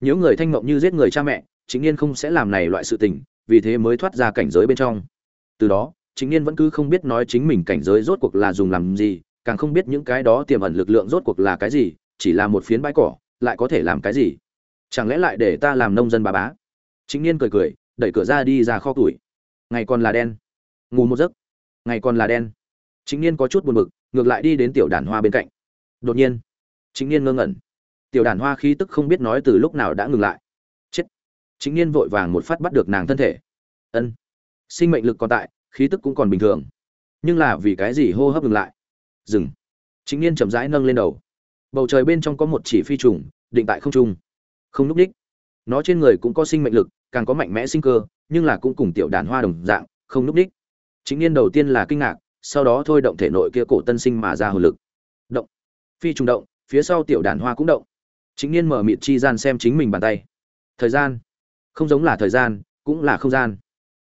những người thanh mộng như giết người cha mẹ chính niên không sẽ làm này loại sự tình, vì thế mới thoát ra cảnh giới bên trong. Từ đó chính niên vẫn cứ không biết nói chính mình cảnh giới rốt cuộc là dùng làm gì, càng không biết những cái đó tiềm ẩn lực lượng rốt cuộc là cái gì, chỉ là một phiến bãi cỏ, lại có thể làm cái gì? Chẳng lẽ lại để ta làm nông dân bà bá? Chính niên cười cười, đẩy cửa ra đi ra kho tuổi ngày còn là đen. Ngủ một giấc. Ngày còn là đen. Chính niên có chút buồn bực, ngược lại đi đến tiểu đàn hoa bên cạnh. Đột nhiên chính niên ngơ ngẩn tiểu đàn hoa khí tức không biết nói từ lúc nào đã ngừng lại. Chết. Chính niên vội vàng một phát bắt được nàng thân thể. Ân. Sinh mệnh lực còn tại, khí tức cũng còn bình thường. Nhưng là vì cái gì hô hấp ngừng lại? Dừng. Chính niên chậm rãi nâng lên đầu. Bầu trời bên trong có một chỉ phi trùng, định tại không trung. Không núp đích. Nó trên người cũng có sinh mệnh lực, càng có mạnh mẽ sinh cơ, nhưng là cũng cùng tiểu đàn hoa đồng dạng, không núp đích. Chính niên đầu tiên là kinh ngạc, sau đó thôi động thể nội kia cổ tân sinh mà ra hồn lực. Động. Phi trùng động, phía sau tiểu đàn hoa cũng động chính niên mở mịt chi gian xem chính mình bàn tay. Thời gian? Không giống là thời gian, cũng là không gian.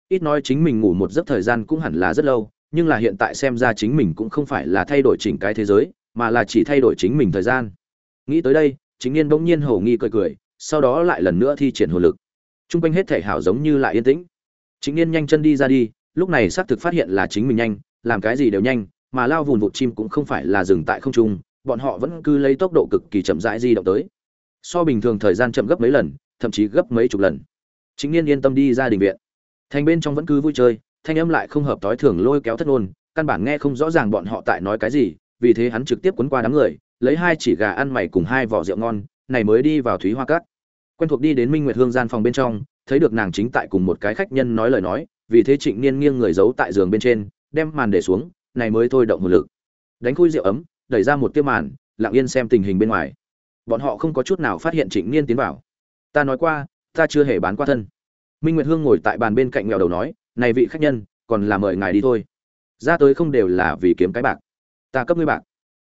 Ít nói chính mình ngủ một giấc thời gian cũng hẳn là rất lâu, nhưng là hiện tại xem ra chính mình cũng không phải là thay đổi chỉnh cái thế giới, mà là chỉ thay đổi chính mình thời gian. Nghĩ tới đây, chính niên bỗng nhiên hầu nghi cười cười, sau đó lại lần nữa thi triển hồn lực. T r u n g quanh hết thể hảo giống như lại yên tĩnh. Chính niên nhanh chân đi ra đi, lúc này xác thực phát hiện là chính mình nhanh, làm cái gì đều nhanh, mà lao vùn vụt chim cũng không phải là dừng tại không trung, bọn họ vẫn cứ lấy tốc độ cực kỳ chậm rãi di động tới so bình thường thời gian chậm gấp mấy lần thậm chí gấp mấy chục lần chính niên yên tâm đi ra đình viện thành bên trong vẫn cứ vui chơi thanh âm lại không hợp tối thường lôi kéo thất ngôn căn bản nghe không rõ ràng bọn họ tại nói cái gì vì thế hắn trực tiếp cuốn qua đám người, lấy hai chỉ gà ăn mày cùng hai vỏ rượu ngon, này mới đi vào Thúy Hoa Cát. Quen thuộc đi đến Minh Nguyệt Hương gian phòng bên trong, thấy được nàng chính tại cùng một cái khách nhân nói lời nói, vì thế Trịnh Niên nghiêng người giấu tại giường bên trên, đem màn để xuống, này mới thôi động hồn lực. Đánh khui rượu ấm, đẩy ra một tiêu màn, lặng yên xem tình hình bên ngoài. Bọn họ không có chút nào phát hiện Trịnh Niên tiến vào. Ta nói qua, ta chưa hề bán qua thân. Minh Nguyệt Hương ngồi tại bàn bên cạnh nghèo đầu nói, này vị khách nhân, còn là mời ngài đi thôi. Ra tới không đều là vì kiếm cái bạc. Ta cấp ngươi bạc.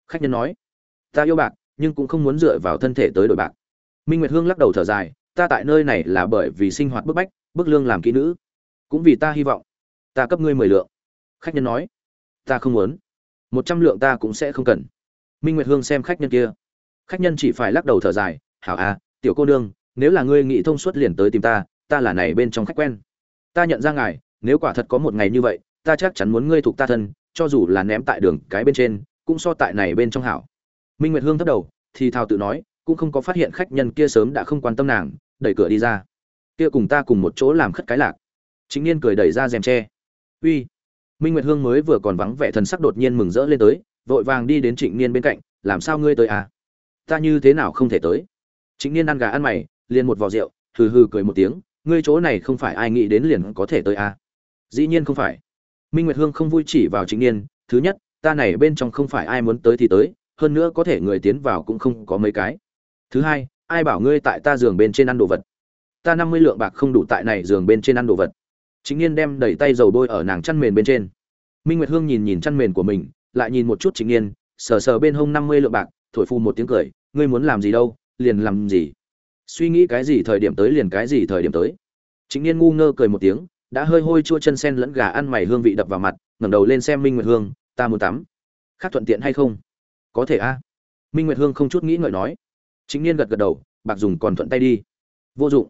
Khách nhân nói ta yêu bạc nhưng cũng không muốn dựa vào thân thể tới đổi bạc. Minh nguyệt hương lắc đầu thở dài ta tại nơi này là bởi vì sinh hoạt bức bách bức lương làm kỹ nữ cũng vì ta hy vọng. Ta cấp ngươi mười lượng. Khách nhân nói ta không muốn. Một trăm lượng ta cũng sẽ không cần. Minh nguyệt hương xem khách nhân kia khách nhân chỉ phải lắc đầu thở dài, hảo à tiểu cô nương, nếu là ngươi nghĩ thông suốt liền tới tìm ta ta là này bên trong khách quen. Ta nhận ra ngài, nếu quả thật có một ngày như vậy, ta chắc chắn muốn ngươi thuộc ta thân, cho dù là ném tại đường cái bên trên, cũng so tại này bên trong hảo. Minh nguyệt hương thấp đầu, thì thào tự nói, cũng không có phát hiện khách nhân kia sớm đã không quan tâm nàng, đẩy cửa đi ra. Kia cùng ta cùng một chỗ làm khất cái lạc. Chính niên cười đẩy ra rèm tre. Uy. Minh nguyệt hương mới vừa còn vắng vẻ thần sắc đột nhiên mừng rỡ lên tới, vội vàng đi đến trịnh niên bên cạnh, làm sao ngươi tới à? Ta như thế nào không thể tới? Chính niên ăn gà ăn mày, liền một vò rượu, hừ hừ cười một tiếng, ngươi chỗ này không phải ai nghĩ đến liền có thể tới à? Dĩ nhiên không phải. Minh nguyệt hương không vui chỉ vào chính niên, thứ nhất, ta này bên trong không phải ai muốn tới thì tới, hơn nữa có thể người tiến vào cũng không có mấy cái. Thứ hai, ai bảo ngươi tại ta giường bên trên ăn đồ vật? Ta năm mươi lượng bạc không đủ tại này giường bên trên ăn đồ vật. Chính niên đem đẩy tay dầu bôi ở nàng chăn mền bên trên. Minh nguyệt hương nhìn nhìn chăn mền của mình, lại nhìn một chút chính niên, sờ sờ bên hông năm mươi lượng bạc, thổi phu một tiếng cười ngươi muốn làm gì đâu, liền làm gì. Suy nghĩ cái gì thời điểm tới liền cái gì thời điểm tới. Chính niên ngu ngơ cười một tiếng, đã hơi hôi chua chân sen lẫn gà ăn mày hương vị đập vào mặt, ngẩng đầu lên xem minh nguyệt hương, ta muốn tắm. Khác thuận tiện hay không? Có thể a. Minh nguyệt hương không chút nghĩ ngợi nói. Chính niên gật gật đầu, bạc dùng còn thuận tay đi. Vô dụng.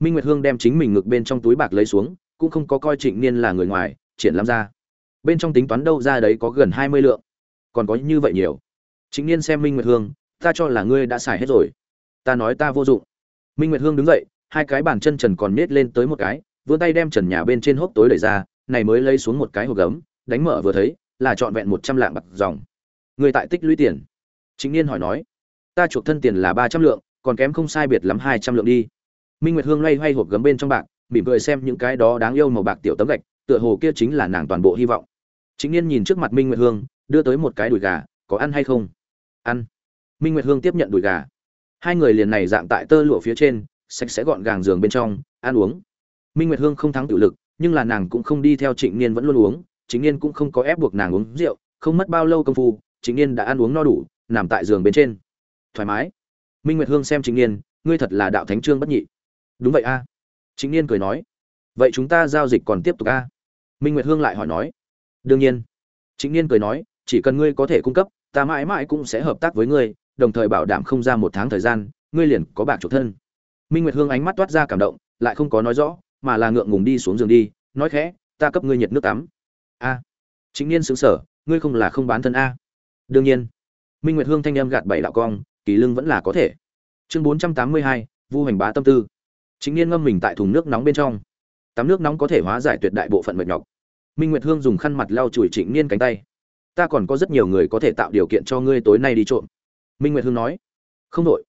Minh nguyệt hương đem chính mình ngực bên trong túi bạc lấy xuống, cũng không có coi trịnh niên là người ngoài, triển lãm ra. Bên trong tính toán đâu ra đấy có gần hai mươi lượng. Còn có như vậy nhiều. Chính niên xem minh nguyệt hương ta cho là ngươi đã xài hết rồi. Ta nói ta vô dụng. Minh nguyệt hương đứng dậy, hai cái bàn chân trần còn nết lên tới một cái, vươn tay đem trần nhà bên trên hốc tối đẩy ra, này mới lấy xuống một cái hộp gấm, đánh mở vừa thấy, là trọn vẹn một trăm lạng bạc dòng. Người tại tích lũy tiền. Chính niên hỏi nói, ta chuộc thân tiền là ba trăm lượng, còn kém không sai biệt lắm hai trăm lượng đi. Minh nguyệt hương loay hoay hộp gấm bên trong bạc, mỉm cười xem những cái đó đáng yêu màu bạc tiểu tấm gạch, tựa hồ kia chính là nàng toàn bộ hy vọng. Chính niên nhìn trước mặt minh nguyệt hương, đưa tới một cái đùi gà, có ăn hay không? Ăn minh nguyệt hương tiếp nhận đùi gà. Hai người liền này dạng tại tơ lụa phía trên, sạch sẽ gọn gàng giường bên trong, ăn uống. Minh nguyệt hương không thắng tự lực, nhưng là nàng cũng không đi theo trịnh niên vẫn luôn uống. Chính niên cũng không có ép buộc nàng uống rượu, không mất bao lâu công phu chính niên đã ăn uống no đủ, nằm tại giường bên trên. Thoải mái. Minh nguyệt hương xem chính niên, ngươi thật là đạo thánh trương bất nhị. Đúng vậy a. Chính niên cười nói. Vậy chúng ta giao dịch còn tiếp tục a? Minh nguyệt hương lại hỏi nói. Đương nhiên. Chính niên cười nói, chỉ cần ngươi có thể cung cấp, ta mãi mãi cũng sẽ hợp tác với ngươi đồng thời bảo đảm không ra một tháng thời gian, ngươi liền có bạc chủ thân. Minh nguyệt hương ánh mắt toát ra cảm động, lại không có nói rõ, mà là ngượng ngùng đi xuống giường đi, nói khẽ, ta cấp ngươi nhiệt nước tắm. A. Chính niên xứng sở ngươi không là không bán thân a? Đương nhiên. Minh nguyệt hương thanh em gạt bảy đạo cong, kỳ lưng vẫn là có thể. Chương bốn trăm tám mươi hai, vu hành bá tâm tư. Chính niên ngâm mình tại thùng nước nóng bên trong. Tắm nước nóng có thể hóa giải tuyệt đại bộ phận mệt nhọc. Minh nguyệt hương dùng khăn mặt lau chùi trịnh niên cánh tay. Ta còn có rất nhiều người có thể tạo điều kiện cho ngươi tối nay đi trộm minh nguyệt hương nói, không đội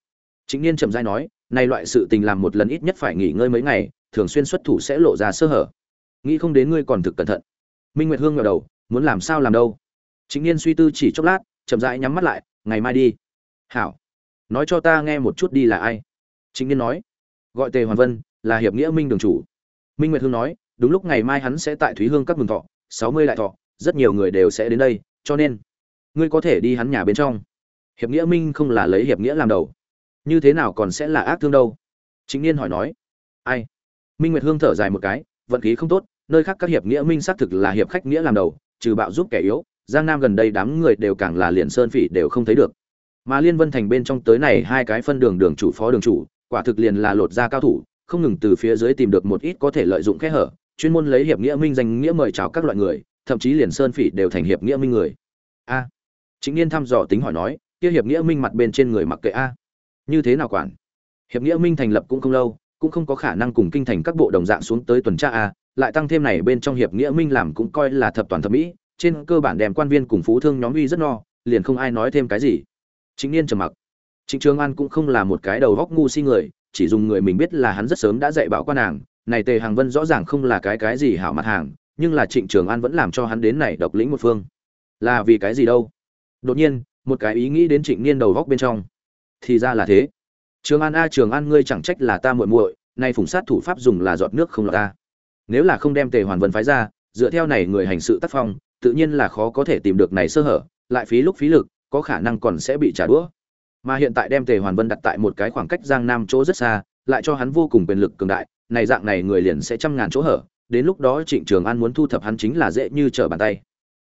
trịnh niên chậm dai nói nay loại sự tình làm một lần ít nhất phải nghỉ ngơi mấy ngày, thường xuyên xuất thủ sẽ lộ ra sơ hở. Nghĩ không đến ngươi còn thực cẩn thận. Minh nguyệt hương ngẩng đầu, muốn làm sao làm đâu? Chính niên suy tư chỉ chốc lát, chậm rãi nhắm mắt lại, ngày mai đi. Hảo. Nói cho ta nghe một chút đi là ai? Chính niên nói, gọi tề hoàn vân, là hiệp nghĩa minh đường chủ. Minh nguyệt hương nói, đúng lúc ngày mai hắn sẽ tại thúy hương các mừng thọ, sáu mươi đại thọ, rất nhiều người đều sẽ đến đây, cho nên ngươi có thể đi hắn nhà bên trong hiệp nghĩa minh không là lấy hiệp nghĩa làm đầu. Như thế nào còn sẽ là ác thương đâu? Chính niên hỏi nói. Ai? Minh nguyệt hương thở dài một cái, vận khí không tốt, nơi khác các hiệp nghĩa minh xác thực là hiệp khách nghĩa làm đầu, trừ bạo giúp kẻ yếu, giang nam gần đây đám người đều càng là liền sơn phỉ đều không thấy được. Mà liên vân thành bên trong tới này hai cái phân đường đường chủ phó đường chủ, quả thực liền là lột ra cao thủ, không ngừng từ phía dưới tìm được một ít có thể lợi dụng kẽ hở, chuyên môn lấy hiệp nghĩa minh danh nghĩa mời chào các loại người, thậm chí liền sơn phỉ đều thành hiệp nghĩa minh người. A. Chính niên thăm dò tính hỏi nói kia hiệp nghĩa minh mặt bên trên người mặc kệ a. Như thế nào quản? Hiệp nghĩa minh thành lập cũng không lâu, cũng không có khả năng cùng kinh thành các bộ đồng dạng xuống tới tuần tra a, lại tăng thêm này bên trong hiệp nghĩa minh làm cũng coi là thập toàn thập mỹ, trên cơ bản đem quan viên cùng phú thương nhóm uy rất no, liền không ai nói thêm cái gì. Chính niên trầm mặc. Trịnh trường an cũng không là một cái đầu góc ngu si người, chỉ dùng người mình biết là hắn rất sớm đã dạy bảo quan nàng này tề hàng vân rõ ràng không là cái cái gì hảo mặt hàng, nhưng là trịnh trường an vẫn làm cho hắn đến này độc lĩnh một phương. Là vì cái gì đâu? Đột nhiên một cái ý nghĩ đến trịnh niên đầu góc bên trong. Thì ra là thế. Trường an a, trường an ngươi chẳng trách là ta muội muội, nay phùng sát thủ pháp dùng là giọt nước không lọt ta. Nếu là không đem tề hoàn vân phái ra, dựa theo này người hành sự tác phong, tự nhiên là khó có thể tìm được này sơ hở, lại phí lúc phí lực, có khả năng còn sẽ bị trả đũa. Mà hiện tại đem tề hoàn vân đặt tại một cái khoảng cách giang nam chỗ rất xa, lại cho hắn vô cùng quyền lực cường đại, này dạng này người liền sẽ trăm ngàn chỗ hở, đến lúc đó trịnh trường an muốn thu thập hắn chính là dễ như trở bàn tay.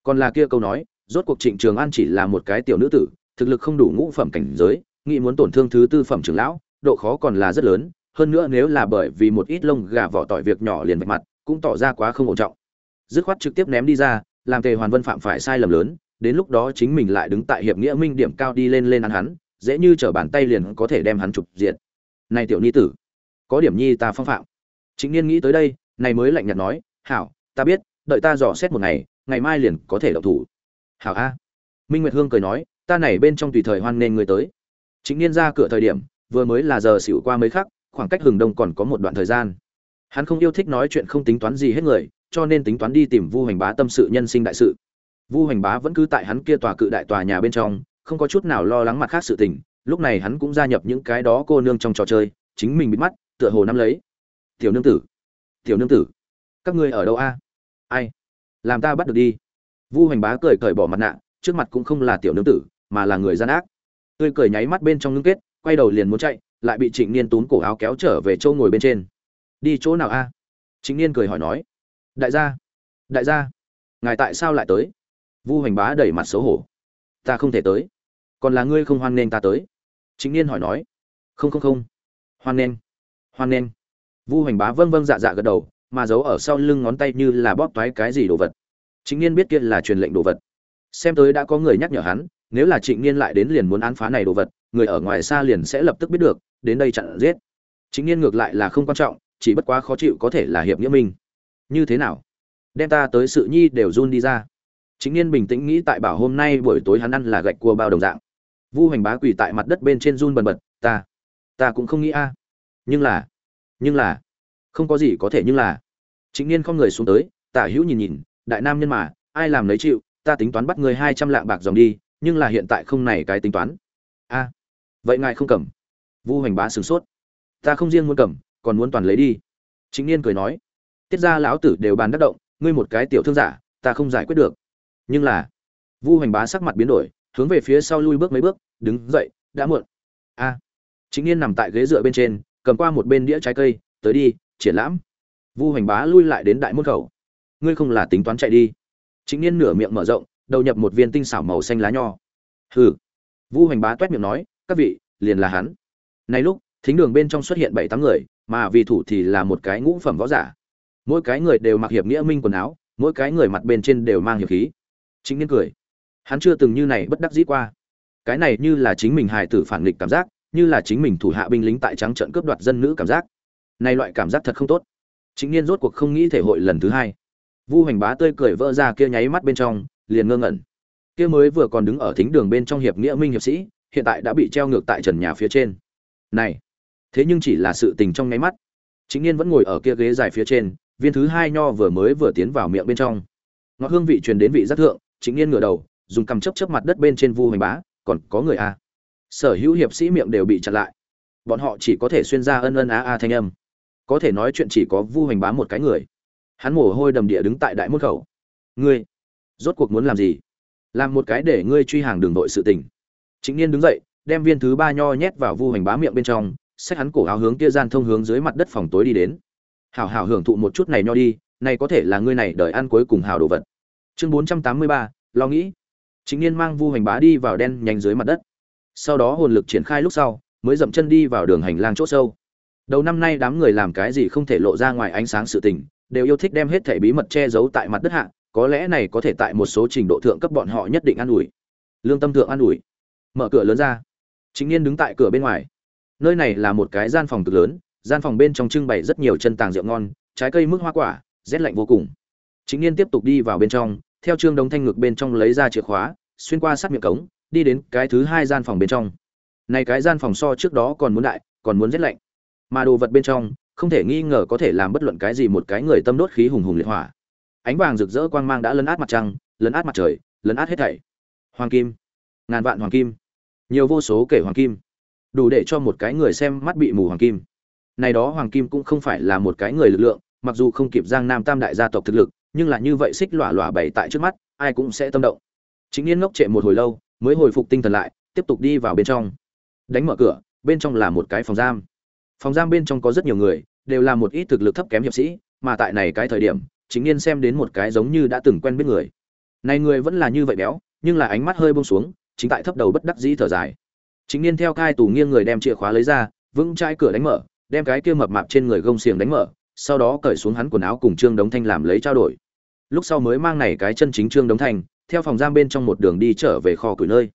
Còn là kia câu nói rốt cuộc trịnh trường an chỉ là một cái tiểu nữ tử, thực lực không đủ ngũ phẩm cảnh giới, nghĩ muốn tổn thương thứ tư phẩm trưởng lão, độ khó còn là rất lớn, hơn nữa nếu là bởi vì một ít lông gà vỏ tỏi việc nhỏ liền vạch mặt, cũng tỏ ra quá không ổn trọng. Dứt khoát trực tiếp ném đi ra, làm tề hoàn vân phạm phải sai lầm lớn, đến lúc đó chính mình lại đứng tại hiệp nghĩa minh điểm cao đi lên lên ăn hắn, dễ như trở bàn tay liền có thể đem hắn chụp diệt. Này tiểu nhi tử, có điểm nhi ta phong phạm. Chính niên nghĩ tới đây, này mới lạnh nhạt nói, hảo, ta biết, đợi ta dò xét một ngày ngày mai liền có thể động thủ hảo a. Minh nguyệt hương cười nói, ta này bên trong tùy thời hoan nên người tới. Chính niên ra cửa thời điểm, vừa mới là giờ xỉu qua mấy khắc, khoảng cách hừng đông còn có một đoạn thời gian. Hắn không yêu thích nói chuyện không tính toán gì hết người, cho nên tính toán đi tìm vu hành bá tâm sự nhân sinh đại sự. Vu hành bá vẫn cứ tại hắn kia tòa cự đại tòa nhà bên trong, không có chút nào lo lắng mặt khác sự tình. Lúc này hắn cũng gia nhập những cái đó cô nương trong trò chơi, chính mình bị mắt, tựa hồ nắm lấy. Tiểu nương tử, tiểu nương tử, các ngươi ở đâu a? Ai, làm ta bắt được đi vu hành bá cười cởi bỏ mặt nạ, trước mặt cũng không là tiểu nương tử, mà là người gian ác. Tươi cười nháy mắt bên trong ngưng kết, quay đầu liền muốn chạy, lại bị trịnh niên tún cổ áo kéo trở về chỗ ngồi bên trên. Đi chỗ nào a? Trịnh niên cười hỏi nói. Đại gia đại gia, ngài tại sao lại tới? Vu hành bá đẩy mặt xấu hổ. Ta không thể tới, còn là ngươi không hoan nghênh ta tới. Trịnh niên hỏi nói. Không không không, hoan nghênh hoan nghênh. Vu hành bá vâng vâng dạ dạ gật đầu, mà giấu ở sau lưng ngón tay như là bóp toái cái gì đồ vật chính niên biết kia là truyền lệnh đồ vật. Xem tới đã có người nhắc nhở hắn, nếu là trịnh niên lại đến liền muốn án phá này đồ vật, người ở ngoài xa liền sẽ lập tức biết được, đến đây chặn giết. Chính niên ngược lại là không quan trọng, chỉ bất quá khó chịu có thể là hiệp nghĩa minh như thế nào? Đem ta tới sự nhi đều run đi ra. Chính niên bình tĩnh nghĩ tại bảo hôm nay buổi tối hắn ăn là gạch cua bao đồng dạng. Vu hành bá quỳ tại mặt đất bên trên run bần bật, ta ta cũng không nghĩ a. Nhưng là nhưng là, không có gì có thể nhưng là. Chính niên không người xuống tới, tả hữu nhìn nhìn đại nam nhân mà, ai làm lấy chịu, ta tính toán bắt người hai trăm lạng bạc dòng đi, nhưng là hiện tại không này cái tính toán. A, vậy ngài không cầm. Vu hành bá sửng sốt. Ta không riêng muốn cầm, còn muốn toàn lấy đi. Chính niên cười nói. Tiết ra lão tử đều bàn đắc động, ngươi một cái tiểu thương giả, ta không giải quyết được. Nhưng là, vu hành bá sắc mặt biến đổi, hướng về phía sau lui bước mấy bước, đứng dậy, đã muộn. A chính niên nằm tại ghế dựa bên trên, cầm qua một bên đĩa trái cây, tới đi, triển lãm. Vu hành bá lui lại đến đại môn khẩu ngươi không là tính toán chạy đi. Chính niên nửa miệng mở rộng, đầu nhập một viên tinh xảo màu xanh lá nho. Hừ. Vu hành bá t miệng nói, các vị, liền là hắn. Nay lúc, thính đường bên trong xuất hiện bảy tám người, mà vì thủ thì là một cái ngũ phẩm võ giả. Mỗi cái người đều mặc hiệp nghĩa minh quần áo, mỗi cái người mặt bên trên đều mang hiệp khí. Chính niên cười. Hắn chưa từng như này bất đắc dĩ qua. Cái này như là chính mình hài tử phản nghịch cảm giác, như là chính mình thủ hạ binh lính tại trắng trận cướp đoạt dân nữ cảm giác. Này loại cảm giác thật không tốt. Chính niên rốt cuộc không nghĩ thể hội lần thứ hai vu hành bá tươi cười vỡ ra kia nháy mắt bên trong, liền ngơ ngẩn. Kia mới vừa còn đứng ở thính đường bên trong hiệp nghĩa minh hiệp sĩ, hiện tại đã bị treo ngược tại trần nhà phía trên. Này, thế nhưng chỉ là sự tình trong nháy mắt. Chính niên vẫn ngồi ở kia ghế dài phía trên, viên thứ hai nho vừa mới vừa tiến vào miệng bên trong. Ngọt hương vị truyền đến vị giác thượng, chính niên ngửa đầu, dùng cầm chấp chấp mặt đất bên trên vu hành bá, còn có người a sở hữu hiệp sĩ miệng đều bị chặn lại. Bọn họ chỉ có thể xuyên ra ân ân á a thanh âm. Có thể nói chuyện chỉ có vu hành bá một cái người hắn mồ hôi đầm địa đứng tại đại môn khẩu. Ngươi, rốt cuộc muốn làm gì? Làm một cái để ngươi truy hàng đường nội sự tình. Chính niên đứng dậy, đem viên thứ ba nho nhét vào vu hành bá miệng bên trong, xách hắn cổ áo hướng kia gian thông hướng dưới mặt đất phòng tối đi đến. Hảo hảo hưởng thụ một chút này nho đi, này có thể là ngươi này đợi ăn cuối cùng hảo đồ vật. Chương bốn trăm tám mươi ba, lo nghĩ. Chính niên mang vu hành bá đi vào đen nhanh dưới mặt đất. Sau đó hồn lực triển khai lúc sau, mới dậm chân đi vào đường hành lang chỗ sâu. Đầu năm nay đám người làm cái gì không thể lộ ra ngoài ánh sáng sự tình đều yêu thích đem hết thể bí mật che giấu tại mặt đất hạ, có lẽ này có thể tại một số trình độ thượng cấp bọn họ nhất định an ủi. Lương tâm thượng an ủi. Mở cửa lớn ra. Chính niên đứng tại cửa bên ngoài. Nơi này là một cái gian phòng cực lớn, gian phòng bên trong trưng bày rất nhiều chân tàng rượu ngon, trái cây mức hoa quả, rét lạnh vô cùng. Chính niên tiếp tục đi vào bên trong, theo trương đống thanh ngực bên trong lấy ra chìa khóa, xuyên qua sát miệng cống, đi đến cái thứ hai gian phòng bên trong. Này cái gian phòng so trước đó còn muốn đại, còn muốn rét lạnh. Mà đồ vật bên trong không thể nghi ngờ có thể làm bất luận cái gì một cái người tâm đốt khí hùng hùng liệt hỏa. Ánh vàng rực rỡ quang mang đã lấn át mặt trăng, lấn át mặt trời, lấn át hết thảy. Hoàng kim. Ngàn vạn hoàng kim. Nhiều vô số kể hoàng kim. Đủ để cho một cái người xem mắt bị mù hoàng kim. Này đó hoàng kim cũng không phải là một cái người lực lượng, mặc dù không kịp giang nam tam đại gia tộc thực lực, nhưng là như vậy xích lỏa lỏa bày tại trước mắt, ai cũng sẽ tâm động. Chính niên ngốc trệ một hồi lâu, mới hồi phục tinh thần lại, tiếp tục đi vào bên trong. Đánh mở cửa, bên trong là một cái phòng giam phòng giam bên trong có rất nhiều người, đều là một ít thực lực thấp kém hiệp sĩ, mà tại này cái thời điểm, chính niên xem đến một cái giống như đã từng quen biết người. Này người vẫn là như vậy béo, nhưng là ánh mắt hơi buông xuống, chính tại thấp đầu bất đắc dĩ thở dài. Chính niên theo cai tù nghiêng người đem chìa khóa lấy ra, vững chai cửa đánh mở, đem cái kia mập mạp trên người gông xiềng đánh mở, sau đó cởi xuống hắn quần áo cùng trương đống thanh làm lấy trao đổi. Lúc sau mới mang này cái chân chính trương đống thanh, theo phòng giam bên trong một đường đi trở về kho củi nơi.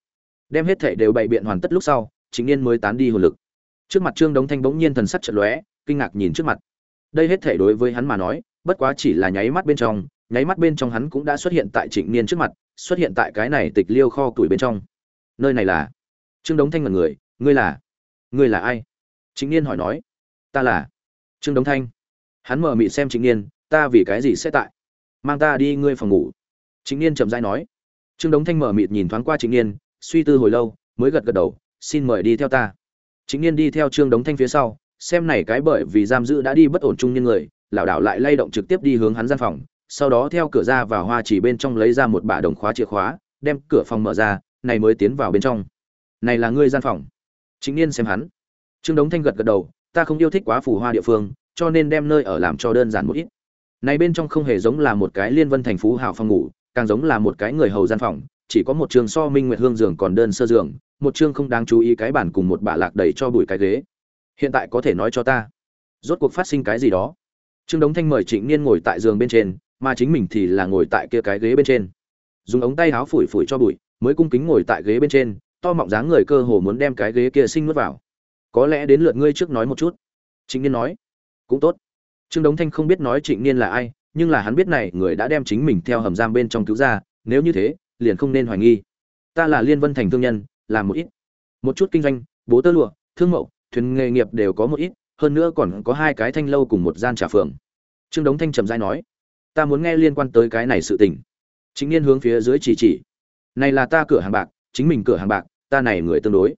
Đem hết thảy đều bày biện hoàn tất lúc sau, chính niên mới tán đi hồn lực trước mặt trương đống thanh bỗng nhiên thần sắc chợt lóe, kinh ngạc nhìn trước mặt. Đây hết thể đối với hắn mà nói, bất quá chỉ là nháy mắt bên trong, nháy mắt bên trong hắn cũng đã xuất hiện tại trịnh niên trước mặt, xuất hiện tại cái này tịch liêu kho tuổi bên trong. Nơi này là? Trương đống thanh là người, ngươi là? Ngươi là ai? Trịnh niên hỏi nói. Ta là trương đống thanh. Hắn mở mị xem trịnh niên, ta vì cái gì sẽ tại? Mang ta đi ngươi phòng ngủ. Trịnh niên chậm dai nói. Trương đống thanh mở mịt nhìn thoáng qua trịnh niên, suy tư hồi lâu, mới gật gật đầu, xin mời đi theo ta chính niên đi theo trương đống thanh phía sau, xem này cái bởi vì giam giữ đã đi bất ổn chung nhân người, lảo đảo lại lay động trực tiếp đi hướng hắn gian phòng, sau đó theo cửa ra vào hoa chỉ bên trong lấy ra một bả đồng khóa chìa khóa, đem cửa phòng mở ra, này mới tiến vào bên trong. Này là ngươi gian phòng. Chính niên xem hắn. Trương đống thanh gật gật đầu, ta không yêu thích quá phủ hoa địa phương, cho nên đem nơi ở làm cho đơn giản một ít. Này bên trong không hề giống là một cái liên vân thành phú hào phòng ngủ, càng giống là một cái người hầu gian phòng chỉ có một trường so minh nguyệt hương giường còn đơn sơ giường, một chương không đáng chú ý cái bản cùng một bả lạc đầy cho bụi cái ghế. Hiện tại có thể nói cho ta, rốt cuộc phát sinh cái gì đó? Trương đống thanh mời trịnh niên ngồi tại giường bên trên, mà chính mình thì là ngồi tại kia cái ghế bên trên. Dùng ống tay háo phủi phủi cho bụi, mới cung kính ngồi tại ghế bên trên, to mọng dáng người cơ hồ muốn đem cái ghế kia sinh nuốt vào. Có lẽ đến lượt ngươi trước nói một chút. Trịnh niên nói, cũng tốt. Trương đống thanh không biết nói trịnh niên là ai, nhưng là hắn biết này, người đã đem chính mình theo hầm giam bên trong cứu ra, nếu như thế liền không nên hoài nghi. Ta là liên vân thành thương nhân, làm một ít. Một chút kinh doanh, bố tơ lụa, thương mậu, thuyền nghề nghiệp đều có một ít, hơn nữa còn có hai cái thanh lâu cùng một gian trà phường. Trương đống thanh trầm dai nói, ta muốn nghe liên quan tới cái này sự tình. Chính niên hướng phía dưới chỉ chỉ, này là ta cửa hàng bạc, chính mình cửa hàng bạc, ta này người tương đối.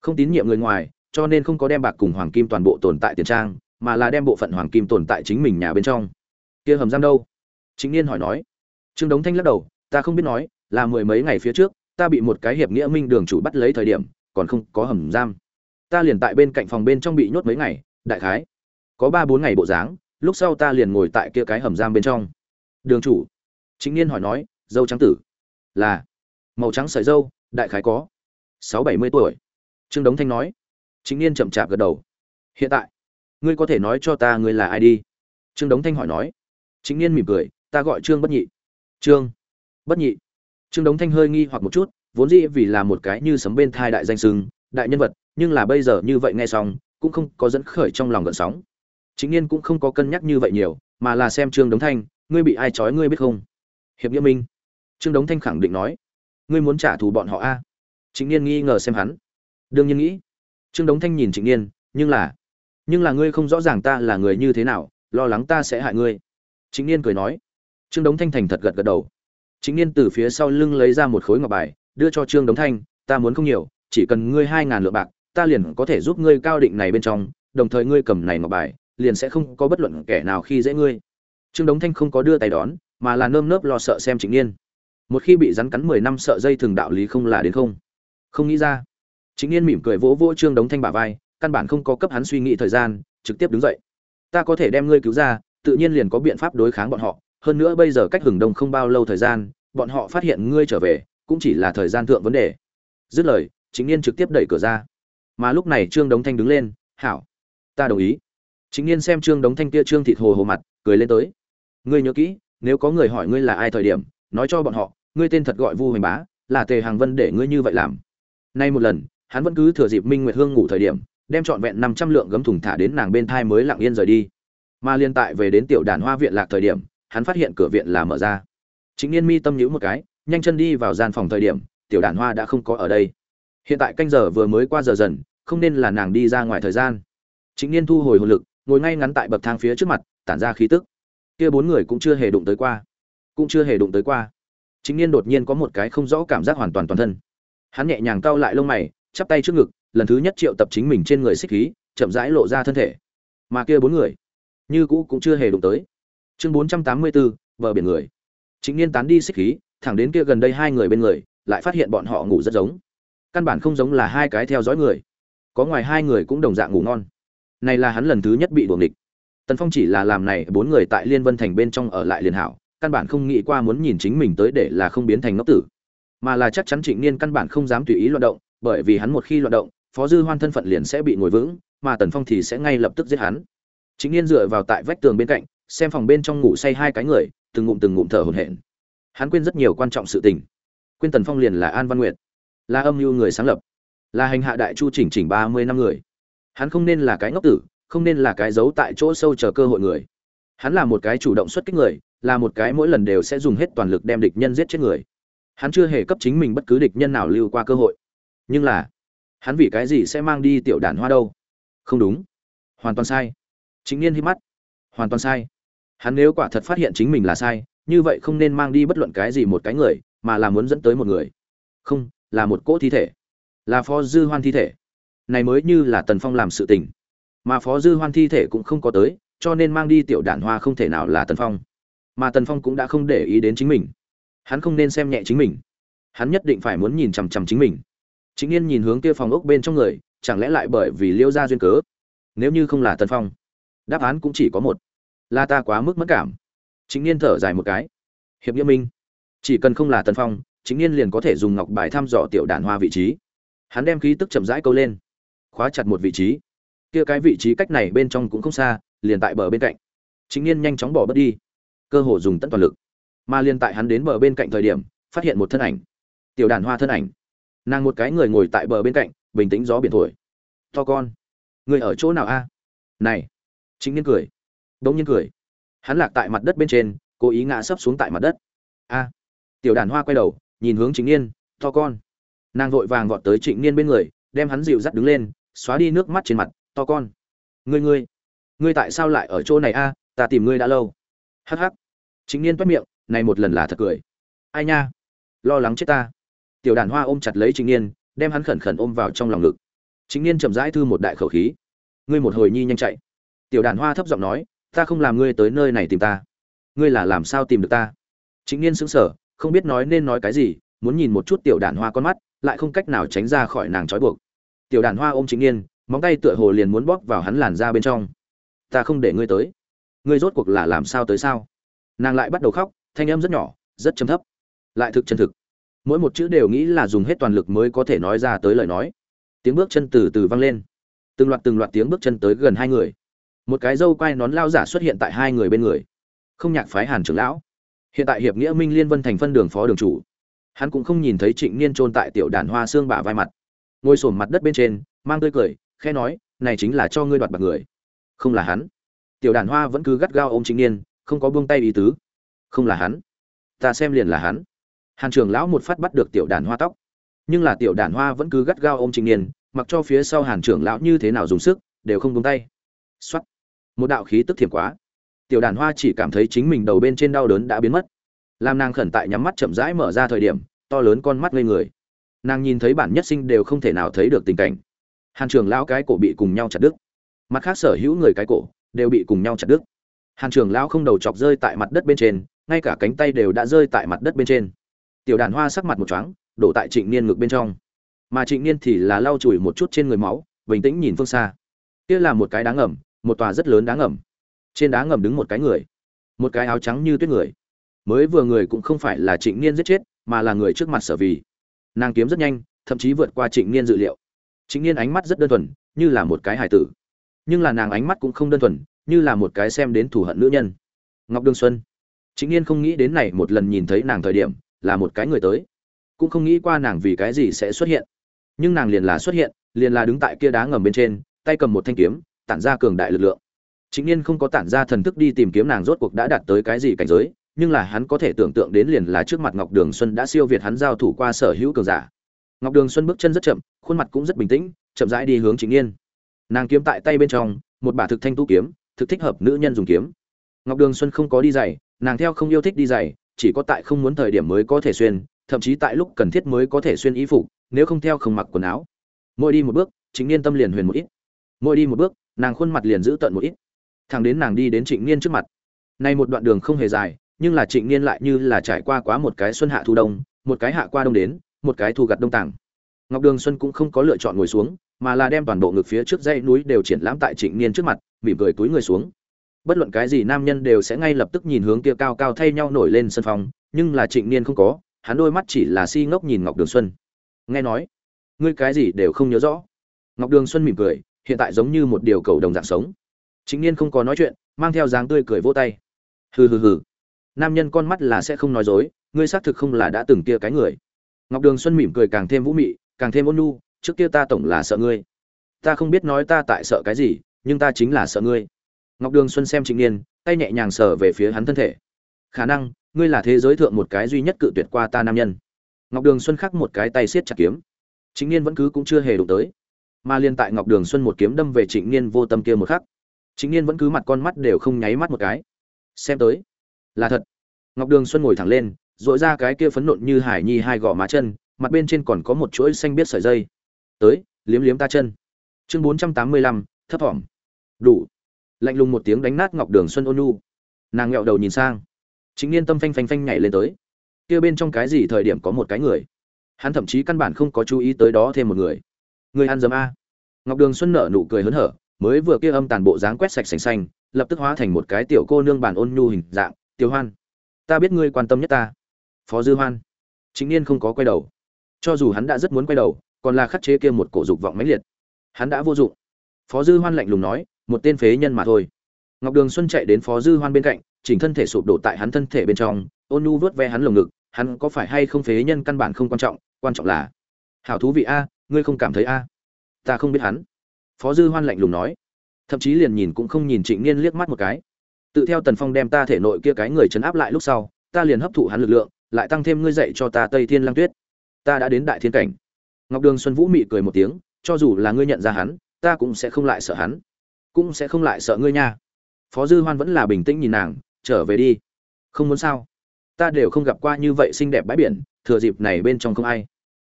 Không tín nhiệm người ngoài, cho nên không có đem bạc cùng hoàng kim toàn bộ tồn tại tiền trang, mà là đem bộ phận hoàng kim tồn tại chính mình nhà bên trong. Kia hầm giam đâu? Chính niên hỏi nói. Trương đống thanh lắc đầu, ta không biết nói là mười mấy ngày phía trước, ta bị một cái hiệp nghĩa minh đường chủ bắt lấy thời điểm, còn không có hầm giam. Ta liền tại bên cạnh phòng bên trong bị nhốt mấy ngày, đại khái. Có ba bốn ngày bộ dáng, lúc sau ta liền ngồi tại kia cái hầm giam bên trong. Đường chủ. Chính niên hỏi nói, dâu trắng tử? Là. Màu trắng sợi dâu, đại khái có sáu bảy mươi tuổi. Trương đống thanh nói. Chính niên chậm chạp gật đầu. Hiện tại, ngươi có thể nói cho ta ngươi là ai đi? Trương đống thanh hỏi nói. Chính niên mỉm cười, ta gọi trương bất nhị. Trương bất nhị? Trương đống thanh hơi nghi hoặc một chút, vốn dĩ vì là một cái như sấm bên thai đại danh sưng, đại nhân vật, nhưng là bây giờ như vậy nghe xong, cũng không có dẫn khởi trong lòng gợn sóng. Chính niên cũng không có cân nhắc như vậy nhiều, mà là xem trương đống thanh, ngươi bị ai trói ngươi biết không? Hiệp nghĩa minh. Trương đống thanh khẳng định nói, ngươi muốn trả thù bọn họ a? Chính niên nghi ngờ xem hắn. Đương nhiên nghĩ. Trương đống thanh nhìn Chính niên, nhưng là nhưng là ngươi không rõ ràng ta là người như thế nào, lo lắng ta sẽ hại ngươi. Chính niên cười nói. Trương đống thanh thành thật gật gật đầu chính niên từ phía sau lưng lấy ra một khối ngọc bài, đưa cho trương đống thanh, ta muốn không nhiều, chỉ cần ngươi hai ngàn lượng bạc, ta liền có thể giúp ngươi cao định này bên trong, đồng thời ngươi cầm này ngọc bài, liền sẽ không có bất luận kẻ nào khi dễ ngươi. Trương đống thanh không có đưa tay đón, mà là nơm nớp lo sợ xem chính niên. Một khi bị rắn cắn mười năm sợ dây thường đạo lý không là đến không. Không nghĩ ra. Chính niên mỉm cười vỗ vỗ trương đống thanh bả vai, căn bản không có cấp hắn suy nghĩ thời gian, trực tiếp đứng dậy. Ta có thể đem ngươi cứu ra, tự nhiên liền có biện pháp đối kháng bọn họ hơn nữa bây giờ cách hừng đông không bao lâu thời gian, bọn họ phát hiện ngươi trở về, cũng chỉ là thời gian thượng vấn đề. Dứt lời, chính niên trực tiếp đẩy cửa ra. Mà lúc này trương đống thanh đứng lên, hảo, ta đồng ý. Chính niên xem trương đống thanh kia trương thịt hồ hồ mặt, cười lên tới. Ngươi nhớ kỹ, nếu có người hỏi ngươi là ai thời điểm, nói cho bọn họ, ngươi tên thật gọi vu hoành bá, là tề hàng vân để ngươi như vậy làm. Nay một lần, hắn vẫn cứ thừa dịp minh nguyệt hương ngủ thời điểm, đem trọn vẹn năm trăm lượng gấm thùng thả đến nàng bên thai mới lặng yên rời đi. Mà liên tại về đến tiểu đàn hoa viện lạc thời điểm hắn phát hiện cửa viện là mở ra. Chính niên mi tâm nhữ một cái, nhanh chân đi vào gian phòng thời điểm, tiểu đàn hoa đã không có ở đây. Hiện tại canh giờ vừa mới qua giờ dần, không nên là nàng đi ra ngoài thời gian. Chính niên thu hồi hồn lực, ngồi ngay ngắn tại bậc thang phía trước mặt, tản ra khí tức. Kia bốn người cũng chưa hề đụng tới qua. Cũng chưa hề đụng tới qua. Chính niên đột nhiên có một cái không rõ cảm giác hoàn toàn toàn thân. Hắn nhẹ nhàng cau lại lông mày, chắp tay trước ngực, lần thứ nhất triệu tập chính mình trên người xích khí, chậm rãi lộ ra thân thể. Mà kia bốn người, như cũ cũng chưa hề đụng tới chương bốn trăm tám mươi bốn bờ biển người. Chính niên tán đi xích khí, thẳng đến kia gần đây hai người bên người, lại phát hiện bọn họ ngủ rất giống. Căn bản không giống là hai cái theo dõi người. Có ngoài hai người cũng đồng dạng ngủ ngon. Này là hắn lần thứ nhất bị đuổi địch tần phong chỉ là làm này, bốn người tại liên vân thành bên trong ở lại liền hảo, căn bản không nghĩ qua muốn nhìn chính mình tới để là không biến thành ngốc tử. Mà là chắc chắn trịnh niên căn bản không dám tùy ý loạt động, bởi vì hắn một khi loạt động, phó dư hoan thân phận liền sẽ bị ngồi vững, mà tần phong thì sẽ ngay lập tức giết hắn. Trịnh niên dựa vào tại vách tường bên cạnh xem phòng bên trong ngủ say hai cái người, từng ngụm từng ngụm thở hổn hển. Hắn quên rất nhiều quan trọng sự tình. Quên tần phong liền là an văn nguyệt, là âm mưu người sáng lập, là hành hạ đại chu chỉnh chỉnh ba mươi năm người. Hắn không nên là cái ngốc tử, không nên là cái giấu tại chỗ sâu chờ cơ hội người. Hắn là một cái chủ động xuất kích người, là một cái mỗi lần đều sẽ dùng hết toàn lực đem địch nhân giết chết người. Hắn chưa hề cấp chính mình bất cứ địch nhân nào lưu qua cơ hội. Nhưng là, hắn vì cái gì sẽ mang đi tiểu đàn hoa đâu? Không đúng. Hoàn toàn sai. Chính niên hít mắt. Hoàn toàn sai hắn nếu quả thật phát hiện chính mình là sai, như vậy không nên mang đi bất luận cái gì một cái người, mà là muốn dẫn tới một người. Không, là một cỗ thi thể. Là phó dư hoan thi thể. Này mới như là tần phong làm sự tình. Mà phó dư hoan thi thể cũng không có tới, cho nên mang đi tiểu đản hoa không thể nào là tần phong. Mà tần phong cũng đã không để ý đến chính mình. Hắn không nên xem nhẹ chính mình. Hắn nhất định phải muốn nhìn chằm chằm chính mình. Chính yên nhìn hướng kia phòng ốc bên trong người, chẳng lẽ lại bởi vì liêu ra duyên cớ? Nếu như không là tần phong, đáp án cũng chỉ có một là ta quá mức mất cảm. Chính niên thở dài một cái. Hiệp nghĩa minh. Chỉ cần không là tần phong, chính niên liền có thể dùng ngọc bài thăm dò tiểu đản hoa vị trí. Hắn đem khí tức chậm rãi câu lên. Khóa chặt một vị trí. Kia cái vị trí cách này bên trong cũng không xa, liền tại bờ bên cạnh. Chính niên nhanh chóng bỏ bớt đi. Cơ hồ dùng tận toàn lực. Mà liền tại hắn đến bờ bên cạnh thời điểm, phát hiện một thân ảnh. Tiểu đàn hoa thân ảnh. Nàng một cái người ngồi tại bờ bên cạnh, bình tĩnh gió biển thổi. To con người ở chỗ nào a? Này. Chính niên cười đống nhiên cười. Hắn lạc tại mặt đất bên trên, cố ý ngã sấp xuống tại mặt đất. A. Tiểu đàn hoa quay đầu, nhìn hướng chính niên, to con. Nàng vội vàng vọt tới trịnh niên bên người, đem hắn dịu dắt đứng lên, xóa đi nước mắt trên mặt, to con. Ngươi ngươi ngươi tại sao lại ở chỗ này a? Ta tìm ngươi đã lâu. Hắc hắc. Chính niên toét miệng, này một lần là thật cười. Ai nha? Lo lắng chết ta. Tiểu đàn hoa ôm chặt lấy trịnh niên, đem hắn khẩn khẩn ôm vào trong lòng ngực. Chính niên chậm rãi thư một đại khẩu khí. Ngươi một hồi nhi nhanh chạy. Tiểu đàn hoa thấp giọng nói ta không làm ngươi tới nơi này tìm ta. Ngươi là làm sao tìm được ta? Chính niên sững sờ, không biết nói nên nói cái gì, muốn nhìn một chút tiểu đàn hoa con mắt, lại không cách nào tránh ra khỏi nàng trói buộc. Tiểu đàn hoa ôm chính niên, móng tay tựa hồ liền muốn bóp vào hắn làn ra bên trong. Ta không để ngươi tới. Ngươi rốt cuộc là làm sao tới sao? Nàng lại bắt đầu khóc, thanh âm rất nhỏ, rất chấm thấp, lại thực chân thực. Mỗi một chữ đều nghĩ là dùng hết toàn lực mới có thể nói ra tới lời nói. Tiếng bước chân từ từ vang lên. Từng loạt từng loạt tiếng bước chân tới gần hai người một cái dâu quai nón lao giả xuất hiện tại hai người bên người. Không nhạc phái hàn trưởng lão. Hiện tại hiệp nghĩa minh liên vân thành phân đường phó đường chủ. Hắn cũng không nhìn thấy trịnh niên trôn tại tiểu đàn hoa xương bả vai mặt. Ngồi sổm mặt đất bên trên, mang tươi cười khe nói, này chính là cho ngươi đoạt bạc người. Không là hắn. Tiểu đàn hoa vẫn cứ gắt gao ôm trịnh niên, không có buông tay ý tứ. Không là hắn. Ta xem liền là hắn. Hàn trưởng lão một phát bắt được tiểu đàn hoa tóc. Nhưng là tiểu đàn hoa vẫn cứ gắt gao ôm trịnh niên, mặc cho phía sau hàn trưởng lão như thế nào dùng sức, đều không buông tay. Xuất một đạo khí tức thiểm quá. Tiểu đàn hoa chỉ cảm thấy chính mình đầu bên trên đau đớn đã biến mất. Làm nàng khẩn tại nhắm mắt chậm rãi mở ra thời điểm, to lớn con mắt ngây người. Nàng nhìn thấy bản nhất sinh đều không thể nào thấy được tình cảnh. Hàn trường lão cái cổ bị cùng nhau chặt đứt. Mặt khác sở hữu người cái cổ đều bị cùng nhau chặt đứt. Hàn trường lão không đầu chọc rơi tại mặt đất bên trên, ngay cả cánh tay đều đã rơi tại mặt đất bên trên. Tiểu đàn hoa sắc mặt một chóng đổ tại trịnh niên ngực bên trong. Mà trịnh niên thì là lau chùi một chút trên người máu, bình tĩnh nhìn phương xa. Kia là một cái đáng ngầm một tòa rất lớn đá ngầm. Trên đá ngầm đứng một cái người, một cái áo trắng như tuyết người. Mới vừa người cũng không phải là trịnh niên giết chết, mà là người trước mặt sở vì nàng kiếm rất nhanh, thậm chí vượt qua trịnh niên dự liệu. Trịnh niên ánh mắt rất đơn thuần, như là một cái hài tử. Nhưng là nàng ánh mắt cũng không đơn thuần, như là một cái xem đến thù hận nữ nhân. Ngọc đương xuân. Trịnh niên không nghĩ đến này một lần nhìn thấy nàng thời điểm, là một cái người tới. Cũng không nghĩ qua nàng vì cái gì sẽ xuất hiện. Nhưng nàng liền là xuất hiện, liền là đứng tại kia đá ngầm bên trên, tay cầm một thanh kiếm tản ra cường đại lực lượng. Chính niên không có tản ra thần thức đi tìm kiếm nàng rốt cuộc đã đạt tới cái gì cảnh giới, nhưng là hắn có thể tưởng tượng đến liền là trước mặt ngọc đường xuân đã siêu việt hắn giao thủ qua sở hữu cường giả. Ngọc đường xuân bước chân rất chậm, khuôn mặt cũng rất bình tĩnh, chậm rãi đi hướng chính niên. Nàng kiếm tại tay bên trong, một bả thực thanh tu kiếm, thực thích hợp nữ nhân dùng kiếm. Ngọc đường xuân không có đi giày, nàng theo không yêu thích đi giày, chỉ có tại không muốn thời điểm mới có thể xuyên, thậm chí tại lúc cần thiết mới có thể xuyên y phục, nếu không theo không mặc quần áo. Mỗi đi một bước chính niên tâm liền huyền một ít mỗi đi một bước, nàng khuôn mặt liền giữ tận một ít. Thằng đến nàng đi đến trịnh niên trước mặt. Nay một đoạn đường không hề dài, nhưng là trịnh niên lại như là trải qua quá một cái xuân hạ thu đông, một cái hạ qua đông đến, một cái thu gặt đông tàng ngọc đường xuân cũng không có lựa chọn ngồi xuống, mà là đem toàn bộ ngực phía trước dãy núi đều triển lãm tại trịnh niên trước mặt, mỉm cười túi người xuống. Bất luận cái gì nam nhân đều sẽ ngay lập tức nhìn hướng kia cao cao thay nhau nổi lên sân phòng, nhưng là trịnh niên không có, hắn đôi mắt chỉ là si ngốc nhìn ngọc đường xuân. Nghe nói, ngươi cái gì đều không nhớ rõ. Ngọc đường xuân mỉm cười hiện tại giống như một điều cầu đồng dạng sống. Chính niên không có nói chuyện, mang theo dáng tươi cười vỗ tay. Hừ hừ hừ. Nam nhân con mắt là sẽ không nói dối, ngươi xác thực không là đã từng kia cái người. Ngọc đường xuân mỉm cười càng thêm vũ mị, càng thêm ôn nhu, trước kia ta tổng là sợ ngươi. Ta không biết nói ta tại sợ cái gì, nhưng ta chính là sợ ngươi. Ngọc đường xuân xem trịnh niên, tay nhẹ nhàng sờ về phía hắn thân thể. Khả năng, ngươi là thế giới thượng một cái duy nhất cự tuyệt qua ta nam nhân. Ngọc đường xuân khắc một cái tay siết chặt kiếm. Trịnh niên vẫn cứ cũng chưa hề đụng tới mà liên tại ngọc đường xuân một kiếm đâm về trịnh niên vô tâm kia một khắc. Trịnh niên vẫn cứ mặt con mắt đều không nháy mắt một cái. Xem tới, là thật. Ngọc đường xuân ngồi thẳng lên dội ra cái kia phấn nộn như hải nhi hai gò má chân, mặt bên trên còn có một chuỗi xanh biết sợi dây. Tới, liếm liếm ta chân. Chương bốn trăm tám mươi lăm, thấp thỏm. Đủ. Lạnh lùng một tiếng đánh nát ngọc đường xuân ôn nhu. nàng nghẹo đầu nhìn sang. Chính niên tâm phanh phanh phanh nhảy lên tới. Kia bên trong cái gì thời điểm có một cái người. Hắn thậm chí căn bản không có chú ý tới đó thêm một người người ăn dấm a. Ngọc đường xuân nở nụ cười hớn hở, mới vừa kia âm tàn bộ dáng quét sạch sành xanh, lập tức hóa thành một cái tiểu cô nương bản ôn nhu hình dạng tiêu hoan, ta biết ngươi quan tâm nhất ta. Phó dư hoan. Chính niên không có quay đầu. Cho dù hắn đã rất muốn quay đầu, còn là khắc chế kia một cổ dục vọng mãnh liệt. Hắn đã vô dụng. Phó dư hoan lạnh lùng nói, một tên phế nhân mà thôi. Ngọc đường xuân chạy đến phó dư hoan bên cạnh, chỉnh thân thể sụp đổ tại hắn thân thể bên trong, ôn nhu vớt ve hắn lồng ngực, hắn có phải hay không phế nhân căn bản không quan trọng quan trọng là hảo thú vị a ngươi không cảm thấy a? Ta không biết hắn. Phó dư hoan lạnh lùng nói. Thậm chí liền nhìn cũng không nhìn trịnh niên liếc mắt một cái. Tự theo tần phong đem ta thể nội kia cái người chấn áp lại lúc sau, ta liền hấp thụ hắn lực lượng, lại tăng thêm ngươi dạy cho ta tây thiên lang tuyết. Ta đã đến đại thiên cảnh. Ngọc đường xuân vũ mị cười một tiếng, cho dù là ngươi nhận ra hắn, ta cũng sẽ không lại sợ hắn. Cũng sẽ không lại sợ ngươi nha. Phó dư hoan vẫn là bình tĩnh nhìn nàng, trở về đi. Không muốn sao? Ta đều không gặp qua như vậy xinh đẹp bãi biển, thừa dịp này bên trong không ai.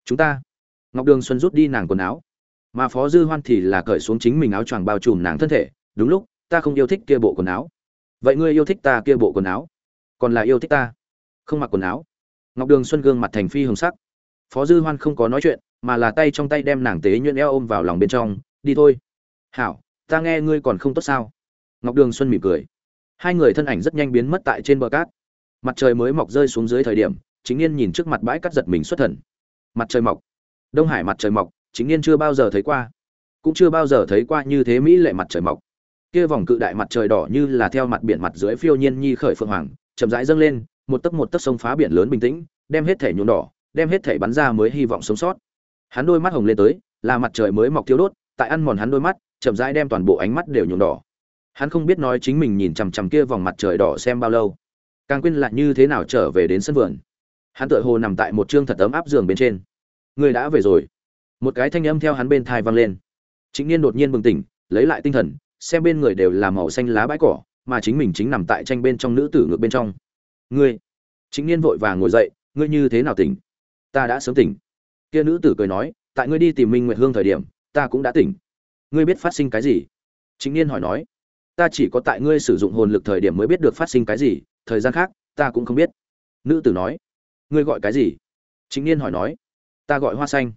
Chúng ta ngọc đường xuân rút đi nàng quần áo. Mà phó dư hoan thì là cởi xuống chính mình áo choàng bao trùm nàng thân thể. Đúng lúc, ta không yêu thích kia bộ quần áo. Vậy ngươi yêu thích ta kia bộ quần áo? Còn là yêu thích ta? Không mặc quần áo. Ngọc đường xuân gương mặt thành phi hồng sắc. Phó dư hoan không có nói chuyện, mà là tay trong tay đem nàng tế nhuyễn eo ôm vào lòng bên trong. Đi thôi. Hảo, ta nghe ngươi còn không tốt sao? Ngọc đường xuân mỉm cười. Hai người thân ảnh rất nhanh biến mất tại trên bờ cát. Mặt trời mới mọc rơi xuống dưới thời điểm, chính yên nhìn trước mặt bãi cắt giật mình xuất thần. Mặt trời mọc đông hải mặt trời mọc, chính niên chưa bao giờ thấy qua. Cũng chưa bao giờ thấy qua như thế mỹ lệ mặt trời mọc. Kia vòng cự đại mặt trời đỏ như là theo mặt biển mặt dưới phiêu nhiên nhi khởi phượng hoàng, chậm rãi dâng lên, một tấc một tấc sông phá biển lớn bình tĩnh, đem hết thể nhuộm đỏ, đem hết thể bắn ra mới hy vọng sống sót. Hắn đôi mắt hồng lên tới, là mặt trời mới mọc thiếu đốt, tại ăn mòn hắn đôi mắt, chậm rãi đem toàn bộ ánh mắt đều nhuộm đỏ. Hắn không biết nói chính mình nhìn chằm chằm kia vòng mặt trời đỏ xem bao lâu. Càng quên lại như thế nào trở về đến sân vườn. Hắn tựa hồ nằm tại một trương thật ấm áp giường bên trên người đã về rồi. Một cái thanh âm theo hắn bên thai vang lên. Chính niên đột nhiên bừng tỉnh, lấy lại tinh thần, xem bên người đều là màu xanh lá bãi cỏ, mà chính mình chính nằm tại tranh bên trong nữ tử ngược bên trong. Ngươi? Chính niên vội vàng ngồi dậy, ngươi như thế nào tỉnh? Ta đã sớm tỉnh. Kia nữ tử cười nói, tại ngươi đi tìm minh nguyệt hương thời điểm, ta cũng đã tỉnh. Ngươi biết phát sinh cái gì? Chính niên hỏi nói. Ta chỉ có tại ngươi sử dụng hồn lực thời điểm mới biết được phát sinh cái gì, thời gian khác, ta cũng không biết. Nữ tử nói. Ngươi gọi cái gì? Chính niên hỏi nói ta gọi hoa xanh.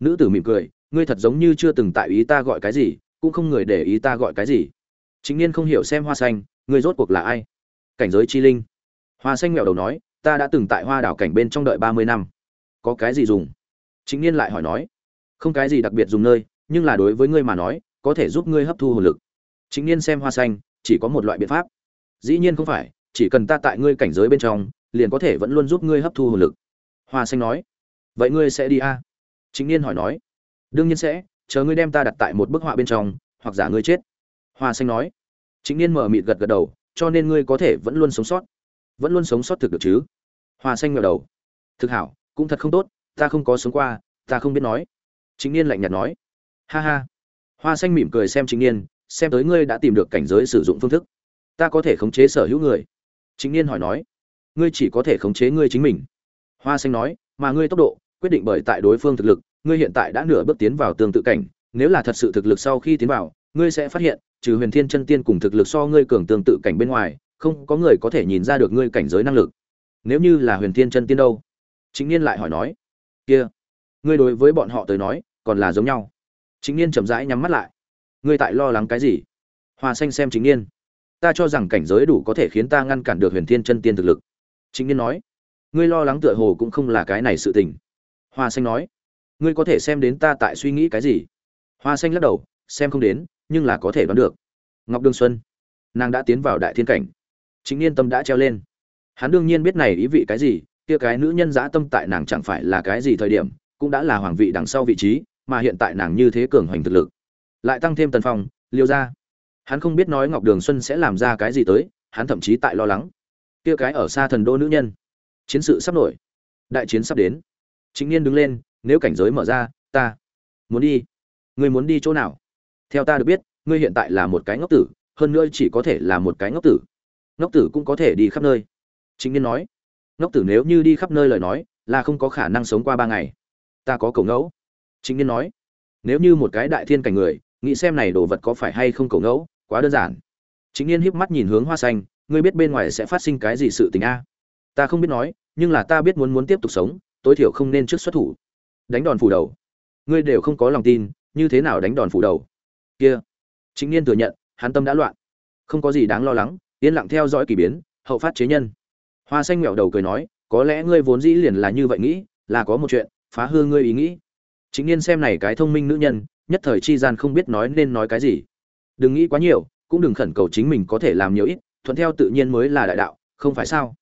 Nữ tử mỉm cười, ngươi thật giống như chưa từng tại ý ta gọi cái gì, cũng không người để ý ta gọi cái gì. Chính niên không hiểu xem hoa xanh, ngươi rốt cuộc là ai? Cảnh giới chi linh. Hoa xanh nghèo đầu nói, ta đã từng tại hoa đảo cảnh bên trong đợi ba mươi năm. Có cái gì dùng? Chính niên lại hỏi nói. Không cái gì đặc biệt dùng nơi, nhưng là đối với ngươi mà nói, có thể giúp ngươi hấp thu hồn lực. Chính niên xem hoa xanh, chỉ có một loại biện pháp. Dĩ nhiên không phải, chỉ cần ta tại ngươi cảnh giới bên trong, liền có thể vẫn luôn giúp ngươi hấp thu hồn lực. Hoa xanh nói vậy ngươi sẽ đi a? À? chính niên hỏi nói. Đương nhiên sẽ, chờ ngươi đem ta đặt tại một bức họa bên trong, hoặc giả ngươi chết. Hoa xanh nói. Chính niên mở mịt gật gật đầu, cho nên ngươi có thể vẫn luôn sống sót. Vẫn luôn sống sót thực được chứ? Hoa xanh ngẩng đầu. Thực hảo, cũng thật không tốt, ta không có sống qua, ta không biết nói. Chính niên lạnh nhạt nói. Ha ha. Hoa xanh mỉm cười xem chính niên, xem tới ngươi đã tìm được cảnh giới sử dụng phương thức. Ta có thể khống chế sở hữu người. Chính niên hỏi nói. Ngươi chỉ có thể khống chế ngươi chính mình. Hoa xanh nói, mà ngươi tốc độ quyết định bởi tại đối phương thực lực, ngươi hiện tại đã nửa bước tiến vào tương tự cảnh, nếu là thật sự thực lực sau khi tiến vào, ngươi sẽ phát hiện, trừ huyền thiên chân tiên cùng thực lực so ngươi cường tương tự cảnh bên ngoài, không có người có thể nhìn ra được ngươi cảnh giới năng lực. Nếu như là huyền thiên chân tiên đâu? Chính niên lại hỏi nói. Kia, ngươi đối với bọn họ tới nói, còn là giống nhau. Chính niên chậm rãi nhắm mắt lại. Ngươi tại lo lắng cái gì? Hoa xanh xem chính niên. Ta cho rằng cảnh giới đủ có thể khiến ta ngăn cản được huyền thiên chân tiên thực lực. Chính niên nói. Ngươi lo lắng tựa hồ cũng không là cái này sự tình hoa xanh nói, ngươi có thể xem đến ta tại suy nghĩ cái gì? Hoa xanh lắc đầu, xem không đến, nhưng là có thể đoán được. Ngọc đương xuân, nàng đã tiến vào đại thiên cảnh. Chính niên tâm đã treo lên. Hắn đương nhiên biết này ý vị cái gì, kia cái nữ nhân dã tâm tại nàng chẳng phải là cái gì thời điểm, cũng đã là hoàng vị đằng sau vị trí, mà hiện tại nàng như thế cường hoành thực lực. Lại tăng thêm tần phong, liêu ra hắn không biết nói ngọc đường xuân sẽ làm ra cái gì tới, hắn thậm chí tại lo lắng. Kia cái ở xa thần đô nữ nhân. Chiến sự sắp nổi. Đại chiến sắp đến chính niên đứng lên, nếu cảnh giới mở ra, ta muốn đi. Ngươi muốn đi chỗ nào? Theo ta được biết, ngươi hiện tại là một cái ngốc tử, hơn nữa chỉ có thể là một cái ngốc tử. Ngốc tử cũng có thể đi khắp nơi. Chính niên nói. Ngốc tử nếu như đi khắp nơi lời nói, là không có khả năng sống qua ba ngày. Ta có cầu ngẫu. Chính niên nói. Nếu như một cái đại thiên cảnh người, nghĩ xem này đồ vật có phải hay không cầu ngẫu, quá đơn giản. Chính niên híp mắt nhìn hướng hoa xanh. Ngươi biết bên ngoài sẽ phát sinh cái gì sự tình a? Ta không biết nói, nhưng là ta biết muốn muốn tiếp tục sống tối thiểu không nên trước xuất thủ. Đánh đòn phủ đầu. Ngươi đều không có lòng tin, như thế nào đánh đòn phủ đầu? Kia. Chính niên thừa nhận, hắn tâm đã loạn. Không có gì đáng lo lắng, yên lặng theo dõi kỳ biến, hậu phát chế nhân. Hoa xanh nghẹo đầu cười nói, có lẽ ngươi vốn dĩ liền là như vậy nghĩ, là có một chuyện, phá hư ngươi ý nghĩ. Chính niên xem này cái thông minh nữ nhân, nhất thời chi gian không biết nói nên nói cái gì. Đừng nghĩ quá nhiều, cũng đừng khẩn cầu chính mình có thể làm nhiều ít, thuận theo tự nhiên mới là đại đạo, không phải sao?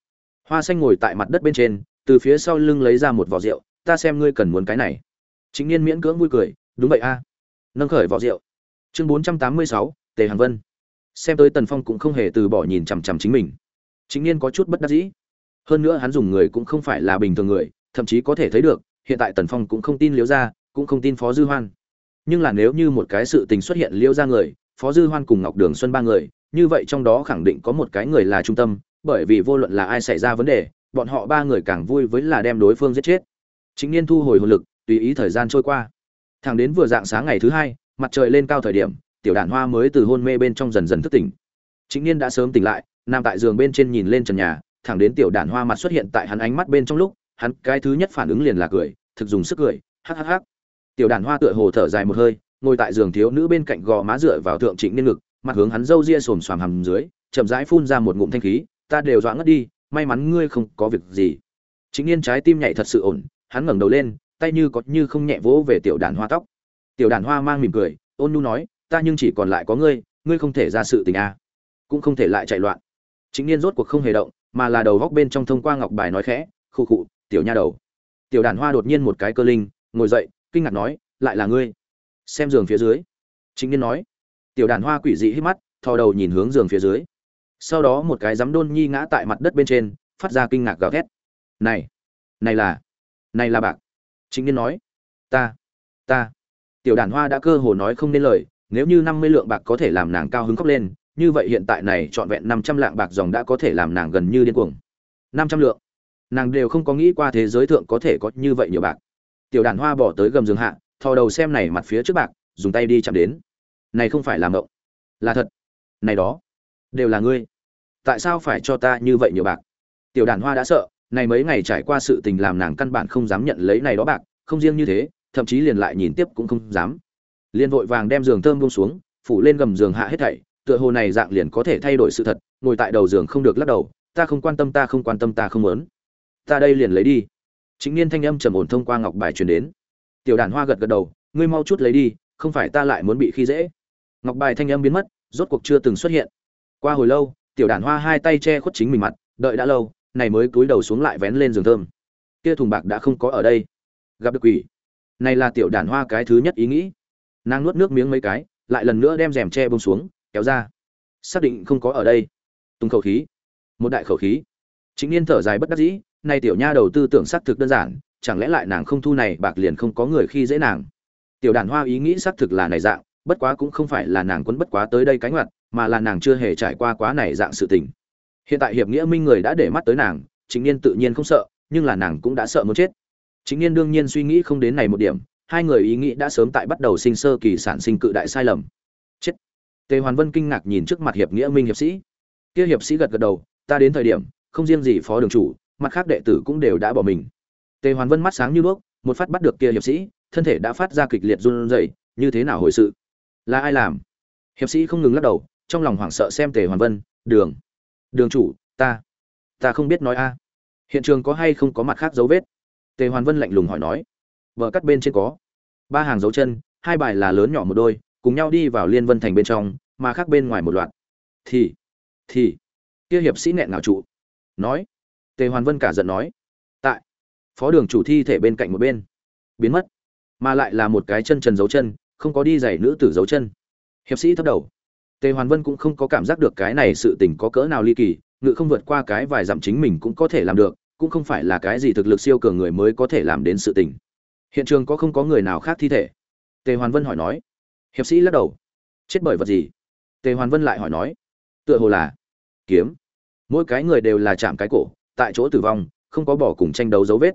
Hoa xanh ngồi tại mặt đất bên trên từ phía sau lưng lấy ra một vỏ rượu, ta xem ngươi cần muốn cái này. Chính niên miễn cưỡng vui cười, đúng vậy a. Nâng khởi vỏ rượu. Chương bốn trăm tám mươi sáu, tề hàn vân. Xem tới tần phong cũng không hề từ bỏ nhìn chằm chằm chính mình. Chính niên có chút bất đắc dĩ. Hơn nữa hắn dùng người cũng không phải là bình thường người, thậm chí có thể thấy được, hiện tại tần phong cũng không tin liễu gia, cũng không tin phó dư hoan. Nhưng là nếu như một cái sự tình xuất hiện liễu gia người, phó dư hoan cùng ngọc đường xuân ba người, như vậy trong đó khẳng định có một cái người là trung tâm, bởi vì vô luận là ai xảy ra vấn đề bọn họ ba người càng vui với là đem đối phương giết chết. Chính niên thu hồi hồn lực, tùy ý thời gian trôi qua. Thẳng đến vừa dạng sáng ngày thứ hai, mặt trời lên cao thời điểm, tiểu đản hoa mới từ hôn mê bên trong dần dần thức tỉnh. Chính niên đã sớm tỉnh lại, nằm tại giường bên trên nhìn lên trần nhà, thẳng đến tiểu đản hoa mặt xuất hiện tại hắn ánh mắt bên trong lúc, hắn cái thứ nhất phản ứng liền là cười, thực dùng sức cười, hắc hắc hắc. Tiểu đản hoa tựa hồ thở dài một hơi, ngồi tại giường thiếu nữ bên cạnh gò má dựa vào thượng trịnh niên ngực, mặt hướng hắn râu ria xồm xoàm hầm dưới, chậm rãi phun ra một ngụm thanh khí, ta đều dọa ngất đi may mắn ngươi không có việc gì. Chính niên trái tim nhảy thật sự ổn, hắn ngẩng đầu lên, tay như có như không nhẹ vỗ về tiểu đàn hoa tóc. Tiểu đàn hoa mang mỉm cười, ôn nu nói, ta nhưng chỉ còn lại có ngươi ngươi không thể ra sự tình a cũng không thể lại chạy loạn. Chính niên rốt cuộc không hề động, mà là đầu góc bên trong thông qua ngọc bài nói khẽ, khụ khụ, tiểu nha đầu. Tiểu đàn hoa đột nhiên một cái cơ linh, ngồi dậy, kinh ngạc nói, lại là ngươi. Xem giường phía dưới. Chính niên nói. Tiểu đàn hoa quỷ dị hít mắt, thò đầu nhìn hướng giường phía dưới sau đó một cái giám đôn nhi ngã tại mặt đất bên trên, phát ra kinh ngạc gào thét. Này này là này là bạc. Chính niên nói. Ta ta. Tiểu đàn hoa đã cơ hồ nói không nên lời, nếu như năm mươi lượng bạc có thể làm nàng cao hứng khóc lên, như vậy hiện tại này trọn vẹn năm trăm lạng bạc dòng đã có thể làm nàng gần như điên cuồng. năm trăm lượng. Nàng đều không có nghĩ qua thế giới thượng có thể có như vậy nhiều bạc. Tiểu đàn hoa bỏ tới gầm giường hạ, thò đầu xem này mặt phía trước bạc, dùng tay đi chạm đến. Này không phải là ngộng là thật. Này đó đều là ngươi. Tại sao phải cho ta như vậy nhiều bạc? Tiểu đàn hoa đã sợ, này mấy ngày trải qua sự tình làm nàng căn bản không dám nhận lấy này đó bạc, không riêng như thế, thậm chí liền lại nhìn tiếp cũng không dám. Liền vội vàng đem giường thơm buông xuống, phủ lên gầm giường hạ hết thảy, tựa hồ này dạng liền có thể thay đổi sự thật, ngồi tại đầu giường không được lắc đầu, ta không quan tâm, ta không quan tâm, ta không muốn. Ta đây liền lấy đi. Chính niên thanh âm trầm ổn thông qua ngọc bài truyền đến. Tiểu đàn hoa gật gật đầu, ngươi mau chút lấy đi, không phải ta lại muốn bị khi dễ. Ngọc bài thanh âm biến mất, rốt cuộc chưa từng xuất hiện qua hồi lâu, tiểu đàn hoa hai tay che khuất chính mình mặt, đợi đã lâu, này mới cúi đầu xuống lại vén lên giường thơm. Kia thùng bạc đã không có ở đây. Gặp được quỷ. Này là tiểu đàn hoa cái thứ nhất ý nghĩ. Nàng nuốt nước miếng mấy cái, lại lần nữa đem rèm che bông xuống, kéo ra. Xác định không có ở đây. Tung khẩu khí. Một đại khẩu khí. Chính niên thở dài bất đắc dĩ nay tiểu nha đầu tư tưởng xác thực đơn giản, chẳng lẽ lại nàng không thu này bạc liền không có người khi dễ nàng? Tiểu đàn hoa ý nghĩ xác thực là này dạng, bất quá cũng không phải là nàng quấn bất quá tới đây cánh ngoặt mà là nàng chưa hề trải qua quá này dạng sự tình. Hiện tại hiệp nghĩa minh người đã để mắt tới nàng chính niên tự nhiên không sợ, nhưng là nàng cũng đã sợ muốn chết. Chính niên đương nhiên suy nghĩ không đến này một điểm, hai người ý nghĩ đã sớm tại bắt đầu sinh sơ kỳ sản sinh cự đại sai lầm. Chết. Tề hoàn vân kinh ngạc nhìn trước mặt hiệp nghĩa minh hiệp sĩ. Kia hiệp sĩ gật gật đầu, ta đến thời điểm, không riêng gì phó đường chủ, mặt khác đệ tử cũng đều đã bỏ mình. Tề hoàn vân mắt sáng như đuốc, một phát bắt được kia hiệp sĩ, thân thể đã phát ra kịch liệt run rẩy, như thế nào hồi sự? Là ai làm? Hiệp sĩ không ngừng lắc đầu trong lòng hoảng sợ xem tề hoàn vân, đường đường chủ, ta ta không biết nói a. Hiện trường có hay không có mặt khác dấu vết? Tề hoàn vân lạnh lùng hỏi nói. Vợ cắt bên trên có. Ba hàng dấu chân, hai bài là lớn nhỏ một đôi, cùng nhau đi vào liên vân thành bên trong, mà khác bên ngoài một loạt. Thì thì, kia hiệp sĩ nẹn ngạo trụ. Nói. Tề hoàn vân cả giận nói. Tại, phó đường chủ thi thể bên cạnh một bên. Biến mất. Mà lại là một cái chân trần dấu chân, không có đi giày nữ tử dấu chân. Hiệp sĩ thấp đầu tề hoàn vân cũng không có cảm giác được cái này sự tình có cỡ nào ly kỳ, ngự không vượt qua cái vài dặm chính mình cũng có thể làm được, cũng không phải là cái gì thực lực siêu cường người mới có thể làm đến sự tình. Hiện trường có không có người nào khác thi thể? Tề hoàn vân hỏi nói. Hiệp sĩ lắc đầu. Chết bởi vật gì? Tề hoàn vân lại hỏi nói. Tựa hồ là kiếm. Mỗi cái người đều là chạm cái cổ, tại chỗ tử vong, không có bỏ cùng tranh đấu dấu vết.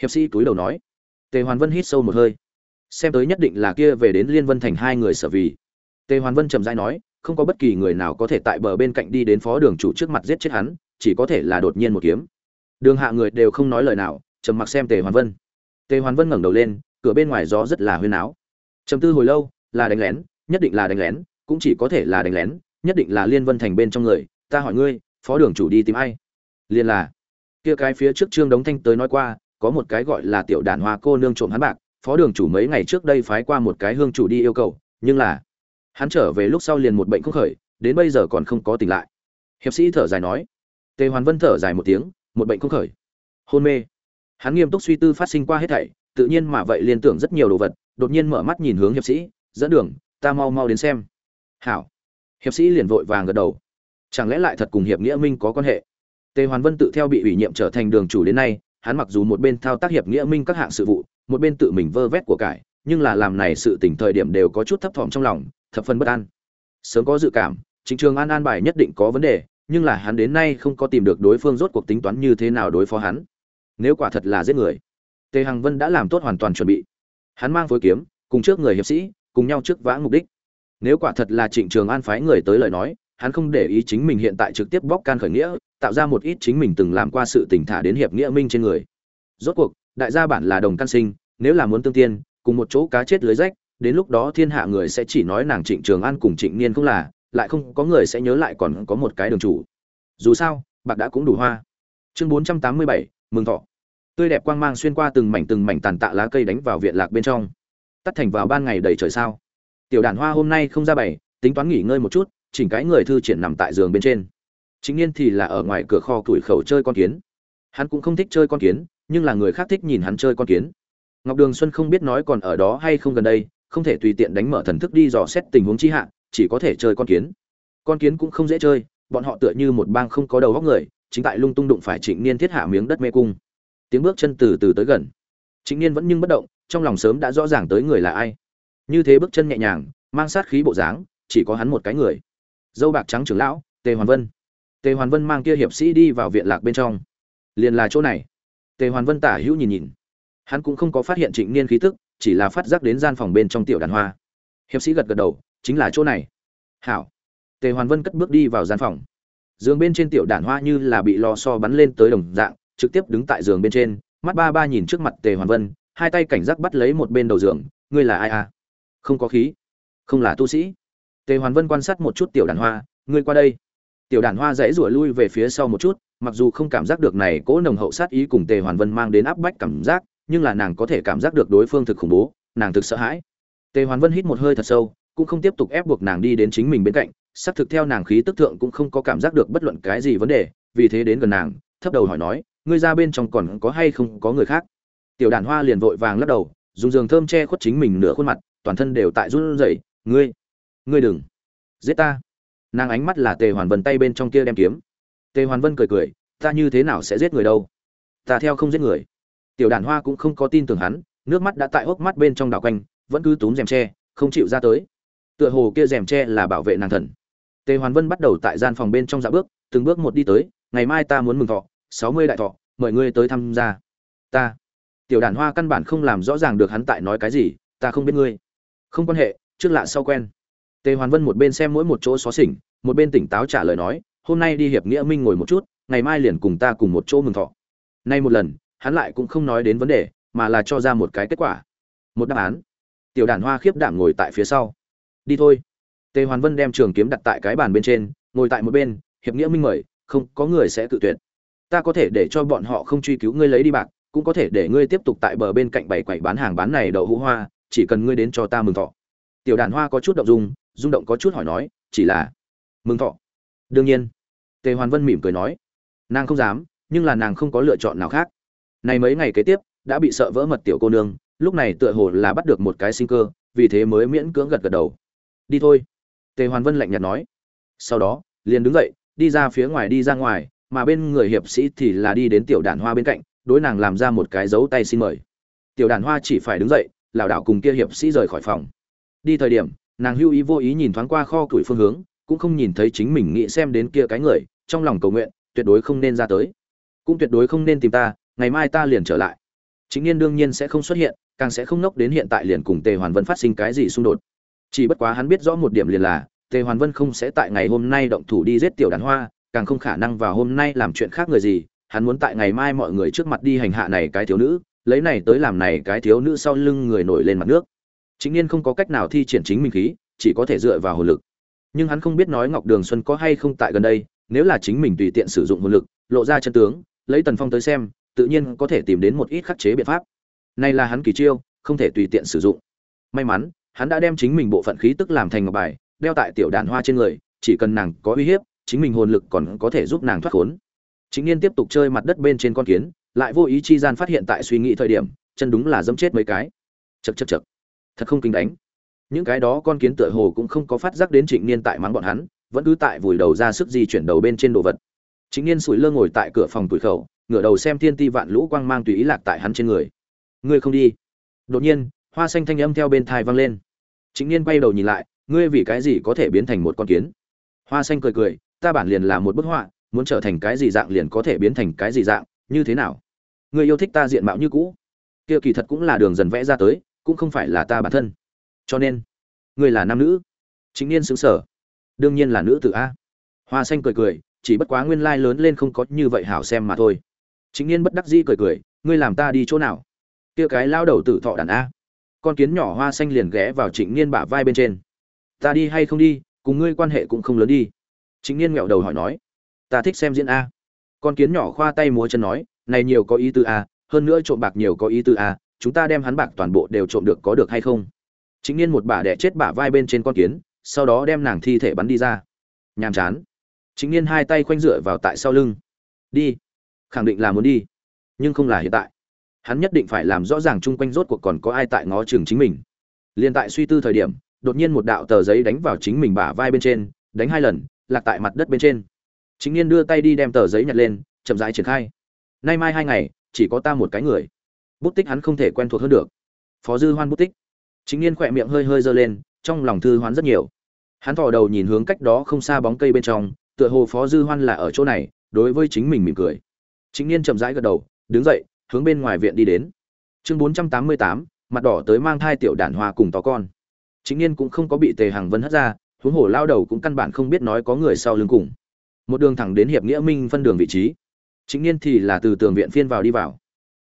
Hiệp sĩ túi đầu nói. Tề hoàn vân hít sâu một hơi. Xem tới nhất định là kia về đến liên vân thành hai người sở vì. Tề hoàn vân trầm dai nói không có bất kỳ người nào có thể tại bờ bên cạnh đi đến phó đường chủ trước mặt giết chết hắn, chỉ có thể là đột nhiên một kiếm. Đường hạ người đều không nói lời nào, trầm mặc xem tề hoàn vân. Tề hoàn vân ngẩng đầu lên, cửa bên ngoài gió rất là huyên áo. Trầm tư hồi lâu, là đánh lén, nhất định là đánh lén, cũng chỉ có thể là đánh lén, nhất định là liên vân thành bên trong người, ta hỏi ngươi, phó đường chủ đi tìm ai? Liên là, kia cái phía trước trương đống thanh tới nói qua, có một cái gọi là tiểu Đản hoa cô nương trộm hắn bạc, phó đường chủ mấy ngày trước đây phái qua một cái hương chủ đi yêu cầu, nhưng là hắn trở về lúc sau liền một bệnh không khởi, đến bây giờ còn không có tỉnh lại. Hiệp sĩ thở dài nói, tề hoàn vân thở dài một tiếng, một bệnh không khởi. Hôn mê. Hắn nghiêm túc suy tư phát sinh qua hết thảy, tự nhiên mà vậy liên tưởng rất nhiều đồ vật, đột nhiên mở mắt nhìn hướng hiệp sĩ, dẫn đường, ta mau mau đến xem. Hảo. Hiệp sĩ liền vội vàng gật đầu. Chẳng lẽ lại thật cùng hiệp nghĩa minh có quan hệ? Tề hoàn vân tự theo bị ủy nhiệm trở thành đường chủ đến nay, hắn mặc dù một bên thao tác hiệp nghĩa minh các hạng sự vụ, một bên tự mình vơ vét của cải nhưng là làm này sự tỉnh thời điểm đều có chút thấp thỏm trong lòng, thập phần bất an. Sớm có dự cảm, chính trường an an bài nhất định có vấn đề, nhưng là hắn đến nay không có tìm được đối phương rốt cuộc tính toán như thế nào đối phó hắn. Nếu quả thật là giết người, tề hằng vân đã làm tốt hoàn toàn chuẩn bị. Hắn mang phối kiếm, cùng trước người hiệp sĩ, cùng nhau trước vã mục đích. Nếu quả thật là trịnh trường an phái người tới lời nói, hắn không để ý chính mình hiện tại trực tiếp bóc can khởi nghĩa, tạo ra một ít chính mình từng làm qua sự tình thả đến hiệp nghĩa minh trên người. Rốt cuộc, đại gia bản là đồng căn sinh, nếu là muốn tương tiên cùng một chỗ cá chết lưới rách, đến lúc đó thiên hạ người sẽ chỉ nói nàng trịnh trường an cùng trịnh niên không là, lại không có người sẽ nhớ lại còn có một cái đường chủ. Dù sao, bạc đã cũng đủ hoa. Chương bốn trăm tám mươi bảy, mừng thọ. Tươi đẹp quang mang xuyên qua từng mảnh từng mảnh tàn tạ lá cây đánh vào viện lạc bên trong. Tắt thành vào ban ngày đầy trời sao. Tiểu đàn hoa hôm nay không ra bày, tính toán nghỉ ngơi một chút, chỉnh cái người thư triển nằm tại giường bên trên. Chính niên thì là ở ngoài cửa kho tuổi khẩu chơi con kiến. Hắn cũng không thích chơi con kiến, nhưng là người khác thích nhìn hắn chơi con kiến ngọc đường xuân không biết nói còn ở đó hay không gần đây, không thể tùy tiện đánh mở thần thức đi dò xét tình huống chi hạ, chỉ có thể chơi con kiến. Con kiến cũng không dễ chơi, bọn họ tựa như một bang không có đầu góc người, chính tại lung tung đụng phải trịnh niên thiết hạ miếng đất mê cung. Tiếng bước chân từ từ tới gần. Trịnh niên vẫn nhưng bất động, trong lòng sớm đã rõ ràng tới người là ai. Như thế bước chân nhẹ nhàng, mang sát khí bộ dáng, chỉ có hắn một cái người. Dâu bạc trắng trưởng lão, tề hoàn vân. Tề hoàn vân mang kia hiệp sĩ đi vào viện lạc bên trong. Liền là chỗ này. Tề hoàn vân tả hữu nhìn nhìn hắn cũng không có phát hiện trịnh niên khí tức, chỉ là phát giác đến gian phòng bên trong tiểu đàn hoa. Hiệp sĩ gật gật đầu, chính là chỗ này. Hảo. Tề hoàn vân cất bước đi vào gian phòng. Giường bên trên tiểu đàn hoa như là bị lò so bắn lên tới đồng dạng, trực tiếp đứng tại giường bên trên, mắt ba ba nhìn trước mặt tề hoàn vân, hai tay cảnh giác bắt lấy một bên đầu giường, ngươi là ai à? Không có khí. Không là tu sĩ. Tề hoàn vân quan sát một chút tiểu đàn hoa, ngươi qua đây. Tiểu đàn hoa dãy rủa lui về phía sau một chút, mặc dù không cảm giác được này cỗ nồng hậu sát ý cùng tề hoàn vân mang đến áp bách cảm giác nhưng là nàng có thể cảm giác được đối phương thực khủng bố, nàng thực sợ hãi. Tề hoàn vân hít một hơi thật sâu, cũng không tiếp tục ép buộc nàng đi đến chính mình bên cạnh, xác thực theo nàng khí tức thượng cũng không có cảm giác được bất luận cái gì vấn đề, vì thế đến gần nàng, thấp đầu hỏi nói, ngươi ra bên trong còn có hay không có người khác? Tiểu đàn hoa liền vội vàng lắc đầu, dùng giường thơm che khuất chính mình nửa khuôn mặt, toàn thân đều tại run rẩy, ngươi ngươi đừng, giết ta. Nàng ánh mắt là tề hoàn vân tay bên trong kia đem kiếm. Tề hoàn vân cười cười, ta như thế nào sẽ giết người đâu? Ta theo không giết người tiểu đàn hoa cũng không có tin tưởng hắn, nước mắt đã tại hốc mắt bên trong đảo quanh, vẫn cứ túm rèm tre, không chịu ra tới. Tựa hồ kia rèm tre là bảo vệ nàng thần. Tề hoàn vân bắt đầu tại gian phòng bên trong dạ bước, từng bước một đi tới, ngày mai ta muốn mừng thọ, sáu mươi đại thọ, mời ngươi tới tham gia. Ta? Tiểu đàn hoa căn bản không làm rõ ràng được hắn tại nói cái gì, ta không biết ngươi. Không quan hệ, trước lạ sau quen. Tề hoàn vân một bên xem mỗi một chỗ xó xỉnh, một bên tỉnh táo trả lời nói, hôm nay đi hiệp nghĩa minh ngồi một chút, ngày mai liền cùng ta cùng một chỗ mừng thọ. Nay một lần hắn lại cũng không nói đến vấn đề, mà là cho ra một cái kết quả. Một đáp án. Tiểu đàn hoa khiếp đảm ngồi tại phía sau. Đi thôi. Tề hoàn vân đem trường kiếm đặt tại cái bàn bên trên, ngồi tại một bên, hiệp nghĩa minh mời, không, có người sẽ tự tuyệt. Ta có thể để cho bọn họ không truy cứu ngươi lấy đi bạc, cũng có thể để ngươi tiếp tục tại bờ bên cạnh bảy quầy bán hàng bán này đậu hũ hoa, chỉ cần ngươi đến cho ta mừng thọ. Tiểu đàn hoa có chút động dung, rung động có chút hỏi nói, chỉ là mừng thọ. Đương nhiên. Tề hoàn vân mỉm cười nói, nàng không dám, nhưng là nàng không có lựa chọn nào khác này mấy ngày kế tiếp, đã bị sợ vỡ mật tiểu cô nương, lúc này tựa hồ là bắt được một cái sinh cơ, vì thế mới miễn cưỡng gật gật đầu. Đi thôi. Tề hoàn vân lạnh nhạt nói. Sau đó, liền đứng dậy, đi ra phía ngoài đi ra ngoài, mà bên người hiệp sĩ thì là đi đến tiểu đàn hoa bên cạnh, đối nàng làm ra một cái dấu tay xin mời. Tiểu đàn hoa chỉ phải đứng dậy, lảo đảo cùng kia hiệp sĩ rời khỏi phòng. Đi thời điểm, nàng hưu ý vô ý nhìn thoáng qua kho củi phương hướng, cũng không nhìn thấy chính mình nghĩ xem đến kia cái người, trong lòng cầu nguyện, tuyệt đối không nên ra tới. Cũng tuyệt đối không nên tìm ta ngày mai ta liền trở lại. Chính niên đương nhiên sẽ không xuất hiện, càng sẽ không nốc đến hiện tại liền cùng tề hoàn vân phát sinh cái gì xung đột. Chỉ bất quá hắn biết rõ một điểm liền là, tề hoàn vân không sẽ tại ngày hôm nay động thủ đi giết tiểu đàn hoa, càng không khả năng vào hôm nay làm chuyện khác người gì. Hắn muốn tại ngày mai mọi người trước mặt đi hành hạ này cái thiếu nữ, lấy này tới làm này cái thiếu nữ sau lưng người nổi lên mặt nước. Chính niên không có cách nào thi triển chính mình khí, chỉ có thể dựa vào hồn lực. Nhưng hắn không biết nói ngọc đường xuân có hay không tại gần đây, nếu là chính mình tùy tiện sử dụng hồn lực, lộ ra chân tướng, lấy tần phong tới xem tự nhiên có thể tìm đến một ít khắc chế biện pháp. Này là hắn kỳ chiêu, không thể tùy tiện sử dụng. May mắn, hắn đã đem chính mình bộ phận khí tức làm thành ngọc bài, đeo tại tiểu đàn hoa trên người, chỉ cần nàng có uy hiếp, chính mình hồn lực còn có thể giúp nàng thoát khốn. Chính niên tiếp tục chơi mặt đất bên trên con kiến, lại vô ý chi gian phát hiện tại suy nghĩ thời điểm, chân đúng là dẫm chết mấy cái. Chật chật chật thật không kinh đánh. Những cái đó con kiến tựa hồ cũng không có phát giác đến trịnh niên tại mắng bọn hắn, vẫn cứ tại vùi đầu ra sức di chuyển đầu bên trên đồ vật. Trịnh niên sủi lơ ngồi tại cửa phòng tuổi khẩu ngửa đầu xem thiên ti vạn lũ quang mang tùy ý lạc tại hắn trên người. Ngươi không đi. Đột nhiên, hoa xanh thanh âm theo bên thai vang lên. Chính niên quay đầu nhìn lại, ngươi vì cái gì có thể biến thành một con kiến? Hoa xanh cười cười, ta bản liền là một bức họa, muốn trở thành cái gì dạng liền có thể biến thành cái gì dạng, như thế nào? Ngươi yêu thích ta diện mạo như cũ. Kia kỳ thật cũng là đường dần vẽ ra tới, cũng không phải là ta bản thân. Cho nên, ngươi là nam nữ. Chính niên xứng sở đương nhiên là nữ tử a. Hoa xanh cười cười, chỉ bất quá nguyên lai lớn lên không có như vậy hảo xem mà thôi chính niên bất đắc dĩ cười cười, ngươi làm ta đi chỗ nào? Kia cái lao đầu tử thọ đàn a. Con kiến nhỏ hoa xanh liền ghé vào trịnh niên bả vai bên trên. Ta đi hay không đi, cùng ngươi quan hệ cũng không lớn đi. Trịnh niên nghẹo đầu hỏi nói, ta thích xem diễn a. Con kiến nhỏ khoa tay múa chân nói, này nhiều có ý tư a, hơn nữa trộm bạc nhiều có ý tư a, chúng ta đem hắn bạc toàn bộ đều trộm được có được hay không? Chính niên một bà đẻ chết bả vai bên trên con kiến, sau đó đem nàng thi thể bắn đi ra. Nhàm chán. Chính niên hai tay khoanh dựa vào tại sau lưng. Đi khẳng định là muốn đi, nhưng không là hiện tại. Hắn nhất định phải làm rõ ràng chung quanh rốt cuộc còn có ai tại ngó chừng chính mình. Liền tại suy tư thời điểm, đột nhiên một đạo tờ giấy đánh vào chính mình bả vai bên trên, đánh hai lần, lạc tại mặt đất bên trên. Chính niên đưa tay đi đem tờ giấy nhặt lên, chậm rãi triển khai. Nay mai hai ngày, chỉ có ta một cái người. Bút tích hắn không thể quen thuộc hơn được. Phó dư hoan bút tích. Chính niên khỏe miệng hơi hơi giơ lên, trong lòng thư hoán rất nhiều. Hắn thò đầu nhìn hướng cách đó không xa bóng cây bên trong, tựa hồ phó dư hoan là ở chỗ này, đối với chính mình mỉm cười chính niên chậm rãi gật đầu, đứng dậy, hướng bên ngoài viện đi đến. Chương bốn trăm tám mươi tám, mặt đỏ tới mang thai tiểu đản hoa cùng to con. Chính niên cũng không có bị tề hàng vân hất ra, huống hồ lao đầu cũng căn bản không biết nói có người sau lưng cùng. Một đường thẳng đến hiệp nghĩa minh phân đường vị trí. Chính niên thì là từ tường viện phiên vào đi vào.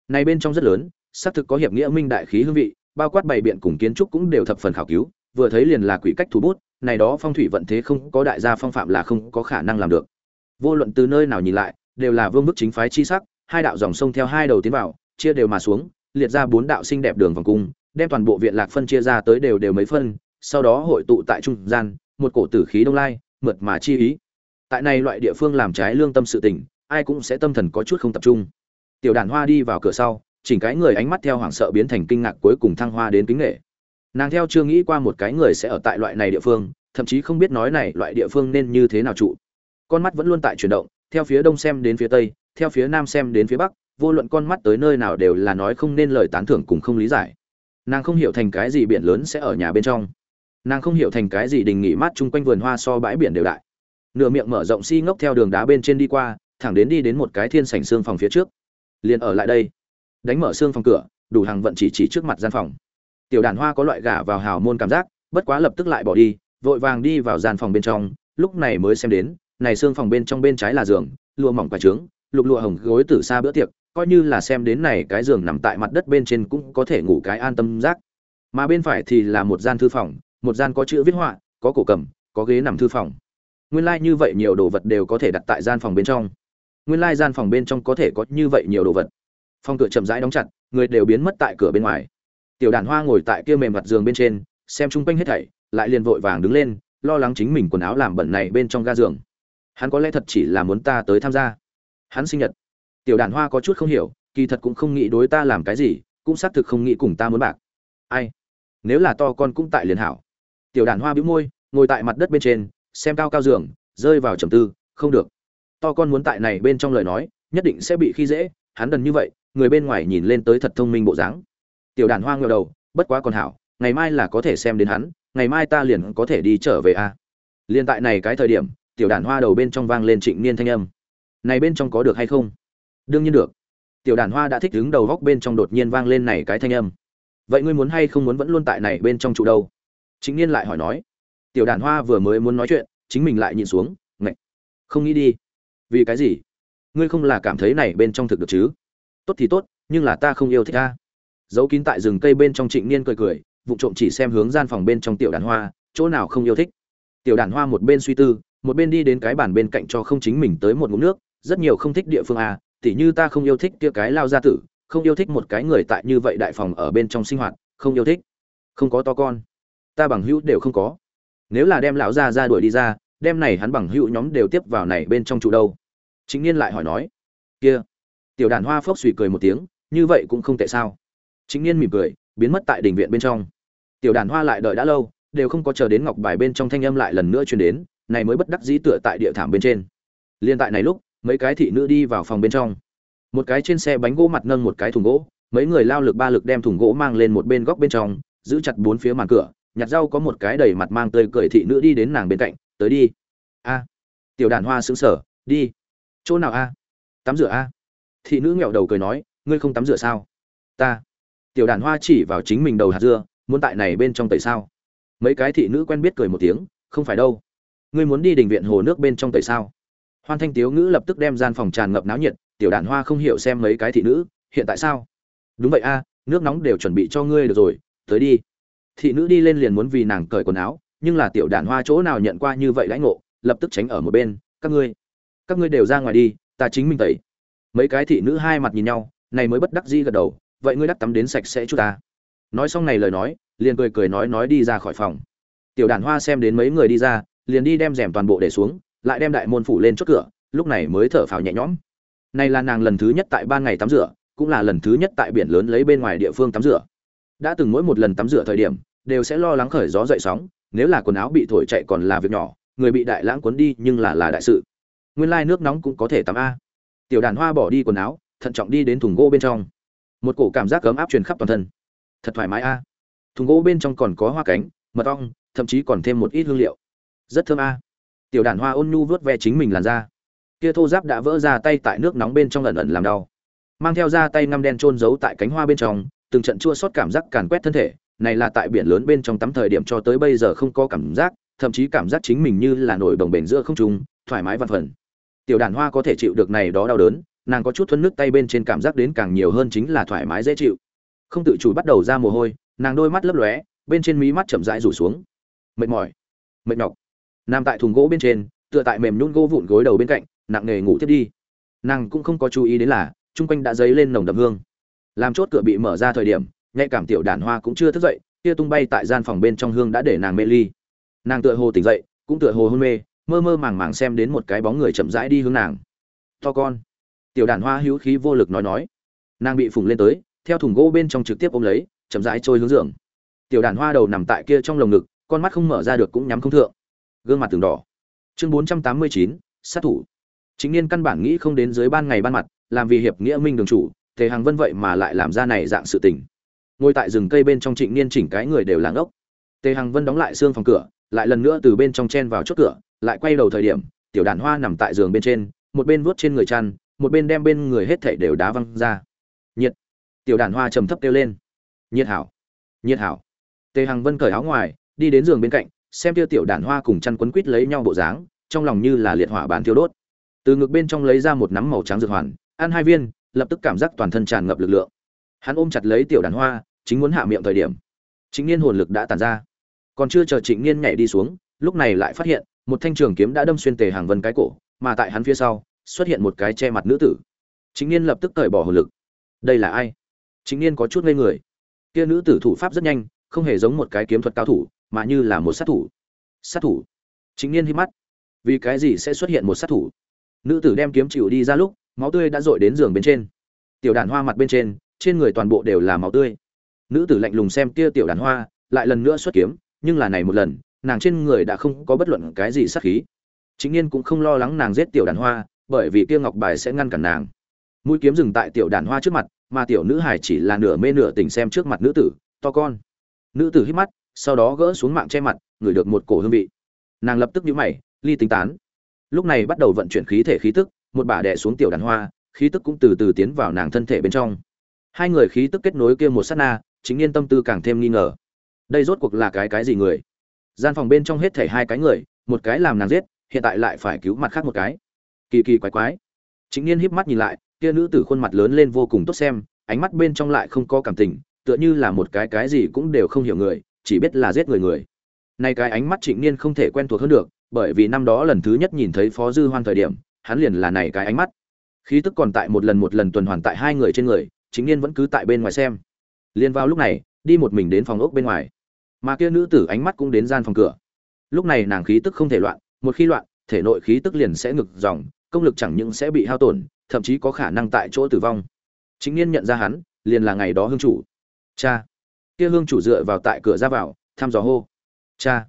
Này bên trong rất lớn, xác thực có hiệp nghĩa minh đại khí hương vị, bao quát bày biện cùng kiến trúc cũng đều thập phần khảo cứu, vừa thấy liền là quỷ cách thu bút, này đó phong thủy vận thế không có đại gia phong phạm là không có khả năng làm được. Vô luận từ nơi nào nhìn lại đều là vương bức chính phái chi sắc, hai đạo dòng sông theo hai đầu tiến vào, chia đều mà xuống, liệt ra bốn đạo xinh đẹp đường vòng cung, đem toàn bộ viện lạc phân chia ra tới đều đều mấy phân, sau đó hội tụ tại trung gian, một cổ tử khí đông lai, mượt mà chi ý. Tại này loại địa phương làm trái lương tâm sự tình, ai cũng sẽ tâm thần có chút không tập trung. Tiểu đàn hoa đi vào cửa sau, chỉnh cái người ánh mắt theo hoảng sợ biến thành kinh ngạc cuối cùng thăng hoa đến kính nghệ nàng theo chưa nghĩ qua một cái người sẽ ở tại loại này địa phương, thậm chí không biết nói này loại địa phương nên như thế nào trụ. Con mắt vẫn luôn tại chuyển động theo phía đông xem đến phía tây, theo phía nam xem đến phía bắc, vô luận con mắt tới nơi nào đều là nói không nên lời tán thưởng cùng không lý giải. Nàng không hiểu thành cái gì biển lớn sẽ ở nhà bên trong. Nàng không hiểu thành cái gì đình nghỉ mát chung quanh vườn hoa so bãi biển đều đại. Nửa miệng mở rộng xi si ngốc theo đường đá bên trên đi qua, thẳng đến đi đến một cái thiên sảnh xương phòng phía trước. Liền ở lại đây. Đánh mở xương phòng cửa, đủ hàng vận chỉ chỉ trước mặt gian phòng. Tiểu đàn hoa có loại gả vào hào môn cảm giác, bất quá lập tức lại bỏ đi, vội vàng đi vào gian phòng bên trong, lúc này mới xem đến này xương phòng bên trong bên trái là giường, lụa mỏng quả trướng lục lụa hồng gối từ xa bữa tiệc, coi như là xem đến này cái giường nằm tại mặt đất bên trên cũng có thể ngủ cái an tâm giác. Mà bên phải thì là một gian thư phòng, một gian có chữ viết họa, có cổ cầm, có ghế nằm thư phòng. Nguyên lai like như vậy nhiều đồ vật đều có thể đặt tại gian phòng bên trong. Nguyên lai like gian phòng bên trong có thể có như vậy nhiều đồ vật. Phòng cửa chậm rãi đóng chặt, người đều biến mất tại cửa bên ngoài. Tiểu đàn hoa ngồi tại kia mềm mặt giường bên trên, xem chung quanh hết thảy, lại liền vội vàng đứng lên, lo lắng chính mình quần áo làm bẩn này bên trong ga giường hắn có lẽ thật chỉ là muốn ta tới tham gia. Hắn sinh nhật. Tiểu đàn hoa có chút không hiểu, kỳ thật cũng không nghĩ đối ta làm cái gì, cũng xác thực không nghĩ cùng ta muốn bạc. Ai? Nếu là to con cũng tại liền hảo. Tiểu đàn hoa bĩu môi, ngồi tại mặt đất bên trên, xem cao cao giường, rơi vào trầm tư, không được. To con muốn tại này bên trong lời nói, nhất định sẽ bị khi dễ, hắn đần như vậy, người bên ngoài nhìn lên tới thật thông minh bộ dáng. Tiểu đàn hoa ngờ đầu, bất quá còn hảo, ngày mai là có thể xem đến hắn, ngày mai ta liền có thể đi trở về a. À. liền tại này cái thời điểm tiểu đàn hoa đầu bên trong vang lên trịnh niên thanh âm. Này bên trong có được hay không? Đương nhiên được. Tiểu đàn hoa đã thích đứng đầu góc bên trong đột nhiên vang lên này cái thanh âm. Vậy ngươi muốn hay không muốn vẫn luôn tại này bên trong trụ đâu? Chính niên lại hỏi nói. Tiểu đàn hoa vừa mới muốn nói chuyện, chính mình lại nhìn xuống, ngạch. Không nghĩ đi. Vì cái gì? Ngươi không là cảm thấy này bên trong thực được chứ? Tốt thì tốt, nhưng là ta không yêu thích ta. Giấu kín tại rừng cây bên trong trịnh niên cười cười, vụ trộm chỉ xem hướng gian phòng bên trong tiểu đàn hoa, chỗ nào không yêu thích. Tiểu đàn hoa một bên suy tư một bên đi đến cái bàn bên cạnh cho không chính mình tới một ngụm nước, rất nhiều không thích địa phương à tỉ như ta không yêu thích kia cái lao gia tử, không yêu thích một cái người tại như vậy đại phòng ở bên trong sinh hoạt, không yêu thích. Không có to con. Ta bằng hữu đều không có. Nếu là đem lão gia ra đuổi đi ra đem này hắn bằng hữu nhóm đều tiếp vào này bên trong trụ đâu. Chính niên lại hỏi nói, kia. Tiểu đàn hoa phốc suy cười một tiếng, như vậy cũng không tệ sao? Chính niên mỉm cười, biến mất tại đình viện bên trong. Tiểu đàn hoa lại đợi đã lâu, đều không có chờ đến ngọc bài bên trong thanh âm lại lần nữa truyền đến này mới bất đắc dĩ tựa tại địa thảm bên trên. Liên tại này lúc, mấy cái thị nữ đi vào phòng bên trong. Một cái trên xe bánh gỗ mặt nâng một cái thùng gỗ, mấy người lao lực ba lực đem thùng gỗ mang lên một bên góc bên trong, giữ chặt bốn phía màn cửa, nhặt rau có một cái đầy mặt mang tươi cười thị nữ đi đến nàng bên cạnh, tới đi. A. Tiểu đàn hoa xứng sở đi. Chỗ nào a? Tắm rửa a. Thị nữ nghẹo đầu cười nói, ngươi không tắm rửa sao? Ta. Tiểu đàn hoa chỉ vào chính mình đầu hạt dưa, muốn tại này bên trong tẩy sao? Mấy cái thị nữ quen biết cười một tiếng, không phải đâu ngươi muốn đi đình viện hồ nước bên trong tẩy sao? Hoan thanh tiếu ngữ lập tức đem gian phòng tràn ngập náo nhiệt, tiểu đàn hoa không hiểu xem mấy cái thị nữ, hiện tại sao? Đúng vậy a, nước nóng đều chuẩn bị cho ngươi được rồi, tới đi. Thị nữ đi lên liền muốn vì nàng cởi quần áo, nhưng là tiểu đàn hoa chỗ nào nhận qua như vậy lãnh ngộ, lập tức tránh ở một bên, các ngươi các ngươi đều ra ngoài đi, ta chính mình tẩy. Mấy cái thị nữ hai mặt nhìn nhau, này mới bất đắc dĩ gật đầu, vậy ngươi đắc tắm đến sạch sẽ chút ta. Nói xong này lời nói, liền cười cười nói nói đi ra khỏi phòng. Tiểu đàn hoa xem đến mấy người đi ra liền đi đem rèm toàn bộ để xuống, lại đem đại môn phủ lên chốt cửa, lúc này mới thở phào nhẹ nhõm. Này là nàng lần thứ nhất tại ban ngày tắm rửa, cũng là lần thứ nhất tại biển lớn lấy bên ngoài địa phương tắm rửa. Đã từng mỗi một lần tắm rửa thời điểm, đều sẽ lo lắng khởi gió dậy sóng, nếu là quần áo bị thổi chạy còn là việc nhỏ, người bị đại lãng cuốn đi nhưng là là đại sự. Nguyên lai nước nóng cũng có thể tắm a. Tiểu đàn hoa bỏ đi quần áo, thận trọng đi đến thùng gỗ bên trong. Một cổ cảm giác ấm áp truyền khắp toàn thân. Thật thoải mái a. Thùng gỗ bên trong còn có hoa cánh, mật ong, thậm chí còn thêm một ít hương liệu rất thơm a. Tiểu đàn hoa ôn nhu vớt ve chính mình làn da. Kia thô giáp đã vỡ ra tay tại nước nóng bên trong ẩn ẩn làm đau. Mang theo ra tay ngăm đen trôn giấu tại cánh hoa bên trong, từng trận chua xót cảm giác càn quét thân thể, này là tại biển lớn bên trong tắm thời điểm cho tới bây giờ không có cảm giác, thậm chí cảm giác chính mình như là nổi đồng bền giữa không trung, thoải mái văn phần. Tiểu đàn hoa có thể chịu được này đó đau đớn, nàng có chút thuấn nước tay bên trên cảm giác đến càng nhiều hơn chính là thoải mái dễ chịu. Không tự chủ bắt đầu ra mồ hôi, nàng đôi mắt lấp lóe, bên trên mí mắt chậm rãi rủ xuống. Mệt mỏi. Mệt nhọc nằm tại thùng gỗ bên trên, tựa tại mềm nhún gỗ vụn gối đầu bên cạnh, nặng nề ngủ tiếp đi. Nàng cũng không có chú ý đến là, chung quanh đã dấy lên nồng đậm hương. Làm chốt cửa bị mở ra thời điểm, nhạy cảm tiểu đàn hoa cũng chưa thức dậy, kia tung bay tại gian phòng bên trong hương đã để nàng mê ly. Nàng tựa hồ tỉnh dậy, cũng tựa hồ hôn mê, mơ mơ màng màng xem đến một cái bóng người chậm rãi đi hướng nàng. To con. Tiểu đàn hoa hữu khí vô lực nói nói. Nàng bị phùng lên tới, theo thùng gỗ bên trong trực tiếp ôm lấy, chậm rãi trôi hướng giường. Tiểu đàn hoa đầu nằm tại kia trong lồng ngực, con mắt không mở ra được cũng nhắm không thượng gương mặt từng đỏ. Chương bốn trăm tám mươi chín, sát thủ. Chính niên căn bản nghĩ không đến dưới ban ngày ban mặt, làm vì hiệp nghĩa minh đường chủ, tề hàng vân vậy mà lại làm ra này dạng sự tình. Ngồi tại rừng cây bên trong trịnh niên chỉnh cái người đều làng ốc tề hàng vân đóng lại xương phòng cửa, lại lần nữa từ bên trong chen vào chốt cửa, lại quay đầu thời điểm, tiểu đàn hoa nằm tại giường bên trên, một bên vuốt trên người chăn, một bên đem bên người hết thảy đều đá văng ra. Nhiệt. Tiểu đàn hoa trầm thấp kêu lên. Nhiệt hảo. Nhiệt hảo. Tề hằng vân cởi áo ngoài, đi đến giường bên cạnh xem tiêu tiểu đàn hoa cùng chăn quấn quít lấy nhau bộ dáng, trong lòng như là liệt hỏa bán thiêu đốt. Từ ngực bên trong lấy ra một nắm màu trắng dược hoàn, ăn hai viên, lập tức cảm giác toàn thân tràn ngập lực lượng. Hắn ôm chặt lấy tiểu đàn hoa, chính muốn hạ miệng thời điểm chính niên hồn lực đã tàn ra. Còn chưa chờ trịnh niên nhảy đi xuống, lúc này lại phát hiện, một thanh trường kiếm đã đâm xuyên tề hàng vân cái cổ, mà tại hắn phía sau, xuất hiện một cái che mặt nữ tử. Chính niên lập tức cởi bỏ hồn lực. Đây là ai? Chính niên có chút ngây người. Kia nữ tử thủ pháp rất nhanh, không hề giống một cái kiếm thuật cao thủ mà như là một sát thủ. Sát thủ? Chính niên hít mắt. Vì cái gì sẽ xuất hiện một sát thủ? Nữ tử đem kiếm chịu đi ra lúc, máu tươi đã dội đến giường bên trên. Tiểu đàn hoa mặt bên trên trên người toàn bộ đều là máu tươi. Nữ tử lạnh lùng xem kia tiểu đàn hoa, lại lần nữa xuất kiếm, nhưng là này một lần, nàng trên người đã không có bất luận cái gì sát khí. Chính niên cũng không lo lắng nàng giết tiểu đàn hoa, bởi vì kia ngọc bài sẽ ngăn cản nàng. Mũi kiếm dừng tại tiểu đàn hoa trước mặt, mà tiểu nữ hải chỉ là nửa mê nửa tỉnh xem trước mặt nữ tử, to con. Nữ tử hít mắt sau đó gỡ xuống mạng che mặt, ngửi được một cổ hương vị. Nàng lập tức nhíu mày, ly tính tán. Lúc này bắt đầu vận chuyển khí thể khí tức, một bả đẻ xuống tiểu đàn hoa, khí tức cũng từ từ tiến vào nàng thân thể bên trong. Hai người khí tức kết nối kia một sát na, chính niên tâm tư càng thêm nghi ngờ. Đây rốt cuộc là cái cái gì người? Gian phòng bên trong hết thảy hai cái người, một cái làm nàng giết, hiện tại lại phải cứu mặt khác một cái. Kỳ kỳ quái quái. Chính niên híp mắt nhìn lại, kia nữ tử khuôn mặt lớn lên vô cùng tốt xem, ánh mắt bên trong lại không có cảm tình, tựa như là một cái cái gì cũng đều không hiểu người chỉ biết là giết người người. Nay cái ánh mắt trịnh niên không thể quen thuộc hơn được, bởi vì năm đó lần thứ nhất nhìn thấy phó dư hoan thời điểm, hắn liền là này cái ánh mắt. Khí tức còn tại một lần một lần tuần hoàn tại hai người trên người chính niên vẫn cứ tại bên ngoài xem. Liền vào lúc này, đi một mình đến phòng ốc bên ngoài. Mà kia nữ tử ánh mắt cũng đến gian phòng cửa. Lúc này nàng khí tức không thể loạn, một khi loạn, thể nội khí tức liền sẽ ngực dòng, công lực chẳng những sẽ bị hao tổn, thậm chí có khả năng tại chỗ tử vong. Chính niên nhận ra hắn, liền là ngày đó hương chủ. Cha! Kia hương chủ dựa vào tại cửa ra vào, thăm dò hô. Cha.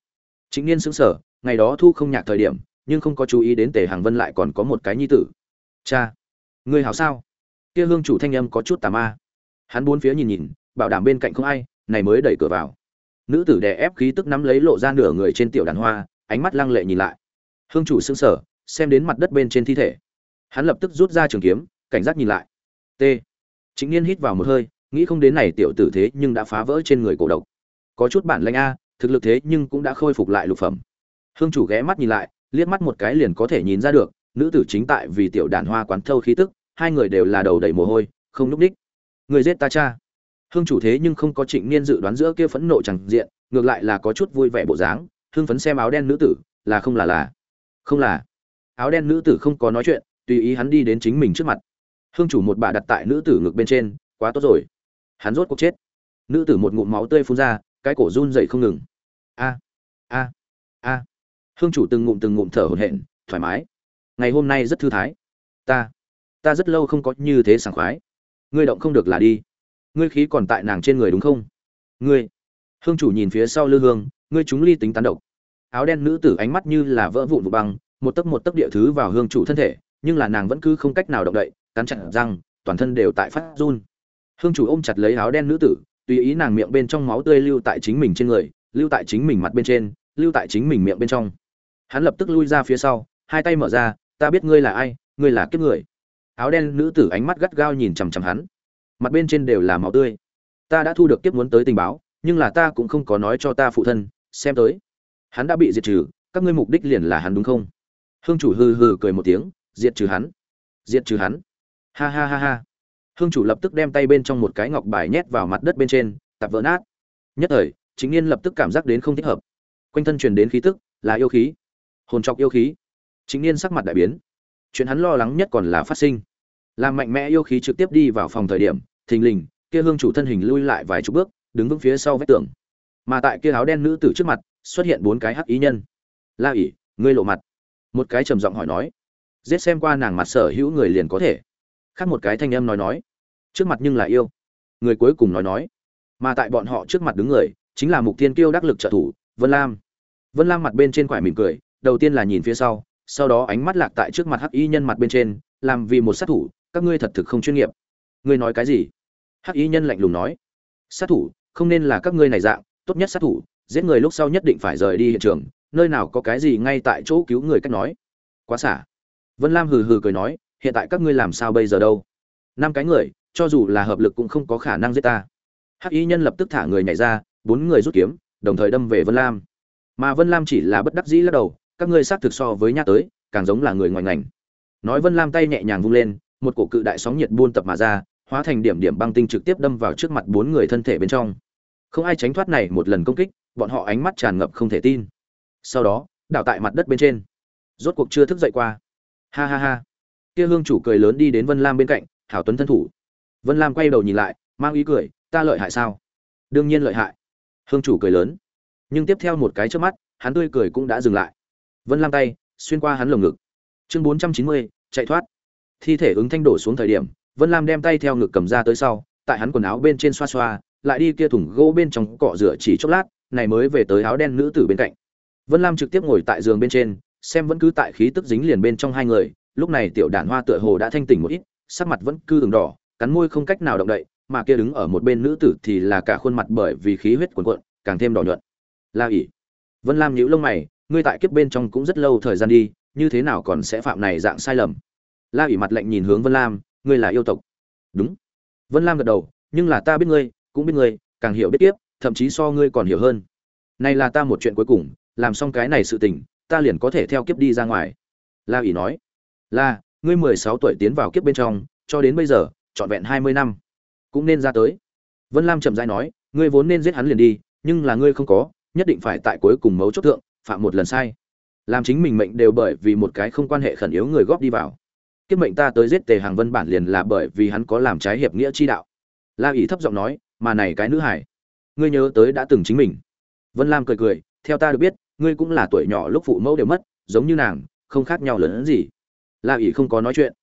Chính niên sững sờ, ngày đó thu không nhạc thời điểm, nhưng không có chú ý đến tề hàng vân lại còn có một cái nhi tử. Cha. Người hảo sao? Kia hương chủ thanh âm có chút tà ma. Hắn bốn phía nhìn nhìn, bảo đảm bên cạnh không ai, này mới đẩy cửa vào. Nữ tử đè ép khí tức nắm lấy lộ ra nửa người trên tiểu đàn hoa, ánh mắt lăng lệ nhìn lại. Hương chủ sững sờ, xem đến mặt đất bên trên thi thể. Hắn lập tức rút ra trường kiếm, cảnh giác nhìn lại. T. Chính niên hít vào một hơi nghĩ không đến này tiểu tử thế nhưng đã phá vỡ trên người cổ độc. Có chút bản lanh a, thực lực thế nhưng cũng đã khôi phục lại lục phẩm. Hương chủ ghé mắt nhìn lại, liếc mắt một cái liền có thể nhìn ra được, nữ tử chính tại vì tiểu đàn hoa quán thâu khí tức, hai người đều là đầu đầy mồ hôi, không núp đích. Người giết ta cha. Hương chủ thế nhưng không có trịnh niên dự đoán giữa kia phẫn nộ chẳng diện, ngược lại là có chút vui vẻ bộ dáng hương phấn xem áo đen nữ tử, là không là là. Không là. Áo đen nữ tử không có nói chuyện, tùy ý hắn đi đến chính mình trước mặt. Hương chủ một bà đặt tại nữ tử ngực bên trên, quá tốt rồi hắn rốt cuộc chết. Nữ tử một ngụm máu tươi phun ra, cái cổ run dậy không ngừng. A a a. Hương chủ từng ngụm từng ngụm thở hổn hển, thoải mái. Ngày hôm nay rất thư thái. Ta ta rất lâu không có như thế sảng khoái. Ngươi động không được là đi. Ngươi khí còn tại nàng trên người đúng không? Ngươi. Hương chủ nhìn phía sau lư hương, ngươi chúng ly tính tán độc. Áo đen nữ tử ánh mắt như là vỡ vụn vụ băng, một tấc một tấc địa thứ vào hương chủ thân thể, nhưng là nàng vẫn cứ không cách nào động đậy, cắn chặn răng, toàn thân đều tại phát run hương chủ ôm chặt lấy áo đen nữ tử, tùy ý nàng miệng bên trong máu tươi lưu tại chính mình trên người, lưu tại chính mình mặt bên trên, lưu tại chính mình miệng bên trong. Hắn lập tức lui ra phía sau, hai tay mở ra, ta biết ngươi là ai, ngươi là kiếp người. Áo đen nữ tử ánh mắt gắt gao nhìn chằm chằm hắn. Mặt bên trên đều là máu tươi. Ta đã thu được kiếp muốn tới tình báo, nhưng là ta cũng không có nói cho ta phụ thân, xem tới. Hắn đã bị diệt trừ, các ngươi mục đích liền là hắn đúng không? Hương chủ hừ hừ cười một tiếng, diệt trừ hắn, diệt trừ hắn. Ha ha ha ha hương chủ lập tức đem tay bên trong một cái ngọc bài nhét vào mặt đất bên trên, tạp vỡ nát. Nhất thời, chính niên lập tức cảm giác đến không thích hợp. Quanh thân truyền đến khí tức, là yêu khí. Hồn trọc yêu khí. Chính niên sắc mặt đại biến. Chuyện hắn lo lắng nhất còn là phát sinh. Làm mạnh mẽ yêu khí trực tiếp đi vào phòng thời điểm, thình lình, kia hương chủ thân hình lui lại vài chục bước, đứng vững phía sau vách tường. Mà tại kia áo đen nữ tử trước mặt, xuất hiện bốn cái hắc ý nhân. La ỉ, ngươi lộ mặt. Một cái trầm giọng hỏi nói. Giết xem qua nàng mặt sở hữu người liền có thể khác một cái thanh âm nói nói. Trước mặt nhưng là yêu. Người cuối cùng nói nói. Mà tại bọn họ trước mặt đứng người, chính là mục tiên kiêu đắc lực trợ thủ, vân lam. Vân lam mặt bên trên quải mỉm cười, đầu tiên là nhìn phía sau sau đó ánh mắt lạc tại trước mặt hắc y nhân mặt bên trên, làm vì một sát thủ, các ngươi thật thực không chuyên nghiệp. Ngươi nói cái gì? Hắc y nhân lạnh lùng nói. Sát thủ, không nên là các ngươi này dạng, tốt nhất sát thủ, giết người lúc sau nhất định phải rời đi hiện trường, nơi nào có cái gì ngay tại chỗ cứu người cách nói. Quá xả. Vân lam hừ hừ cười nói hiện tại các ngươi làm sao bây giờ đâu? Năm cái người, cho dù là hợp lực cũng không có khả năng giết ta. Hắc y nhân lập tức thả người nhảy ra, bốn người rút kiếm, đồng thời đâm về vân lam. Mà vân lam chỉ là bất đắc dĩ lắc đầu, các ngươi xác thực so với nhát tới, càng giống là người ngoài ngành. Nói vân lam tay nhẹ nhàng vung lên, một cổ cự đại sóng nhiệt buôn tập mà ra, hóa thành điểm điểm băng tinh trực tiếp đâm vào trước mặt bốn người thân thể bên trong. Không ai tránh thoát này một lần công kích, bọn họ ánh mắt tràn ngập không thể tin. Sau đó, đảo tại mặt đất bên trên. Rốt cuộc chưa thức dậy qua. Ha ha ha kia hương chủ cười lớn đi đến vân lam bên cạnh, hảo tuấn thân thủ. Vân lam quay đầu nhìn lại, mang ý cười, ta lợi hại sao? Đương nhiên lợi hại. Hương chủ cười lớn. Nhưng tiếp theo một cái trước mắt, hắn tươi cười cũng đã dừng lại. Vân lam tay, xuyên qua hắn lồng ngực. Chương bốn trăm chín mươi, chạy thoát. Thi thể ứng thanh đổ xuống thời điểm, vân lam đem tay theo ngực cầm ra tới sau, tại hắn quần áo bên trên xoa xoa, lại đi kia thùng gỗ bên trong cọ rửa chỉ chốc lát, này mới về tới áo đen nữ tử bên cạnh. Vân lam trực tiếp ngồi tại giường bên trên, xem vẫn cứ tại khí tức dính liền bên trong hai người lúc này tiểu đản hoa tựa hồ đã thanh tỉnh một ít, sắc mặt vẫn cứ ửng đỏ, cắn môi không cách nào động đậy, mà kia đứng ở một bên nữ tử thì là cả khuôn mặt bởi vì khí huyết cuồn cuộn, càng thêm đỏ nhuận. La ỉ. Vân lam nhíu lông mày, ngươi tại kiếp bên trong cũng rất lâu thời gian đi, như thế nào còn sẽ phạm này dạng sai lầm? La ỉ mặt lạnh nhìn hướng vân lam, ngươi là yêu tộc. Đúng. Vân lam gật đầu, nhưng là ta biết ngươi, cũng biết ngươi, càng hiểu biết tiếp thậm chí so ngươi còn hiểu hơn. Này là ta một chuyện cuối cùng, làm xong cái này sự tình, ta liền có thể theo kiếp đi ra ngoài. La ỉ nói là, ngươi mười sáu tuổi tiến vào kiếp bên trong, cho đến bây giờ, trọn vẹn hai mươi năm. Cũng nên ra tới. Vân lam chậm rãi nói, ngươi vốn nên giết hắn liền đi, nhưng là ngươi không có, nhất định phải tại cuối cùng mấu chốt thượng, phạm một lần sai. Làm chính mình mệnh đều bởi vì một cái không quan hệ khẩn yếu người góp đi vào. Kiếp mệnh ta tới giết tề hàng vân bản liền là bởi vì hắn có làm trái hiệp nghĩa chi đạo. La ỷ thấp giọng nói, mà này cái nữ hải ngươi nhớ tới đã từng chính mình. Vân lam cười cười, theo ta được biết, ngươi cũng là tuổi nhỏ lúc phụ mẫu đều mất, giống như nàng, không khác nhau lớn hơn gì la ỷ không có nói chuyện.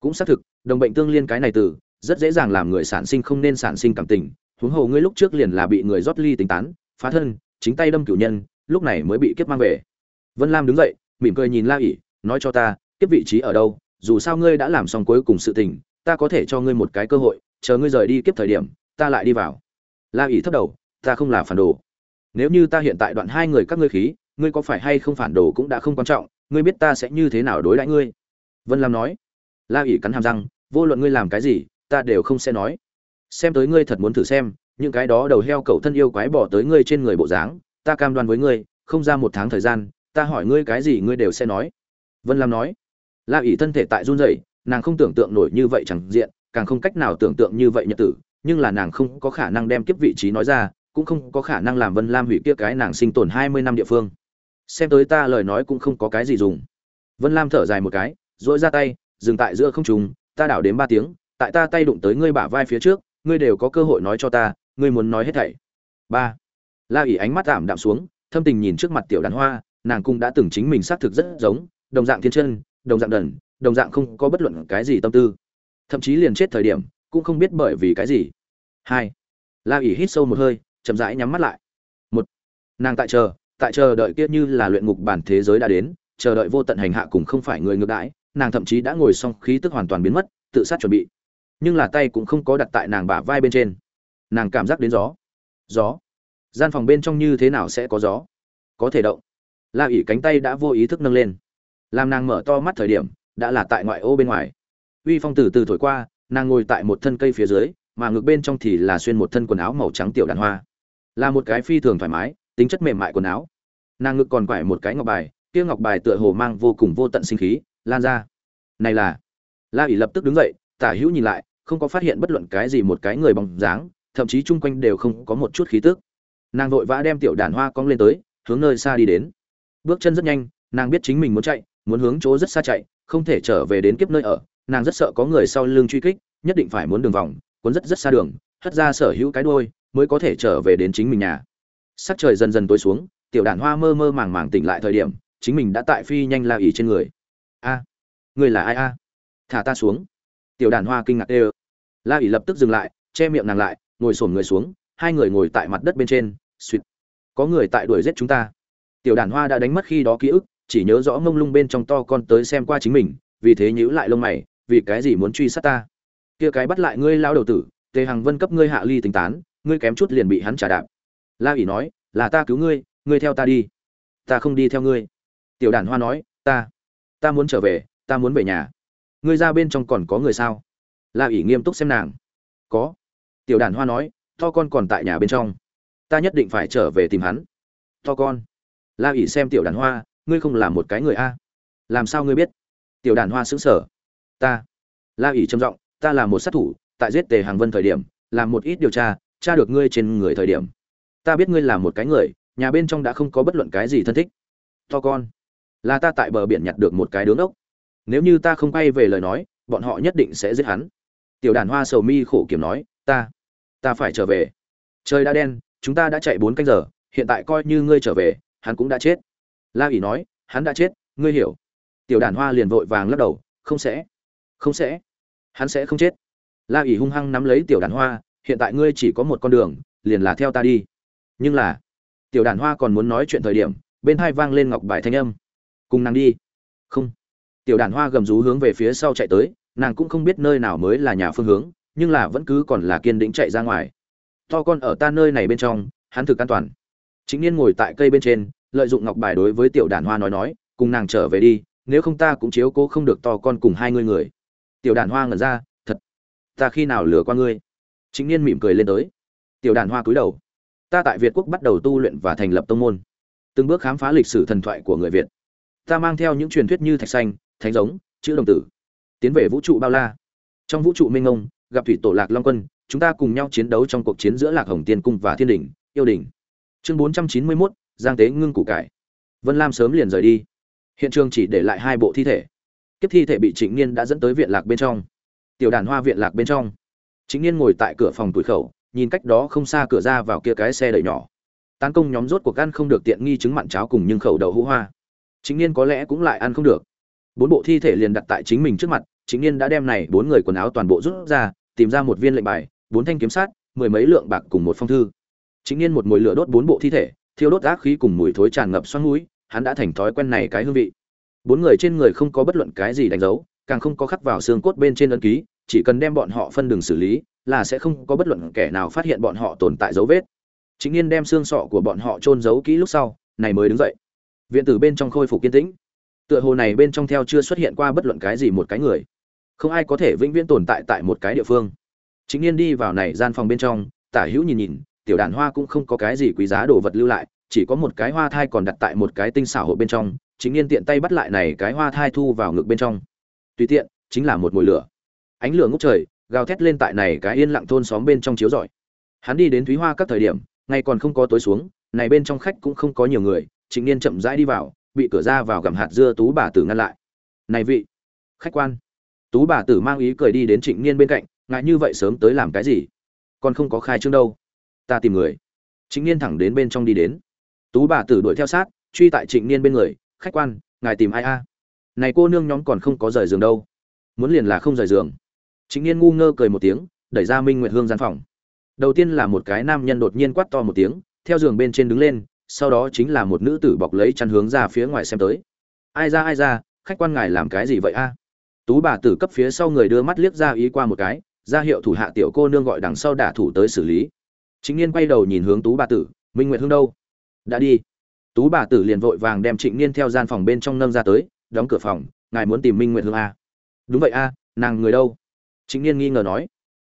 Cũng xác thực, đồng bệnh tương liên cái này từ, rất dễ dàng làm người sản sinh không nên sản sinh cảm tình. Huống hồ ngươi lúc trước liền là bị người rót ly tính tán, phá thân, chính tay đâm cửu nhân, lúc này mới bị kiếp mang về. Vân lam đứng dậy, mỉm cười nhìn la ỷ, nói cho ta, kiếp vị trí ở đâu, dù sao ngươi đã làm xong cuối cùng sự tình, ta có thể cho ngươi một cái cơ hội, chờ ngươi rời đi kiếp thời điểm, ta lại đi vào. La ỷ thấp đầu, ta không là phản đồ. Nếu như ta hiện tại đoạn hai người các ngươi khí, ngươi có phải hay không phản đồ cũng đã không quan trọng, ngươi biết ta sẽ như thế nào đối đãi ngươi vân lam nói. La ỷ cắn hàm răng, vô luận ngươi làm cái gì, ta đều không sẽ nói. Xem tới ngươi thật muốn thử xem, những cái đó đầu heo cậu thân yêu quái bỏ tới ngươi trên người bộ dáng, ta cam đoan với ngươi, không ra một tháng thời gian, ta hỏi ngươi cái gì ngươi đều sẽ nói. Vân lam nói. La ỷ thân thể tại run rẩy, nàng không tưởng tượng nổi như vậy chẳng diện, càng không cách nào tưởng tượng như vậy nhật tử, nhưng là nàng không có khả năng đem kiếp vị trí nói ra, cũng không có khả năng làm vân lam hủy kia cái nàng sinh tồn hai mươi năm địa phương. Xem tới ta lời nói cũng không có cái gì dùng. Vân lam thở dài một cái dỗi ra tay, dừng tại giữa không trùng ta đảo đến ba tiếng, tại ta tay đụng tới ngươi bả vai phía trước, ngươi đều có cơ hội nói cho ta, ngươi muốn nói hết thảy. Ba. La ỉ ánh mắt tạm đạm xuống, thâm tình nhìn trước mặt tiểu đàn hoa, nàng cũng đã từng chính mình xác thực rất giống, đồng dạng thiên chân, đồng dạng đần, đồng dạng không có bất luận cái gì tâm tư. Thậm chí liền chết thời điểm, cũng không biết bởi vì cái gì. Hai. La ỉ hít sâu một hơi, chậm rãi nhắm mắt lại. Một. Nàng tại chờ tại chờ đợi kia như là luyện ngục bản thế giới đã đến, chờ đợi vô tận hành hạ cùng không phải người ngược đãi nàng thậm chí đã ngồi xong khí tức hoàn toàn biến mất, tự sát chuẩn bị. Nhưng là tay cũng không có đặt tại nàng bả vai bên trên. Nàng cảm giác đến gió. Gió? Gian phòng bên trong như thế nào sẽ có gió? Có thể động. La ỉ cánh tay đã vô ý thức nâng lên. Làm nàng mở to mắt thời điểm, đã là tại ngoại ô bên ngoài. Uy phong từ từ thổi qua, nàng ngồi tại một thân cây phía dưới, mà ngược bên trong thì là xuyên một thân quần áo màu trắng tiểu đàn hoa. Là một cái phi thường thoải mái, tính chất mềm mại quần áo. Nàng ngực còn quải một cái ngọc bài, kia ngọc bài tựa hồ mang vô cùng vô tận sinh khí lan ra. Này là, la ỉ lập tức đứng dậy, tả hữu nhìn lại, không có phát hiện bất luận cái gì một cái người bóng dáng, thậm chí chung quanh đều không có một chút khí tức. Nàng vội vã đem tiểu đàn hoa cong lên tới, hướng nơi xa đi đến. Bước chân rất nhanh, nàng biết chính mình muốn chạy, muốn hướng chỗ rất xa chạy, không thể trở về đến kiếp nơi ở. Nàng rất sợ có người sau lưng truy kích, nhất định phải muốn đường vòng, cuốn rất rất xa đường, hất ra sở hữu cái đuôi, mới có thể trở về đến chính mình nhà. Sắc trời dần dần tối xuống, tiểu đàn hoa mơ mơ màng màng tỉnh lại thời điểm, chính mình đã tại phi nhanh la ỉ trên người a người là ai a? Thả ta xuống. Tiểu đàn hoa kinh ngạc ê la ỉ lập tức dừng lại, che miệng nàng lại, ngồi sổm người xuống, hai người ngồi tại mặt đất bên trên, suýt. Có người tại đuổi giết chúng ta. Tiểu đàn hoa đã đánh mất khi đó ký ức, chỉ nhớ rõ mông lung bên trong to con tới xem qua chính mình, vì thế nhíu lại lông mày, vì cái gì muốn truy sát ta? Kia cái bắt lại ngươi lao đầu tử, tề hằng vân cấp ngươi hạ ly tính tán, ngươi kém chút liền bị hắn trả đạp. La ỉ nói, là ta cứu ngươi ngươi theo ta đi. Ta không đi theo ngươi. Tiểu đàn hoa nói, ta ta muốn trở về, ta muốn về nhà. Ngươi ra bên trong còn có người sao? La ỉ nghiêm túc xem nàng. Có. Tiểu đàn hoa nói, to con còn tại nhà bên trong. Ta nhất định phải trở về tìm hắn. To con? La ỉ xem tiểu đàn hoa, ngươi không là một cái người a. Làm sao ngươi biết? Tiểu đàn hoa xứng sở ta. La ỉ trầm giọng, ta là một sát thủ, tại giết tề hàng vân thời điểm, làm một ít điều tra tra được ngươi trên người thời điểm. Ta biết ngươi là một cái người, nhà bên trong đã không có bất luận cái gì thân thích. To con? Là ta tại bờ biển nhặt được một cái đứa ốc. Nếu như ta không quay về lời nói, bọn họ nhất định sẽ giết hắn. Tiểu đàn hoa sầu mi khổ kiểm nói, ta ta phải trở về. Trời đã đen, chúng ta đã chạy bốn canh giờ, hiện tại coi như ngươi trở về, hắn cũng đã chết. La ỉ nói, hắn đã chết, ngươi hiểu. Tiểu đàn hoa liền vội vàng lắc đầu, không sẽ không sẽ, hắn sẽ không chết. La ỉ hung hăng nắm lấy tiểu đàn hoa, hiện tại ngươi chỉ có một con đường, liền là theo ta đi. Nhưng là, tiểu đàn hoa còn muốn nói chuyện thời điểm, bên hai vang lên ngọc bài thanh âm cùng nàng đi. Không. Tiểu đàn hoa gầm rú hướng về phía sau chạy tới, nàng cũng không biết nơi nào mới là nhà phương hướng, nhưng là vẫn cứ còn là kiên định chạy ra ngoài. To con ở ta nơi này bên trong, hắn thực an toàn. Chính niên ngồi tại cây bên trên, lợi dụng ngọc bài đối với tiểu đàn hoa nói nói, cùng nàng trở về đi, nếu không ta cũng chiếu cố không được to con cùng hai người người. Tiểu đàn hoa ngẩn ra, thật, ta khi nào lừa qua ngươi? Chính niên mỉm cười lên tới. Tiểu đàn hoa cúi đầu. Ta tại việt quốc bắt đầu tu luyện và thành lập tông môn. Từng bước khám phá lịch sử thần thoại của người việt ta mang theo những truyền thuyết như thạch xanh, thánh giống, chữ đồng tử, tiến về vũ trụ bao la. Trong vũ trụ minh ông gặp thủy tổ lạc long quân, chúng ta cùng nhau chiến đấu trong cuộc chiến giữa lạc hồng tiên cung và thiên đình yêu đình chương bốn trăm chín mươi mốt, giang tế ngưng củ cải. Vân lam sớm liền rời đi. Hiện trường chỉ để lại hai bộ thi thể. Kiếp thi thể bị trịnh niên đã dẫn tới viện lạc bên trong. Tiểu đàn hoa viện lạc bên trong. Trịnh niên ngồi tại cửa phòng tuổi khẩu, nhìn cách đó không xa cửa ra vào kia cái xe đẩy nhỏ. Tán công nhóm rốt cuộc ăn không được tiện nghi trứng mặn cháo cùng nhưng khẩu đầu hũ hoa chính niên có lẽ cũng lại ăn không được. Bốn bộ thi thể liền đặt tại chính mình trước mặt, chính niên đã đem này bốn người quần áo toàn bộ rút ra, tìm ra một viên lệnh bài, bốn thanh kiếm sát, mười mấy lượng bạc cùng một phong thư. Chính niên một mùi lửa đốt bốn bộ thi thể, thiêu đốt ác khí cùng mùi thối tràn ngập xoắn mũi hắn đã thành thói quen này cái hương vị. Bốn người trên người không có bất luận cái gì đánh dấu, càng không có khắc vào xương cốt bên trên ấn ký, chỉ cần đem bọn họ phân đường xử lý, là sẽ không có bất luận kẻ nào phát hiện bọn họ tồn tại dấu vết. Chính niên đem xương sọ của bọn họ trôn giấu kỹ lúc sau, này mới đứng dậy viện tử bên trong khôi phục kiên tĩnh. Tựa hồ này bên trong theo chưa xuất hiện qua bất luận cái gì một cái người. Không ai có thể vĩnh viễn tồn tại tại một cái địa phương. Chính niên đi vào này gian phòng bên trong, tả hữu nhìn nhìn, tiểu đàn hoa cũng không có cái gì quý giá đồ vật lưu lại, chỉ có một cái hoa thai còn đặt tại một cái tinh xảo hộ bên trong. Chính niên tiện tay bắt lại này cái hoa thai thu vào ngực bên trong. Tùy tiện, chính là một mồi lửa. Ánh lửa ngốc trời, gào thét lên tại này cái yên lặng thôn xóm bên trong chiếu rọi. Hắn đi đến thúy hoa các thời điểm, ngay còn không có tối xuống, này bên trong khách cũng không có nhiều người trịnh niên chậm rãi đi vào bị cửa ra vào gặm hạt dưa tú bà tử ngăn lại này vị khách quan tú bà tử mang ý cười đi đến trịnh niên bên cạnh ngại như vậy sớm tới làm cái gì còn không có khai trương đâu ta tìm người Trịnh Niên thẳng đến bên trong đi đến. Tú bà tử đuổi theo sát, truy tại Trịnh Niên bên người, "Khách quan, ngài tìm ai a?" "Này cô nương nhóm còn không có rời giường đâu." "Muốn liền là không rời giường." Trịnh Niên ngu ngơ cười một tiếng, đẩy ra Minh Nguyệt Hương gian phòng. Đầu tiên là một cái nam nhân đột nhiên quát to một tiếng, theo giường bên trên đứng lên, sau đó chính là một nữ tử bọc lấy chăn hướng ra phía ngoài xem tới. "Ai ra ai ra, khách quan ngài làm cái gì vậy a?" Tú bà tử cấp phía sau người đưa mắt liếc ra ý qua một cái, ra hiệu thủ hạ tiểu cô nương gọi đằng sau đả thủ tới xử lý. Trịnh Niên quay đầu nhìn hướng Tú bà tử, Minh Nguyệt Hương đâu? Đã đi. Tú bà tử liền vội vàng đem Trịnh Niên theo gian phòng bên trong nâng ra tới, đóng cửa phòng, ngài muốn tìm Minh Nguyệt Hương à? Đúng vậy a, nàng người đâu? Trịnh Niên nghi ngờ nói.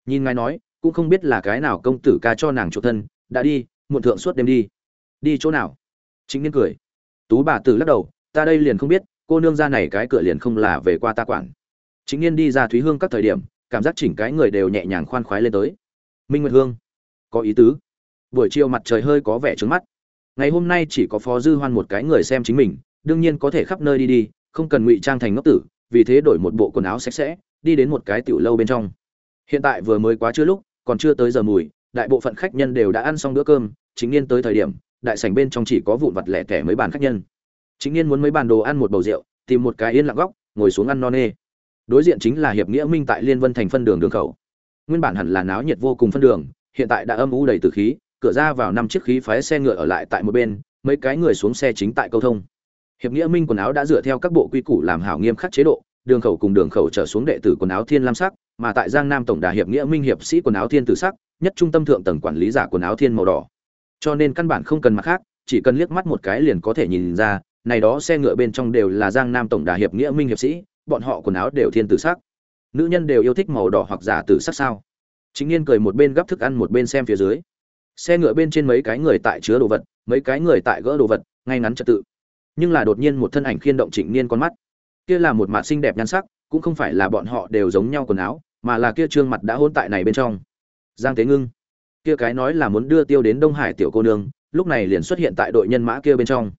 Nhìn ngài nói, cũng không biết là cái nào công tử ca cho nàng chỗ thân, đã đi, muộn thượng suốt đêm đi. Đi chỗ nào? chính Niên cười. Tú bà tử lắc đầu, ta đây liền không biết, cô nương ra này cái cửa liền không là về qua ta quản. chính Niên đi ra Thúy Hương các thời điểm, cảm giác chỉnh cái người đều nhẹ nhàng khoan khoái lên tới. Minh Nguyệt Hương, có ý tứ. Buổi chiều mặt trời hơi có vẻ trướng mắt. Ngày hôm nay chỉ có Phó Dư Hoan một cái người xem chính mình, đương nhiên có thể khắp nơi đi đi, không cần ngụy trang thành ngốc tử, vì thế đổi một bộ quần áo sạch sẽ, đi đến một cái tiểu lâu bên trong. Hiện tại vừa mới quá trưa lúc, còn chưa tới giờ mùi, đại bộ phận khách nhân đều đã ăn xong bữa cơm, chính niên tới thời điểm, đại sảnh bên trong chỉ có vụn vặt lẻ tẻ mấy bàn khách nhân. Chính niên muốn mấy bàn đồ ăn một bầu rượu, tìm một cái yên lặng góc, ngồi xuống ăn no nê. Đối diện chính là hiệp nghĩa minh tại liên vân thành phân đường đường khẩu. Nguyên bản hẳn là náo nhiệt vô cùng phân đường hiện tại đã âm u đầy từ khí cửa ra vào năm chiếc khí phái xe ngựa ở lại tại một bên mấy cái người xuống xe chính tại câu thông. Hiệp nghĩa minh quần áo đã dựa theo các bộ quy củ làm hảo nghiêm khắc chế độ đường khẩu cùng đường khẩu trở xuống đệ tử quần áo thiên lam sắc mà tại giang nam tổng đà hiệp nghĩa minh hiệp sĩ quần áo thiên tử sắc nhất trung tâm thượng tầng quản lý giả quần áo thiên màu đỏ cho nên căn bản không cần mặt khác, chỉ cần liếc mắt một cái liền có thể nhìn ra, này đó xe ngựa bên trong đều là giang nam tổng đà hiệp nghĩa minh hiệp sĩ, bọn họ quần áo đều thiên tử sắc. Nữ nhân đều yêu thích màu đỏ hoặc giả tử sắc sao? Chính niên cười một bên gấp thức ăn một bên xem phía dưới. Xe ngựa bên trên mấy cái người tại chứa đồ vật, mấy cái người tại gỡ đồ vật, ngay ngắn trật tự. Nhưng là đột nhiên một thân ảnh khiên động trịnh niên con mắt. Kia là một mạ xinh đẹp nhan sắc, cũng không phải là bọn họ đều giống nhau quần áo, mà là kia trương mặt đã hôn tại này bên trong. Giang tế ngưng kia cái nói là muốn đưa tiêu đến đông hải tiểu cô nương, lúc này liền xuất hiện tại đội nhân mã kia bên trong.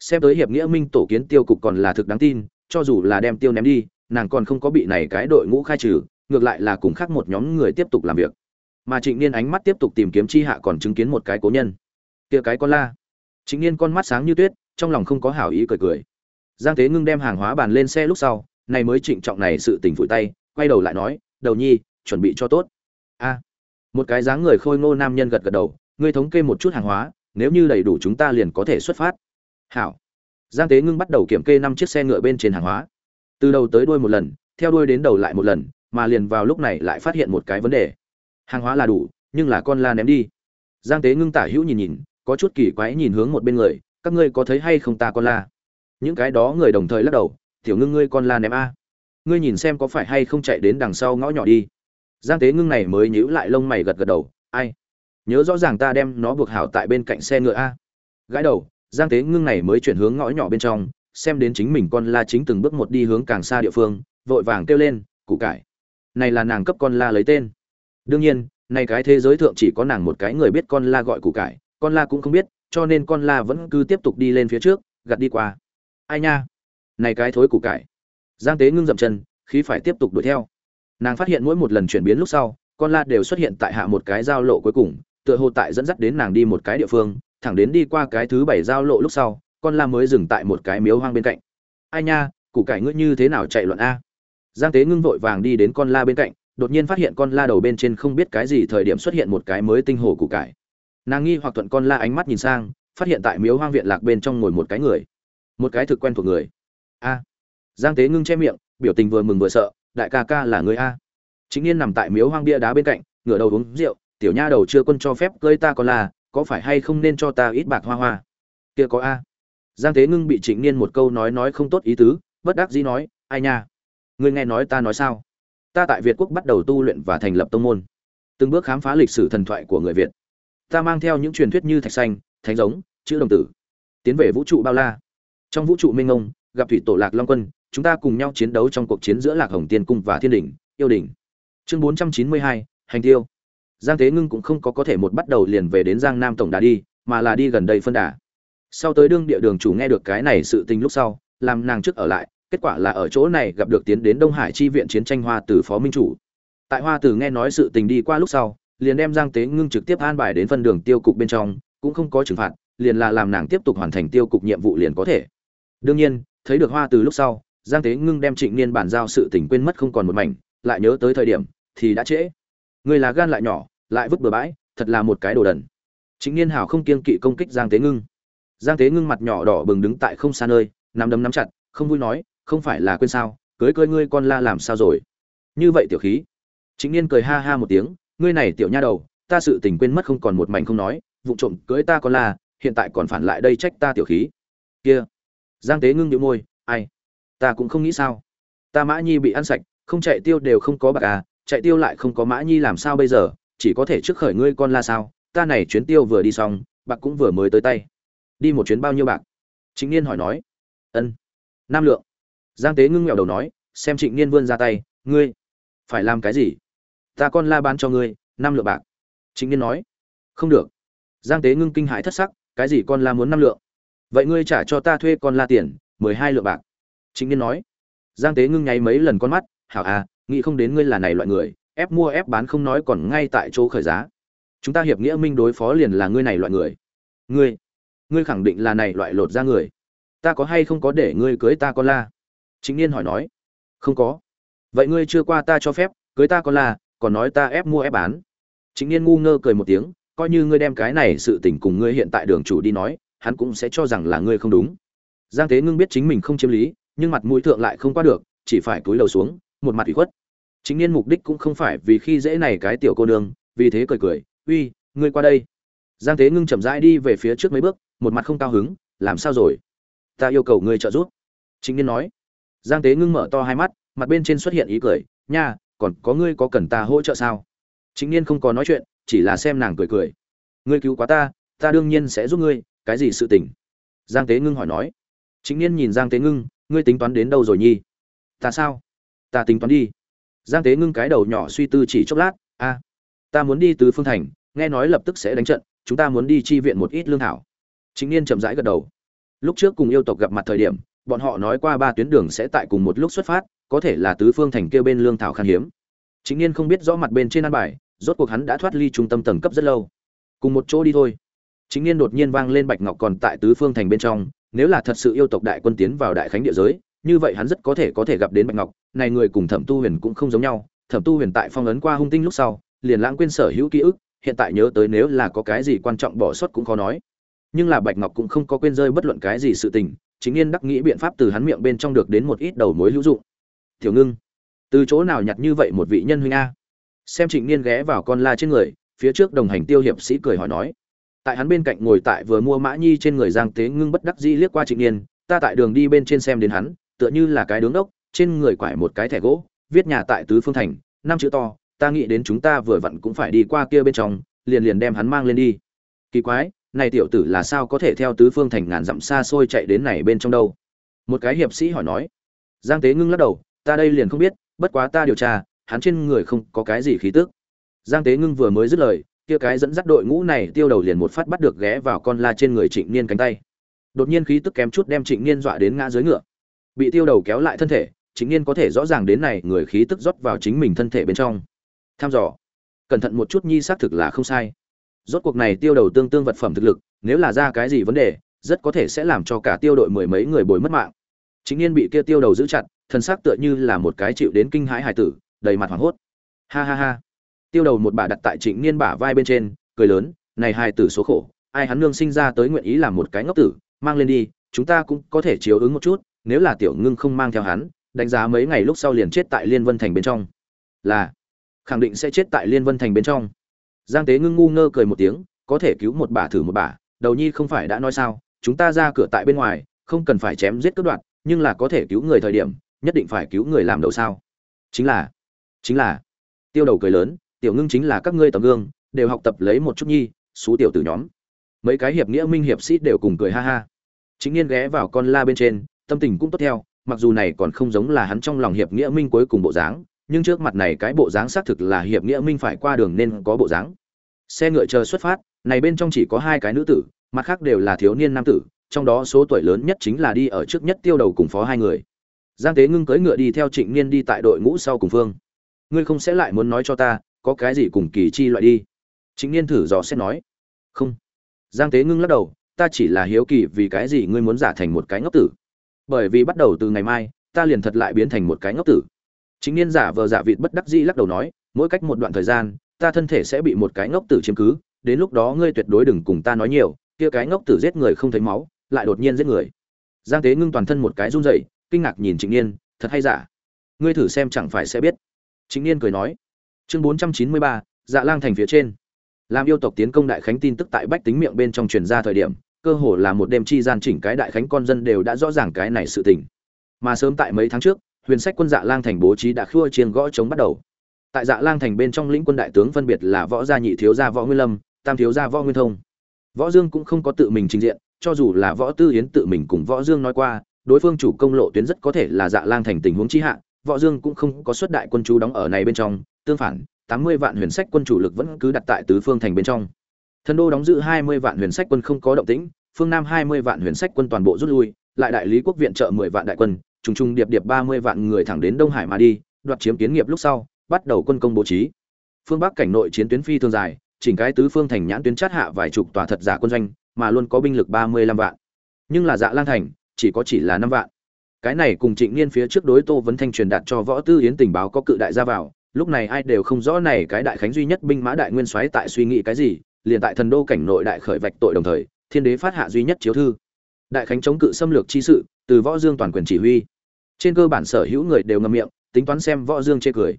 Xem tới hiệp nghĩa minh tổ kiến tiêu cục còn là thực đáng tin, cho dù là đem tiêu ném đi, nàng còn không có bị này cái đội ngũ khai trừ, ngược lại là cùng khác một nhóm người tiếp tục làm việc. Mà trịnh niên ánh mắt tiếp tục tìm kiếm chi hạ còn chứng kiến một cái cố nhân. Kia cái con la. Trịnh niên con mắt sáng như tuyết, trong lòng không có hảo ý cười cười. Giang thế ngưng đem hàng hóa bàn lên xe lúc sau, này mới trịnh trọng này sự tình phủi tay, quay đầu lại nói, đầu nhi, chuẩn bị cho tốt. A một cái dáng người khôi ngô nam nhân gật gật đầu, ngươi thống kê một chút hàng hóa, nếu như đầy đủ chúng ta liền có thể xuất phát. Hảo. Giang tế ngưng bắt đầu kiểm kê năm chiếc xe ngựa bên trên hàng hóa. Từ đầu tới đuôi một lần, theo đuôi đến đầu lại một lần, mà liền vào lúc này lại phát hiện một cái vấn đề. Hàng hóa là đủ, nhưng là con la ném đi. Giang tế ngưng tả hữu nhìn nhìn, có chút kỳ quái nhìn hướng một bên người, các ngươi có thấy hay không ta con la? Những cái đó người đồng thời lắc đầu, tiểu ngưng ngươi con la ném a. Ngươi nhìn xem có phải hay không chạy đến đằng sau ngõ nhỏ đi giang tế ngưng này mới nhíu lại lông mày gật gật đầu, ai? Nhớ rõ ràng ta đem nó buộc hảo tại bên cạnh xe ngựa a. Gãi đầu, giang tế ngưng này mới chuyển hướng ngõ nhỏ bên trong, xem đến chính mình con la chính từng bước một đi hướng càng xa địa phương, vội vàng kêu lên củ cải, này là nàng cấp con la lấy tên. Đương nhiên, này cái thế giới thượng chỉ có nàng một cái người biết con la gọi củ cải, con la cũng không biết, cho nên con la vẫn cứ tiếp tục đi lên phía trước gặt đi qua. Ai nha? Này cái thối củ cải. Giang tế ngưng dậm chân, khí phải tiếp tục đuổi theo nàng phát hiện mỗi một lần chuyển biến lúc sau, con la đều xuất hiện tại hạ một cái giao lộ cuối cùng, tựa hồ tại dẫn dắt đến nàng đi một cái địa phương, thẳng đến đi qua cái thứ bảy giao lộ lúc sau, con la mới dừng tại một cái miếu hoang bên cạnh. Ai nha, củ cải ngươi như thế nào chạy loạn a? Giang tế ngưng vội vàng đi đến con la bên cạnh, đột nhiên phát hiện con la đầu bên trên không biết cái gì thời điểm xuất hiện một cái mới tinh hồ củ cải. Nàng nghi hoặc thuận con la ánh mắt nhìn sang, phát hiện tại miếu hoang viện lạc bên trong ngồi một cái người. Một cái thực quen thuộc người. A. Giang tế ngưng che miệng, biểu tình vừa mừng vừa sợ đại ca ca là người a. Chính niên nằm tại miếu hoang bia đá bên cạnh, ngửa đầu uống rượu, tiểu nha đầu chưa quân cho phép cơi ta còn là, có phải hay không nên cho ta ít bạc hoa hoa? Kia có a. Giang thế ngưng bị trịnh niên một câu nói nói không tốt ý tứ, bất đắc dĩ nói, ai nha, ngươi nghe nói ta nói sao? Ta tại việt quốc bắt đầu tu luyện và thành lập tông môn. Từng bước khám phá lịch sử thần thoại của người việt. Ta mang theo những truyền thuyết như thạch xanh, thánh giống, chữ đồng tử, tiến về vũ trụ bao la. Trong vũ trụ minh ông gặp thủy tổ lạc long quân chúng ta cùng nhau chiến đấu trong cuộc chiến giữa lạc hồng tiên cung và thiên đỉnh, yêu đỉnh. Chương bốn trăm chín mươi hai, hành tiêu. Giang thế ngưng cũng không có có thể một bắt đầu liền về đến giang nam tổng đà đi, mà là đi gần đây phân đà. Sau tới đương địa đường chủ nghe được cái này sự tình lúc sau, làm nàng trước ở lại, kết quả là ở chỗ này gặp được tiến đến đông hải chi viện chiến tranh hoa tử phó minh chủ. Tại hoa tử nghe nói sự tình đi qua lúc sau, liền đem giang tế ngưng trực tiếp an bài đến phân đường tiêu cục bên trong, cũng không có trừng phạt, liền là làm nàng tiếp tục hoàn thành tiêu cục nhiệm vụ liền có thể. Đương nhiên, thấy được hoa tử lúc sau giang tế ngưng đem trịnh niên bàn giao sự tình quên mất không còn một mảnh, lại nhớ tới thời điểm, thì đã trễ. Người là gan lại nhỏ, lại vứt bừa bãi, thật là một cái đồ đần. Trịnh niên hảo không kiên kỵ công kích giang tế ngưng. Giang tế ngưng mặt nhỏ đỏ bừng đứng tại không xa nơi, nắm đấm nắm chặt, không vui nói, không phải là quên sao, cưới cưới ngươi con la làm sao rồi? Như vậy tiểu khí. Trịnh niên cười ha ha một tiếng, ngươi này tiểu nha đầu, ta sự tình quên mất không còn một mảnh không nói, vụ trộm cưới ta con la, hiện tại còn phản lại đây trách ta tiểu khí. Kia. Giang tế ngưng nhíu môi, ai ta cũng không nghĩ sao. Ta mã nhi bị ăn sạch, không chạy tiêu đều không có bạc à chạy tiêu lại không có mã nhi làm sao bây giờ, chỉ có thể trước khởi ngươi con la sao, ta này chuyến tiêu vừa đi xong, bạc cũng vừa mới tới tay. Đi một chuyến bao nhiêu bạc? Chính niên hỏi nói. Ân nam lượng. Giang tế ngưng nghèo đầu nói, xem trịnh niên vươn ra tay, ngươi phải làm cái gì? Ta con la bán cho ngươi, năm lượng bạc. Trịnh niên nói. Không được. Giang tế ngưng kinh hãi thất sắc, cái gì con la muốn năm lượng? Vậy ngươi trả cho ta thuê con la tiền, mười hai lượng bạc trịnh niên nói, giang tế ngưng nháy mấy lần con mắt, hảo à nghĩ không đến ngươi là này loại người, ép mua ép bán không nói còn ngay tại chỗ khởi giá. Chúng ta hiệp nghĩa minh đối phó liền là ngươi này loại người. Ngươi ngươi khẳng định là này loại lột ra người. Ta có hay không có để ngươi cưới ta con la? Chính niên hỏi nói, không có. Vậy ngươi chưa qua ta cho phép, cưới ta con la, còn nói ta ép mua ép bán. Chính niên ngu ngơ cười một tiếng, coi như ngươi đem cái này sự tình cùng ngươi hiện tại đường chủ đi nói, hắn cũng sẽ cho rằng là ngươi không đúng. Giang tế ngưng biết chính mình không chiếm lý nhưng mặt mũi thượng lại không qua được, chỉ phải cúi đầu xuống, một mặt ủy khuất. Chính niên mục đích cũng không phải vì khi dễ này cái tiểu cô nương, vì thế cười cười, uy, ngươi qua đây. Giang tế ngưng chậm rãi đi về phía trước mấy bước, một mặt không cao hứng, làm sao rồi? Ta yêu cầu ngươi trợ giúp. Chính niên nói. Giang tế ngưng mở to hai mắt, mặt bên trên xuất hiện ý cười, nha, còn có ngươi có cần ta hỗ trợ sao? Chính niên không có nói chuyện, chỉ là xem nàng cười cười. Ngươi cứu quá ta ta đương nhiên sẽ giúp ngươi, cái gì sự tình? Giang tế ngưng hỏi nói. Chính niên nhìn giang tế ngưng ngươi tính toán đến đâu rồi nhi? Ta sao? Ta tính toán đi. Giang tế ngưng cái đầu nhỏ suy tư chỉ chốc lát. A, ta muốn đi từ phương thành, nghe nói lập tức sẽ đánh trận, chúng ta muốn đi chi viện một ít lương thảo. Chính niên chậm rãi gật đầu. Lúc trước cùng yêu tộc gặp mặt thời điểm, bọn họ nói qua ba tuyến đường sẽ tại cùng một lúc xuất phát, có thể là tứ phương thành kêu bên lương thảo khan hiếm. Chính niên không biết rõ mặt bên trên an bài, rốt cuộc hắn đã thoát ly trung tâm tầng cấp rất lâu. Cùng một chỗ đi thôi. Chính niên đột nhiên vang lên bạch ngọc còn tại tứ phương thành bên trong nếu là thật sự yêu tộc đại quân tiến vào đại khánh địa giới, như vậy hắn rất có thể có thể gặp đến bạch ngọc. Này người cùng thẩm tu huyền cũng không giống nhau. Thẩm tu huyền tại phong ấn qua hung tinh lúc sau, liền lãng quên sở hữu ký ức, hiện tại nhớ tới nếu là có cái gì quan trọng bỏ sót cũng khó nói. Nhưng là bạch ngọc cũng không có quên rơi bất luận cái gì sự tình, chính yên đắc nghĩ biện pháp từ hắn miệng bên trong được đến một ít đầu mối hữu dụng. Tiểu ngưng, từ chỗ nào nhặt như vậy một vị nhân huynh a? Xem trịnh niên ghé vào con la trên người, phía trước đồng hành tiêu hiệp sĩ cười hỏi nói tại hắn bên cạnh ngồi tại vừa mua mã nhi trên người giang tế ngưng bất đắc dĩ liếc qua trịnh niên, ta tại đường đi bên trên xem đến hắn, tựa như là cái đứng đốc, trên người quải một cái thẻ gỗ, viết nhà tại tứ phương thành, năm chữ to, ta nghĩ đến chúng ta vừa vặn cũng phải đi qua kia bên trong, liền liền đem hắn mang lên đi. Kỳ quái, này tiểu tử là sao có thể theo tứ phương thành ngàn dặm xa xôi chạy đến này bên trong đâu? Một cái hiệp sĩ hỏi nói. Giang tế ngưng lắc đầu, ta đây liền không biết, bất quá ta điều tra, hắn trên người không có cái gì khí tức. Giang tế ngưng vừa mới dứt lời kia cái dẫn dắt đội ngũ này tiêu đầu liền một phát bắt được ghé vào con la trên người trịnh niên cánh tay. Đột nhiên khí tức kém chút đem trịnh niên dọa đến ngã dưới ngựa. Bị tiêu đầu kéo lại thân thể, trịnh niên có thể rõ ràng đến này người khí tức rót vào chính mình thân thể bên trong. Tham dò. Cẩn thận một chút nhi xác thực là không sai. Rốt cuộc này tiêu đầu tương tương vật phẩm thực lực, nếu là ra cái gì vấn đề, rất có thể sẽ làm cho cả tiêu đội mười mấy người bồi mất mạng. Chính niên bị kia tiêu đầu giữ chặt, thân xác tựa như là một cái chịu đến kinh hãi hải tử, đầy mặt hoảng hốt. Ha ha ha tiêu đầu một bà đặt tại trịnh niên bả vai bên trên, cười lớn, này hai tử số khổ, ai hắn nương sinh ra tới nguyện ý làm một cái ngốc tử, mang lên đi, chúng ta cũng có thể chiếu ứng một chút, nếu là tiểu ngưng không mang theo hắn, đánh giá mấy ngày lúc sau liền chết tại liên vân thành bên trong. Là, khẳng định sẽ chết tại liên vân thành bên trong. Giang tế ngưng ngu ngơ cười một tiếng, có thể cứu một bà thử một bà, đầu nhi không phải đã nói sao, chúng ta ra cửa tại bên ngoài, không cần phải chém giết cướp đoạt, nhưng là có thể cứu người thời điểm, nhất định phải cứu người làm đầu sao. Chính là chính là, tiêu đầu cười lớn tiểu ngưng chính là các ngươi tấm gương, đều học tập lấy một chút nhi, xú tiểu từ nhóm. Mấy cái hiệp nghĩa minh hiệp sĩ đều cùng cười ha ha. Chính niên ghé vào con la bên trên, tâm tình cũng tốt theo, mặc dù này còn không giống là hắn trong lòng hiệp nghĩa minh cuối cùng bộ dáng, nhưng trước mặt này cái bộ dáng xác thực là hiệp nghĩa minh phải qua đường nên có bộ dáng. Xe ngựa chờ xuất phát, này bên trong chỉ có hai cái nữ tử, mặt khác đều là thiếu niên nam tử, trong đó số tuổi lớn nhất chính là đi ở trước nhất tiêu đầu cùng phó hai người. Giang tế ngưng cưỡi ngựa đi theo trịnh niên đi tại đội ngũ sau cùng phương. Ngươi không sẽ lại muốn nói cho ta có cái gì cùng kỳ chi loại đi? Chính niên thử dò xét nói. Không. Giang tế ngưng lắc đầu, ta chỉ là hiếu kỳ vì cái gì ngươi muốn giả thành một cái ngốc tử. Bởi vì bắt đầu từ ngày mai, ta liền thật lại biến thành một cái ngốc tử. Chính niên giả vờ giả vịt bất đắc dĩ lắc đầu nói, mỗi cách một đoạn thời gian, ta thân thể sẽ bị một cái ngốc tử chiếm cứ, đến lúc đó ngươi tuyệt đối đừng cùng ta nói nhiều, kia cái ngốc tử giết người không thấy máu, lại đột nhiên giết người. Giang tế ngưng toàn thân một cái run rẩy, kinh ngạc nhìn trịnh niên, thật hay giả? Ngươi thử xem chẳng phải sẽ biết. Trịnh niên cười nói chương bốn trăm chín mươi ba dạ lang thành phía trên. Làm yêu tộc tiến công đại khánh tin tức tại bách tính miệng bên trong truyền ra thời điểm, cơ hồ là một đêm chi gian chỉnh cái đại khánh con dân đều đã rõ ràng cái này sự tình. Mà sớm tại mấy tháng trước, huyền sách quân dạ lang thành bố trí đã khua chiên gõ chống bắt đầu. Tại dạ lang thành bên trong lĩnh quân đại tướng phân biệt là võ gia nhị thiếu gia võ nguyên lâm, tam thiếu gia võ nguyên thông. Võ dương cũng không có tự mình trình diện, cho dù là võ tư yến tự mình cùng võ dương nói qua, đối phương chủ công lộ tuyến rất có thể là dạ lang thành tình huống chi hạ, võ dương cũng không có xuất đại quân chú đóng ở này bên trong tương phản, tám mươi vạn huyền sách quân chủ lực vẫn cứ đặt tại tứ phương thành bên trong. Thần đô đóng giữ hai mươi vạn huyền sách quân không có động tĩnh, phương nam hai mươi vạn huyền sách quân toàn bộ rút lui, lại đại lý quốc viện trợ mười vạn đại quân, trùng trùng điệp điệp ba mươi vạn người thẳng đến đông hải mà đi, đoạt chiếm kiến nghiệp lúc sau, bắt đầu quân công bố trí. Phương bắc cảnh nội chiến tuyến phi thường dài, chỉnh cái tứ phương thành nhãn tuyến chát hạ vài chục tòa thật giả quân doanh, mà luôn có binh lực ba mươi lăm vạn. Nhưng là dạ lang thành, chỉ có chỉ là năm vạn. Cái này cùng trịnh niên phía trước đối tô vấn thanh truyền đạt cho võ tư yến tình báo có cự đại ra vào lúc này ai đều không rõ này cái đại khánh duy nhất binh mã đại nguyên soái tại suy nghĩ cái gì, liền tại thần đô cảnh nội đại khởi vạch tội đồng thời, thiên đế phát hạ duy nhất chiếu thư. Đại khánh chống cự xâm lược chi sự, từ võ dương toàn quyền chỉ huy. Trên cơ bản sở hữu người đều ngậm miệng, tính toán xem võ dương chê cười.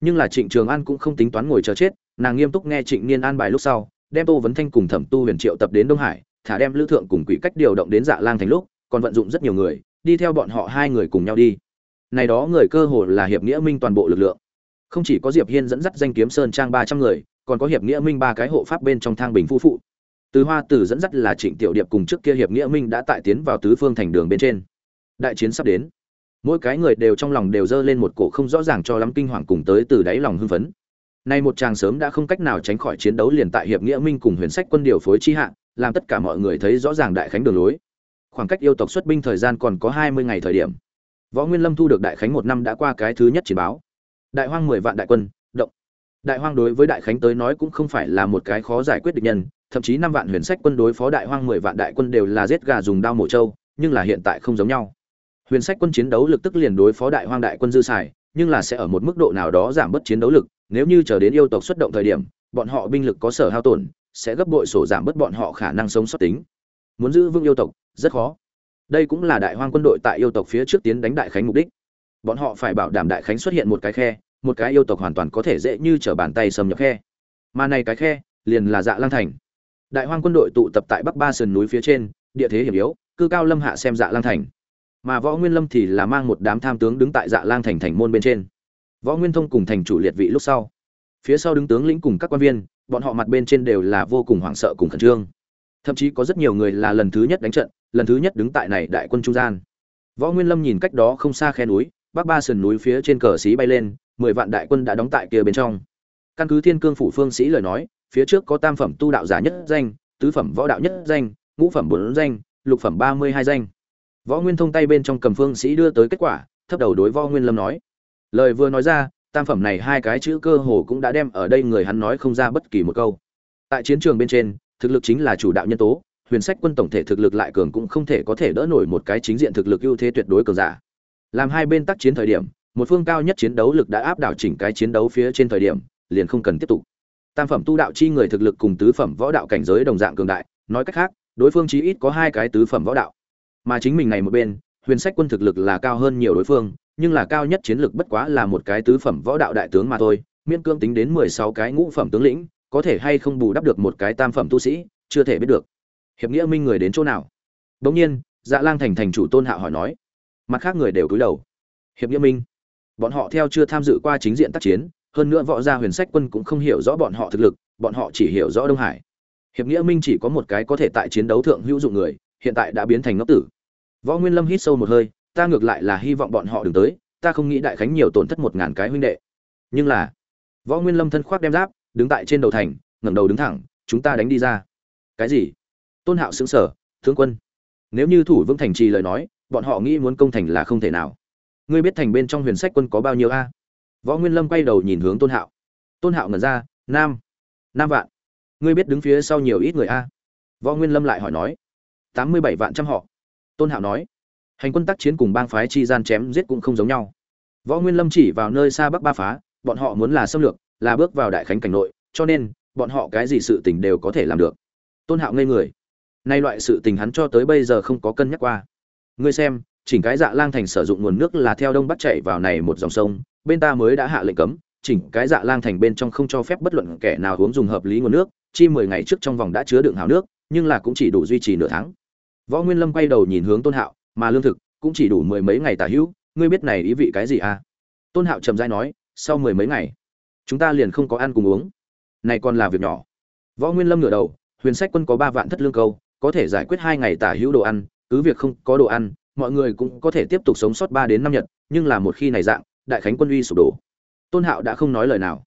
Nhưng là trịnh trường an cũng không tính toán ngồi chờ chết, nàng nghiêm túc nghe trịnh niên an bài lúc sau, đem tô vấn thanh cùng thẩm tu huyền triệu tập đến đông hải, thả đem lữ thượng cùng quỷ cách điều động đến dạ lang thành lúc, còn vận dụng rất nhiều người, đi theo bọn họ hai người cùng nhau đi. Này đó người cơ hồ là hiệp nghĩa minh toàn bộ lực lượng không chỉ có diệp hiên dẫn dắt danh kiếm sơn trang ba trăm người, còn có hiệp nghĩa minh ba cái hộ pháp bên trong thang bình phu phụ. Từ hoa tử dẫn dắt là trịnh tiểu điệp cùng trước kia hiệp nghĩa minh đã tại tiến vào tứ phương thành đường bên trên. Đại chiến sắp đến. Mỗi cái người đều trong lòng đều dơ lên một cổ không rõ ràng cho lắm kinh hoàng cùng tới từ đáy lòng hưng phấn. Nay một chàng sớm đã không cách nào tránh khỏi chiến đấu liền tại hiệp nghĩa minh cùng huyền sách quân điều phối chi hạ, làm tất cả mọi người thấy rõ ràng đại khánh đường lối. Khoảng cách yêu tộc xuất binh thời gian còn có hai mươi ngày thời điểm. Võ nguyên lâm thu được đại khánh một năm đã qua cái thứ nhất chỉ báo đại hoang mười vạn đại quân, động. Đại hoang đối với đại khánh tới nói cũng không phải là một cái khó giải quyết được nhân, thậm chí năm vạn huyền sách quân đối phó đại hoang mười vạn đại quân đều là giết gà dùng đao mổ trâu, nhưng là hiện tại không giống nhau. Huyền sách quân chiến đấu lực tức liền đối phó đại hoang đại quân dư xài, nhưng là sẽ ở một mức độ nào đó giảm bớt chiến đấu lực, nếu như chờ đến yêu tộc xuất động thời điểm, bọn họ binh lực có sở hao tổn, sẽ gấp bội sổ giảm bớt bọn họ khả năng sống sót tính. Muốn giữ vững yêu tộc, rất khó. Đây cũng là đại hoang quân đội tại yêu tộc phía trước tiến đánh đại khánh mục đích bọn họ phải bảo đảm đại khánh xuất hiện một cái khe, một cái yêu tộc hoàn toàn có thể dễ như trở bàn tay xâm nhập khe. Mà này cái khe, liền là dạ lang thành. Đại hoang quân đội tụ tập tại bắc ba sườn núi phía trên, địa thế hiểm yếu, cư cao lâm hạ xem dạ lang thành. Mà võ nguyên lâm thì là mang một đám tham tướng đứng tại dạ lang thành thành môn bên trên. Võ nguyên thông cùng thành chủ liệt vị lúc sau. Phía sau đứng tướng lĩnh cùng các quan viên, bọn họ mặt bên trên đều là vô cùng hoảng sợ cùng khẩn trương. Thậm chí có rất nhiều người là lần thứ nhất đánh trận, lần thứ nhất đứng tại này đại quân trung gian. Võ nguyên lâm nhìn cách đó không xa khe núi bắc ba sườn núi phía trên cờ xí bay lên, mười vạn đại quân đã đóng tại kia bên trong. Căn cứ thiên cương phủ phương sĩ lời nói, phía trước có tam phẩm tu đạo giả nhất danh, tứ phẩm võ đạo nhất danh, ngũ phẩm bốn danh, lục phẩm ba mươi hai danh. Võ nguyên thông tay bên trong cầm phương sĩ đưa tới kết quả, thấp đầu đối võ nguyên lâm nói. Lời vừa nói ra, tam phẩm này hai cái chữ cơ hồ cũng đã đem ở đây người hắn nói không ra bất kỳ một câu. Tại chiến trường bên trên, thực lực chính là chủ đạo nhân tố, huyền sách quân tổng thể thực lực lại cường cũng không thể có thể đỡ nổi một cái chính diện thực lực ưu thế tuyệt đối cường giả làm hai bên tác chiến thời điểm, một phương cao nhất chiến đấu lực đã áp đảo chỉnh cái chiến đấu phía trên thời điểm, liền không cần tiếp tục. Tam phẩm tu đạo chi người thực lực cùng tứ phẩm võ đạo cảnh giới đồng dạng cường đại, nói cách khác, đối phương chí ít có hai cái tứ phẩm võ đạo. Mà chính mình này một bên, huyền sách quân thực lực là cao hơn nhiều đối phương, nhưng là cao nhất chiến lực bất quá là một cái tứ phẩm võ đạo đại tướng mà thôi, miễn cương tính đến mười sáu cái ngũ phẩm tướng lĩnh, có thể hay không bù đắp được một cái tam phẩm tu sĩ, chưa thể biết được. Hiệp nghĩa minh người đến chỗ nào? Bỗng nhiên dạ lang thành thành chủ tôn hạo hỏi nói mặt khác người đều cúi đầu. Hiệp nghĩa minh. Bọn họ theo chưa tham dự qua chính diện tác chiến, hơn nữa võ gia huyền sách quân cũng không hiểu rõ bọn họ thực lực, bọn họ chỉ hiểu rõ đông hải. Hiệp nghĩa minh chỉ có một cái có thể tại chiến đấu thượng hữu dụng người, hiện tại đã biến thành ngốc tử. Võ nguyên lâm hít sâu một hơi, ta ngược lại là hy vọng bọn họ đừng tới, ta không nghĩ đại khánh nhiều tổn thất một ngàn cái huynh đệ. Nhưng là, võ nguyên lâm thân khoác đem giáp, đứng tại trên đầu thành, ngẩng đầu đứng thẳng, chúng ta đánh đi ra. Cái gì? Tôn hạo xứng sở tướng quân, nếu như thủ vững thành trì lời nói bọn họ nghĩ muốn công thành là không thể nào. Ngươi biết thành bên trong huyền sách quân có bao nhiêu a? Võ nguyên lâm quay đầu nhìn hướng tôn hạo. Tôn hạo ngẩn ra, nam nam vạn, ngươi biết đứng phía sau nhiều ít người a? Võ nguyên lâm lại hỏi nói. Tám mươi bảy vạn trăm họ. Tôn hạo nói. Hành quân tác chiến cùng bang phái chi gian chém giết cũng không giống nhau. Võ nguyên lâm chỉ vào nơi xa bắc ba phá, bọn họ muốn là xâm lược, là bước vào đại khánh cảnh nội, cho nên bọn họ cái gì sự tình đều có thể làm được. Tôn hạo ngây người. Nay loại sự tình hắn cho tới bây giờ không có cân nhắc qua ngươi xem, chỉnh cái dạ lang thành sử dụng nguồn nước là theo đông bắc chạy vào này một dòng sông, bên ta mới đã hạ lệnh cấm, chỉnh cái dạ lang thành bên trong không cho phép bất luận kẻ nào uống dùng hợp lý nguồn nước, chi mười ngày trước trong vòng đã chứa đựng hào nước, nhưng là cũng chỉ đủ duy trì nửa tháng. Võ nguyên lâm quay đầu nhìn hướng tôn hạo, mà lương thực cũng chỉ đủ mười mấy ngày tả hữu, ngươi biết này ý vị cái gì à? Tôn hạo trầm dai nói, sau mười mấy ngày, chúng ta liền không có ăn cùng uống. Này còn là việc nhỏ. Võ nguyên lâm ngửa đầu, huyền sách quân có ba vạn thất lương câu, có thể giải quyết hai ngày tả hữu đồ ăn cứ việc không có đồ ăn, mọi người cũng có thể tiếp tục sống sót ba đến năm nhật, nhưng là một khi này dạng, đại khánh quân uy sụp đổ. Tôn hạo đã không nói lời nào.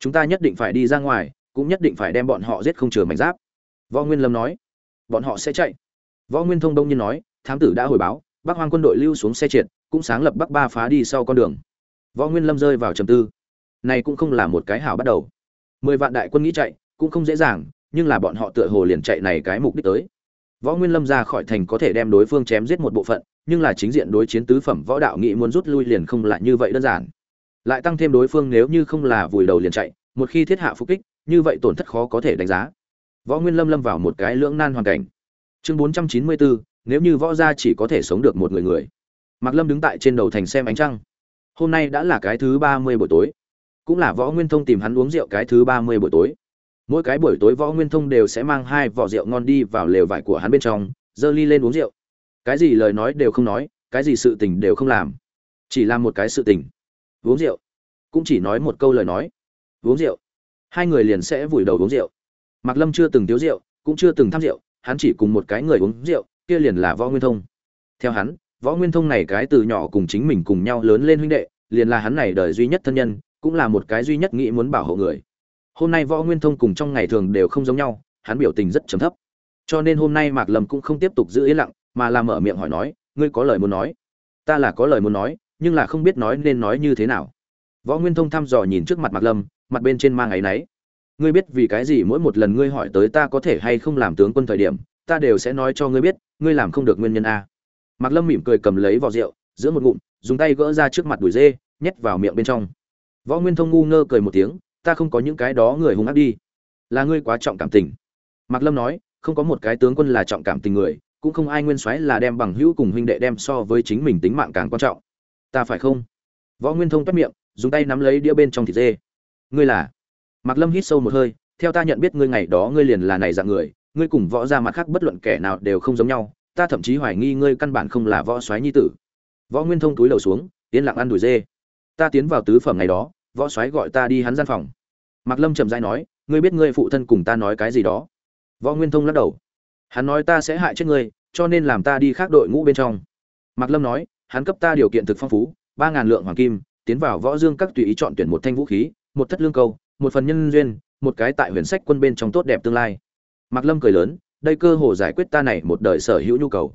Chúng ta nhất định phải đi ra ngoài, cũng nhất định phải đem bọn họ giết không chừa mảnh giáp. Võ nguyên lâm nói. Bọn họ sẽ chạy. Võ nguyên thông đông nhiên nói, thám tử đã hồi báo, bắc hoang quân đội lưu xuống xe triệt, cũng sáng lập bắc ba phá đi sau con đường. Võ nguyên lâm rơi vào trầm tư. Này cũng không là một cái hảo bắt đầu. Mười vạn đại quân nghĩ chạy, cũng không dễ dàng, nhưng là bọn họ tựa hồ liền chạy này cái mục đích tới võ nguyên lâm ra khỏi thành có thể đem đối phương chém giết một bộ phận, nhưng là chính diện đối chiến tứ phẩm võ đạo nghị muốn rút lui liền không lại như vậy đơn giản. Lại tăng thêm đối phương nếu như không là vùi đầu liền chạy, một khi thiết hạ phục kích, như vậy tổn thất khó có thể đánh giá. Võ nguyên lâm lâm vào một cái lưỡng nan hoàn cảnh. Chương bốn trăm chín mươi bốn, nếu như võ gia chỉ có thể sống được một người người. Mạc lâm đứng tại trên đầu thành xem ánh trăng. Hôm nay đã là cái thứ ba mươi buổi tối. Cũng là võ nguyên thông tìm hắn uống rượu cái thứ ba mươi buổi tối mỗi cái buổi tối võ nguyên thông đều sẽ mang hai vỏ rượu ngon đi vào lều vải của hắn bên trong giơ ly lên uống rượu. Cái gì lời nói đều không nói, cái gì sự tình đều không làm. Chỉ làm một cái sự tình. Uống rượu. Cũng chỉ nói một câu lời nói. Uống rượu. Hai người liền sẽ vùi đầu uống rượu. Mạc lâm chưa từng thiếu rượu, cũng chưa từng tham rượu, hắn chỉ cùng một cái người uống rượu, kia liền là võ nguyên thông. Theo hắn, võ nguyên thông này cái từ nhỏ cùng chính mình cùng nhau lớn lên huynh đệ, liền là hắn này đời duy nhất thân nhân, cũng là một cái duy nhất nghĩ muốn bảo hộ người hôm nay võ nguyên thông cùng trong ngày thường đều không giống nhau, hắn biểu tình rất trầm thấp. Cho nên hôm nay mạc lâm cũng không tiếp tục giữ yên lặng, mà làm mở miệng hỏi nói, ngươi có lời muốn nói? Ta là có lời muốn nói, nhưng là không biết nói nên nói như thế nào. Võ nguyên thông thăm dò nhìn trước mặt mạc lâm, mặt bên trên mang áy náy. Ngươi biết vì cái gì mỗi một lần ngươi hỏi tới ta có thể hay không làm tướng quân thời điểm, ta đều sẽ nói cho ngươi biết, ngươi làm không được nguyên nhân a. Mạc lâm mỉm cười cầm lấy vỏ rượu, giữa một ngụm, dùng tay gỡ ra trước mặt đùi dê, nhét vào miệng bên trong. Võ nguyên thông ngu ngơ cười một tiếng ta không có những cái đó người hung ác đi. Là ngươi quá trọng cảm tình. Mạc lâm nói, không có một cái tướng quân là trọng cảm tình người, cũng không ai nguyên soái là đem bằng hữu cùng huynh đệ đem so với chính mình tính mạng càng quan trọng. Ta phải không? Võ nguyên thông toát miệng, dùng tay nắm lấy đĩa bên trong thịt dê. Ngươi là? Mạc lâm hít sâu một hơi, theo ta nhận biết ngươi ngày đó ngươi liền là này dạng người, ngươi cùng võ ra mặt khác bất luận kẻ nào đều không giống nhau, ta thậm chí hoài nghi ngươi căn bản không là võ soái nhi tử. Võ nguyên thông túi lầu xuống, yên lặng ăn đùi dê. Ta tiến vào tứ phẩm ngày đó võ soái gọi ta đi hắn gian phòng. Mạc lâm chậm rãi nói, ngươi biết ngươi phụ thân cùng ta nói cái gì đó. Võ nguyên thông lắc đầu. Hắn nói ta sẽ hại chết ngươi, cho nên làm ta đi khác đội ngũ bên trong. Mạc lâm nói, hắn cấp ta điều kiện thực phong phú, ba ngàn lượng hoàng kim, tiến vào võ dương các tùy ý chọn tuyển một thanh vũ khí, một thất lương câu, một phần nhân duyên, một cái tại huyền sách quân bên trong tốt đẹp tương lai. Mạc lâm cười lớn, đây cơ hồ giải quyết ta này một đời sở hữu nhu cầu.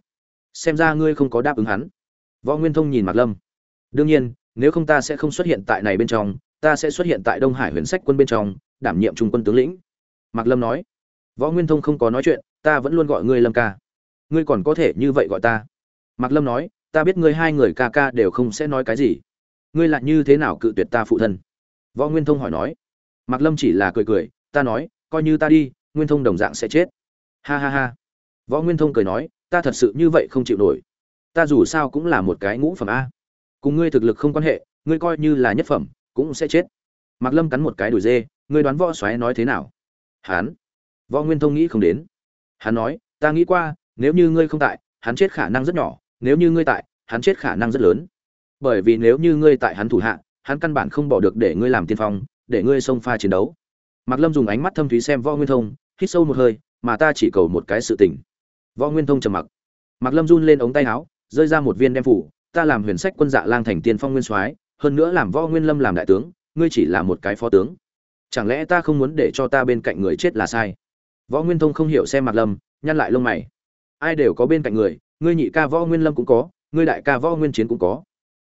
Xem ra ngươi không có đáp ứng hắn. Võ nguyên thông nhìn mạc lâm. Đương nhiên, nếu không ta sẽ không xuất hiện tại này bên trong ta sẽ xuất hiện tại đông hải huyền sách quân bên trong, đảm nhiệm trung quân tướng lĩnh. Mạc lâm nói. Võ nguyên thông không có nói chuyện, ta vẫn luôn gọi ngươi lâm ca. Ngươi còn có thể như vậy gọi ta? Mạc lâm nói. Ta biết ngươi hai người ca ca đều không sẽ nói cái gì. Ngươi lại như thế nào cự tuyệt ta phụ thân? Võ nguyên thông hỏi nói. Mạc lâm chỉ là cười cười. Ta nói, coi như ta đi, nguyên thông đồng dạng sẽ chết. Ha ha ha. Võ nguyên thông cười nói. Ta thật sự như vậy không chịu nổi. Ta dù sao cũng là một cái ngũ phẩm a. Cùng ngươi thực lực không quan hệ, ngươi coi như là nhất phẩm cũng sẽ chết. Mạc lâm cắn một cái đùi dê ngươi đoán võ xoáy nói thế nào? Hắn? Võ nguyên thông nghĩ không đến. Hắn nói, ta nghĩ qua, nếu như ngươi không tại, hắn chết khả năng rất nhỏ, nếu như ngươi tại, hắn chết khả năng rất lớn. Bởi vì nếu như ngươi tại hắn thủ hạ, hắn căn bản không bỏ được để ngươi làm tiên phong, để ngươi xông pha chiến đấu. Mạc lâm dùng ánh mắt thâm thúy xem võ nguyên thông, hít sâu một hơi, mà ta chỉ cầu một cái sự tình. Võ nguyên thông trầm mặc. Mạc lâm run lên ống tay áo, rơi ra một viên đem phủ, ta làm huyền sách quân dạ lang thành tiên phong nguyên soái hơn nữa làm võ nguyên lâm làm đại tướng, ngươi chỉ là một cái phó tướng. Chẳng lẽ ta không muốn để cho ta bên cạnh người chết là sai? Võ nguyên thông không hiểu xem mặt lâm, nhăn lại lông mày. Ai đều có bên cạnh người, ngươi nhị ca võ nguyên lâm cũng có, ngươi đại ca võ nguyên chiến cũng có.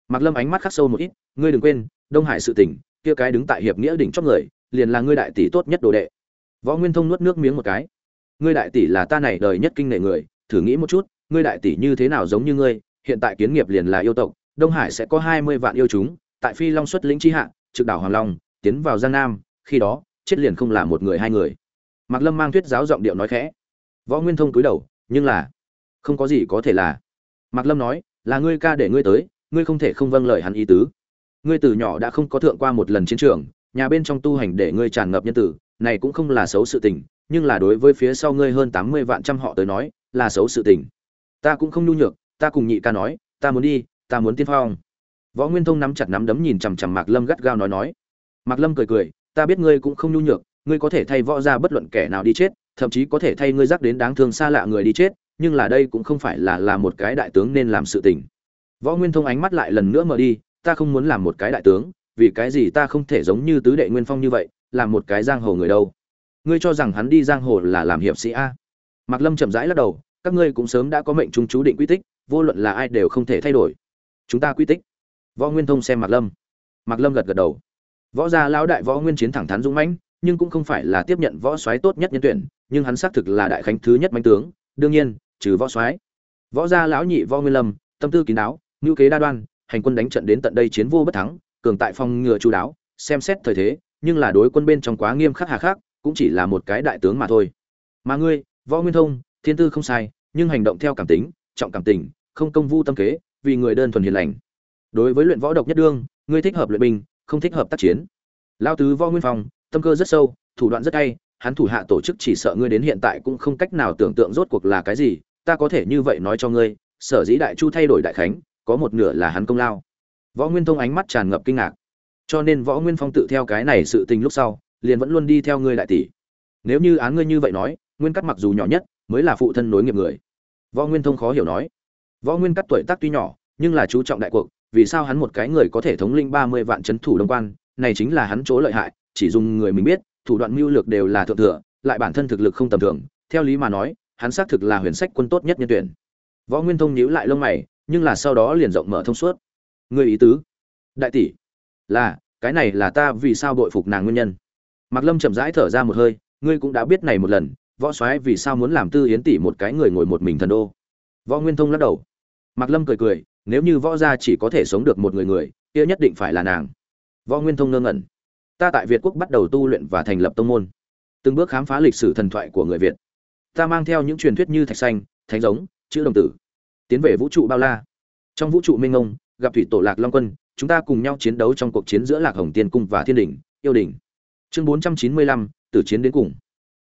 Mạc lâm ánh mắt khắc sâu một ít, ngươi đừng quên, đông hải sự tỉnh kia cái đứng tại hiệp nghĩa đỉnh chót người, liền là ngươi đại tỷ tốt nhất đồ đệ. Võ nguyên thông nuốt nước miếng một cái. Ngươi đại tỷ là ta này đời nhất kinh nể người, thử nghĩ một chút, ngươi đại tỷ như thế nào giống như ngươi, hiện tại kiến nghiệp liền là yêu tộc đông hải sẽ có hai mươi vạn yêu chúng, tại phi long xuất lĩnh chi hạ, trực đảo hoàng long, tiến vào giang nam, khi đó, chết liền không là một người hai người. Mạc lâm mang thuyết giáo giọng điệu nói khẽ. Võ nguyên thông cúi đầu, nhưng là, không có gì có thể là. Mạc lâm nói, là ngươi ca để ngươi tới, ngươi không thể không vâng lời hắn ý tứ. Ngươi từ nhỏ đã không có thượng qua một lần chiến trường, nhà bên trong tu hành để ngươi tràn ngập nhân tử, này cũng không là xấu sự tình, nhưng là đối với phía sau ngươi hơn tám mươi vạn trăm họ tới nói, là xấu sự tình. Ta cũng không nhu nhược, ta cùng nhị ca nói, ta muốn đi ta muốn tiên phong. Võ nguyên thông nắm chặt nắm đấm nhìn chằm chằm mạc lâm gắt gao nói nói. Mạc lâm cười cười, ta biết ngươi cũng không nhu nhược, ngươi có thể thay võ ra bất luận kẻ nào đi chết, thậm chí có thể thay ngươi rắc đến đáng thương xa lạ người đi chết, nhưng là đây cũng không phải là là một cái đại tướng nên làm sự tình. Võ nguyên thông ánh mắt lại lần nữa mở đi, ta không muốn làm một cái đại tướng, vì cái gì ta không thể giống như tứ đệ nguyên phong như vậy, làm một cái giang hồ người đâu. Ngươi cho rằng hắn đi giang hồ là làm hiệp sĩ a? Mạc lâm chậm rãi lắc đầu, các ngươi cũng sớm đã có mệnh trung chú định quy tích, vô luận là ai đều không thể thay đổi chúng ta quy tích. Võ nguyên thông xem mạc lâm. Mạc lâm gật gật đầu. Võ gia lão đại võ nguyên chiến thẳng thắn dũng mãnh, nhưng cũng không phải là tiếp nhận võ soái tốt nhất nhân tuyển, nhưng hắn xác thực là đại khánh thứ nhất mãnh tướng. Đương nhiên, trừ võ soái. Võ gia lão nhị võ nguyên lâm, tâm tư kín đáo, ngữ kế đa đoan, hành quân đánh trận đến tận đây chiến vô bất thắng, cường tại phong ngừa chú đáo, xem xét thời thế, nhưng là đối quân bên trong quá nghiêm khắc hà khắc, cũng chỉ là một cái đại tướng mà thôi. Mà ngươi, võ nguyên thông, thiên tư không sai, nhưng hành động theo cảm tính, trọng cảm tình, không công vu tâm kế vì người đơn thuần hiền lành. Đối với luyện võ độc nhất đương, ngươi thích hợp luyện binh, không thích hợp tác chiến. Lao tứ võ nguyên phong, tâm cơ rất sâu, thủ đoạn rất hay, hắn thủ hạ tổ chức chỉ sợ ngươi đến hiện tại cũng không cách nào tưởng tượng rốt cuộc là cái gì, ta có thể như vậy nói cho ngươi, sở dĩ đại chu thay đổi đại khánh, có một nửa là hắn công lao. Võ nguyên thông ánh mắt tràn ngập kinh ngạc. Cho nên võ nguyên phong tự theo cái này sự tình lúc sau, liền vẫn luôn đi theo ngươi đại tỷ. Nếu như án ngươi như vậy nói, nguyên cắt mặc dù nhỏ nhất, mới là phụ thân nối nghiệp người. Võ nguyên thông khó hiểu nói võ nguyên cắt tuổi tác tuy nhỏ, nhưng là chú trọng đại cuộc, vì sao hắn một cái người có thể thống lĩnh ba mươi vạn trấn thủ đông quan, này chính là hắn chỗ lợi hại, chỉ dùng người mình biết, thủ đoạn mưu lược đều là thượng thừa, lại bản thân thực lực không tầm thường, theo lý mà nói, hắn xác thực là huyền sách quân tốt nhất nhân tuyển. Võ nguyên thông nhíu lại lông mày, nhưng là sau đó liền rộng mở thông suốt. Người ý tứ? Đại tỷ, là, cái này là ta vì sao bội phục nàng nguyên nhân. Mạc lâm chậm rãi thở ra một hơi, ngươi cũng đã biết này một lần, võ soái vì sao muốn làm tư yến tỷ một cái người ngồi một mình thần đô? Võ nguyên thông lắc đầu mạc lâm cười cười, nếu như võ gia chỉ có thể sống được một người người, kia nhất định phải là nàng. Võ nguyên thông ngơ ngẩn. Ta tại việt quốc bắt đầu tu luyện và thành lập tông môn. Từng bước khám phá lịch sử thần thoại của người việt. Ta mang theo những truyền thuyết như thạch xanh, thánh giống, chữ đồng tử. Tiến về vũ trụ bao la. Trong vũ trụ minh ngông, gặp thủy tổ lạc long quân, chúng ta cùng nhau chiến đấu trong cuộc chiến giữa lạc hồng tiên cung và thiên đình yêu đình chương bốn trăm chín mươi lăm chiến đến cùng.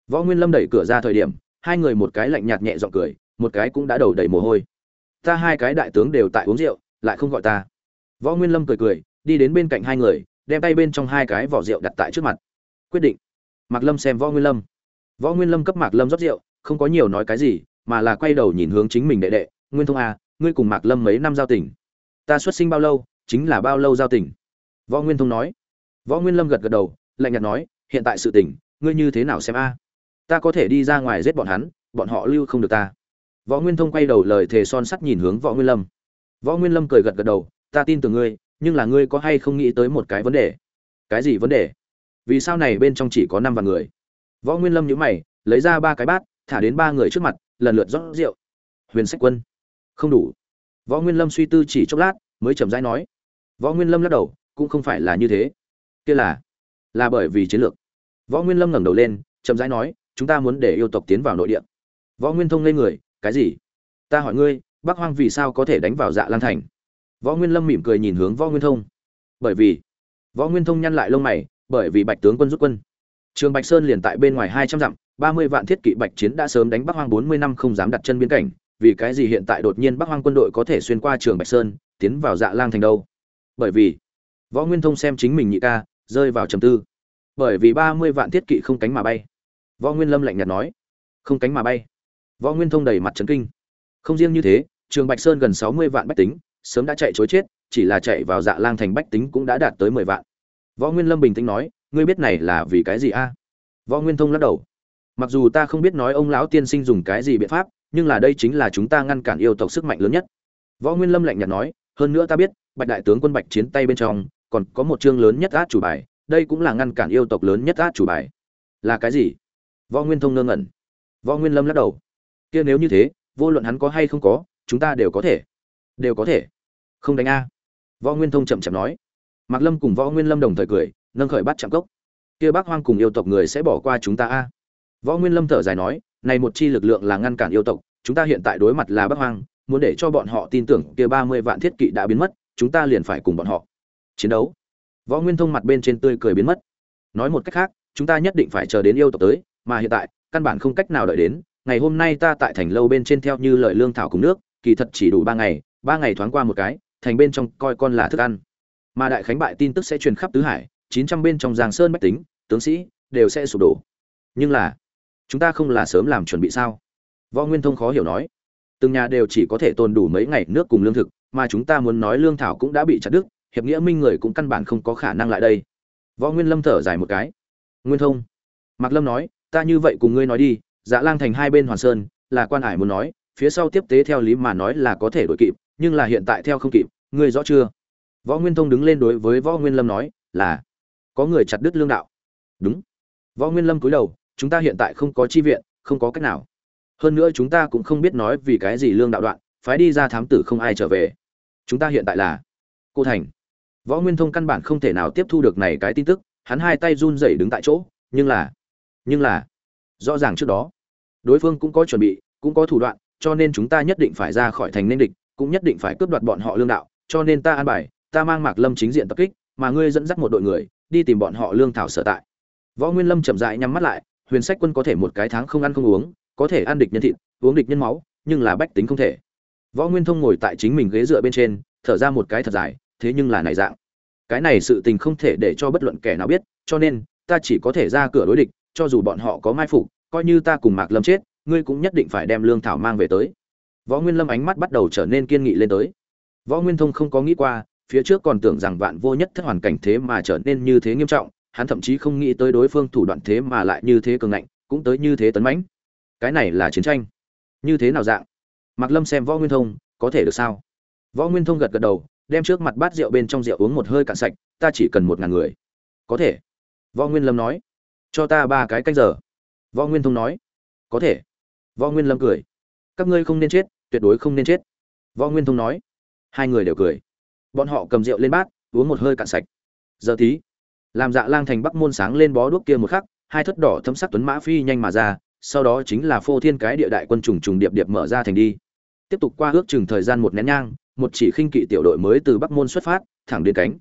Võ nguyên lâm đẩy cửa ra thời điểm, hai người một cái lạnh nhạt nhẹ giọng cười, một cái cũng đã đầu đầy mồ hôi ta hai cái đại tướng đều tại uống rượu, lại không gọi ta. Võ nguyên lâm cười cười, đi đến bên cạnh hai người, đem tay bên trong hai cái vỏ rượu đặt tại trước mặt. Quyết định. Mạc lâm xem võ nguyên lâm. Võ nguyên lâm cấp mạc lâm rót rượu, không có nhiều nói cái gì, mà là quay đầu nhìn hướng chính mình đệ đệ, nguyên thông à ngươi cùng mạc lâm mấy năm giao tình? Ta xuất sinh bao lâu, chính là bao lâu giao tình? Võ nguyên thông nói. Võ nguyên lâm gật gật đầu, lạnh nhạt nói, hiện tại sự tình, ngươi như thế nào xem a? Ta có thể đi ra ngoài giết bọn hắn, bọn họ lưu không được ta võ nguyên thông quay đầu lời thề son sắt nhìn hướng võ nguyên lâm. Võ nguyên lâm cười gật gật đầu, ta tin tưởng ngươi, nhưng là ngươi có hay không nghĩ tới một cái vấn đề? Cái gì vấn đề? Vì sao này bên trong chỉ có năm vạn người? Võ nguyên lâm nhíu mày, lấy ra ba cái bát, thả đến ba người trước mặt, lần lượt rót rượu. Huyền sách quân. Không đủ. Võ nguyên lâm suy tư chỉ chốc lát, mới chậm rãi nói. Võ nguyên lâm lắc đầu, cũng không phải là như thế. Kia là là bởi vì chiến lược. Võ nguyên lâm ngẩng đầu lên, chậm rãi nói, chúng ta muốn để yêu tộc tiến vào nội địa. Võ nguyên thông lên người cái gì? Ta hỏi ngươi, bắc hoang vì sao có thể đánh vào dạ lan thành? Võ nguyên lâm mỉm cười nhìn hướng võ nguyên thông. Bởi vì, võ nguyên thông nhăn lại lông mày, bởi vì bạch tướng quân rút quân. Trường bạch sơn liền tại bên ngoài hai trăm dặm, ba mươi vạn thiết kỵ bạch chiến đã sớm đánh bắc hoang bốn mươi năm không dám đặt chân biên cảnh. Vì cái gì hiện tại đột nhiên bắc hoang quân đội có thể xuyên qua trường bạch sơn, tiến vào dạ lang thành đâu? Bởi vì, võ nguyên thông xem chính mình nhị ca, rơi vào trầm tư. Bởi vì ba mươi vạn thiết kỵ không cánh mà bay. Võ nguyên lâm lạnh nhạt nói. Không cánh mà bay võ nguyên thông đầy mặt trấn kinh. Không riêng như thế, trường bạch sơn gần sáu mươi vạn bách tính, sớm đã chạy chối chết, chỉ là chạy vào dạ lang thành bách tính cũng đã đạt tới mười vạn. Võ nguyên lâm bình tĩnh nói, ngươi biết này là vì cái gì a? Võ nguyên thông lắc đầu. Mặc dù ta không biết nói ông lão tiên sinh dùng cái gì biện pháp, nhưng là đây chính là chúng ta ngăn cản yêu tộc sức mạnh lớn nhất. Võ nguyên lâm lạnh nhạt nói, hơn nữa ta biết, bạch đại tướng quân bạch chiến tay bên trong, còn có một chương lớn nhất át chủ bài, đây cũng là ngăn cản yêu tộc lớn nhất át chủ bài. Là cái gì? Võ nguyên thông ngơ ngẩn. Võ nguyên lâm lắc đầu kia nếu như thế, vô luận hắn có hay không có, chúng ta đều có thể. Đều có thể. Không đánh a. Võ nguyên thông chậm chậm nói. Mạc lâm cùng võ nguyên lâm đồng thời cười, nâng khởi bắt chạm cốc. Kia bác hoang cùng yêu tộc người sẽ bỏ qua chúng ta a. Võ nguyên lâm thở dài nói, này một chi lực lượng là ngăn cản yêu tộc, chúng ta hiện tại đối mặt là bác hoang, muốn để cho bọn họ tin tưởng kia ba mươi vạn thiết kỵ đã biến mất, chúng ta liền phải cùng bọn họ chiến đấu. Võ nguyên thông mặt bên trên tươi cười biến mất. Nói một cách khác, chúng ta nhất định phải chờ đến yêu tộc tới, mà hiện tại, căn bản không cách nào đợi đến ngày hôm nay ta tại thành lâu bên trên theo như lời lương thảo cùng nước, kỳ thật chỉ đủ ba ngày ba ngày thoáng qua một cái, thành bên trong coi con là thức ăn. Mà đại khánh bại tin tức sẽ truyền khắp tứ hải, chín trăm bên trong giang sơn bách tính, tướng sĩ, đều sẽ sụp đổ. Nhưng là, chúng ta không là sớm làm chuẩn bị sao? Võ nguyên thông khó hiểu nói. Từng nhà đều chỉ có thể tồn đủ mấy ngày nước cùng lương thực, mà chúng ta muốn nói lương thảo cũng đã bị chặt đứt, hiệp nghĩa minh người cũng căn bản không có khả năng lại đây. Võ nguyên lâm thở dài một cái. Nguyên thông, mạc lâm nói, ta như vậy cùng ngươi nói đi dạ lang thành hai bên hoàn sơn, là quan hải muốn nói, phía sau tiếp tế theo lý mà nói là có thể đổi kịp, nhưng là hiện tại theo không kịp, ngươi rõ chưa? Võ nguyên thông đứng lên đối với võ nguyên lâm nói, là, có người chặt đứt lương đạo. Đúng. Võ nguyên lâm cúi đầu, chúng ta hiện tại không có chi viện, không có cách nào. Hơn nữa chúng ta cũng không biết nói vì cái gì lương đạo đoạn, phái đi ra thám tử không ai trở về. Chúng ta hiện tại là cô thành. Võ nguyên thông căn bản không thể nào tiếp thu được này cái tin tức, hắn hai tay run rẩy đứng tại chỗ, nhưng là nhưng là, rõ ràng trước đó đối phương cũng có chuẩn bị, cũng có thủ đoạn, cho nên chúng ta nhất định phải ra khỏi thành nên địch, cũng nhất định phải cướp đoạt bọn họ lương đạo, cho nên ta an bài, ta mang mạc lâm chính diện tập kích, mà ngươi dẫn dắt một đội người, đi tìm bọn họ lương thảo sở tại. Võ nguyên lâm chậm rãi nhắm mắt lại, huyền sách quân có thể một cái tháng không ăn không uống, có thể ăn địch nhân thịt, uống địch nhân máu, nhưng là bách tính không thể. Võ nguyên thông ngồi tại chính mình ghế dựa bên trên, thở ra một cái thật dài, thế nhưng là này dạng. Cái này sự tình không thể để cho bất luận kẻ nào biết, cho nên, ta chỉ có thể ra cửa đối địch, cho dù bọn họ có mai phục coi như ta cùng mạc lâm chết, ngươi cũng nhất định phải đem lương thảo mang về tới. Võ nguyên lâm ánh mắt bắt đầu trở nên kiên nghị lên tới. Võ nguyên thông không có nghĩ qua, phía trước còn tưởng rằng vạn vô nhất thất hoàn cảnh thế mà trở nên như thế nghiêm trọng, hắn thậm chí không nghĩ tới đối phương thủ đoạn thế mà lại như thế cường ngạnh, cũng tới như thế tấn mãnh. Cái này là chiến tranh. Như thế nào dạng? Mạc lâm xem võ nguyên thông, có thể được sao? Võ nguyên thông gật gật đầu, đem trước mặt bát rượu bên trong rượu uống một hơi cạn sạch, ta chỉ cần một ngàn người. Có thể. Võ nguyên lâm nói, cho ta ba cái canh giờ võ nguyên thông nói. Có thể. Võ nguyên lâm cười. Các ngươi không nên chết, tuyệt đối không nên chết. Võ nguyên thông nói. Hai người đều cười. Bọn họ cầm rượu lên bát, uống một hơi cạn sạch. Giờ tí, làm dạ lang thành bắc môn sáng lên bó đuốc kia một khắc, hai thất đỏ thấm sắc tuấn mã phi nhanh mà ra, sau đó chính là phô thiên cái địa đại quân trùng trùng điệp điệp mở ra thành đi. Tiếp tục qua ước chừng thời gian một nén nhang, một chỉ khinh kỵ tiểu đội mới từ bắc môn xuất phát, thẳng đến cánh.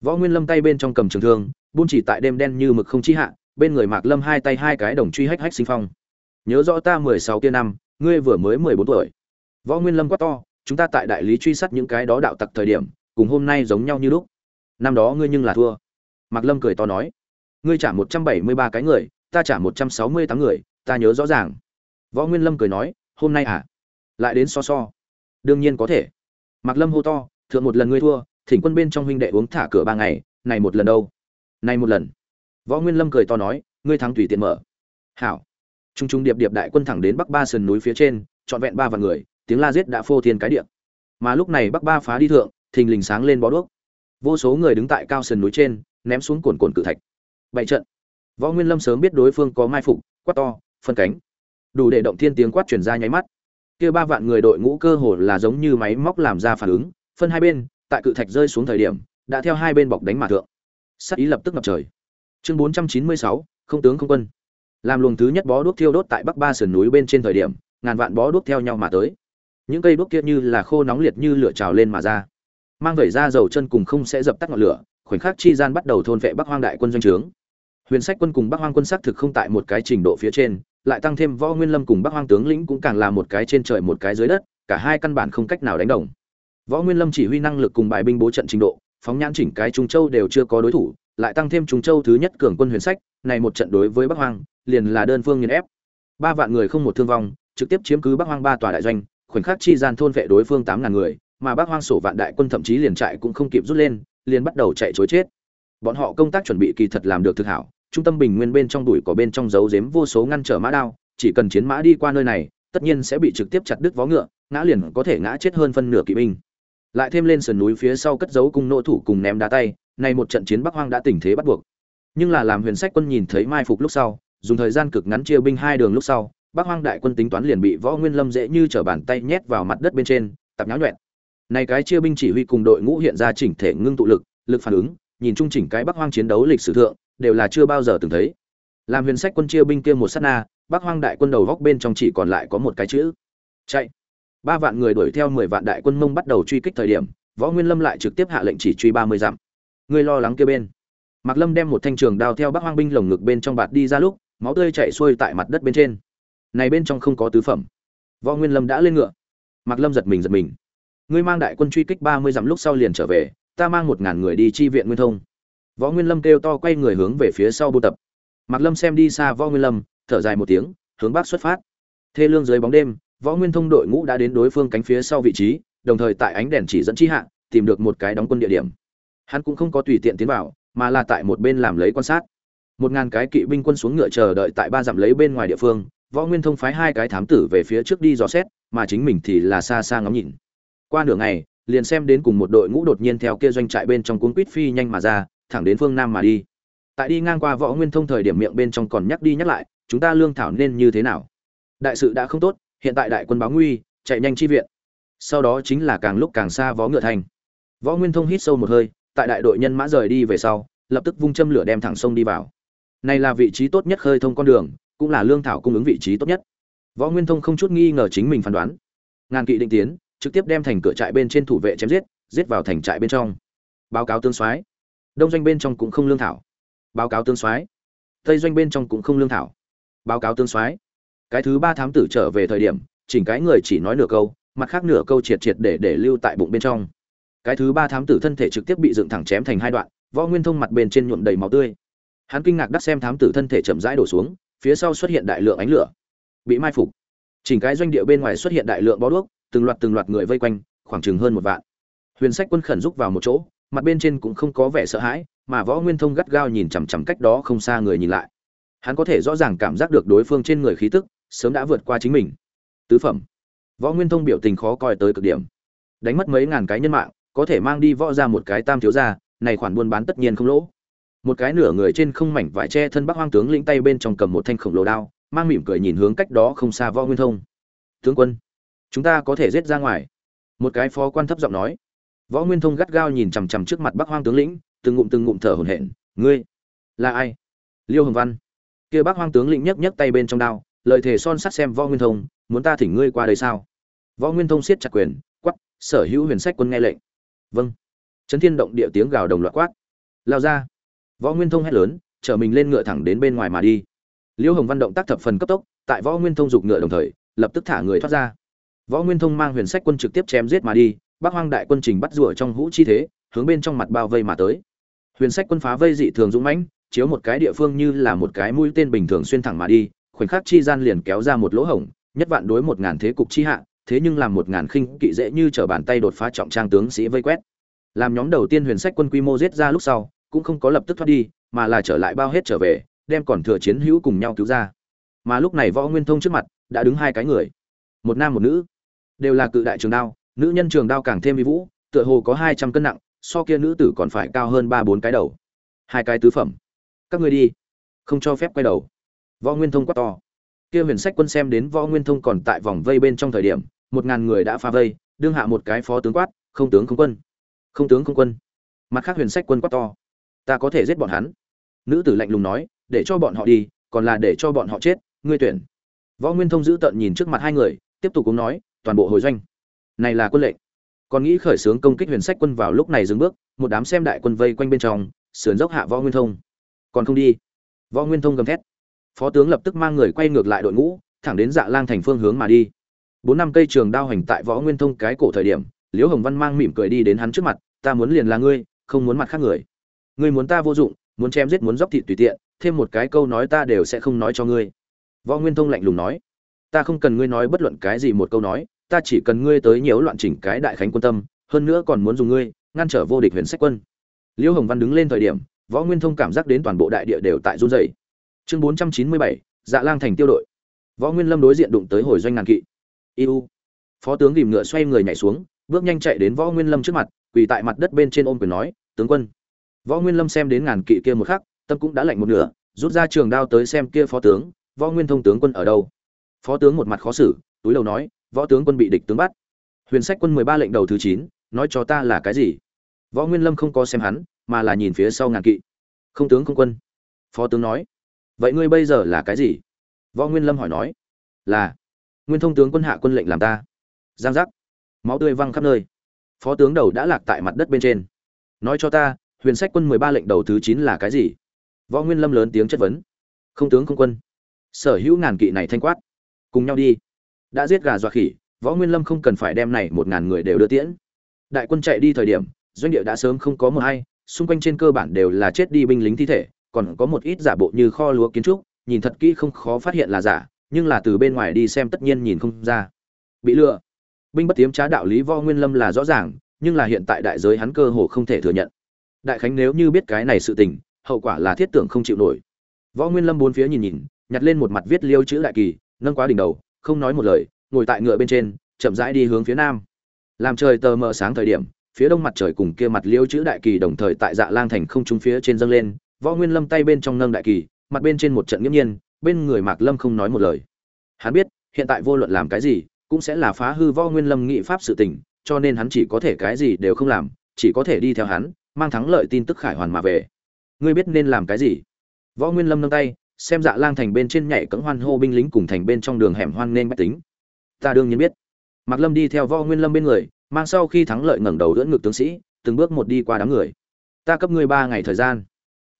Võ nguyên lâm tay bên trong cầm trường thương buôn chỉ tại đêm đen như mực không chi hạ bên người mạc lâm hai tay hai cái đồng truy hách hách sinh phong. Nhớ rõ ta mười sáu kia năm, ngươi vừa mới mười bốn tuổi. Võ nguyên lâm quá to, chúng ta tại đại lý truy sát những cái đó đạo tặc thời điểm, cùng hôm nay giống nhau như lúc. Năm đó ngươi nhưng là thua. Mạc lâm cười to nói, ngươi trả một trăm bảy mươi ba cái người, ta trả một trăm sáu mươi tám người, ta nhớ rõ ràng. Võ nguyên lâm cười nói, hôm nay à? Lại đến so so. Đương nhiên có thể. Mạc lâm hô to, thượng một lần ngươi thua, thỉnh quân bên trong huynh đệ uống thả cửa ba ngày, này một lần đâu? Này một lần võ nguyên lâm cười to nói, ngươi thắng tùy tiện mở. Hảo. Trung trung điệp điệp đại quân thẳng đến bắc ba sườn núi phía trên, trọn vẹn ba vạn người, tiếng la giết đã phô thiên cái điệp mà lúc này bắc ba phá đi thượng, thình lình sáng lên bó đuốc. Vô số người đứng tại cao sườn núi trên, ném xuống cồn cồn cự thạch. Bảy trận. Võ nguyên lâm sớm biết đối phương có mai phục, quát to, phân cánh. Đủ để động thiên tiếng quát chuyển ra nháy mắt. Kia ba vạn người đội ngũ cơ hồ là giống như máy móc làm ra phản ứng, phân hai bên, tại cự thạch rơi xuống thời điểm, đã theo hai bên bọc đánh mà thượng. Sắc ý lập tức ngập trời chương bốn trăm chín mươi sáu, không tướng không quân. Làm luồng thứ nhất bó đuốc thiêu đốt tại bắc ba sườn núi bên trên thời điểm, ngàn vạn bó đuốc theo nhau mà tới. Những cây đuốc kia như là khô nóng liệt như lửa trào lên mà ra, mang vẩy ra dầu chân cùng không sẽ dập tắt ngọn lửa, khoảnh khắc chi gian bắt đầu thôn vệ bắc hoang đại quân doanh trướng. Huyền sách quân cùng bắc hoang quân xác thực không tại một cái trình độ phía trên, lại tăng thêm võ nguyên lâm cùng bắc hoang tướng lĩnh cũng càng là một cái trên trời một cái dưới đất, cả hai căn bản không cách nào đánh đồng. Võ nguyên lâm chỉ huy năng lực cùng bài binh bố trận trình độ, phóng nhãn chỉnh cái trung châu đều chưa có đối thủ lại tăng thêm trung châu thứ nhất cường quân huyền sách, này một trận đối với bắc hoang, liền là đơn phương nghiền ép. Ba vạn người không một thương vong, trực tiếp chiếm cứ bắc hoang ba tòa đại doanh, khoảnh khắc chi gian thôn vệ đối phương tám ngàn người, mà bắc hoang sổ vạn đại quân thậm chí liền trại cũng không kịp rút lên, liền bắt đầu chạy chối chết. Bọn họ công tác chuẩn bị kỳ thật làm được thực hảo, trung tâm bình nguyên bên trong đuổi có bên trong giấu giếm vô số ngăn trở mã đao, chỉ cần chiến mã đi qua nơi này, tất nhiên sẽ bị trực tiếp chặt đứt vó ngựa, ngã liền có thể ngã chết hơn phân nửa kỵ binh. Lại thêm lên sườn núi phía sau cất giấu cung nỗ thủ cùng ném đá tay này một trận chiến bắc hoang đã tình thế bắt buộc nhưng là làm huyền sách quân nhìn thấy mai phục lúc sau dùng thời gian cực ngắn chia binh hai đường lúc sau Bắc Hoang đại quân tính toán liền bị Võ Nguyên Lâm dễ như trở bàn tay nhét vào mặt đất bên trên, tập nháo nhuyễn. Này cái chia binh chỉ huy cùng đội ngũ hiện ra chỉnh thể ngưng tụ lực, lực phản ứng, nhìn chung chỉnh cái Bắc Hoang chiến đấu lịch sử thượng, đều là chưa bao giờ từng thấy. Làm Huyền Sách quân chia binh kia một sát na, Bắc Hoang đại quân đầu góc bên trong chỉ còn lại có một cái chữ: chạy. Ba vạn người đuổi theo mười vạn đại quân Mông bắt đầu truy kích thời điểm, Võ Nguyên Lâm lại trực tiếp hạ lệnh chỉ truy ba mươi dặm. Ngươi lo lắng kia bên. Mạc Lâm đem một thanh trường đao theo Bắc Hoang binh lồng ngực bên trong bạt đi ra lúc, máu tươi chảy xuôi tại mặt đất bên trên. Này bên trong không có tứ phẩm. Võ Nguyên Lâm đã lên ngựa. Mạc Lâm giật mình giật mình. Ngươi mang đại quân truy kích ba mươi dặm lúc sau liền trở về, ta mang một ngàn người đi chi viện Nguyên Thông. Võ Nguyên Lâm kêu to quay người hướng về phía sau buôn tập. Mạc Lâm xem đi xa Võ Nguyên Lâm, thở dài một tiếng, hướng bắc xuất phát. Thê lương dưới bóng đêm, Võ Nguyên Thông đội ngũ đã đến đối phương cánh phía sau vị trí, đồng thời tại ánh đèn chỉ dẫn chi hạ, tìm được một cái đóng quân địa điểm. Hắn cũng không có tùy tiện tiến vào, mà là tại một bên làm lấy quan sát. Một ngàn cái kỵ binh quân xuống ngựa chờ đợi tại ba dặm lấy bên ngoài địa phương, Võ Nguyên Thông phái hai cái thám tử về phía trước đi dò xét, mà chính mình thì là xa xa ngắm nhìn. Qua nửa ngày, liền xem đến cùng một đội ngũ đột nhiên theo kia doanh trại bên trong cuốn quýt phi nhanh mà ra, thẳng đến phương nam mà đi. Tại đi ngang qua Võ Nguyên Thông thời điểm miệng bên trong còn nhắc đi nhắc lại, chúng ta lương thảo nên như thế nào? Đại sự đã không tốt, hiện tại đại quân báo nguy, chạy nhanh chi viện. Sau đó chính là càng lúc càng xa Võ Ngựa Thành. Võ Nguyên Thông hít sâu một hơi, tại đại đội nhân mã rời đi về sau, lập tức vung châm lửa đem thẳng sông đi vào. Này là vị trí tốt nhất khơi thông con đường, cũng là lương thảo cung ứng vị trí tốt nhất. Võ Nguyên Thông không chút nghi ngờ chính mình phán đoán. Ngàn kỵ định tiến, trực tiếp đem thành cửa trại bên trên thủ vệ chém giết, giết vào thành trại bên trong. Báo cáo tương soái. Đông doanh bên trong cũng không lương thảo. Báo cáo tương soái. Tây doanh bên trong cũng không lương thảo. Báo cáo tương soái. Cái thứ ba thám tử trở về thời điểm, chỉnh cái người chỉ nói nửa câu, mặt khác nửa câu triệt triệt để để lưu tại bụng bên trong. Cái thứ ba thám tử thân thể trực tiếp bị dựng thẳng chém thành hai đoạn, Võ Nguyên Thông mặt bên trên nhuộm đầy máu tươi. Hắn kinh ngạc đắc xem thám tử thân thể chậm rãi đổ xuống, phía sau xuất hiện đại lượng ánh lửa. Bị mai phục. Chỉnh cái doanh địa bên ngoài xuất hiện đại lượng bó đuốc, từng loạt từng loạt người vây quanh, khoảng chừng hơn một vạn. Huyền Sách Quân khẩn rúc vào một chỗ, mặt bên trên cũng không có vẻ sợ hãi, mà Võ Nguyên Thông gắt gao nhìn chằm chằm cách đó không xa người nhìn lại. Hắn có thể rõ ràng cảm giác được đối phương trên người khí tức sớm đã vượt qua chính mình. Tứ phẩm. Võ Nguyên Thông biểu tình khó coi tới cực điểm. Đánh mất mấy ngàn cái nhân mạng, có thể mang đi võ ra một cái tam thiếu gia, này khoản buôn bán tất nhiên không lỗ. Một cái nửa người trên không mảnh vải che thân bắc hoang tướng lĩnh tay bên trong cầm một thanh khổng lồ đao mang mỉm cười nhìn hướng cách đó không xa võ nguyên thông. Tướng quân chúng ta có thể giết ra ngoài. Một cái phó quan thấp giọng nói. Võ nguyên thông gắt gao nhìn chằm chằm trước mặt bắc hoang tướng lĩnh từng ngụm từng ngụm thở hổn hển. Ngươi là ai? Liêu hồng văn. Kia bắc hoang tướng lĩnh nhấc nhấc tay bên trong đao lời thề son sắt xem võ nguyên thông muốn ta thỉnh ngươi qua đây sao? Võ nguyên thông siết chặt quyền quắp sở hữu huyền sách quân nghe lệnh vâng. Chấn thiên động địa tiếng gào đồng loạt quát. Lao ra. Võ nguyên thông hét lớn, chở mình lên ngựa thẳng đến bên ngoài mà đi. Liêu hồng văn động tác thập phần cấp tốc, tại võ nguyên thông giục ngựa đồng thời, lập tức thả người thoát ra. Võ nguyên thông mang huyền sách quân trực tiếp chém giết mà đi, bắc hoang đại quân trình bắt rủa trong hũ chi thế, hướng bên trong mặt bao vây mà tới. Huyền sách quân phá vây dị thường dũng mãnh, chiếu một cái địa phương như là một cái mũi tên bình thường xuyên thẳng mà đi, khoảnh khắc chi gian liền kéo ra một lỗ hổng, nhất vạn đối một ngàn thế cục chi hạ thế nhưng làm một ngàn khinh kỵ dễ như trở bàn tay đột phá trọng trang tướng sĩ vây quét. Làm nhóm đầu tiên huyền sách quân quy mô giết ra lúc sau, cũng không có lập tức thoát đi, mà là trở lại bao hết trở về, đem còn thừa chiến hữu cùng nhau cứu ra. Mà lúc này võ nguyên thông trước mặt, đã đứng hai cái người. Một nam một nữ. Đều là cự đại trường đao, nữ nhân trường đao càng thêm vi vũ, tựa hồ có hai trăm cân nặng, so kia nữ tử còn phải cao hơn ba bốn cái đầu. Hai cái tứ phẩm. Các ngươi đi. Không cho phép quay đầu. Võ nguyên thông quát to kia huyền sách quân xem đến võ nguyên thông còn tại vòng vây bên trong thời điểm, một ngàn người đã phá vây, đương hạ một cái phó tướng quát, không tướng không quân, không tướng không quân. Mặt khác huyền sách quân quát to, ta có thể giết bọn hắn. Nữ tử lạnh lùng nói, để cho bọn họ đi, còn là để cho bọn họ chết, ngươi tuyển. Võ nguyên thông giữ tận nhìn trước mặt hai người, tiếp tục cũng nói, toàn bộ hồi doanh, này là quân lệnh. Còn nghĩ khởi xướng công kích huyền sách quân vào lúc này dừng bước, một đám xem đại quân vây quanh bên trong, sườn dốc hạ võ nguyên thông. Còn không đi? Võ nguyên thông gầm thét phó tướng lập tức mang người quay ngược lại đội ngũ, thẳng đến dạ lang thành phương hướng mà đi. Bốn năm cây trường đao hành tại võ nguyên thông cái cổ thời điểm, liễu hồng văn mang mỉm cười đi đến hắn trước mặt, ta muốn liền là ngươi, không muốn mặt khác người. Ngươi muốn ta vô dụng, muốn chém giết muốn dốc thịt tùy tiện, thêm một cái câu nói ta đều sẽ không nói cho ngươi. Võ nguyên thông lạnh lùng nói, ta không cần ngươi nói bất luận cái gì một câu nói, ta chỉ cần ngươi tới nhiều loạn chỉnh cái đại khánh quân tâm, hơn nữa còn muốn dùng ngươi, ngăn trở vô địch huyền sách quân. Liễu hồng văn đứng lên thời điểm, võ nguyên thông cảm giác đến toàn bộ đại địa đều tại run rẩy chương bốn trăm chín mươi bảy dạ lang thành tiêu đội. Võ nguyên lâm đối diện đụng tới hồi doanh ngàn kỵ. Iu. Phó tướng ghìm ngựa xoay người nhảy xuống, bước nhanh chạy đến võ nguyên lâm trước mặt, quỳ tại mặt đất bên trên ôm quyền nói, tướng quân. Võ nguyên lâm xem đến ngàn kỵ kia một khắc, tâm cũng đã lạnh một nửa, rút ra trường đao tới xem kia phó tướng, võ nguyên thông tướng quân ở đâu? Phó tướng một mặt khó xử, túi đầu nói, võ tướng quân bị địch tướng bắt. Huyền sách quân mười ba lệnh đầu thứ chín, nói cho ta là cái gì? Võ nguyên lâm không có xem hắn, mà là nhìn phía sau ngàn kỵ. Không tướng không quân. Phó tướng nói vậy ngươi bây giờ là cái gì? Võ nguyên lâm hỏi nói. Là, nguyên thông tướng quân hạ quân lệnh làm ta. Giang giác. Máu tươi văng khắp nơi. Phó tướng đầu đã lạc tại mặt đất bên trên. Nói cho ta, huyền sách quân mười ba lệnh đầu thứ chín là cái gì? Võ nguyên lâm lớn tiếng chất vấn. Không tướng không quân. Sở hữu ngàn kỵ này thanh quát. Cùng nhau đi. Đã giết gà dọa khỉ, võ nguyên lâm không cần phải đem này một ngàn người đều đưa tiễn. Đại quân chạy đi thời điểm, doanh địa đã sớm không có mờ hay xung quanh trên cơ bản đều là chết đi binh lính thi thể còn có một ít giả bộ như kho lúa kiến trúc, nhìn thật kỹ không khó phát hiện là giả, nhưng là từ bên ngoài đi xem tất nhiên nhìn không ra. Bị lừa. Binh bất tiếm trá đạo lý võ nguyên lâm là rõ ràng, nhưng là hiện tại đại giới hắn cơ hồ không thể thừa nhận. Đại khánh nếu như biết cái này sự tình, hậu quả là thiết tưởng không chịu nổi. Võ nguyên lâm bốn phía nhìn nhìn, nhặt lên một mặt viết liêu chữ đại kỳ, nâng quá đỉnh đầu, không nói một lời, ngồi tại ngựa bên trên, chậm rãi đi hướng phía nam. Làm trời tờ mờ sáng thời điểm, phía đông mặt trời cùng kia mặt liêu chữ đại kỳ đồng thời tại dạ lang thành không trung phía trên dâng lên võ nguyên lâm tay bên trong nâng đại kỳ, mặt bên trên một trận nghiêm nhiên, bên người mạc lâm không nói một lời. Hắn biết, hiện tại vô luận làm cái gì, cũng sẽ là phá hư võ nguyên lâm nghị pháp sự tình, cho nên hắn chỉ có thể cái gì đều không làm, chỉ có thể đi theo hắn, mang thắng lợi tin tức khải hoàn mà về. Ngươi biết nên làm cái gì? Võ nguyên lâm nâng tay, xem dạ lang thành bên trên nhảy cẫng hoan hô binh lính cùng thành bên trong đường hẻm hoan nên bách tính. Ta đương nhiên biết. Mạc lâm đi theo võ nguyên lâm bên người, mang sau khi thắng lợi ngẩng đầu đỡ ngực tướng sĩ, từng bước một đi qua đám người. Ta cấp ngươi ba ngày thời gian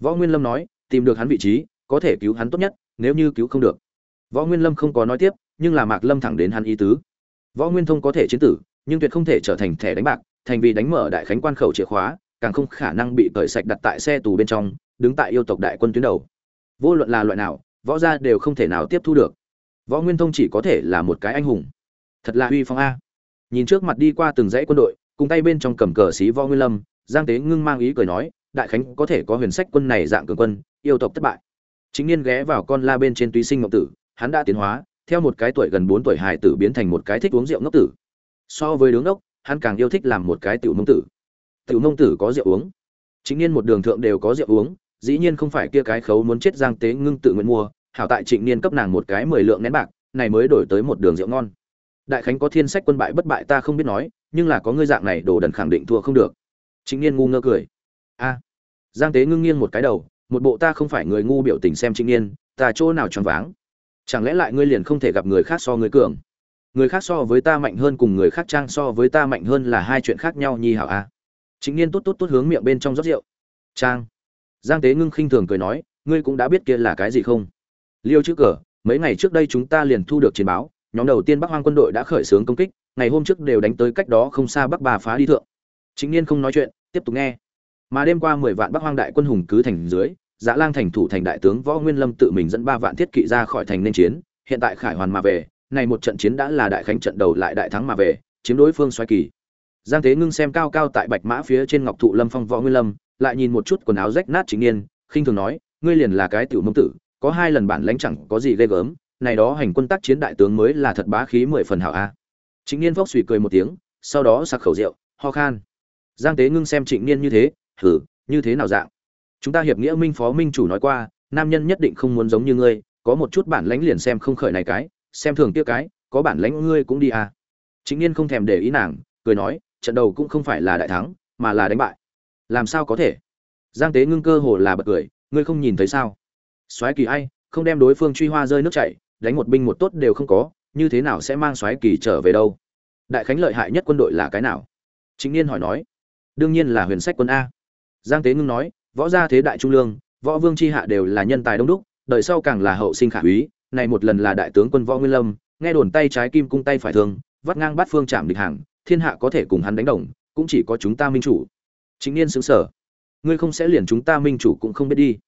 võ nguyên lâm nói, tìm được hắn vị trí, có thể cứu hắn tốt nhất, nếu như cứu không được. Võ nguyên lâm không có nói tiếp, nhưng là mạc lâm thẳng đến hắn ý tứ. Võ nguyên thông có thể chiến tử, nhưng tuyệt không thể trở thành thẻ đánh bạc, thành vì đánh mở đại khánh quan khẩu chìa khóa, càng không khả năng bị cởi sạch đặt tại xe tù bên trong, đứng tại yêu tộc đại quân tuyến đầu. Vô luận là loại nào, võ gia đều không thể nào tiếp thu được. Võ nguyên thông chỉ có thể là một cái anh hùng. Thật là uy phong a. Nhìn trước mặt đi qua từng dãy quân đội, cùng tay bên trong cầm cờ xí võ nguyên lâm, giang tế ngưng mang ý cười nói đại khánh có thể có huyền sách quân này dạng cường quân, yêu tộc thất bại. Chính niên ghé vào con la bên trên túy sinh ngọc tử, hắn đã tiến hóa, theo một cái tuổi gần bốn tuổi hài tử biến thành một cái thích uống rượu ngốc tử. So với đứng ngốc, hắn càng yêu thích làm một cái tiểu nông tử. Tiểu nông tử có rượu uống. Chính niên một đường thượng đều có rượu uống, dĩ nhiên không phải kia cái khấu muốn chết giang tế ngưng tự nguyện mua, hảo tại trịnh niên cấp nàng một cái mười lượng nén bạc, này mới đổi tới một đường rượu ngon. Đại khánh có thiên sách quân bại bất bại ta không biết nói, nhưng là có ngươi dạng này đồ đần khẳng định thua không được. Trịnh niên ngu ngơ cười. A giang tế ngưng nghiêng một cái đầu, một bộ ta không phải người ngu biểu tình xem trịnh niên, ta chỗ nào choáng váng? Chẳng lẽ lại ngươi liền không thể gặp người khác so người cường? Người khác so với ta mạnh hơn cùng người khác trang so với ta mạnh hơn là hai chuyện khác nhau nhi hảo a. Chính niên tốt tốt tốt hướng miệng bên trong rót rượu. Trang. Giang tế ngưng khinh thường cười nói, ngươi cũng đã biết kia là cái gì không? Liêu chữ cờ, mấy ngày trước đây chúng ta liền thu được chiến báo, nhóm đầu tiên bắc hoang quân đội đã khởi xướng công kích, ngày hôm trước đều đánh tới cách đó không xa bắc bà phá đi thượng. Chính niên không nói chuyện, tiếp tục nghe mà đêm qua mười vạn bắc hoang đại quân hùng cứ thành dưới Dạ Lang thành thủ thành đại tướng Võ Nguyên Lâm tự mình dẫn ba vạn thiết kỵ ra khỏi thành nên chiến, hiện tại khải hoàn mà về, này một trận chiến đã là đại khánh trận đầu lại đại thắng mà về, chiếm đối phương xoay kỳ. Giang Thế Ngưng xem cao cao tại bạch mã phía trên ngọc thụ lâm phong Võ Nguyên Lâm, lại nhìn một chút quần áo rách nát chính niên, khinh thường nói, ngươi liền là cái tiểu mông tử, có hai lần bản lãnh chẳng có gì ghê gớm, này đó hành quân tác chiến đại tướng mới là thật bá khí mười phần hảo a. chính Niên vóc suy cười một tiếng, sau đó sặc khẩu rượu, ho khan. Giang Tế Ngưng xem Trịnh Niên như thế, hử, như thế nào dạng? chúng ta hiệp nghĩa minh phó minh chủ nói qua nam nhân nhất định không muốn giống như ngươi có một chút bản lãnh liền xem không khởi này cái xem thường kia cái có bản lãnh ngươi cũng đi à. Chính niên không thèm để ý nàng cười nói trận đầu cũng không phải là đại thắng mà là đánh bại. Làm sao có thể? Giang tế ngưng cơ hồ là bật cười ngươi không nhìn thấy sao? Soái kỳ ai không đem đối phương truy hoa rơi nước chảy đánh một binh một tốt đều không có như thế nào sẽ mang soái kỳ trở về đâu? Đại khánh lợi hại nhất quân đội là cái nào? Chính niên hỏi nói. Đương nhiên là huyền sách quân a giang tế ngưng nói, võ gia thế đại trung lương, võ vương chi hạ đều là nhân tài đông đúc, đời sau càng là hậu sinh khả úy, này một lần là đại tướng quân võ nguyên lâm, nghe đồn tay trái kim cung tay phải thương, vắt ngang bắt phương chạm địch hàng, thiên hạ có thể cùng hắn đánh đồng, cũng chỉ có chúng ta minh chủ. Chính niên xứng sở ngươi không sẽ liền chúng ta minh chủ cũng không biết đi.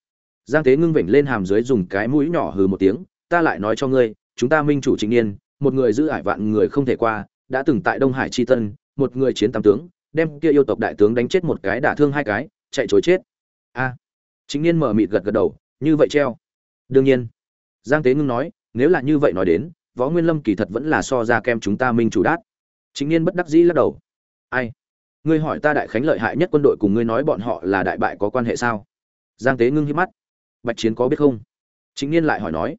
Giang Tế ngưng vểnh lên hàm dưới dùng cái mũi nhỏ hừ một tiếng, ta lại nói cho ngươi, chúng ta minh chủ chính niên, một người giữ ải vạn người không thể qua, đã từng tại đông hải chi tân, một người chiến tam tướng, đem kia yêu tộc đại tướng đánh chết một cái đả thương hai cái chạy chối chết. A. Chính niên mở mịt gật gật đầu, như vậy treo. Đương nhiên. Giang tế ngưng nói, nếu là như vậy nói đến, võ nguyên lâm kỳ thật vẫn là so ra kem chúng ta minh chủ đát. Chính niên bất đắc dĩ lắc đầu. Ai? Ngươi hỏi ta đại khánh lợi hại nhất quân đội cùng ngươi nói bọn họ là đại bại có quan hệ sao? Giang tế ngưng hít mắt. Bạch chiến có biết không? Chính niên lại hỏi nói.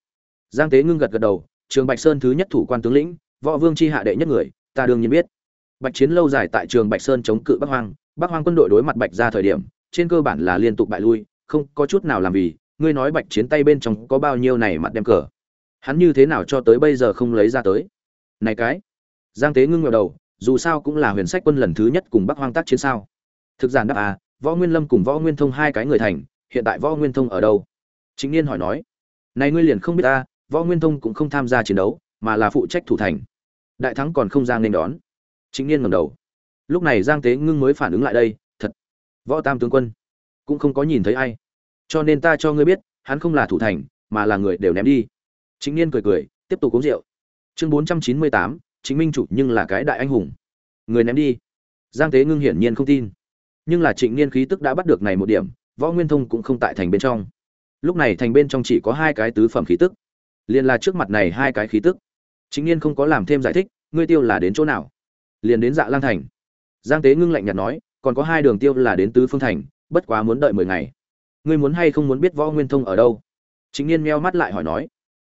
Giang tế ngưng gật gật đầu, trường bạch sơn thứ nhất thủ quan tướng lĩnh, võ vương chi hạ đệ nhất người, ta đương nhiên biết. Bạch chiến lâu dài tại trường bạch sơn chống cự bắc hoang bắc hoang quân đội đối mặt bạch ra thời điểm trên cơ bản là liên tục bại lui, không có chút nào làm vì, ngươi nói bạch chiến tay bên trong có bao nhiêu này mặt đem cờ? Hắn như thế nào cho tới bây giờ không lấy ra tới? Này cái! Giang tế ngưng ngẩng đầu, dù sao cũng là huyền sách quân lần thứ nhất cùng bắc hoang tác chiến sao. Thực giản đáp à võ nguyên lâm cùng võ nguyên thông hai cái người thành, hiện tại võ nguyên thông ở đâu? Chính niên hỏi nói. Này ngươi liền không biết ta, võ nguyên thông cũng không tham gia chiến đấu, mà là phụ trách thủ thành. Đại thắng còn không ra nên đón. Chính niên ngẩng đầu. Lúc này giang tế ngưng mới phản ứng lại đây võ tam tướng quân. Cũng không có nhìn thấy ai. Cho nên ta cho ngươi biết, hắn không là thủ thành, mà là người đều ném đi. Chính niên cười cười, tiếp tục uống rượu. Chương bốn trăm chín mươi tám chính minh chủ nhưng là cái đại anh hùng. Người ném đi. Giang tế ngưng hiển nhiên không tin. Nhưng là trịnh niên khí tức đã bắt được này một điểm, võ nguyên thông cũng không tại thành bên trong. Lúc này thành bên trong chỉ có hai cái tứ phẩm khí tức. Liền là trước mặt này hai cái khí tức. Chính niên không có làm thêm giải thích, ngươi tiêu là đến chỗ nào? Liền đến dạ lang thành. Giang tế ngưng lạnh nhạt nói còn có hai đường tiêu là đến tứ phương thành, bất quá muốn đợi mười ngày. Ngươi muốn hay không muốn biết võ nguyên thông ở đâu? Chính niên meo mắt lại hỏi nói.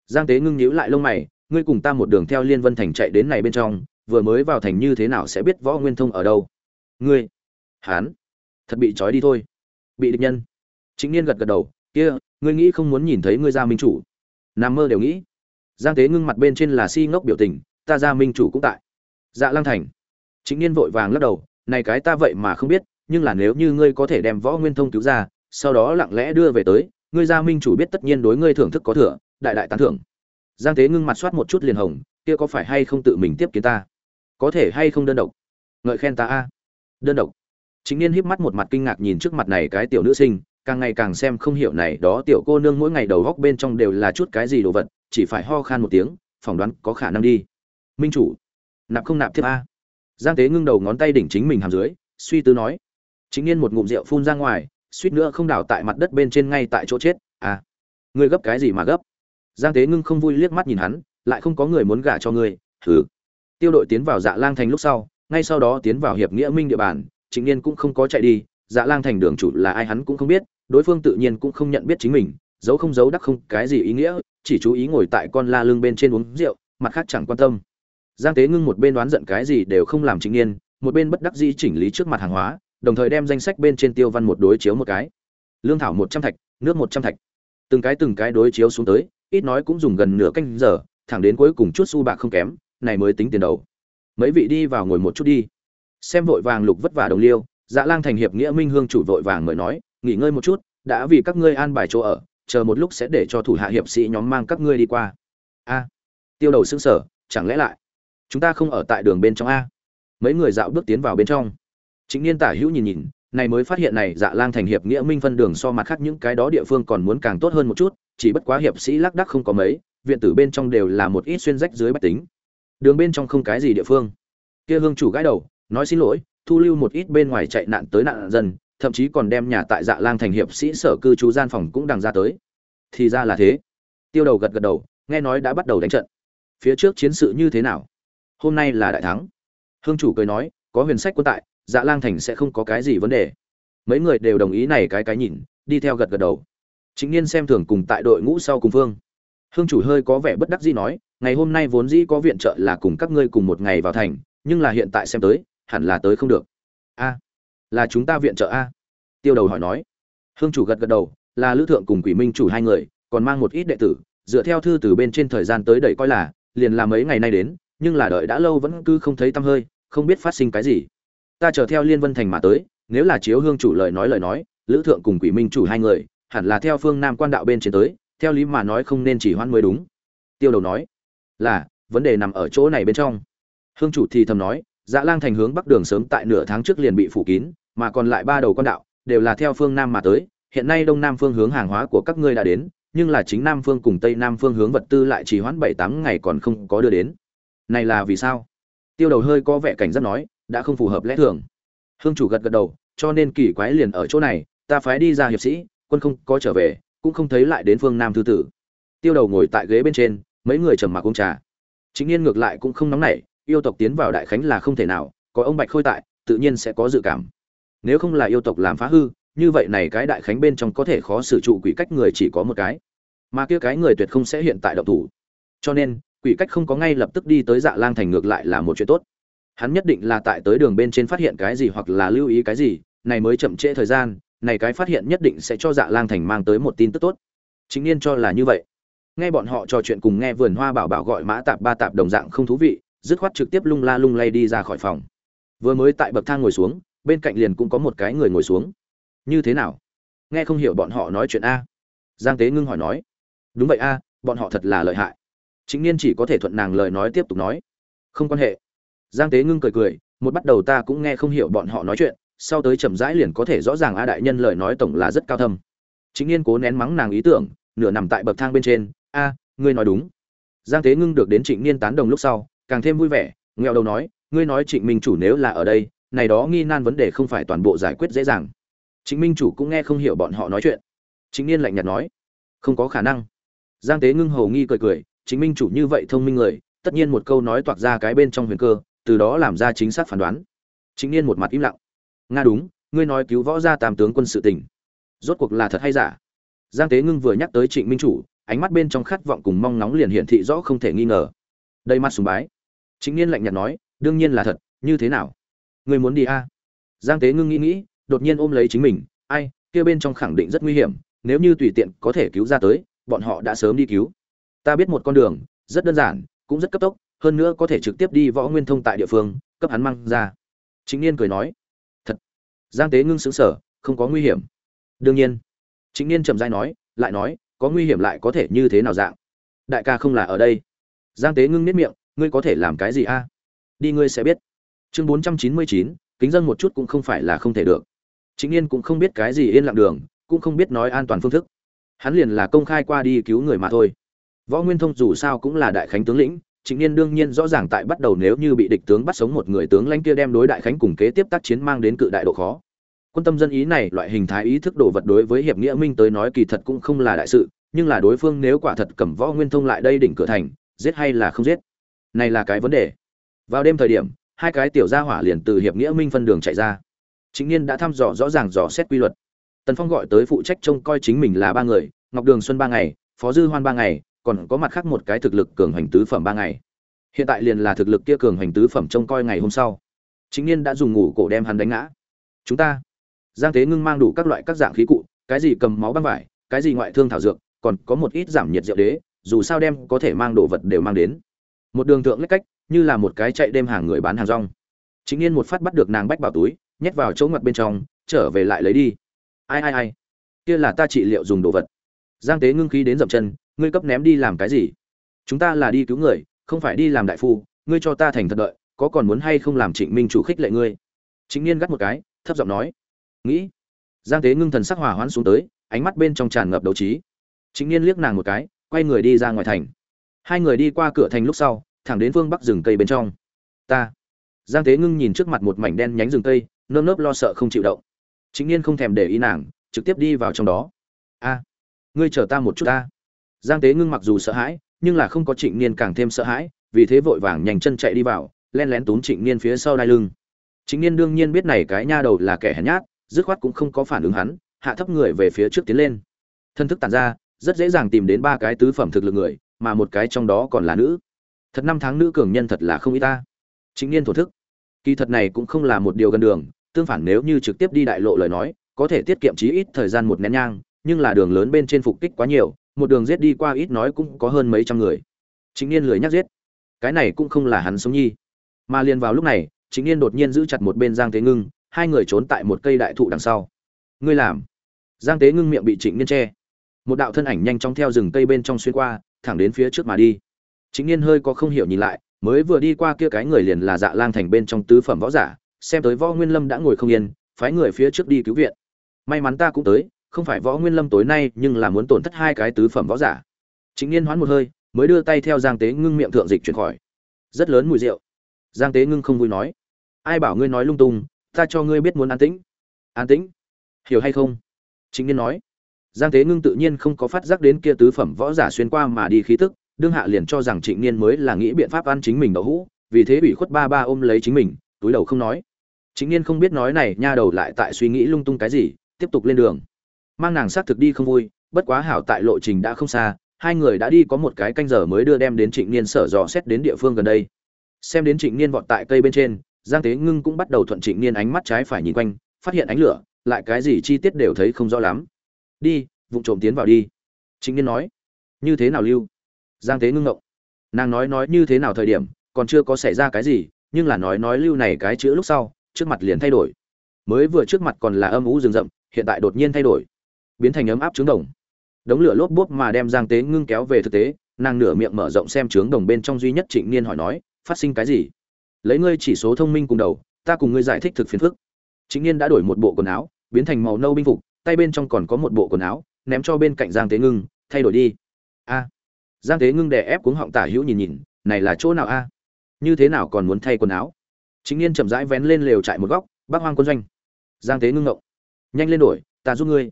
Giang tế ngưng nhíu lại lông mày, ngươi cùng ta một đường theo liên vân thành chạy đến này bên trong, vừa mới vào thành như thế nào sẽ biết võ nguyên thông ở đâu? Ngươi hán thật bị trói đi thôi. Bị địch nhân. Chính niên gật gật đầu, kia, ngươi nghĩ không muốn nhìn thấy ngươi ra minh chủ? Nằm mơ đều nghĩ. Giang tế ngưng mặt bên trên là si ngốc biểu tình, ta ra minh chủ cũng tại. Dạ lang thành. Chính niên vội vàng lắc đầu này cái ta vậy mà không biết, nhưng là nếu như ngươi có thể đem võ nguyên thông cứu ra, sau đó lặng lẽ đưa về tới, ngươi gia minh chủ biết tất nhiên đối ngươi thưởng thức có thừa, đại đại tán thưởng. Giang tế ngưng mặt soát một chút liền hồng, kia có phải hay không tự mình tiếp kiến ta? Có thể hay không đơn độc? Ngợi khen ta a. Đơn độc. Chính niên híp mắt một mặt kinh ngạc nhìn trước mặt này cái tiểu nữ sinh, càng ngày càng xem không hiểu này đó tiểu cô nương mỗi ngày đầu góc bên trong đều là chút cái gì đồ vật, chỉ phải ho khan một tiếng, phỏng đoán có khả năng đi. Minh chủ. Nạp không nạp thiếp a giang tế ngưng đầu ngón tay đỉnh chính mình hàm dưới, suy tư nói chính niên một ngụm rượu phun ra ngoài, suýt nữa không đảo tại mặt đất bên trên ngay tại chỗ chết à. Ngươi gấp cái gì mà gấp? Giang tế ngưng không vui liếc mắt nhìn hắn, lại không có người muốn gả cho ngươi thử tiêu đội tiến vào dạ lang thành lúc sau, ngay sau đó tiến vào hiệp nghĩa minh địa bàn chính niên cũng không có chạy đi dạ lang thành đường chủ là ai hắn cũng không biết, đối phương tự nhiên cũng không nhận biết chính mình, giấu không giấu đắc không cái gì ý nghĩa, chỉ chú ý ngồi tại con la lưng bên trên uống rượu, mặt khác chẳng quan tâm giang tế ngưng một bên đoán giận cái gì đều không làm chính niên một bên bất đắc dĩ chỉnh lý trước mặt hàng hóa, đồng thời đem danh sách bên trên tiêu văn một đối chiếu một cái. Lương thảo một trăm thạch, nước một trăm thạch. Từng cái từng cái đối chiếu xuống tới, ít nói cũng dùng gần nửa canh giờ, thẳng đến cuối cùng chút xu bạc không kém, này mới tính tiền đầu. Mấy vị đi vào ngồi một chút đi. Xem vội vàng lục vất vả đồng liêu dạ lang thành hiệp nghĩa minh hương chủ vội vàng mời nói, nghỉ ngơi một chút, đã vì các ngươi an bài chỗ ở, chờ một lúc sẽ để cho thủ hạ hiệp sĩ nhóm mang các ngươi đi qua. A, tiêu đầu xương sở, chẳng lẽ lại chúng ta không ở tại đường bên trong a. Mấy người dạo bước tiến vào bên trong. Chính niên tả hữu nhìn nhìn, này mới phát hiện này dạ lang thành hiệp nghĩa minh phân đường so mặt khác những cái đó địa phương còn muốn càng tốt hơn một chút, chỉ bất quá hiệp sĩ lác đắc không có mấy, viện tử bên trong đều là một ít xuyên rách dưới bách tính. Đường bên trong không cái gì địa phương. Kia hương chủ gái đầu, nói xin lỗi, thu lưu một ít bên ngoài chạy nạn tới nạn dân, thậm chí còn đem nhà tại dạ lang thành hiệp sĩ sở cư trú gian phòng cũng đằng ra tới. Thì ra là thế. Tiêu đầu gật gật đầu, nghe nói đã bắt đầu đánh trận. Phía trước chiến sự như thế nào? Hôm nay là đại thắng. Hương chủ cười nói, có huyền sách quân tại dạ lang thành sẽ không có cái gì vấn đề. Mấy người đều đồng ý này cái cái nhìn, đi theo gật gật đầu. Chính niên xem thường cùng tại đội ngũ sau cùng phương. Hương chủ hơi có vẻ bất đắc dĩ nói, ngày hôm nay vốn dĩ có viện trợ là cùng các ngươi cùng một ngày vào thành, nhưng là hiện tại xem tới, hẳn là tới không được. A, là chúng ta viện trợ a. Tiêu đầu hỏi nói. Hương chủ gật gật đầu, là lữ thượng cùng quỷ minh chủ hai người, còn mang một ít đệ tử, dựa theo thư từ bên trên thời gian tới đẩy coi là, liền là mấy ngày nay đến nhưng là đợi đã lâu vẫn cứ không thấy tăm hơi, không biết phát sinh cái gì. Ta chờ theo liên vân thành mà tới, nếu là chiếu hương chủ lời nói lời nói, lữ thượng cùng quỷ minh chủ hai người, hẳn là theo phương nam quan đạo bên trên tới, theo lý mà nói không nên chỉ hoãn mới đúng. Tiêu đầu nói, là, vấn đề nằm ở chỗ này bên trong. Hương chủ thì thầm nói dạ lang thành hướng bắc đường sớm tại nửa tháng trước liền bị phủ kín, mà còn lại ba đầu quan đạo, đều là theo phương nam mà tới. Hiện nay đông nam phương hướng hàng hóa của các ngươi đã đến, nhưng là chính nam phương cùng tây nam phương hướng vật tư lại chỉ hoãn bảy tám ngày còn không có đưa đến này là vì sao? Tiêu đầu hơi có vẻ cảnh giác nói, đã không phù hợp lẽ thường. Hương chủ gật gật đầu, cho nên kỳ quái liền ở chỗ này, ta phái đi ra hiệp sĩ, quân không có trở về, cũng không thấy lại đến phương nam thư tử. Tiêu đầu ngồi tại ghế bên trên, mấy người trầm mặc uống trà. Chính yên ngược lại cũng không nóng nảy, yêu tộc tiến vào đại khánh là không thể nào, có ông bạch khôi tại, tự nhiên sẽ có dự cảm. Nếu không là yêu tộc làm phá hư, như vậy này cái đại khánh bên trong có thể khó xử trụ quỷ cách người chỉ có một cái. Mà kia cái người tuyệt không sẽ hiện tại động thủ. Cho nên quỷ cách không có ngay lập tức đi tới dạ lang thành ngược lại là một chuyện tốt. Hắn nhất định là tại tới đường bên trên phát hiện cái gì hoặc là lưu ý cái gì, này mới chậm trễ thời gian, này cái phát hiện nhất định sẽ cho dạ lang thành mang tới một tin tức tốt. Chính niên cho là như vậy. Nghe bọn họ trò chuyện cùng nghe vườn hoa bảo bảo gọi mã tạp ba tạp đồng dạng không thú vị, dứt khoát trực tiếp lung la lung lay đi ra khỏi phòng. Vừa mới tại bậc thang ngồi xuống, bên cạnh liền cũng có một cái người ngồi xuống. Như thế nào? Nghe không hiểu bọn họ nói chuyện a. Giang tế ngưng hỏi nói. Đúng vậy a, bọn họ thật là lợi hại chính niên chỉ có thể thuận nàng lời nói tiếp tục nói. Không quan hệ. Giang tế ngưng cười cười, một bắt đầu ta cũng nghe không hiểu bọn họ nói chuyện, sau tới chậm rãi liền có thể rõ ràng a đại nhân lời nói tổng là rất cao thâm. Chính niên cố nén mắng nàng ý tưởng, nửa nằm tại bậc thang bên trên, a, ngươi nói đúng. Giang tế ngưng được đến trịnh niên tán đồng lúc sau, càng thêm vui vẻ nghèo đầu nói, ngươi nói trịnh minh chủ nếu là ở đây, này đó nghi nan vấn đề không phải toàn bộ giải quyết dễ dàng. Trịnh minh chủ cũng nghe không hiểu bọn họ nói chuyện. Chính niên lạnh nhạt nói, không có khả năng. Giang tế ngưng hầu nghi cười cười chính minh chủ như vậy thông minh người, tất nhiên một câu nói toạc ra cái bên trong huyền cơ, từ đó làm ra chính xác phán đoán. Chính niên một mặt im lặng. Nga đúng, ngươi nói cứu võ gia tam tướng quân sự tình. Rốt cuộc là thật hay giả? Giang tế ngưng vừa nhắc tới trịnh minh chủ, ánh mắt bên trong khát vọng cùng mong nóng liền hiển thị rõ không thể nghi ngờ. Đây mắt sùng bái. Chính niên lạnh nhạt nói, đương nhiên là thật, như thế nào? Ngươi muốn đi a? À? giang tế ngưng nghĩ nghĩ, đột nhiên ôm lấy chính mình, ai, kia bên trong khẳng định rất nguy hiểm, nếu như tùy tiện có thể cứu ra tới, bọn họ đã sớm đi cứu ta biết một con đường, rất đơn giản, cũng rất cấp tốc, hơn nữa có thể trực tiếp đi võ nguyên thông tại địa phương, cấp hắn mang ra. Chính niên cười nói. Thật. Giang tế ngưng xứng sở không có nguy hiểm. Đương nhiên. Chính niên chậm dai nói, lại nói, có nguy hiểm lại có thể như thế nào dạng? Đại ca không là ở đây. Giang tế ngưng nếp miệng, ngươi có thể làm cái gì a? Đi ngươi sẽ biết. Chương bốn trăm chín mươi chín, kính dân một chút cũng không phải là không thể được. Chính yên cũng không biết cái gì yên lặng đường, cũng không biết nói an toàn phương thức. Hắn liền là công khai qua đi cứu người mà thôi võ nguyên thông dù sao cũng là đại khánh tướng lĩnh Trịnh Niên đương nhiên rõ ràng tại bắt đầu nếu như bị địch tướng bắt sống một người tướng lãnh kia đem đối đại khánh cùng kế tiếp tác chiến mang đến cự đại độ khó. Quân tâm dân ý này, loại hình thái ý thức đồ vật đối với hiệp nghĩa minh tới nói kỳ thật cũng không là đại sự, nhưng là đối phương nếu quả thật cầm võ nguyên thông lại đây đỉnh cửa thành, giết hay là không giết? Này là cái vấn đề. Vào đêm thời điểm, hai cái tiểu gia hỏa liền từ hiệp nghĩa minh phân đường chạy ra. Chính Niên đã thăm dò rõ ràng dò xét quy luật. Tần Phong gọi tới phụ trách trông coi chính mình là ba người, Ngọc Đường Xuân ba ngày, Phó Dư Hoan ba ngày, còn có mặt khác một cái thực lực cường hành tứ phẩm ba ngày. Hiện tại liền là thực lực kia cường hành tứ phẩm trông coi ngày hôm sau. Chính Niên đã dùng ngủ cổ đem hắn đánh ngã. Chúng ta, Giang Tế Ngưng mang đủ các loại các dạng khí cụ, cái gì cầm máu băng vải, cái gì ngoại thương thảo dược, còn có một ít giảm nhiệt rượu đế, dù sao đem có thể mang đồ vật đều mang đến. Một đường thượng lách cách, như là một cái chạy đêm hàng người bán hàng rong. Chính Niên một phát bắt được nàng bách bảo túi, nhét vào chỗ ngoặt bên trong, trở về lại lấy đi. Ai ai ai, kia là ta trị liệu dùng đồ vật. Giang Tế ngưng khí đến dậm chân, ngươi cấp ném đi làm cái gì? Chúng ta là đi cứu người, không phải đi làm đại phu, ngươi cho ta thành thật đợi, có còn muốn hay không làm Trịnh Minh chủ khích lệ ngươi? Chính Niên gắt một cái, thấp giọng nói, nghĩ. Giang Tế ngưng thần sắc hòa hoãn xuống tới, ánh mắt bên trong tràn ngập đấu trí. Chính Niên liếc nàng một cái, quay người đi ra ngoài thành. Hai người đi qua cửa thành lúc sau, thẳng đến phương bắc rừng cây bên trong. Ta. Giang Tế ngưng nhìn trước mặt một mảnh đen nhánh rừng cây, nơm nớp lo sợ không chịu động. Chính Niên không thèm để ý nàng, trực tiếp đi vào trong đó. A, ngươi chờ ta một chút ta. Giang Tế ngưng mặc dù sợ hãi, nhưng là không có Trịnh Niên càng thêm sợ hãi, vì thế vội vàng nhanh chân chạy đi vào, len lén túm Trịnh Niên phía sau đai lưng. Trịnh Niên đương nhiên biết này cái nha đầu là kẻ hèn nhát, dứt khoát cũng không có phản ứng hắn, hạ thấp người về phía trước tiến lên. Thân thức tản ra, rất dễ dàng tìm đến ba cái tứ phẩm thực lực người, mà một cái trong đó còn là nữ. Thật năm tháng nữ cường nhân thật là không ít ta. Trịnh Niên thổ thức. Kỳ thật này cũng không là một điều gần đường, tương phản nếu như trực tiếp đi đại lộ lời nói, có thể tiết kiệm chí ít thời gian một nén nhang, nhưng là đường lớn bên trên phục kích quá nhiều, một đường giết đi qua ít nói cũng có hơn mấy trăm người. Chính niên lười nhắc giết. Cái này cũng không là hắn sống nhi. Mà liền vào lúc này, chính niên đột nhiên giữ chặt một bên giang tế ngưng, hai người trốn tại một cây đại thụ đằng sau. Ngươi làm. Giang tế ngưng miệng bị trịnh niên che. Một đạo thân ảnh nhanh chóng theo rừng cây bên trong xuyên qua, thẳng đến phía trước mà đi. Chính niên hơi có không hiểu nhìn lại, mới vừa đi qua kia cái người liền là dạ lang thành bên trong tứ phẩm võ giả, xem tới võ nguyên lâm đã ngồi không yên, phái người phía trước đi cứu viện. May mắn ta cũng tới không phải võ nguyên lâm tối nay, nhưng là muốn tổn thất hai cái tứ phẩm võ giả. Chính niên hoán một hơi, mới đưa tay theo giang tế ngưng miệng thượng dịch chuyển khỏi. Rất lớn mùi rượu. Giang tế ngưng không vui nói, ai bảo ngươi nói lung tung, ta cho ngươi biết muốn an tĩnh. An tĩnh? Hiểu hay không? Chính niên nói. Giang tế ngưng tự nhiên không có phát giác đến kia tứ phẩm võ giả xuyên qua mà đi khí tức, đương hạ liền cho rằng trịnh niên mới là nghĩ biện pháp ăn chính mình đậu hũ, vì thế ủy khuất ba ba ôm lấy chính mình, túi đầu không nói. Chính niên không biết nói này, nha đầu lại tại suy nghĩ lung tung cái gì, tiếp tục lên đường mang nàng xác thực đi không vui, bất quá hảo tại lộ trình đã không xa, hai người đã đi có một cái canh giờ mới đưa đem đến trịnh niên sở dò xét đến địa phương gần đây. Xem đến trịnh niên vọt tại cây bên trên, giang tế ngưng cũng bắt đầu thuận trịnh niên ánh mắt trái phải nhìn quanh, phát hiện ánh lửa, lại cái gì chi tiết đều thấy không rõ lắm. Đi vụ trộm tiến vào đi. Trịnh niên nói. Như thế nào lưu? Giang tế ngưng ngộng nàng nói nói như thế nào thời điểm, còn chưa có xảy ra cái gì, nhưng là nói nói lưu này cái chữ lúc sau, trước mặt liền thay đổi. Mới vừa trước mặt còn là âm ú rừng rậm, hiện tại đột nhiên thay đổi biến thành ấm áp trứng đồng. Đống lửa lốp bốp mà đem giang tế ngưng kéo về thực tế, nàng nửa miệng mở rộng xem trướng đồng bên trong duy nhất trịnh niên hỏi nói, phát sinh cái gì? Lấy ngươi chỉ số thông minh cùng đầu, ta cùng ngươi giải thích thực phiền phức. Trịnh niên đã đổi một bộ quần áo, biến thành màu nâu binh phục, tay bên trong còn có một bộ quần áo, ném cho bên cạnh giang tế ngưng, thay đổi đi. A. Giang tế ngưng đè ép cuống họng tả hữu nhìn nhìn, này là chỗ nào a? Như thế nào còn muốn thay quần áo? Chính niên chậm rãi vén lên lều trại một góc, bác hoang quân doanh. Giang tế ngưng ngộng nhanh lên đổi, ta giúp ngươi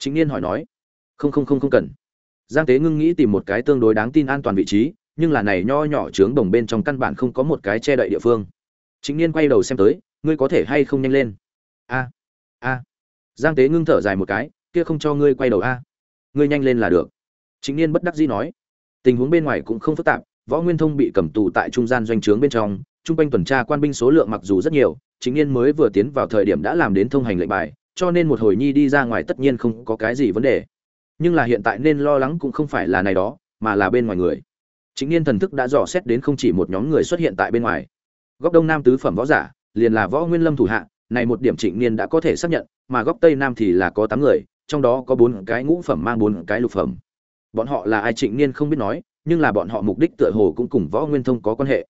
chính niên hỏi nói, không không không không cần. Giang tế ngưng nghĩ tìm một cái tương đối đáng tin an toàn vị trí, nhưng là này nho nhỏ trướng đồng bên trong căn bản không có một cái che đậy địa phương. Chính niên quay đầu xem tới, ngươi có thể hay không nhanh lên? A a. Giang tế ngưng thở dài một cái, kia không cho ngươi quay đầu a. Ngươi nhanh lên là được. Chính niên bất đắc dĩ nói. Tình huống bên ngoài cũng không phức tạp, võ nguyên thông bị cầm tù tại trung gian doanh trướng bên trong chung quanh tuần tra quan binh số lượng mặc dù rất nhiều, chính niên mới vừa tiến vào thời điểm đã làm đến thông hành lệnh bài cho nên một hồi nhi đi ra ngoài tất nhiên không có cái gì vấn đề. Nhưng là hiện tại nên lo lắng cũng không phải là này đó, mà là bên ngoài người. Chính niên thần thức đã dò xét đến không chỉ một nhóm người xuất hiện tại bên ngoài. Góc đông nam tứ phẩm võ giả, liền là võ nguyên lâm thủ hạ, này một điểm trịnh niên đã có thể xác nhận, mà góc tây nam thì là có tám người, trong đó có bốn cái ngũ phẩm mang bốn cái lục phẩm. Bọn họ là ai trịnh niên không biết nói, nhưng là bọn họ mục đích tựa hồ cũng cùng võ nguyên thông có quan hệ.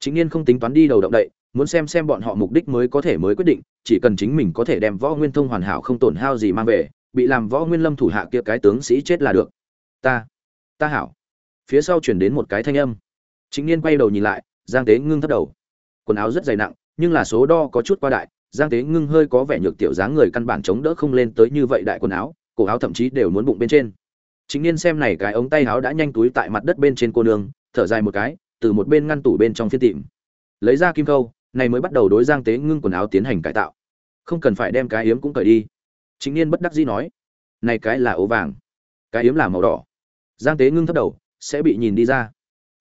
Trịnh niên không tính toán đi đầu động đậy muốn xem xem bọn họ mục đích mới có thể mới quyết định, chỉ cần chính mình có thể đem võ nguyên thông hoàn hảo không tổn hao gì mang về, bị làm võ nguyên lâm thủ hạ kia cái tướng sĩ chết là được. Ta ta hảo. Phía sau chuyển đến một cái thanh âm. Chính niên quay đầu nhìn lại, giang tế ngưng thấp đầu. Quần áo rất dày nặng, nhưng là số đo có chút qua đại, giang tế ngưng hơi có vẻ nhược tiểu dáng người căn bản chống đỡ không lên tới như vậy đại quần áo, cổ áo thậm chí đều muốn bụng bên trên. Chính niên xem này cái ống tay áo đã nhanh túi tại mặt đất bên trên cô nương, thở dài một cái, từ một bên ngăn tủ bên trong phiên tìm lấy ra kim câu này mới bắt đầu đối giang tế ngưng quần áo tiến hành cải tạo. Không cần phải đem cái yếm cũng cởi đi. Chính niên bất đắc dĩ nói, này cái là ố vàng, cái yếm là màu đỏ. Giang tế ngưng thấp đầu, sẽ bị nhìn đi ra.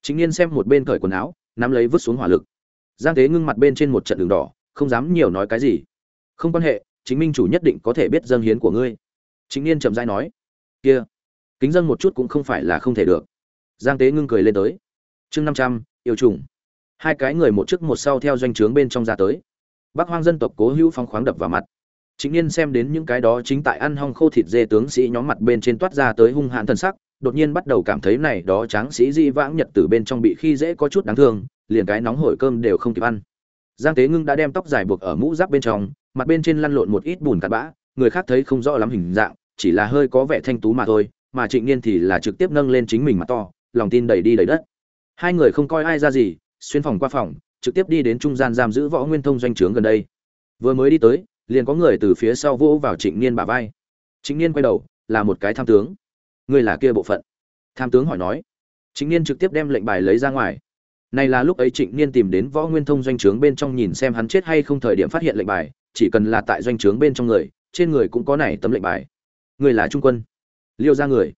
Chính niên xem một bên cởi quần áo, nắm lấy vứt xuống hỏa lực. Giang tế ngưng mặt bên trên một trận đường đỏ, không dám nhiều nói cái gì. Không quan hệ chính minh chủ nhất định có thể biết dâng hiến của ngươi. Chính niên chậm dai nói, kia, kính dân một chút cũng không phải là không thể được. Giang tế ngưng cười lên tới, chương năm trăm, yêu trùng hai cái người một trước một sau theo doanh trướng bên trong ra tới. Bác hoang dân tộc cố hữu phong khoáng đập vào mặt. Chính niên xem đến những cái đó chính tại ăn hong khô thịt dê tướng sĩ nhóm mặt bên trên toát ra tới hung hãn thần sắc, đột nhiên bắt đầu cảm thấy này đó tráng sĩ di vãng nhật từ bên trong bị khi dễ có chút đáng thương, liền cái nóng hổi cơm đều không kịp ăn. Giang tế ngưng đã đem tóc dài buộc ở mũ giáp bên trong, mặt bên trên lăn lộn một ít bùn cặn bã, người khác thấy không rõ lắm hình dạng, chỉ là hơi có vẻ thanh tú mà thôi, mà trịnh niên thì là trực tiếp nâng lên chính mình mặt to, lòng tin đầy đi đầy đất. Hai người không coi ai ra gì xuyên phòng qua phòng, trực tiếp đi đến trung gian giam giữ võ nguyên thông doanh trướng gần đây. Vừa mới đi tới, liền có người từ phía sau vỗ vào trịnh niên bả vai. Trịnh niên quay đầu, là một cái tham tướng. Ngươi là kia bộ phận. Tham tướng hỏi nói. Trịnh niên trực tiếp đem lệnh bài lấy ra ngoài. Này là lúc ấy trịnh niên tìm đến võ nguyên thông doanh trướng bên trong nhìn xem hắn chết hay không thời điểm phát hiện lệnh bài, chỉ cần là tại doanh trướng bên trong người, trên người cũng có này tấm lệnh bài. Người là trung quân. Liêu ra người.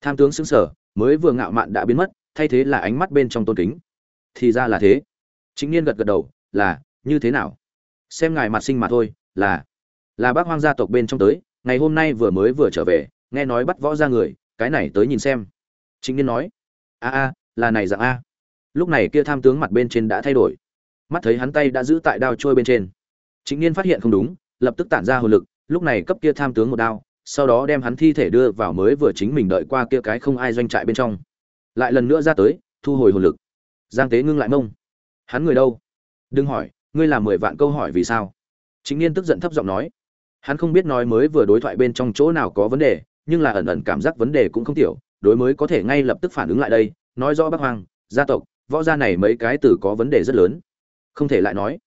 Tham tướng xứng sở mới vừa ngạo mạn đã biến mất, thay thế là ánh mắt bên trong tôn kính thì ra là thế. Chính niên gật gật đầu, là, như thế nào? Xem ngài mặt sinh mà thôi, là là bác hoang gia tộc bên trong tới, ngày hôm nay vừa mới vừa trở về, nghe nói bắt võ ra người, cái này tới nhìn xem. Chính niên nói, a a, là này dạng a. Lúc này kia tham tướng mặt bên trên đã thay đổi. Mắt thấy hắn tay đã giữ tại đao trôi bên trên. Chính niên phát hiện không đúng, lập tức tản ra hồn lực, lúc này cấp kia tham tướng một đao, sau đó đem hắn thi thể đưa vào mới vừa chính mình đợi qua kia cái không ai doanh trại bên trong. Lại lần nữa ra tới, thu hồi hồn lực giang tế ngưng lại mông. Hắn người đâu? Đừng hỏi, ngươi làm mười vạn câu hỏi vì sao? Chính niên tức giận thấp giọng nói. Hắn không biết nói mới vừa đối thoại bên trong chỗ nào có vấn đề, nhưng là ẩn ẩn cảm giác vấn đề cũng không tiểu, đối mới có thể ngay lập tức phản ứng lại đây, nói rõ bác hoàng, gia tộc, võ gia này mấy cái từ có vấn đề rất lớn. Không thể lại nói.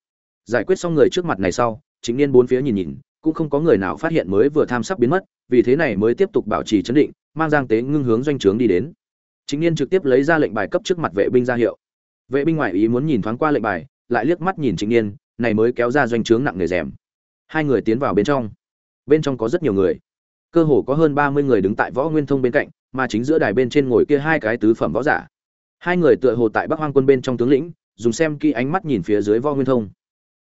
Giải quyết xong người trước mặt này sau chính niên bốn phía nhìn nhìn, cũng không có người nào phát hiện mới vừa tham sắp biến mất, vì thế này mới tiếp tục bảo trì chấn định, mang giang tế ngưng hướng doanh trướng đi đến. Chính niên trực tiếp lấy ra lệnh bài cấp trước mặt vệ binh ra hiệu vệ binh ngoại ý muốn nhìn thoáng qua lệnh bài, lại liếc mắt nhìn chính niên, này mới kéo ra doanh trướng nặng nề rèm. Hai người tiến vào bên trong. Bên trong có rất nhiều người. Cơ hồ có hơn ba mươi người đứng tại võ nguyên thông bên cạnh, mà chính giữa đài bên trên ngồi kia hai cái tứ phẩm võ giả. Hai người tựa hồ tại bắc hoang quân bên trong tướng lĩnh, dùng xem kỹ ánh mắt nhìn phía dưới võ nguyên thông.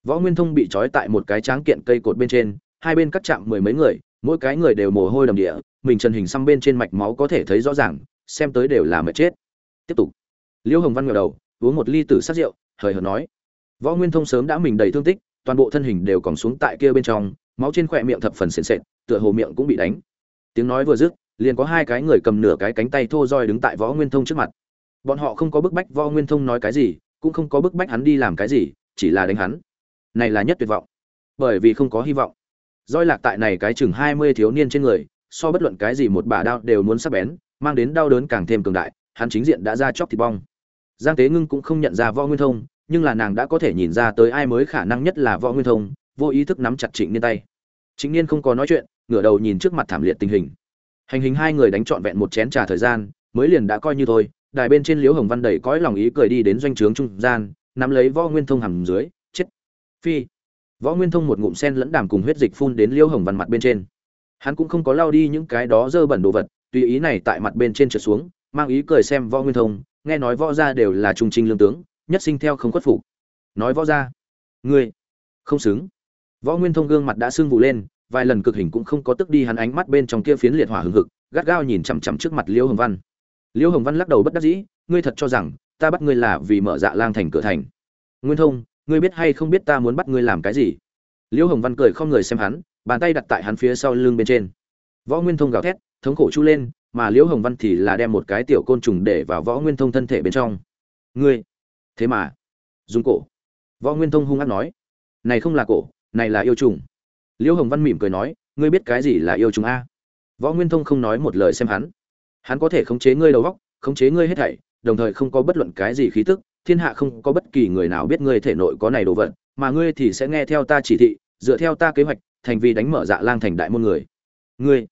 Võ nguyên thông bị trói tại một cái tráng kiện cây cột bên trên, hai bên cắt chạm mười mấy người, mỗi cái người đều mồ hôi đầm địa, mình trần hình xăm bên trên mạch máu có thể thấy rõ ràng, xem tới đều là mệt chết. Tiếp tục. Liễu hồng văn ngờ đầu uống một ly tử sát rượu, hời hợt nói. Võ nguyên thông sớm đã mình đầy thương tích, toàn bộ thân hình đều còn xuống tại kia bên trong, máu trên khỏe miệng thập phần sền sệt, tựa hồ miệng cũng bị đánh. Tiếng nói vừa dứt, liền có hai cái người cầm nửa cái cánh tay thô roi đứng tại võ nguyên thông trước mặt. Bọn họ không có bức bách võ nguyên thông nói cái gì, cũng không có bức bách hắn đi làm cái gì, chỉ là đánh hắn. Này là nhất tuyệt vọng. Bởi vì không có hy vọng. Roi lạc tại này cái chừng hai mươi thiếu niên trên người, so bất luận cái gì một bả đao đều muốn sắc bén, mang đến đau đớn càng thêm cường đại, hắn chính diện đã ra chóc thịt bong giang tế ngưng cũng không nhận ra võ nguyên thông, nhưng là nàng đã có thể nhìn ra tới ai mới khả năng nhất là võ nguyên thông, vô ý thức nắm chặt trịnh niên tay. Trịnh niên không có nói chuyện, ngửa đầu nhìn trước mặt thảm liệt tình hình. Hành hình hai người đánh trọn vẹn một chén trà thời gian, mới liền đã coi như thôi, đài bên trên liễu hồng văn đầy cõi lòng ý cười đi đến doanh trướng trung gian, nắm lấy võ nguyên thông hầm dưới, chết. Phi. Võ nguyên thông một ngụm sen lẫn đàm cùng huyết dịch phun đến liễu hồng văn mặt bên trên. Hắn cũng không có lao đi những cái đó dơ bẩn đồ vật, tùy ý này tại mặt bên trên trượt xuống, mang ý cười xem võ nguyên thông nghe nói võ gia đều là trung trinh lương tướng, nhất sinh theo không khuất phục. Nói võ gia, ngươi không xứng. Võ nguyên thông gương mặt đã sưng vụ lên, vài lần cực hình cũng không có tức đi hắn ánh mắt bên trong kia phiến liệt hỏa hừng hực, gắt gao nhìn chằm chằm trước mặt liêu hồng văn. Liêu hồng văn lắc đầu bất đắc dĩ, ngươi thật cho rằng ta bắt ngươi là vì mở dạ lang thành cửa thành. Nguyên thông, ngươi biết hay không biết ta muốn bắt ngươi làm cái gì? Liêu hồng văn cười không người xem hắn, bàn tay đặt tại hắn phía sau lưng bên trên. Võ nguyên thông gào thét thống khổ chu lên, mà liễu hồng văn thì là đem một cái tiểu côn trùng để vào võ nguyên thông thân thể bên trong. Ngươi? Thế mà? Dùng cổ. Võ nguyên thông hung hát nói. Này không là cổ, này là yêu trùng. Liễu hồng văn mỉm cười nói, ngươi biết cái gì là yêu trùng a? Võ nguyên thông không nói một lời xem hắn. Hắn có thể khống chế ngươi đầu óc, khống chế ngươi hết thảy, đồng thời không có bất luận cái gì khí tức, thiên hạ không có bất kỳ người nào biết ngươi thể nội có này đồ vật, mà ngươi thì sẽ nghe theo ta chỉ thị, dựa theo ta kế hoạch, thành vì đánh mở dạ lang thành đại môn người. Ngươi?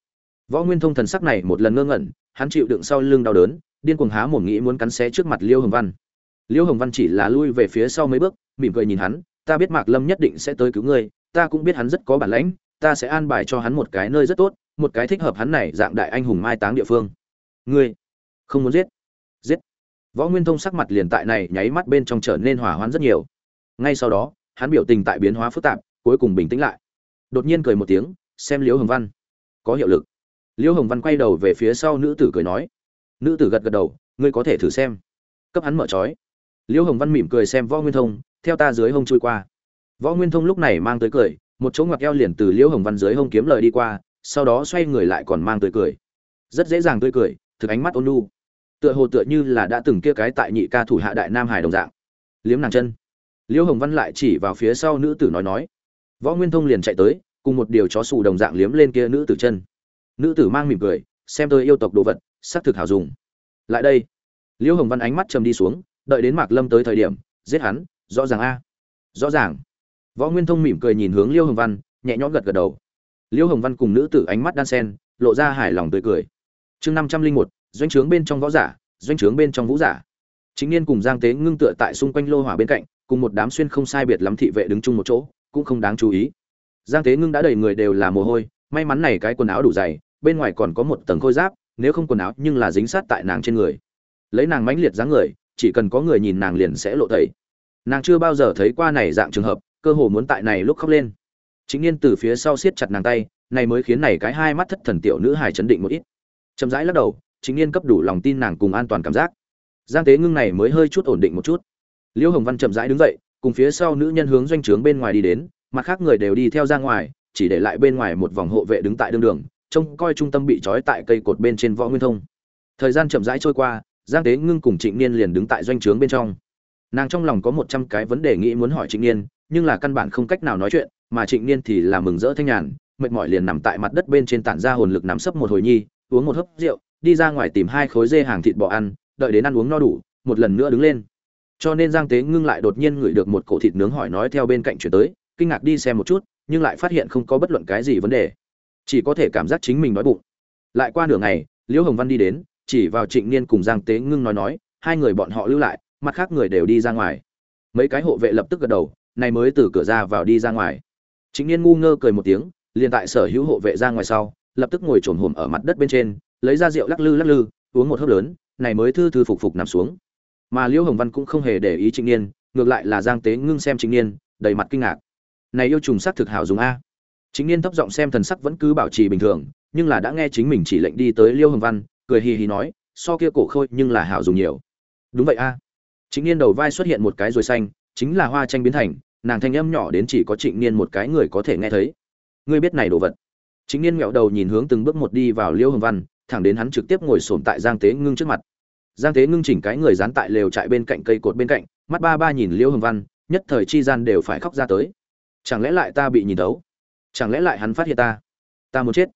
Võ nguyên thông thần sắc này một lần ngơ ngẩn, hắn chịu đựng sau lưng đau đớn, điên cuồng há mồm nghĩ muốn cắn xé trước mặt liêu hồng văn. Liêu hồng văn chỉ là lui về phía sau mấy bước, mỉm cười nhìn hắn, ta biết mạc lâm nhất định sẽ tới cứu ngươi, ta cũng biết hắn rất có bản lãnh, ta sẽ an bài cho hắn một cái nơi rất tốt, một cái thích hợp hắn này dạng đại anh hùng mai táng địa phương. Ngươi không muốn giết? Giết. Võ nguyên thông sắc mặt liền tại này nháy mắt bên trong trở nên hỏa hoãn rất nhiều. Ngay sau đó, hắn biểu tình tại biến hóa phức tạp, cuối cùng bình tĩnh lại. Đột nhiên cười một tiếng, xem Liêu hồng văn. Có hiệu lực liễu hồng văn quay đầu về phía sau nữ tử cười nói. Nữ tử gật gật đầu, ngươi có thể thử xem. Cấp hắn mở trói. Liễu hồng văn mỉm cười xem võ nguyên thông, theo ta dưới hông trôi qua. Võ nguyên thông lúc này mang tới cười, một chỗ ngoặc eo liền từ liễu hồng văn dưới hông kiếm lời đi qua, sau đó xoay người lại còn mang tới cười. Rất dễ dàng tươi cười, thực ánh mắt ôn lu tựa hồ tựa như là đã từng kia cái tại nhị ca thủ hạ đại nam hải đồng dạng. Liếm nàng chân. Liễu hồng văn lại chỉ vào phía sau nữ tử nói nói. Võ nguyên thông liền chạy tới, cùng một điều chó sù đồng dạng liếm lên kia nữ tử chân nữ tử mang mỉm cười, xem tôi yêu tộc đồ vật, xác thực hảo dùng. Lại đây. Liễu hồng văn ánh mắt trầm đi xuống, đợi đến mạc lâm tới thời điểm, giết hắn, rõ ràng a. Rõ ràng. Võ nguyên thông mỉm cười nhìn hướng liễu hồng văn, nhẹ nhõm gật gật đầu. Liễu hồng văn cùng nữ tử ánh mắt đan sen, lộ ra hài lòng tươi cười. Chương năm trăm linh một, doanh trướng bên trong võ giả, doanh trướng bên trong vũ giả. Chính niên cùng giang tế ngưng tựa tại xung quanh lô hỏa bên cạnh, cùng một đám xuyên không sai biệt lắm thị vệ đứng chung một chỗ, cũng không đáng chú ý. Giang tế ngưng đã đầy người đều là mồ hôi, may mắn này cái quần áo đủ dày bên ngoài còn có một tầng khôi giáp, nếu không quần áo nhưng là dính sát tại nàng trên người. Lấy nàng mãnh liệt dáng người, chỉ cần có người nhìn nàng liền sẽ lộ thầy nàng chưa bao giờ thấy qua này dạng trường hợp, cơ hồ muốn tại này lúc khóc lên. Chính niên từ phía sau siết chặt nàng tay, này mới khiến này cái hai mắt thất thần tiểu nữ hài chấn định một ít. Chậm rãi lắc đầu, chính niên cấp đủ lòng tin nàng cùng an toàn cảm giác. Giang tế ngưng này mới hơi chút ổn định một chút. Liễu hồng văn chậm rãi đứng dậy, cùng phía sau nữ nhân hướng doanh trướng bên ngoài đi đến, mặt khác người đều đi theo ra ngoài, chỉ để lại bên ngoài một vòng hộ vệ đứng tại đường đường trông coi trung tâm bị trói tại cây cột bên trên võ nguyên thông. Thời gian chậm rãi trôi qua, giang tế ngưng cùng trịnh niên liền đứng tại doanh trướng bên trong. Nàng trong lòng có một trăm cái vấn đề nghĩ muốn hỏi trịnh niên, nhưng là căn bản không cách nào nói chuyện, mà trịnh niên thì là mừng rỡ thanh nhàn, mệt mỏi liền nằm tại mặt đất bên trên tản ra hồn lực nằm sấp một hồi nhi, uống một hớp rượu, đi ra ngoài tìm hai khối dê hàng thịt bò ăn, đợi đến ăn uống no đủ, một lần nữa đứng lên. Cho nên giang tế ngưng lại đột nhiên ngửi được một cổ thịt nướng hỏi nói theo bên cạnh chuyển tới, kinh ngạc đi xem một chút, nhưng lại phát hiện không có bất luận cái gì vấn đề chỉ có thể cảm giác chính mình đói bụng. Lại qua nửa ngày, liễu hồng văn đi đến, chỉ vào trịnh niên cùng giang tế ngưng nói nói, hai người bọn họ lưu lại, mặt khác người đều đi ra ngoài. Mấy cái hộ vệ lập tức gật đầu, này mới từ cửa ra vào đi ra ngoài. Trịnh niên ngu ngơ cười một tiếng, liền tại sở hữu hộ vệ ra ngoài sau, lập tức ngồi trồn hồm ở mặt đất bên trên, lấy ra rượu lắc lư lắc lư, uống một hớp lớn, này mới thư thư phục phục nằm xuống. Mà liễu hồng văn cũng không hề để ý trịnh niên, ngược lại là giang tế ngưng xem trịnh niên, đầy mặt kinh ngạc. Này yêu trùng sắc thực hảo dùng a chính niên thấp giọng xem thần sắc vẫn cứ bảo trì bình thường, nhưng là đã nghe chính mình chỉ lệnh đi tới liêu hồng văn, cười hì hì nói, so kia cổ khôi nhưng là hảo dùng nhiều. Đúng vậy a. Chính niên đầu vai xuất hiện một cái rồi xanh, chính là hoa tranh biến thành, nàng thanh âm nhỏ đến chỉ có trịnh niên một cái người có thể nghe thấy. Ngươi biết này đồ vật. Chính niên nghẹo đầu nhìn hướng từng bước một đi vào liêu hồng văn, thẳng đến hắn trực tiếp ngồi xổm tại giang tế ngưng trước mặt. Giang tế ngưng chỉnh cái người dán tại lều trại bên cạnh cây cột bên cạnh, mắt ba ba nhìn liêu hồng văn, nhất thời chi gian đều phải khóc ra tới. Chẳng lẽ lại ta bị nhìn thấu? Chẳng lẽ lại hắn phát hiện ta? Ta muốn chết.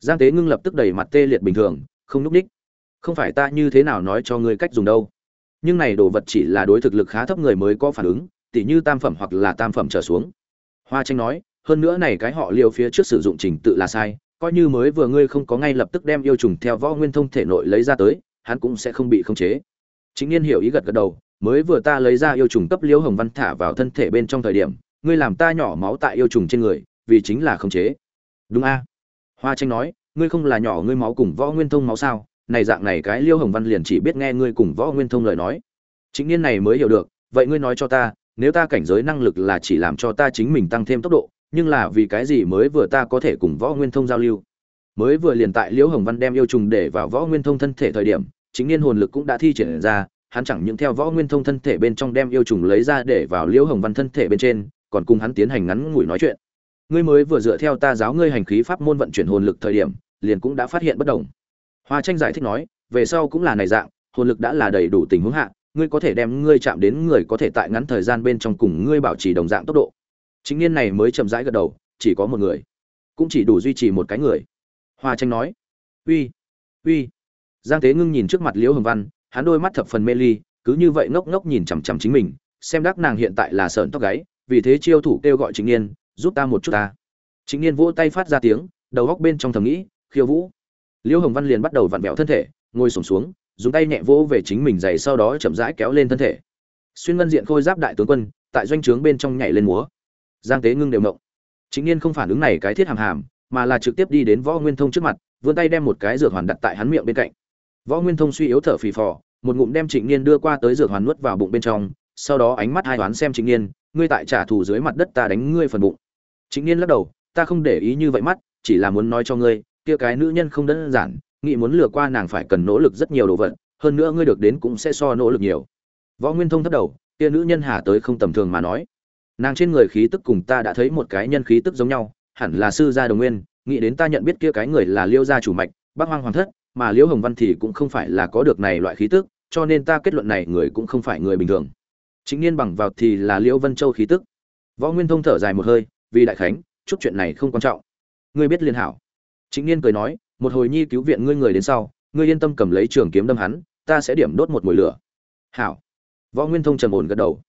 Giang tế ngưng lập tức đẩy mặt tê liệt bình thường, không núp ních. Không phải ta như thế nào nói cho ngươi cách dùng đâu. Nhưng này đồ vật chỉ là đối thực lực khá thấp người mới có phản ứng, tỉ như tam phẩm hoặc là tam phẩm trở xuống. Hoa tranh nói, hơn nữa này cái họ liều phía trước sử dụng trình tự là sai, coi như mới vừa ngươi không có ngay lập tức đem yêu trùng theo võ nguyên thông thể nội lấy ra tới, hắn cũng sẽ không bị khống chế. Chính niên hiểu ý gật gật đầu, mới vừa ta lấy ra yêu trùng cấp liễu hồng văn thả vào thân thể bên trong thời điểm, ngươi làm ta nhỏ máu tại yêu trùng trên người vì chính là khống chế. Đúng a? Hoa tranh nói, ngươi không là nhỏ ngươi máu cùng võ nguyên thông máu sao? Này dạng này cái liêu hồng văn liền chỉ biết nghe ngươi cùng võ nguyên thông lời nói. Chính niên này mới hiểu được, vậy ngươi nói cho ta, nếu ta cảnh giới năng lực là chỉ làm cho ta chính mình tăng thêm tốc độ, nhưng là vì cái gì mới vừa ta có thể cùng võ nguyên thông giao lưu? Mới vừa liền tại liễu hồng văn đem yêu trùng để vào võ nguyên thông thân thể thời điểm, chính niên hồn lực cũng đã thi triển ra, hắn chẳng những theo võ nguyên thông thân thể bên trong đem yêu trùng lấy ra để vào liễu hồng văn thân thể bên trên, còn cùng hắn tiến hành ngắn ngủi nói chuyện ngươi mới vừa dựa theo ta giáo ngươi hành khí pháp môn vận chuyển hồn lực thời điểm, liền cũng đã phát hiện bất đồng. Hoa tranh giải thích nói, về sau cũng là này dạng, hồn lực đã là đầy đủ tình huống hạ, ngươi có thể đem ngươi chạm đến người có thể tại ngắn thời gian bên trong cùng ngươi bảo trì đồng dạng tốc độ. Chính niên này mới chậm rãi gật đầu, chỉ có một người, cũng chỉ đủ duy trì một cái người. Hoa tranh nói, uy uy. Giang tế ngưng nhìn trước mặt liễu hồng văn, hắn đôi mắt thập phần mê ly, cứ như vậy ngốc ngốc nhìn chằm chằm chính mình, xem đắc nàng hiện tại là sợn tóc gáy, vì thế chiêu thủ kêu gọi chính niên giúp ta một chút ta. Chính niên vỗ tay phát ra tiếng, đầu góc bên trong thầm nghĩ, khiêu vũ. Liễu hồng văn liền bắt đầu vặn vẹo thân thể, ngồi sổm xuống, dùng tay nhẹ vỗ về chính mình dày sau đó chậm rãi kéo lên thân thể. Xuyên ngân diện khôi giáp đại tướng quân, tại doanh trướng bên trong nhảy lên múa. Giang tế ngưng đều mộng chính niên không phản ứng này cái thiết hàm hàm, mà là trực tiếp đi đến võ nguyên thông trước mặt, vươn tay đem một cái dược hoàn đặt tại hắn miệng bên cạnh. Võ nguyên thông suy yếu thở phì phò, một ngụm đem trịnh niên đưa qua tới dược hoàn nuốt vào bụng bên trong, sau đó ánh mắt hai toán xem trịnh niên ngươi tại trả thù dưới mặt đất ta đánh ngươi phần bụng trịnh niên lắc đầu, ta không để ý như vậy mắt, chỉ là muốn nói cho ngươi, kia cái nữ nhân không đơn giản, nghĩ muốn lừa qua nàng phải cần nỗ lực rất nhiều đồ vật, hơn nữa ngươi được đến cũng sẽ so nỗ lực nhiều. Võ nguyên thông thất đầu, kia nữ nhân hà tới không tầm thường mà nói. Nàng trên người khí tức cùng ta đã thấy một cái nhân khí tức giống nhau, hẳn là sư gia đồng nguyên, nghĩ đến ta nhận biết kia cái người là liêu gia chủ mạch bác hoang hoàng thất, mà liễu hồng văn thì cũng không phải là có được này loại khí tức, cho nên ta kết luận này người cũng không phải người bình thường. Chính niên bằng vào thì là liễu vân châu khí tức. Võ nguyên thông thở dài một hơi vì đại khánh, chút chuyện này không quan trọng. Ngươi biết liên hảo. Chính niên cười nói, một hồi nhi cứu viện ngươi người đến sau, ngươi yên tâm cầm lấy trường kiếm đâm hắn, ta sẽ điểm đốt một mùi lửa. Hảo. Võ nguyên thông trầm ổn gật đầu.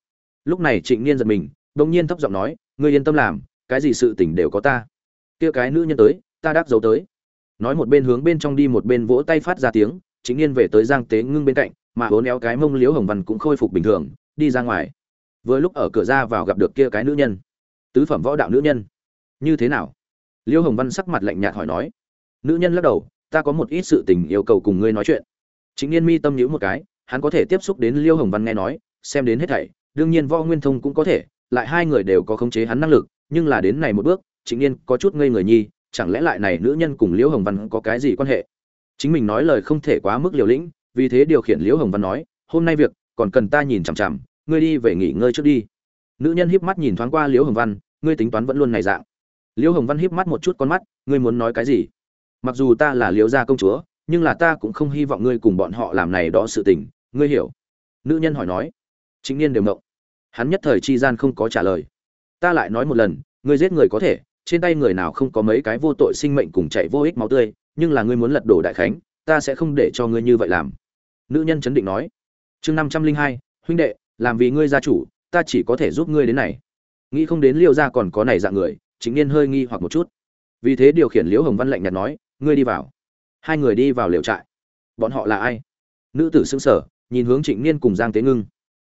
Lúc này trịnh niên giật mình đông nhiên thấp giọng nói, ngươi yên tâm làm, cái gì sự tình đều có ta. Kia cái nữ nhân tới, ta đáp dấu tới. Nói một bên hướng bên trong đi một bên vỗ tay phát ra tiếng chính niên về tới giang tế ngưng bên cạnh, mà hố néo cái mông liễu hồng văn cũng khôi phục bình thường, đi ra ngoài. Vừa lúc ở cửa ra vào gặp được kia cái nữ nhân tứ phẩm võ đạo nữ nhân. Như thế nào? Liêu hồng văn sắc mặt lạnh nhạt hỏi nói. Nữ nhân lắc đầu, ta có một ít sự tình yêu cầu cùng ngươi nói chuyện. Chính niên mi tâm nhữ một cái, hắn có thể tiếp xúc đến liêu hồng văn nghe nói, xem đến hết thảy, đương nhiên võ nguyên thông cũng có thể, lại hai người đều có khống chế hắn năng lực, nhưng là đến này một bước, chính niên có chút ngây người nhi, chẳng lẽ lại này nữ nhân cùng liễu hồng văn có cái gì quan hệ? Chính mình nói lời không thể quá mức liều lĩnh, vì thế điều khiển liễu hồng văn nói, hôm nay việc, còn cần ta nhìn chằm chằm, ngươi đi về nghỉ ngơi trước đi nữ nhân híp mắt nhìn thoáng qua liễu hồng văn, ngươi tính toán vẫn luôn này dạng. Liễu hồng văn híp mắt một chút con mắt, ngươi muốn nói cái gì? Mặc dù ta là liễu gia công chúa, nhưng là ta cũng không hy vọng ngươi cùng bọn họ làm này đó sự tình, ngươi hiểu? Nữ nhân hỏi nói. Chính niên đều mộng hắn nhất thời chi gian không có trả lời. Ta lại nói một lần, ngươi giết người có thể, trên tay người nào không có mấy cái vô tội sinh mệnh cùng chạy vô ích máu tươi, nhưng là ngươi muốn lật đổ đại khánh, ta sẽ không để cho ngươi như vậy làm. Nữ nhân chấn định nói. Chương năm trăm linh hai, huynh đệ, làm vì ngươi gia chủ ta chỉ có thể giúp ngươi đến này. Nghĩ không đến liêu gia còn có này dạng người chính niên hơi nghi hoặc một chút. Vì thế điều khiển liễu hồng văn lạnh nhạt nói, ngươi đi vào. Hai người đi vào liều trại. Bọn họ là ai? Nữ tử xưng sở nhìn hướng trịnh niên cùng giang tế ngưng.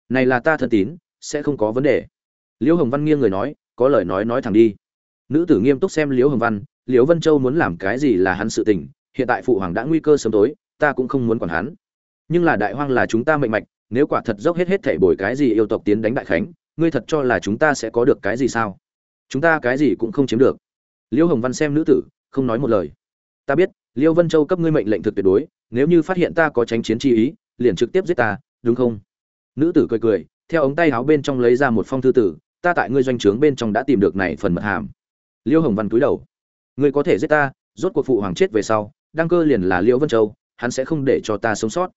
Này là ta thân tín, sẽ không có vấn đề. Liễu hồng văn nghiêng người nói, có lời nói nói thẳng đi. Nữ tử nghiêm túc xem liễu hồng văn, liễu vân châu muốn làm cái gì là hắn sự tình, hiện tại phụ hoàng đã nguy cơ sớm tối, ta cũng không muốn quản hắn. Nhưng là đại hoang là chúng ta mệnh mạch nếu quả thật dốc hết hết thảy bồi cái gì yêu tộc tiến đánh đại khánh, ngươi thật cho là chúng ta sẽ có được cái gì sao? Chúng ta cái gì cũng không chiếm được. Liêu hồng văn xem nữ tử, không nói một lời. Ta biết, liêu vân châu cấp ngươi mệnh lệnh thực tuyệt đối, nếu như phát hiện ta có tránh chiến chi ý, liền trực tiếp giết ta, đúng không? Nữ tử cười cười, theo ống tay áo bên trong lấy ra một phong thư tử, ta tại ngươi doanh trướng bên trong đã tìm được này phần mật hàm. Liêu hồng văn cúi đầu. Ngươi có thể giết ta, rốt cuộc phụ hoàng chết về sau, đăng cơ liền là liêu vân châu, hắn sẽ không để cho ta sống sót.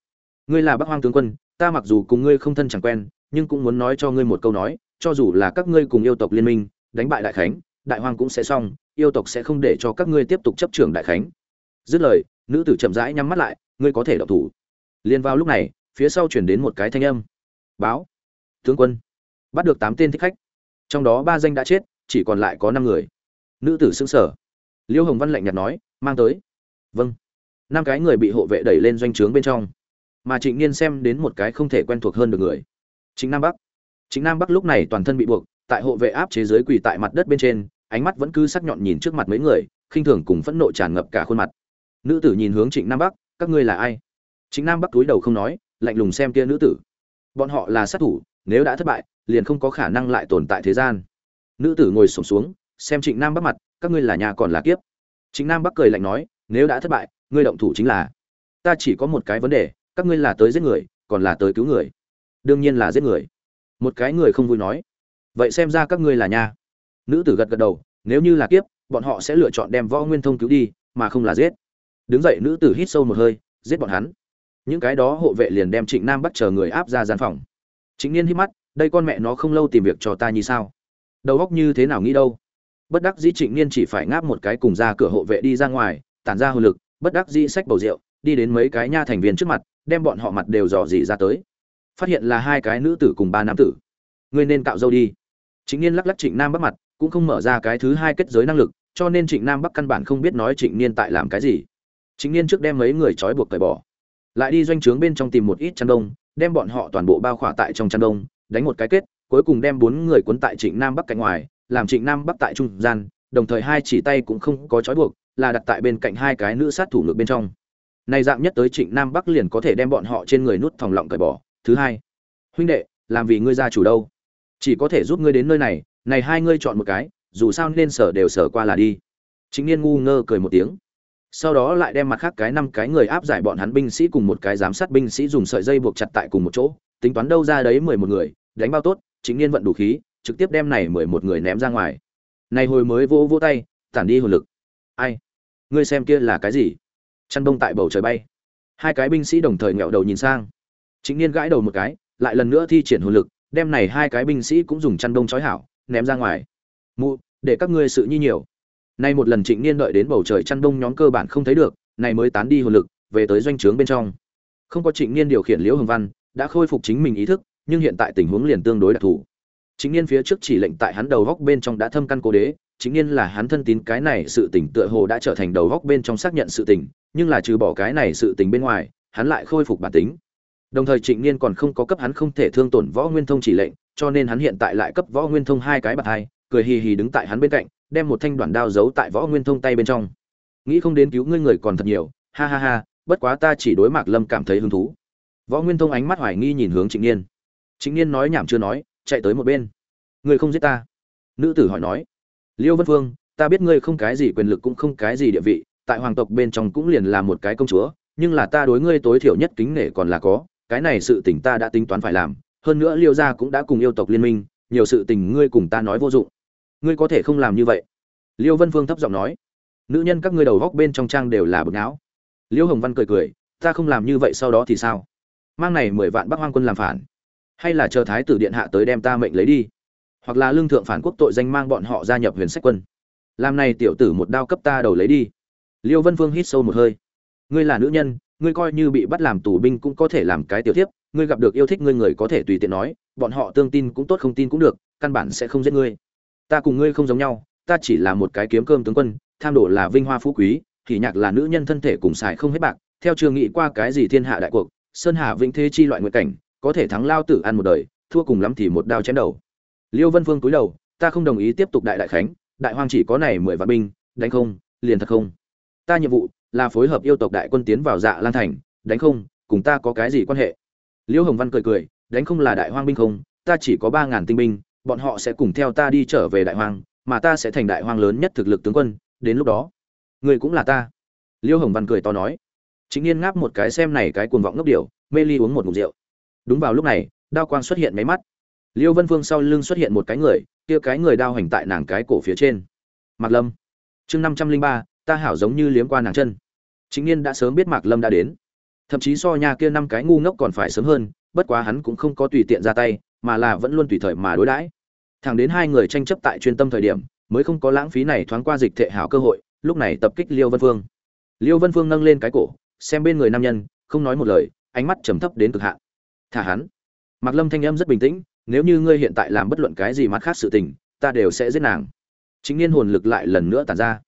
Ngươi là bắc hoang tướng quân ta mặc dù cùng ngươi không thân chẳng quen, nhưng cũng muốn nói cho ngươi một câu nói, cho dù là các ngươi cùng yêu tộc liên minh, đánh bại đại khánh, đại hoang cũng sẽ xong, yêu tộc sẽ không để cho các ngươi tiếp tục chấp trưởng đại khánh. Dứt lời, nữ tử chậm rãi nhắm mắt lại, ngươi có thể động thủ. Liền vào lúc này, phía sau chuyển đến một cái thanh âm. Báo. Tướng quân. Bắt được tám tên thích khách. Trong đó ba danh đã chết, chỉ còn lại có năm người. Nữ tử xưng sở liêu hồng văn lạnh nhạt nói, mang tới. Vâng. Năm cái người bị hộ vệ đẩy lên doanh trướng bên trong mà trịnh niên xem đến một cái không thể quen thuộc hơn được người. Chính nam bắc. Chính nam bắc lúc này toàn thân bị buộc, tại hộ vệ áp chế giới quỳ tại mặt đất bên trên, ánh mắt vẫn cứ sắc nhọn nhìn trước mặt mấy người, khinh thường cùng phẫn nộ tràn ngập cả khuôn mặt. Nữ tử nhìn hướng trịnh nam bắc, các ngươi là ai? Chính nam bắc túi đầu không nói, lạnh lùng xem kia nữ tử. Bọn họ là sát thủ, nếu đã thất bại, liền không có khả năng lại tồn tại thế gian. Nữ tử ngồi sổm xuống, xem trịnh nam bắc mặt, các ngươi là nhà còn là kiếp? Trịnh nam bắc cười lạnh nói, nếu đã thất bại, ngươi động thủ chính là, ta chỉ có một cái vấn đề các ngươi là tới giết người, còn là tới cứu người. Đương nhiên là giết người. Một cái người không vui nói. Vậy xem ra các ngươi là nha. Nữ tử gật gật đầu, nếu như là kiếp, bọn họ sẽ lựa chọn đem võ nguyên thông cứu đi, mà không là giết. Đứng dậy nữ tử hít sâu một hơi, giết bọn hắn. Những cái đó hộ vệ liền đem trịnh nam bắt chờ người áp ra gian phòng. Chính niên hít mắt, đây con mẹ nó không lâu tìm việc cho ta như sao? Đầu óc như thế nào nghĩ đâu? Bất đắc dĩ trịnh niên chỉ phải ngáp một cái cùng ra cửa hộ vệ đi ra ngoài, tản ra hồn lực, bất đắc dĩ xách bầu rượu, đi đến mấy cái nha thành viên trước mặt đem bọn họ mặt đều dò dỉ ra tới. Phát hiện là hai cái nữ tử cùng ba nam tử. Ngươi nên cạo dâu đi. Chính niên lắc lắc trịnh nam bắc mặt, cũng không mở ra cái thứ hai kết giới năng lực, cho nên trịnh nam bắc căn bản không biết nói trịnh niên tại làm cái gì. Chính niên trước đem mấy người trói buộc cởi bỏ. Lại đi doanh trướng bên trong tìm một ít chăn đông, đem bọn họ toàn bộ bao khỏa tại trong chăn đông, đánh một cái kết, cuối cùng đem bốn người cuốn tại trịnh nam bắc cạnh ngoài, làm trịnh nam bắc tại trung gian, đồng thời hai chỉ tay cũng không có trói buộc, là đặt tại bên cạnh hai cái nữ sát thủ ngược bên trong này dạng nhất tới trịnh nam bắc liền có thể đem bọn họ trên người nút thòng lọng cởi bỏ. Thứ hai, huynh đệ, làm vì ngươi gia chủ đâu? Chỉ có thể giúp ngươi đến nơi này này hai ngươi chọn một cái, dù sao nên sở đều sở qua là đi. Chính niên ngu ngơ cười một tiếng. Sau đó lại đem mặt khác cái năm cái người áp giải bọn hắn binh sĩ cùng một cái giám sát binh sĩ dùng sợi dây buộc chặt tại cùng một chỗ, tính toán đâu ra đấy mười một người, đánh bao tốt chính niên vận đủ khí, trực tiếp đem này mười một người ném ra ngoài. Này hồi mới vỗ vỗ tay, tản đi hồn lực. Ai? Ngươi xem kia là cái gì? Chăn bông tại bầu trời bay. Hai cái binh sĩ đồng thời nghẹo đầu nhìn sang. Chính niên gãi đầu một cái, lại lần nữa thi triển hồn lực, đem này hai cái binh sĩ cũng dùng chăn bông trói hảo, ném ra ngoài. Mụ, để các ngươi sự nhi nhiều. Nay một lần trịnh niên đợi đến bầu trời chăn bông nhóm cơ bản không thấy được, này mới tán đi hồn lực, về tới doanh trướng bên trong. Không có trịnh niên điều khiển liễu hồng văn, đã khôi phục chính mình ý thức, nhưng hiện tại tình huống liền tương đối đặc thù. Chính niên phía trước chỉ lệnh tại hắn đầu góc bên trong đã thâm căn cố đế chính niên là hắn thân tín, cái này sự tỉnh tựa hồ đã trở thành đầu góc bên trong xác nhận sự tỉnh nhưng là trừ bỏ cái này sự tình bên ngoài, hắn lại khôi phục bản tính. Đồng thời trịnh niên còn không có cấp hắn không thể thương tổn võ nguyên thông chỉ lệnh, cho nên hắn hiện tại lại cấp võ nguyên thông hai cái bạc hai, cười hì hì đứng tại hắn bên cạnh, đem một thanh đoạn đao giấu tại võ nguyên thông tay bên trong. Nghĩ không đến cứu ngươi người còn thật nhiều, ha ha ha, bất quá ta chỉ đối mạc lâm cảm thấy hứng thú. Võ nguyên thông ánh mắt hoài nghi nhìn hướng trịnh niên. Trịnh niên nói nhảm chưa nói, chạy tới một bên. Ngươi không giết ta? Nữ tử hỏi nói. Liêu vân phương, ta biết ngươi không cái gì quyền lực cũng không cái gì địa vị tại hoàng tộc bên trong cũng liền là một cái công chúa, nhưng là ta đối ngươi tối thiểu nhất kính nể còn là có, cái này sự tình ta đã tính toán phải làm, hơn nữa liêu gia cũng đã cùng yêu tộc liên minh, nhiều sự tình ngươi cùng ta nói vô dụng. Ngươi có thể không làm như vậy. Liêu vân phương thấp giọng nói. Nữ nhân các ngươi đầu góc bên trong trang đều là bực não liêu hồng văn cười cười, ta không làm như vậy sau đó thì sao? Mang này mười vạn bắc hoang quân làm phản, hay là chờ thái tử điện hạ tới đem ta mệnh lấy đi? Hoặc là lương thượng phản quốc tội danh mang bọn họ gia nhập huyền sách quân. Làm này tiểu tử một đao cấp ta đầu lấy đi liêu vân phương hít sâu một hơi. Ngươi là nữ nhân, ngươi coi như bị bắt làm tù binh cũng có thể làm cái tiểu tiếp ngươi gặp được yêu thích ngươi người có thể tùy tiện nói, bọn họ tương tin cũng tốt không tin cũng được, căn bản sẽ không giết ngươi. Ta cùng ngươi không giống nhau, ta chỉ là một cái kiếm cơm tướng quân, tham đồ là vinh hoa phú quý, thì nhạc là nữ nhân thân thể cùng xài không hết bạc, theo trường nghị qua cái gì thiên hạ đại cuộc, sơn hà vĩnh thế chi loại nguyện cảnh, có thể thắng lao tử ăn một đời, thua cùng lắm thì một đao chém đầu. Liêu vân phương cúi đầu, ta không đồng ý tiếp tục đại đại khánh, đại hoang chỉ có này mười vạn binh, đánh không, liền thật không ta nhiệm vụ là phối hợp yêu tộc đại quân tiến vào dạ lan thành, đánh không, cùng ta có cái gì quan hệ? Liễu hồng văn cười cười, đánh không là đại hoang binh không, ta chỉ có ba ngàn tinh binh, bọn họ sẽ cùng theo ta đi trở về đại hoang, mà ta sẽ thành đại hoang lớn nhất thực lực tướng quân, đến lúc đó, người cũng là ta. Liêu hồng văn cười to nói. Chính yên ngáp một cái xem này cái cuồng vọng ngốc điệu mê ly uống một ngụm rượu. Đúng vào lúc này, đao quang xuất hiện mấy mắt. Liêu vân phương sau lưng xuất hiện một cái người, kia cái người đao hành tại nàng cái cổ phía trên. Mặt lâm. Chương năm trăm linh ba ta hảo giống như liếm qua nàng chân. Chính niên đã sớm biết mạc lâm đã đến. Thậm chí so nha kia năm cái ngu ngốc còn phải sớm hơn, bất quá hắn cũng không có tùy tiện ra tay, mà là vẫn luôn tùy thời mà đối đãi. Thẳng đến hai người tranh chấp tại chuyên tâm thời điểm, mới không có lãng phí này thoáng qua dịch thệ hảo cơ hội, lúc này tập kích liêu vân phương. Liêu vân phương nâng lên cái cổ, xem bên người nam nhân, không nói một lời, ánh mắt trầm thấp đến cực hạn. Thả hắn. Mạc lâm thanh âm rất bình tĩnh, nếu như ngươi hiện tại làm bất luận cái gì mặt khác sự tình, ta đều sẽ giết nàng. Chính niên hồn lực lại lần nữa tản ra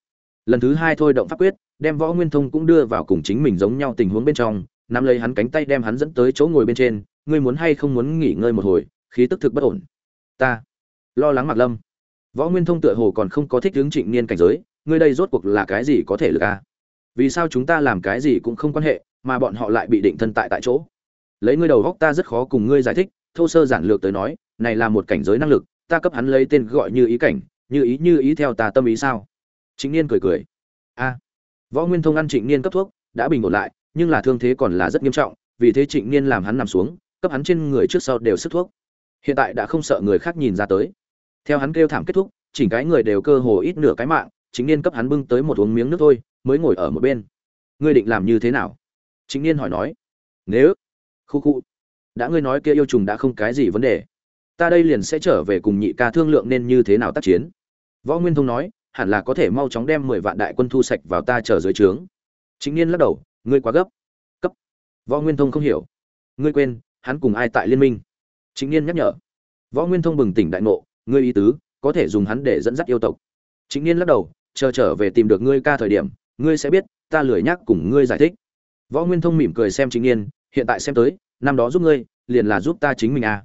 lần thứ hai thôi động pháp quyết, đem võ nguyên thông cũng đưa vào cùng chính mình giống nhau tình huống bên trong, nắm lấy hắn cánh tay đem hắn dẫn tới chỗ ngồi bên trên, ngươi muốn hay không muốn nghỉ ngơi một hồi, khí tức thực bất ổn. Ta. Lo lắng mặc lâm. Võ nguyên thông tựa hồ còn không có thích hướng trịnh niên cảnh giới, ngươi đây rốt cuộc là cái gì có thể lực à? Vì sao chúng ta làm cái gì cũng không quan hệ, mà bọn họ lại bị định thân tại tại chỗ? Lấy ngươi đầu góc ta rất khó cùng ngươi giải thích. Thô sơ giản lược tới nói, này là một cảnh giới năng lực, ta cấp hắn lấy tên gọi như ý cảnh, như ý như ý theo ta tâm ý sao? Trịnh niên cười cười. A, võ nguyên thông ăn trịnh niên cấp thuốc, đã bình ổn lại, nhưng là thương thế còn là rất nghiêm trọng, vì thế trịnh niên làm hắn nằm xuống, cấp hắn trên người trước sau đều sức thuốc. Hiện tại đã không sợ người khác nhìn ra tới. Theo hắn kêu thảm kết thúc, chỉnh cái người đều cơ hồ ít nửa cái mạng, Trịnh niên cấp hắn bưng tới một uống miếng nước thôi, mới ngồi ở một bên. Ngươi định làm như thế nào? Trịnh niên hỏi nói. Nếu khu khu, đã ngươi nói kia yêu trùng đã không cái gì vấn đề, ta đây liền sẽ trở về cùng nhị ca thương lượng nên như thế nào tác chiến. Võ nguyên thông nói hẳn là có thể mau chóng đem mười vạn đại quân thu sạch vào ta chờ dưới trướng. Chính niên lắc đầu, ngươi quá gấp. Cấp. Võ nguyên thông không hiểu. Ngươi quên, hắn cùng ai tại liên minh? Chính niên nhắc nhở. Võ nguyên thông bừng tỉnh đại ngộ, ngươi ý tứ, có thể dùng hắn để dẫn dắt yêu tộc. Chính niên lắc đầu, chờ trở về tìm được ngươi ca thời điểm, ngươi sẽ biết, ta lười nhắc cùng ngươi giải thích. Võ nguyên thông mỉm cười xem chính niên, hiện tại xem tới, năm đó giúp ngươi, liền là giúp ta chính mình à.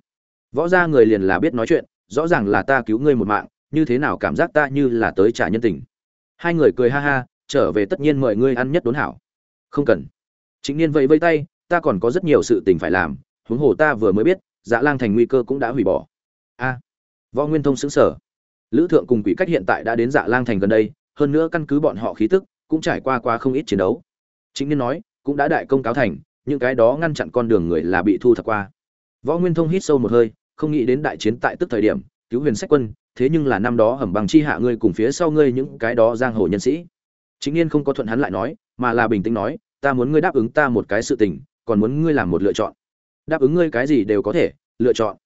Võ gia người liền là biết nói chuyện, rõ ràng là ta cứu ngươi một mạng như thế nào cảm giác ta như là tới trả nhân tình? Hai người cười ha ha, trở về tất nhiên mời ngươi ăn nhất đốn hảo. Không cần. Chính niên vẫy vây tay, ta còn có rất nhiều sự tình phải làm, huống hồ ta vừa mới biết dạ lang thành nguy cơ cũng đã hủy bỏ. A. Võ nguyên thông xứng sở lữ thượng cùng quỷ cách hiện tại đã đến dạ lang thành gần đây, hơn nữa căn cứ bọn họ khí tức, cũng trải qua qua không ít chiến đấu. Chính niên nói, cũng đã đại công cáo thành, những cái đó ngăn chặn con đường người là bị thu thập qua. Võ nguyên thông hít sâu một hơi, không nghĩ đến đại chiến tại tức thời điểm, cứu huyền sách quân thế nhưng là năm đó hầm bằng chi hạ ngươi cùng phía sau ngươi những cái đó giang hồ nhân sĩ. Chính niên không có thuận hắn lại nói, mà là bình tĩnh nói, ta muốn ngươi đáp ứng ta một cái sự tình, còn muốn ngươi làm một lựa chọn. Đáp ứng ngươi cái gì đều có thể, lựa chọn.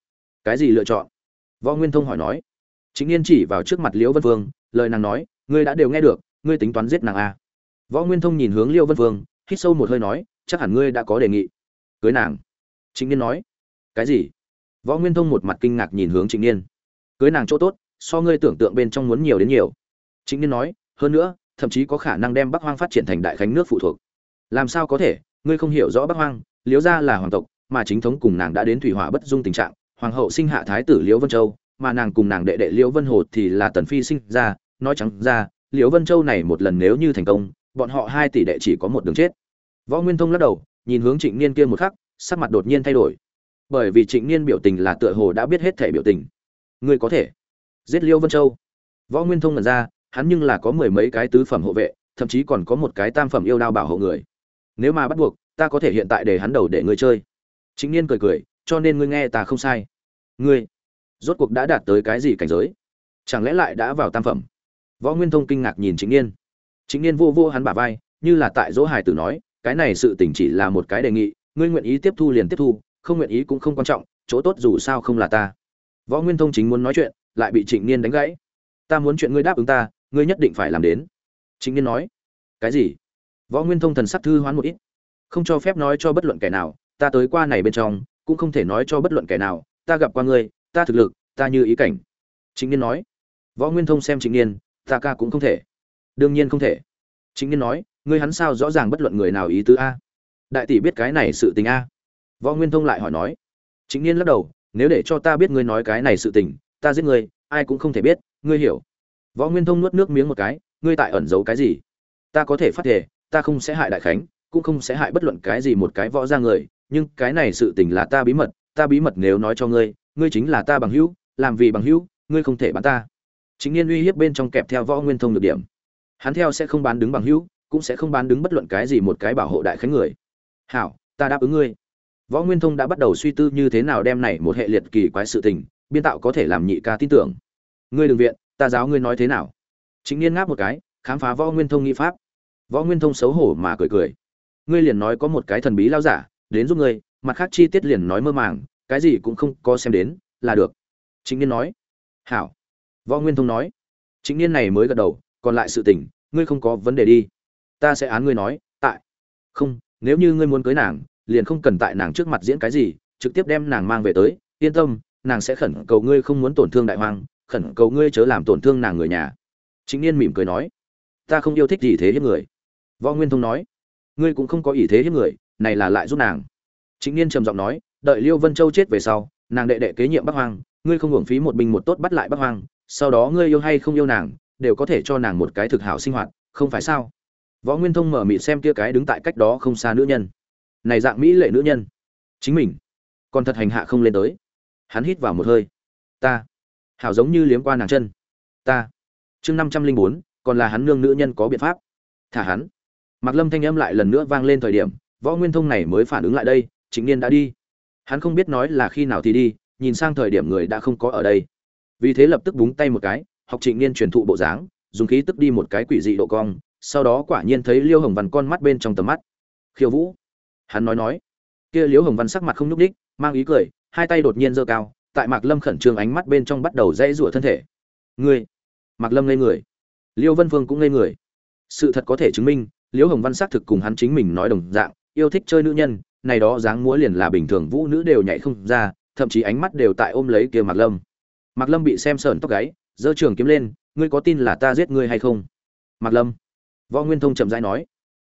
Cái gì lựa chọn? Võ nguyên thông hỏi nói. Chính niên chỉ vào trước mặt liễu vân vương, lời nàng nói, ngươi đã đều nghe được, ngươi tính toán giết nàng à. võ nguyên thông nhìn hướng liễu vân vương, hít sâu một hơi nói, chắc hẳn ngươi đã có đề nghị. Cưới nàng. Chính niên nói. Cái gì? Võ nguyên thông một mặt kinh ngạc nhìn hướng trịnh niên cưới nàng chỗ tốt, so ngươi tưởng tượng bên trong muốn nhiều đến nhiều. Chính niên nói, hơn nữa, thậm chí có khả năng đem bắc hoang phát triển thành đại khánh nước phụ thuộc. Làm sao có thể, ngươi không hiểu rõ bắc hoang liếu ra là hoàng tộc, mà chính thống cùng nàng đã đến thủy hỏa bất dung tình trạng, hoàng hậu sinh hạ thái tử liễu vân châu, mà nàng cùng nàng đệ đệ liễu vân hồ thì là tần phi sinh ra, nói trắng ra, liễu vân châu này một lần nếu như thành công, bọn họ hai tỷ đệ chỉ có một đường chết. Võ nguyên thông lắc đầu, nhìn hướng trịnh niên kia một khắc, sắc mặt đột nhiên thay đổi. Bởi vì trịnh niên biểu tình là tựa hồ đã biết hết thể biểu tình ngươi có thể. Giết liêu vân châu. Võ nguyên thông nhận ra, hắn nhưng là có mười mấy cái tứ phẩm hộ vệ, thậm chí còn có một cái tam phẩm yêu đao bảo hộ người. Nếu mà bắt buộc, ta có thể hiện tại để hắn đầu để ngươi chơi. Chính niên cười cười, cho nên ngươi nghe ta không sai. Ngươi, rốt cuộc đã đạt tới cái gì cảnh giới? Chẳng lẽ lại đã vào tam phẩm? Võ nguyên thông kinh ngạc nhìn chính niên. Chính niên vô vô hắn bả vai, như là tại dỗ hải tử nói, cái này sự tình chỉ là một cái đề nghị, ngươi nguyện ý tiếp thu liền tiếp thu, không nguyện ý cũng không quan trọng, chỗ tốt dù sao không là ta võ nguyên thông chính muốn nói chuyện, lại bị trịnh niên đánh gãy. Ta muốn chuyện ngươi đáp ứng ta, ngươi nhất định phải làm đến. Trịnh niên nói. Cái gì? Võ nguyên thông thần sắc thư hoán một ít. Không cho phép nói cho bất luận kẻ nào, ta tới qua này bên trong, cũng không thể nói cho bất luận kẻ nào, ta gặp qua ngươi, ta thực lực, ta như ý cảnh. Trịnh niên nói. Võ nguyên thông xem Trịnh niên, ta ca cũng không thể. Đương nhiên không thể. Trịnh niên nói, ngươi hắn sao rõ ràng bất luận người nào ý tứ a? Đại tỷ biết cái này sự tình a? Võ nguyên thông lại hỏi nói. Trịnh niên lắc đầu nếu để cho ta biết ngươi nói cái này sự tình, ta giết ngươi, ai cũng không thể biết, ngươi hiểu. Võ nguyên thông nuốt nước miếng một cái, ngươi tại ẩn giấu cái gì? Ta có thể phát thể ta không sẽ hại đại khánh, cũng không sẽ hại bất luận cái gì một cái võ ra người, nhưng cái này sự tình là ta bí mật, ta bí mật nếu nói cho ngươi ngươi chính là ta bằng hữu, làm vì bằng hữu, ngươi không thể bán ta. Chính niên uy hiếp bên trong kẹp theo võ nguyên thông được điểm. Hắn theo sẽ không bán đứng bằng hữu, cũng sẽ không bán đứng bất luận cái gì một cái bảo hộ đại khánh người. Hảo, ta đáp ứng ngươi võ nguyên thông đã bắt đầu suy tư như thế nào đem này một hệ liệt kỳ quái sự tình, biên tạo có thể làm nhị ca tin tưởng. Ngươi đừng viện, ta giáo ngươi nói thế nào? Chính niên ngáp một cái, khám phá võ nguyên thông nghi pháp. Võ nguyên thông xấu hổ mà cười cười. Ngươi liền nói có một cái thần bí lao giả, đến giúp ngươi, mặt khác chi tiết liền nói mơ màng, cái gì cũng không có xem đến, là được. Chính niên nói. Hảo. Võ nguyên thông nói. Chính niên này mới gật đầu, còn lại sự tình, ngươi không có vấn đề đi. Ta sẽ án ngươi nói, tại. Không, nếu như ngươi muốn cưới nàng liền không cần tại nàng trước mặt diễn cái gì, trực tiếp đem nàng mang về tới. Yên tâm, nàng sẽ khẩn cầu ngươi không muốn tổn thương đại hoàng, khẩn cầu ngươi chớ làm tổn thương nàng người nhà. Chính niên mỉm cười nói, ta không yêu thích gì thế hiếp người. Võ nguyên thông nói, ngươi cũng không có ý thế hiếp người, này là lại giúp nàng. Chính niên trầm giọng nói, đợi liêu vân châu chết về sau, nàng đệ đệ kế nhiệm bắc hoàng ngươi không hưởng phí một binh một tốt bắt lại bắc hoàng sau đó ngươi yêu hay không yêu nàng, đều có thể cho nàng một cái thực hảo sinh hoạt, không phải sao? Võ nguyên thông mở mịt xem kia cái đứng tại cách đó không xa nữ nhân này dạng mỹ lệ nữ nhân. Chính mình còn thật hành hạ không lên tới. Hắn hít vào một hơi. Ta, hảo giống như liếm qua nàng chân. Ta, chương năm trăm linh bốn, còn là hắn nương nữ nhân có biện pháp. Thả hắn. Mặc lâm thanh âm lại lần nữa vang lên thời điểm, võ nguyên thông này mới phản ứng lại đây chính niên đã đi. Hắn không biết nói là khi nào thì đi, nhìn sang thời điểm người đã không có ở đây. Vì thế lập tức búng tay một cái, học trịnh niên truyền thụ bộ dáng, dùng khí tức đi một cái quỷ dị độ cong, sau đó quả nhiên thấy liêu hồng văn con mắt bên trong tầm mắt. Khiêu vũ hắn nói nói. Kia liêu hồng văn sắc mặt không nhúc ních mang ý cười, hai tay đột nhiên giơ cao, tại mạc lâm khẩn trương ánh mắt bên trong bắt đầu dãy rủa thân thể. Ngươi! Mạc lâm ngây người. Liêu vân phương cũng ngây người. Sự thật có thể chứng minh liêu hồng văn xác thực cùng hắn chính mình nói đồng dạng, yêu thích chơi nữ nhân, này đó dáng múa liền là bình thường vũ nữ đều nhảy không ra, thậm chí ánh mắt đều tại ôm lấy kia mạc lâm. Mạc lâm bị xem sờn tóc gáy, giơ trường kiếm lên, ngươi có tin là ta giết ngươi hay không? Mạc lâm. Võ nguyên thông chậm rãi nói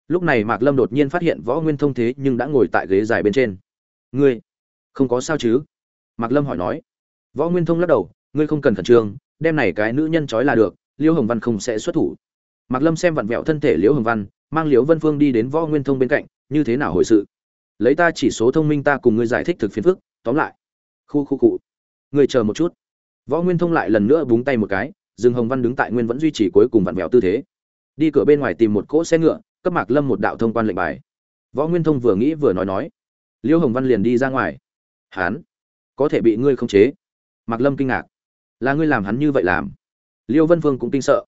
lúc này mạc lâm đột nhiên phát hiện võ nguyên thông thế nhưng đã ngồi tại ghế dài bên trên. Ngươi, không có sao chứ? Mạc lâm hỏi nói. Võ nguyên thông lắc đầu, ngươi không cần khẩn trương đem này cái nữ nhân trói là được, liễu hồng văn không sẽ xuất thủ. Mạc lâm xem vặn vẹo thân thể liễu hồng văn, mang liễu vân phương đi đến võ nguyên thông bên cạnh, như thế nào hồi sự? Lấy ta chỉ số thông minh ta cùng ngươi giải thích thực phiền phức, tóm lại. Khu khu cụ người chờ một chút. Võ nguyên thông lại lần nữa búng tay một cái, dương hồng văn đứng tại nguyên vẫn duy trì cuối cùng vặn vẹo tư thế. Đi cửa bên ngoài tìm một cỗ xe ngựa cấp mạc lâm một đạo thông quan lệnh bài. Võ nguyên thông vừa nghĩ vừa nói nói. Liêu hồng văn liền đi ra ngoài. Hán có thể bị ngươi khống chế. Mạc lâm kinh ngạc. Là ngươi làm hắn như vậy làm. Liêu vân phương cũng kinh sợ.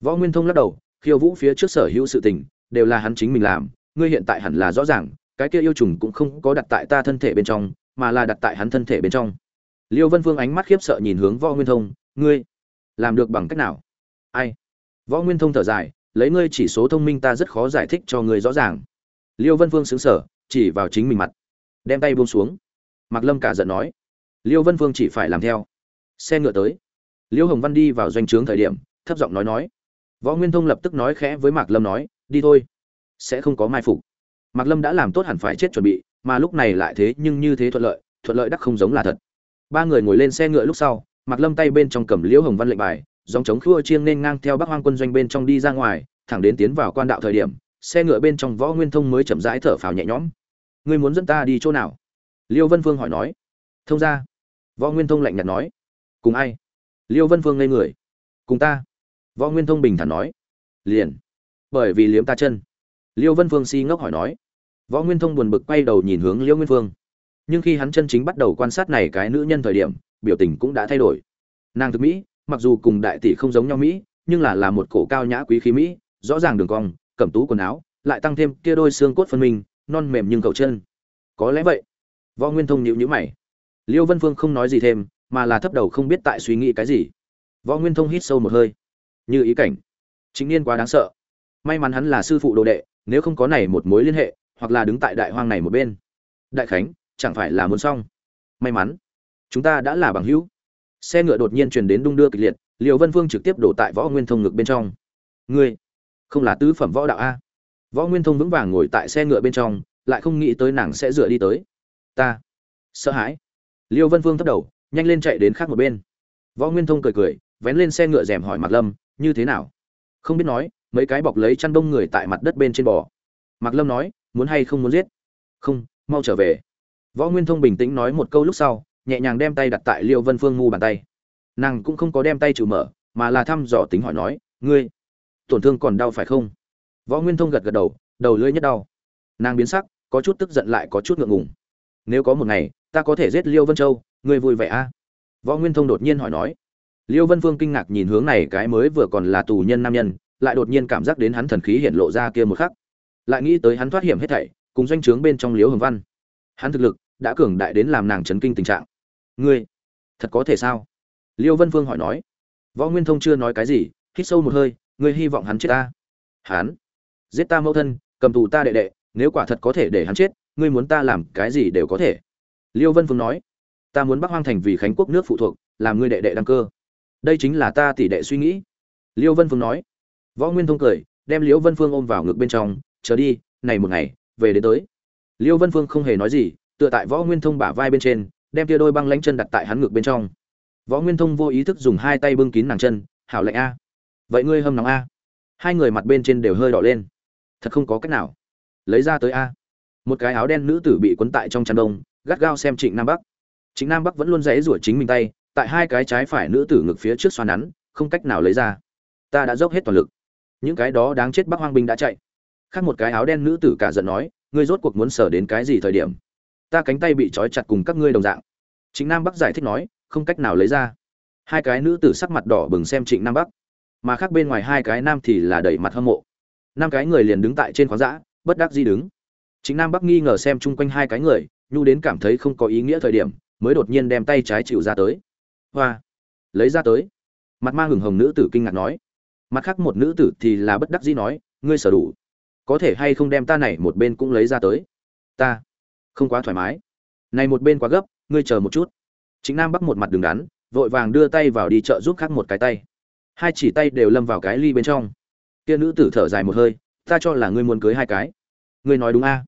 Võ nguyên thông lắc đầu, khiêu vũ phía trước sở hữu sự tình, đều là hắn chính mình làm. Ngươi hiện tại hẳn là rõ ràng, cái kia yêu trùng cũng không có đặt tại ta thân thể bên trong, mà là đặt tại hắn thân thể bên trong. Liêu vân phương ánh mắt khiếp sợ nhìn hướng võ nguyên thông. Ngươi làm được bằng cách nào? Ai? Võ nguyên thông thở dài lấy ngươi chỉ số thông minh ta rất khó giải thích cho ngươi rõ ràng. Liêu vân phương xứng sở chỉ vào chính mình mặt, đem tay buông xuống. Mạc lâm cả giận nói, liêu vân phương chỉ phải làm theo. Xe ngựa tới. Liêu hồng văn đi vào doanh trướng thời điểm, thấp giọng nói nói. Võ nguyên thông lập tức nói khẽ với mạc lâm nói, đi thôi, sẽ không có mai phục. Mạc lâm đã làm tốt hẳn phải chết chuẩn bị, mà lúc này lại thế nhưng như thế thuận lợi thuận lợi đắc không giống là thật. Ba người ngồi lên xe ngựa lúc sau, mạc lâm tay bên trong cầm liễu hồng văn lệnh bài dòng chống khua chiêng nên ngang theo bắc hoang quân doanh bên trong đi ra ngoài, thẳng đến tiến vào quan đạo thời điểm, xe ngựa bên trong võ nguyên thông mới chậm rãi thở phào nhẹ nhõm. Ngươi muốn dẫn ta đi chỗ nào? Liêu vân phương hỏi nói. Thông ra. Võ nguyên thông lạnh nhạt nói. Cùng ai? Liêu vân phương ngây người. Cùng ta. Võ nguyên thông bình thản nói. Liền. Bởi vì liếm ta chân. Liêu vân phương si ngốc hỏi nói. Võ nguyên thông buồn bực quay đầu nhìn hướng liêu nguyên phương. Nhưng khi hắn chân chính bắt đầu quan sát này cái nữ nhân thời điểm, biểu tình cũng đã thay đổi. Nàng thực mỹ mặc dù cùng đại tỷ không giống nhau mỹ, nhưng là là một cổ cao nhã quý khí mỹ, rõ ràng đường cong, cẩm tú quần áo, lại tăng thêm kia đôi xương cốt phân minh, non mềm nhưng cầu chân. Có lẽ vậy. Võ nguyên thông nhịu nhữ mày. Liêu vân phương không nói gì thêm, mà là thấp đầu không biết tại suy nghĩ cái gì. Võ nguyên thông hít sâu một hơi. Như ý cảnh. Chính niên quá đáng sợ. May mắn hắn là sư phụ đồ đệ, nếu không có này một mối liên hệ, hoặc là đứng tại đại hoang này một bên. Đại khánh, chẳng phải là muốn xong. May mắn. Chúng ta đã là bằng hữu xe ngựa đột nhiên truyền đến đung đưa kịch liệt liều vân phương trực tiếp đổ tại võ nguyên thông ngực bên trong. Ngươi, không là tứ phẩm võ đạo a? Võ nguyên thông vững vàng ngồi tại xe ngựa bên trong, lại không nghĩ tới nàng sẽ dựa đi tới. Ta sợ hãi. Liêu vân phương thấp đầu, nhanh lên chạy đến khác một bên. Võ nguyên thông cười cười, vén lên xe ngựa rèm hỏi mạc lâm, như thế nào? Không biết nói, mấy cái bọc lấy chăn đông người tại mặt đất bên trên bò. Mạc lâm nói, muốn hay không muốn giết? Không, mau trở về. Võ nguyên thông bình tĩnh nói một câu lúc sau nhẹ nhàng đem tay đặt tại liêu vân phương ngu bàn tay. Nàng cũng không có đem tay trừ mở, mà là thăm dò tính hỏi nói, ngươi, tổn thương còn đau phải không? Võ nguyên thông gật gật đầu đầu lưỡi nhất đau. Nàng biến sắc, có chút tức giận lại có chút ngượng ngùng. Nếu có một ngày, ta có thể giết liêu vân châu, ngươi vui vẻ a à? võ nguyên thông đột nhiên hỏi nói. Liêu vân phương kinh ngạc nhìn hướng này cái mới vừa còn là tù nhân nam nhân, lại đột nhiên cảm giác đến hắn thần khí hiện lộ ra kia một khắc. Lại nghĩ tới hắn thoát hiểm hết thảy, cùng doanh trướng bên trong liếu hồng văn. Hắn thực lực đã cường đại đến làm nàng chấn kinh tình trạng ngươi, thật có thể sao? Liêu vân phương hỏi nói. Võ nguyên thông chưa nói cái gì, hít sâu một hơi, ngươi hy vọng hắn chết ta. Hắn? Giết ta mẫu thân, cầm tù ta đệ đệ, nếu quả thật có thể để hắn chết, ngươi muốn ta làm cái gì đều có thể. Liêu vân phương nói. Ta muốn bắc hoang thành vì khánh quốc nước phụ thuộc, làm ngươi đệ đệ đăng cơ. Đây chính là ta tỷ đệ suy nghĩ. Liêu vân phương nói. Võ nguyên thông cười, đem liễu vân phương ôm vào ngực bên trong, chờ đi, này một ngày, về đến tới. Liêu vân phương không hề nói gì, tựa tại võ nguyên thông bả vai bên trên đem tia đôi băng lánh chân đặt tại hắn ngực bên trong. Võ nguyên thông vô ý thức dùng hai tay bưng kín nàng chân, hảo lạnh a. Vậy ngươi hâm nóng a. Hai người mặt bên trên đều hơi đỏ lên. Thật không có cách nào. Lấy ra tới a. Một cái áo đen nữ tử bị quấn tại trong chăn đông, gắt gao xem trịnh nam bắc. Trịnh nam bắc vẫn luôn dãy rủa chính mình tay, tại hai cái trái phải nữ tử ngực phía trước xoa nắn, không cách nào lấy ra. Ta đã dốc hết toàn lực. Những cái đó đáng chết bắc hoang binh đã chạy. Khác một cái áo đen nữ tử cả giận nói, ngươi rốt cuộc muốn sở đến cái gì thời điểm? Ta cánh tay bị trói chặt cùng các ngươi đồng dạng. Trịnh nam bắc giải thích nói, không cách nào lấy ra. Hai cái nữ tử sắc mặt đỏ bừng xem trịnh nam bắc. Mà khác bên ngoài hai cái nam thì là đẩy mặt hâm mộ. Năm cái người liền đứng tại trên khoáng dã, bất đắc di đứng. Chính nam bắc nghi ngờ xem chung quanh hai cái người, nhu đến cảm thấy không có ý nghĩa thời điểm, mới đột nhiên đem tay trái chịu ra tới. Hoa! Lấy ra tới. Mặt ma hừng hồng nữ tử kinh ngạc nói. Mặt khác một nữ tử thì là bất đắc dĩ nói, ngươi sở đủ. Có thể hay không đem ta này một bên cũng lấy ra tới? Ta! Không quá thoải mái. Này một bên quá gấp, ngươi chờ một chút. Chính nam bắc một mặt đứng đắn, vội vàng đưa tay vào đi chợ giúp khác một cái tay. Hai chỉ tay đều lâm vào cái ly bên trong. Kia nữ tử thở dài một hơi, ta cho là ngươi muốn cưới hai cái. Ngươi nói đúng a.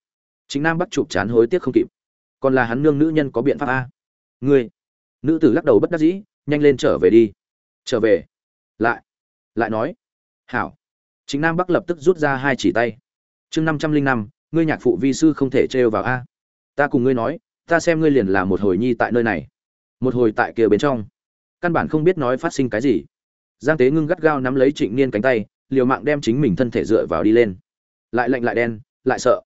Chính nam bắc chụp chán hối tiếc không kịp. Còn là hắn nương nữ nhân có biện pháp a? Ngươi. Nữ tử lắc đầu bất đắc dĩ, nhanh lên trở về đi. Trở về. Lại. Lại nói. Hảo. Chính nam bắc lập tức rút ra hai chỉ tay. Chương năm trăm linh năm, ngươi nhạc phụ vi sư không thể trêu vào a ta cùng ngươi nói, ta xem ngươi liền là một hồi nhi tại nơi này. Một hồi tại kia bên trong. Căn bản không biết nói phát sinh cái gì. Giang tế ngưng gắt gao nắm lấy trịnh niên cánh tay, liều mạng đem chính mình thân thể dựa vào đi lên. Lại lạnh lại đen, lại sợ.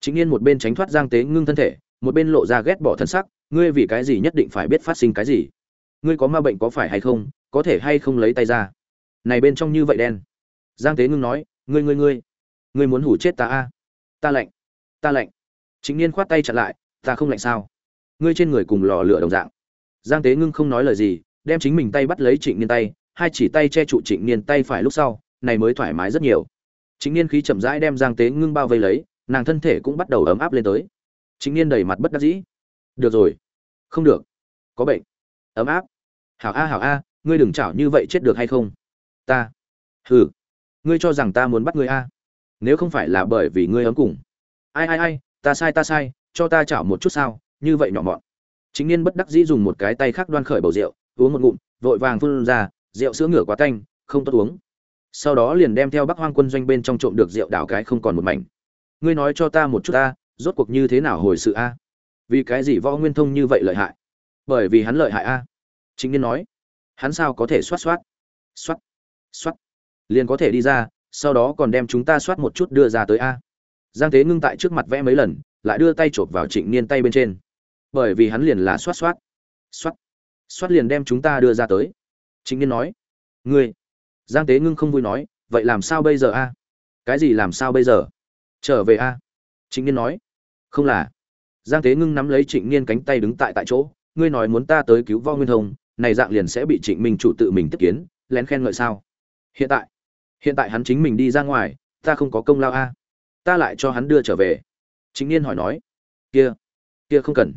Trịnh niên một bên tránh thoát giang tế ngưng thân thể, một bên lộ ra ghét bỏ thân sắc, ngươi vì cái gì nhất định phải biết phát sinh cái gì? Ngươi có ma bệnh có phải hay không, có thể hay không lấy tay ra? Này bên trong như vậy đen. Giang tế ngưng nói, ngươi ngươi ngươi. Ngươi muốn hủ chết ta a? Ta lạnh. Ta lạnh chính niên khoát tay chặn lại, ta không lạnh sao? Ngươi trên người cùng lò lửa đồng dạng. Giang tế ngưng không nói lời gì, đem chính mình tay bắt lấy trịnh niên tay, hai chỉ tay che trụ trịnh niên tay phải lúc sau, này mới thoải mái rất nhiều. Trịnh niên khí chậm rãi đem giang tế ngưng bao vây lấy, nàng thân thể cũng bắt đầu ấm áp lên tới. Trịnh niên đầy mặt bất đắc dĩ. Được rồi. Không được. Có bệnh. Ấm áp. Hảo a hảo a, ngươi đừng chảo như vậy chết được hay không? Ta. Hừ. Ngươi cho rằng ta muốn bắt ngươi a? Nếu không phải là bởi vì ngươi ấm cùng. Ai ai ai ta sai ta sai, cho ta chảo một chút sao, như vậy nhỏ mọn. Chính niên bất đắc dĩ dùng một cái tay khác đoan khởi bầu rượu, uống một ngụm, vội vàng phun ra, rượu sữa ngửa quá tanh, không tốt uống. Sau đó liền đem theo bắc hoang quân doanh bên trong trộm được rượu đảo cái không còn một mảnh. Ngươi nói cho ta một chút ta, rốt cuộc như thế nào hồi sự a? Vì cái gì võ nguyên thông như vậy lợi hại? Bởi vì hắn lợi hại a. Chính niên nói. Hắn sao có thể xoát xoát? Xoát xoát. Liền có thể đi ra, sau đó còn đem chúng ta xoát một chút đưa ra tới a giang thế ngưng tại trước mặt vẽ mấy lần, lại đưa tay chộp vào trịnh niên tay bên trên. Bởi vì hắn liền là xoát xoát. Xoát. Xoát liền đem chúng ta đưa ra tới. Trịnh niên nói. Ngươi. Giang tế ngưng không vui nói, vậy làm sao bây giờ a? Cái gì làm sao bây giờ? Trở về a? Trịnh niên nói. Không là. Giang tế ngưng nắm lấy trịnh niên cánh tay đứng tại tại chỗ, ngươi nói muốn ta tới cứu võ nguyên thông, này dạng liền sẽ bị trịnh minh chủ tự mình tiếp kiến, lén khen ngợi sao? Hiện tại. Hiện tại hắn chính mình đi ra ngoài, ta không có công lao a ta lại cho hắn đưa trở về. Chính niên hỏi nói, kia kia không cần.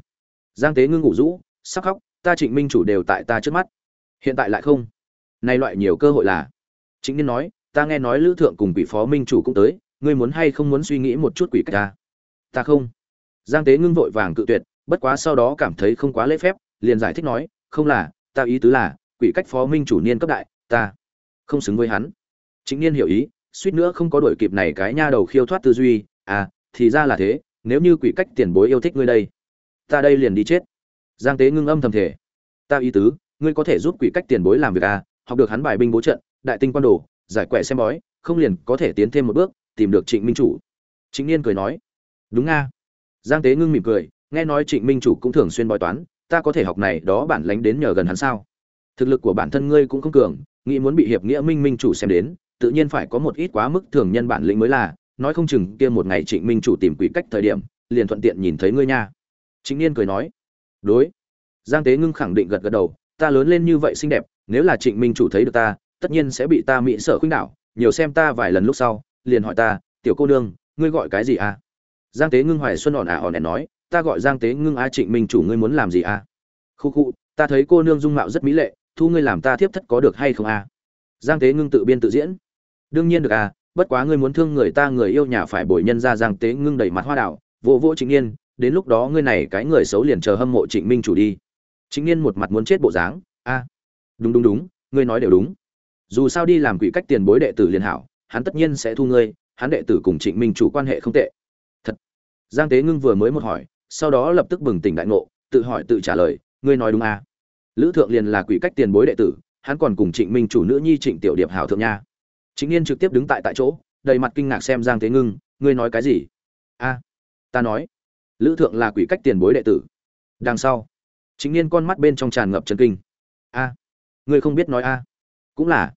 Giang tế ngưng ngủ rũ sắc khóc, ta trịnh minh chủ đều tại ta trước mắt. Hiện tại lại không. Nay loại nhiều cơ hội là. Chính niên nói, ta nghe nói lữ thượng cùng quỷ phó minh chủ cũng tới, ngươi muốn hay không muốn suy nghĩ một chút quỷ cách ta? Ta không. Giang tế ngưng vội vàng cự tuyệt, bất quá sau đó cảm thấy không quá lễ phép, liền giải thích nói, không là, ta ý tứ là, quỷ cách phó minh chủ niên cấp đại, ta không xứng với hắn. Chính niên hiểu ý suýt nữa không có đổi kịp này cái nha đầu khiêu thoát tư duy à thì ra là thế, nếu như quỷ cách tiền bối yêu thích ngươi đây, ta đây liền đi chết. Giang tế ngưng âm thầm thể ta ý tứ, ngươi có thể giúp quỷ cách tiền bối làm việc à học được hắn bài binh bố trận, đại tinh quan đồ, giải quẻ xem bói, không liền có thể tiến thêm một bước, tìm được trịnh minh chủ. Trịnh niên cười nói. Đúng nga. Giang tế ngưng mỉm cười, nghe nói trịnh minh chủ cũng thường xuyên bói toán, ta có thể học này đó bản lánh đến nhờ gần hắn sao? Thực lực của bản thân ngươi cũng không cường, nghĩ muốn bị hiệp nghĩa minh minh chủ xem đến tự nhiên phải có một ít quá mức thường nhân bản lĩnh mới là, nói không chừng kia một ngày trịnh minh chủ tìm quỷ cách thời điểm, liền thuận tiện nhìn thấy ngươi nha. Chính niên cười nói. Đối. Giang tế ngưng khẳng định gật gật đầu, ta lớn lên như vậy xinh đẹp, nếu là trịnh minh chủ thấy được ta, tất nhiên sẽ bị ta mỹ sợ khuynh đảo, nhiều xem ta vài lần lúc sau, liền hỏi ta, tiểu cô nương, ngươi gọi cái gì à? Giang tế ngưng hoài xuân ỏn ả ỏn ẻn nói, ta gọi giang tế ngưng a trịnh minh chủ, ngươi muốn làm gì à? Khu khu, ta thấy cô nương dung mạo rất mỹ lệ, thu ngươi làm ta thiếp thất có được hay không à? Giang tế ngưng tự biên tự diễn đương nhiên được à bất quá ngươi muốn thương người ta, người yêu nhà phải bồi nhân ra giang tế ngưng đầy mặt hoa đảo, vỗ vỗ trịnh niên đến lúc đó ngươi này cái người xấu liền chờ hâm mộ trịnh minh chủ đi. Trịnh niên một mặt muốn chết bộ dáng, a, đúng đúng đúng, ngươi nói đều đúng. Dù sao đi làm quỷ cách tiền bối đệ tử liền hảo, hắn tất nhiên sẽ thu ngươi, hắn đệ tử cùng trịnh minh chủ quan hệ không tệ. Thật. Giang tế ngưng vừa mới một hỏi, sau đó lập tức bừng tỉnh đại ngộ, tự hỏi tự trả lời, ngươi nói đúng à. lữ thượng liền là quỷ cách tiền bối đệ tử, hắn còn cùng trịnh minh chủ nữ nhi trịnh tiểu điệp hảo thượng nha chính niên trực tiếp đứng tại tại chỗ, đầy mặt kinh ngạc xem giang thế ngưng, ngươi nói cái gì? A, ta nói, lữ thượng là quỷ cách tiền bối đệ tử. Đằng sau chính niên con mắt bên trong tràn ngập chân kinh. A, ngươi không biết nói a. Cũng là,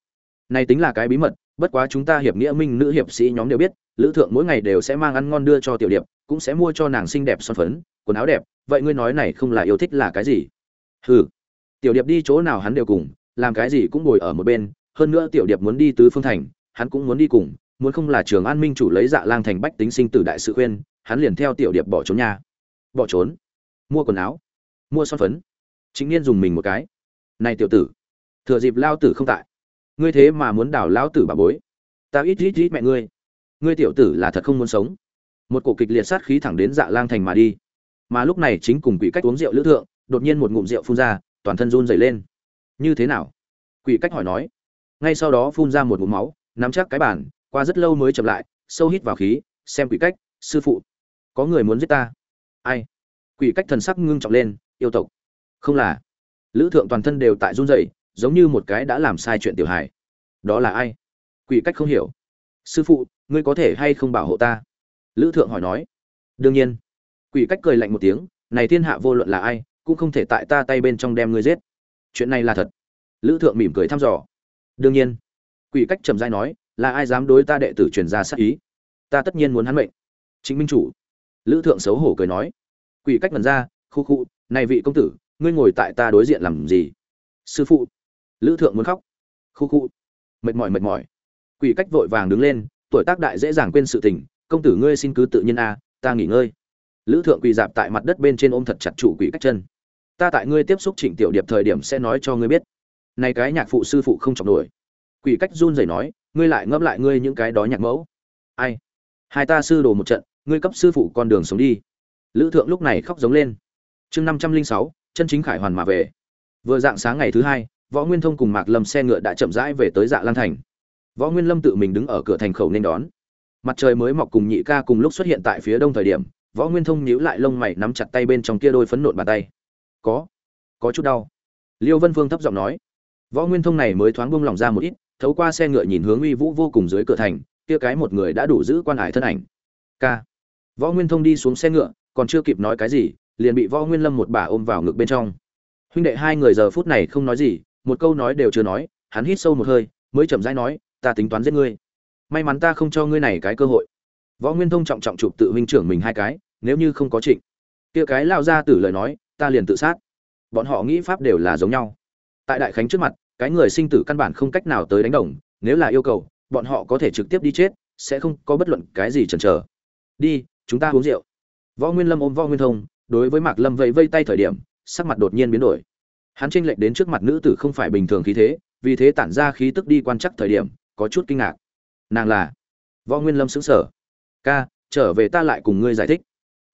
này tính là cái bí mật, bất quá chúng ta hiệp nghĩa minh nữ hiệp sĩ nhóm đều biết, lữ thượng mỗi ngày đều sẽ mang ăn ngon đưa cho tiểu điệp, cũng sẽ mua cho nàng xinh đẹp son phấn, quần áo đẹp, vậy ngươi nói này không là yêu thích là cái gì? Hừ, tiểu điệp đi chỗ nào hắn đều cùng, làm cái gì cũng ngồi ở một bên hơn nữa tiểu điệp muốn đi tứ phương thành, hắn cũng muốn đi cùng, muốn không là trường an minh chủ lấy dạ lang thành bách tính sinh tử đại sự khuyên, hắn liền theo tiểu điệp bỏ trốn nha. Bỏ trốn? Mua quần áo? Mua son phấn? Chính niên dùng mình một cái. Này tiểu tử, thừa dịp lao tử không tại. Ngươi thế mà muốn đảo lão tử bà bối. Ta ít ít ít mẹ ngươi. Ngươi tiểu tử là thật không muốn sống. Một cổ kịch liệt sát khí thẳng đến dạ lang thành mà đi. Mà lúc này chính cùng quỷ cách uống rượu lữ thượng, đột nhiên một ngụm rượu phun ra, toàn thân run dày lên. Như thế nào? Quỷ cách hỏi nói ngay sau đó phun ra một ngụm máu, nắm chắc cái bản, qua rất lâu mới chậm lại, sâu hít vào khí, xem quỷ cách, sư phụ. Có người muốn giết ta? Ai? Quỷ cách thần sắc ngưng trọng lên, yêu tộc. Không là. Lữ thượng toàn thân đều tại run rẩy, giống như một cái đã làm sai chuyện tiểu hài. Đó là ai? Quỷ cách không hiểu. Sư phụ, ngươi có thể hay không bảo hộ ta? Lữ thượng hỏi nói. Đương nhiên. Quỷ cách cười lạnh một tiếng, này thiên hạ vô luận là ai, cũng không thể tại ta tay bên trong đem ngươi giết. Chuyện này là thật. Lữ thượng mỉm cười thăm dò đương nhiên. Quỷ cách trầm dai nói, là ai dám đối ta đệ tử truyền ra sát ý? Ta tất nhiên muốn hắn mệnh. Chính minh chủ. Lữ thượng xấu hổ cười nói. Quỷ cách mần ra, khu khu, này vị công tử, ngươi ngồi tại ta đối diện làm gì? Sư phụ. Lữ thượng muốn khóc. Khu khu. Mệt mỏi mệt mỏi. Quỷ cách vội vàng đứng lên, tuổi tác đại dễ dàng quên sự tình, công tử ngươi xin cứ tự nhiên a, ta nghỉ ngơi. Lữ thượng quỳ dạp tại mặt đất bên trên ôm thật chặt trụ quỷ cách chân. Ta tại ngươi tiếp xúc trịnh tiểu điệp thời điểm sẽ nói cho ngươi biết này cái nhạc phụ sư phụ không chọc nổi. Quỷ cách run rẩy nói, ngươi lại ngẫm lại ngươi những cái đó nhạc mẫu. Ai? Hai ta sư đồ một trận, ngươi cấp sư phụ con đường sống đi. Lữ thượng lúc này khóc giống lên. Chương năm trăm linh sáu, chân chính khải hoàn mà về. Vừa dạng sáng ngày thứ hai, võ nguyên thông cùng mạc lâm xe ngựa đã chậm rãi về tới dạ lan thành. Võ nguyên lâm tự mình đứng ở cửa thành khẩu nên đón. Mặt trời mới mọc cùng nhị ca cùng lúc xuất hiện tại phía đông thời điểm, võ nguyên thông nhíu lại lông mày nắm chặt tay bên trong kia đôi phấn nộn bàn tay. Có có chút đau. Liêu vân phương thấp giọng nói võ nguyên thông này mới thoáng buông lỏng ra một ít, thấu qua xe ngựa nhìn hướng uy vũ vô cùng dưới cửa thành, kia cái một người đã đủ giữ quan hải thân ảnh. K võ nguyên thông đi xuống xe ngựa, còn chưa kịp nói cái gì, liền bị võ nguyên lâm một bà ôm vào ngực bên trong. Huynh đệ hai người giờ phút này không nói gì, một câu nói đều chưa nói, hắn hít sâu một hơi, mới chậm rãi nói, ta tính toán giết ngươi. May mắn ta không cho ngươi này cái cơ hội. Võ nguyên thông trọng trọng chụp tự huynh trưởng mình hai cái, nếu như không có trịnh. Kia cái lao ra tử lời nói, ta liền tự sát. Bọn họ nghĩ pháp đều là giống nhau tại đại khánh trước mặt, cái người sinh tử căn bản không cách nào tới đánh đồng, nếu là yêu cầu, bọn họ có thể trực tiếp đi chết, sẽ không có bất luận cái gì chần chờ. Đi, chúng ta uống rượu. Võ nguyên lâm ôm võ nguyên thông, đối với mạc lâm vẫy vây tay thời điểm, sắc mặt đột nhiên biến đổi. Hắn tranh lệch đến trước mặt nữ tử không phải bình thường khí thế, vì thế tản ra khí tức đi quan chắc thời điểm, có chút kinh ngạc. Nàng là võ nguyên lâm xứng sở. Ca, trở về ta lại cùng ngươi giải thích.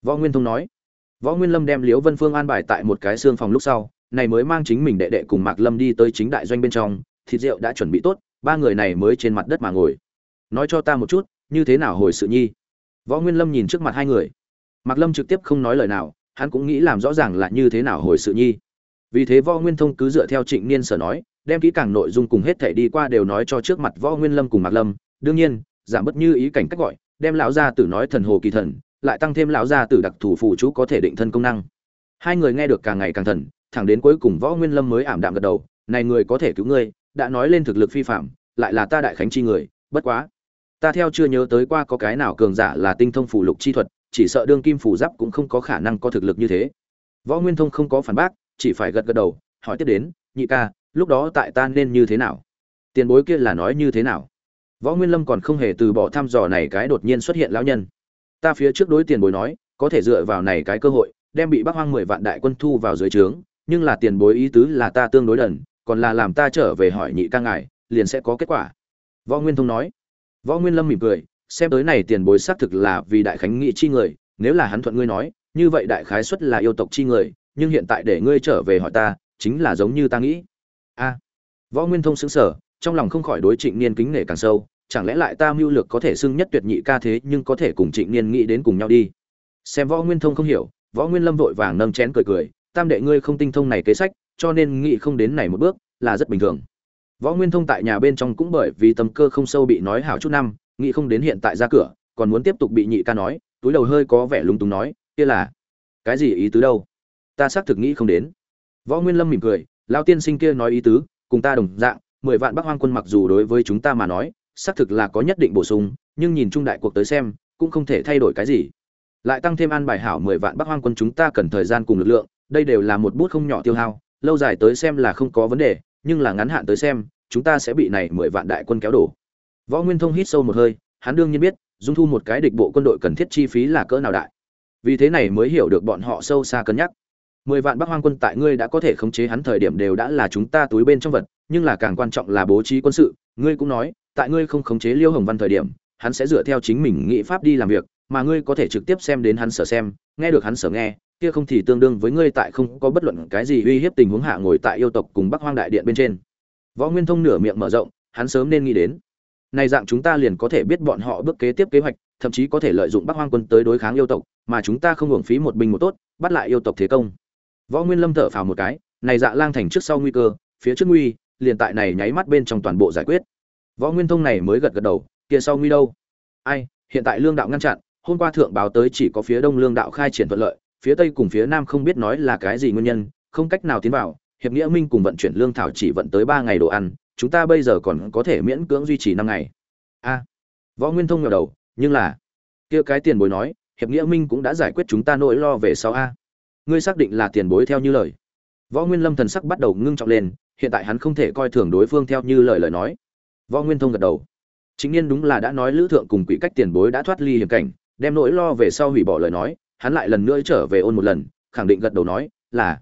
Võ nguyên thông nói. Võ nguyên lâm đem liễu vân phương an bài tại một cái xương phòng lúc sau này mới mang chính mình đệ đệ cùng mạc lâm đi tới chính đại doanh bên trong, thịt rượu đã chuẩn bị tốt, ba người này mới trên mặt đất mà ngồi. Nói cho ta một chút, như thế nào hồi sự nhi? Võ nguyên lâm nhìn trước mặt hai người. Mạc lâm trực tiếp không nói lời nào, hắn cũng nghĩ làm rõ ràng là như thế nào hồi sự nhi. Vì thế võ nguyên thông cứ dựa theo trịnh niên sở nói, đem kỹ càng nội dung cùng hết thảy đi qua đều nói cho trước mặt võ nguyên lâm cùng mạc lâm. Đương nhiên, giảm bớt như ý cảnh cách gọi, đem lão gia tử nói thần hồ kỳ thần, lại tăng thêm lão gia tử đặc thủ phù chú có thể định thân công năng. Hai người nghe được càng ngày càng thần thẳng đến cuối cùng võ nguyên lâm mới ảm đạm gật đầu, này người có thể cứu ngươi, đã nói lên thực lực phi phạm, lại là ta đại khánh chi người, bất quá, ta theo chưa nhớ tới qua có cái nào cường giả là tinh thông phủ lục chi thuật, chỉ sợ đương kim phủ giáp cũng không có khả năng có thực lực như thế. Võ nguyên thông không có phản bác, chỉ phải gật gật đầu, hỏi tiếp đến, nhị ca, lúc đó tại ta nên như thế nào? Tiền bối kia là nói như thế nào? Võ nguyên lâm còn không hề từ bỏ thăm dò này cái đột nhiên xuất hiện lão nhân. Ta phía trước đối tiền bối nói, có thể dựa vào này cái cơ hội, đem bị bắc hoang mười vạn đại quân thu vào dưới trướng nhưng là tiền bối ý tứ là ta tương đối đần, còn là làm ta trở về hỏi nhị ca ngài, liền sẽ có kết quả. Võ nguyên thông nói. Võ nguyên lâm mỉm cười, xem tới này tiền bối xác thực là vì đại khánh nghị chi người, nếu là hắn thuận ngươi nói, như vậy đại khái xuất là yêu tộc chi người, nhưng hiện tại để ngươi trở về hỏi ta, chính là giống như ta nghĩ. A. Võ nguyên thông xứng sở trong lòng không khỏi đối trịnh niên kính nể càng sâu, chẳng lẽ lại ta mưu lược có thể xưng nhất tuyệt nhị ca thế, nhưng có thể cùng trịnh niên nghĩ đến cùng nhau đi? Xem võ nguyên thông không hiểu, võ nguyên lâm vội vàng nâng chén cười cười tam đệ ngươi không tinh thông này kế sách, cho nên nghĩ không đến này một bước, là rất bình thường. Võ nguyên thông tại nhà bên trong cũng bởi vì tâm cơ không sâu bị nói hảo chút năm, nghĩ không đến hiện tại ra cửa, còn muốn tiếp tục bị nhị ca nói, túi đầu hơi có vẻ lúng túng nói, kia là, cái gì ý tứ đâu? Ta xác thực nghĩ không đến. Võ nguyên lâm mỉm cười lao tiên sinh kia nói ý tứ, cùng ta đồng dạng, mười vạn bắc hoang quân mặc dù đối với chúng ta mà nói, xác thực là có nhất định bổ sung, nhưng nhìn trung đại cuộc tới xem, cũng không thể thay đổi cái gì. Lại tăng thêm an bài hảo mười vạn bắc hoang quân chúng ta cần thời gian cùng lực lượng đây đều là một bút không nhỏ tiêu hao, lâu dài tới xem là không có vấn đề, nhưng là ngắn hạn tới xem, chúng ta sẽ bị này mười vạn đại quân kéo đổ. Võ nguyên thông hít sâu một hơi, hắn đương nhiên biết, dung thu một cái địch bộ quân đội cần thiết chi phí là cỡ nào đại. Vì thế này mới hiểu được bọn họ sâu xa cân nhắc. Mười vạn bắc hoang quân tại ngươi đã có thể khống chế hắn thời điểm đều đã là chúng ta túi bên trong vật, nhưng là càng quan trọng là bố trí quân sự, ngươi cũng nói, tại ngươi không khống chế liêu hồng văn thời điểm, hắn sẽ dựa theo chính mình nghị pháp đi làm việc, mà ngươi có thể trực tiếp xem đến hắn sở xem, nghe được hắn sở nghe kia không thì tương đương với ngươi tại không có bất luận cái gì uy hiếp tình huống hạ ngồi tại yêu tộc cùng bắc hoang đại điện bên trên. Võ nguyên thông nửa miệng mở rộng, hắn sớm nên nghĩ đến. Này dạng chúng ta liền có thể biết bọn họ bước kế tiếp kế hoạch, thậm chí có thể lợi dụng bắc hoang quân tới đối kháng yêu tộc, mà chúng ta không hưởng phí một binh một tốt, bắt lại yêu tộc thế công. Võ nguyên lâm thở phào một cái, này dạ lang thành trước sau nguy cơ, phía trước nguy, liền tại này nháy mắt bên trong toàn bộ giải quyết. Võ nguyên thông này mới gật gật đầu, kia sau nguy đâu? Ai, hiện tại lương đạo ngăn chặn, hôm qua thượng báo tới chỉ có phía đông lương đạo khai triển thuận lợi phía tây cùng phía nam không biết nói là cái gì nguyên nhân, không cách nào tiến vào, hiệp nghĩa minh cùng vận chuyển lương thảo chỉ vận tới ba ngày đồ ăn, chúng ta bây giờ còn có thể miễn cưỡng duy trì năm ngày. A, võ nguyên thông ngẩng đầu, nhưng là, kia cái tiền bối nói, hiệp nghĩa minh cũng đã giải quyết chúng ta nỗi lo về sau a. Ngươi xác định là tiền bối theo như lời. Võ nguyên lâm thần sắc bắt đầu ngưng trọng lên, hiện tại hắn không thể coi thường đối phương theo như lời lời nói. Võ nguyên thông gật đầu. Chính nhiên đúng là đã nói lữ thượng cùng quỷ cách tiền bối đã thoát ly hiểm cảnh, đem nỗi lo về sau hủy bỏ lời nói hắn lại lần nữa trở về ôn một lần, khẳng định gật đầu nói, là,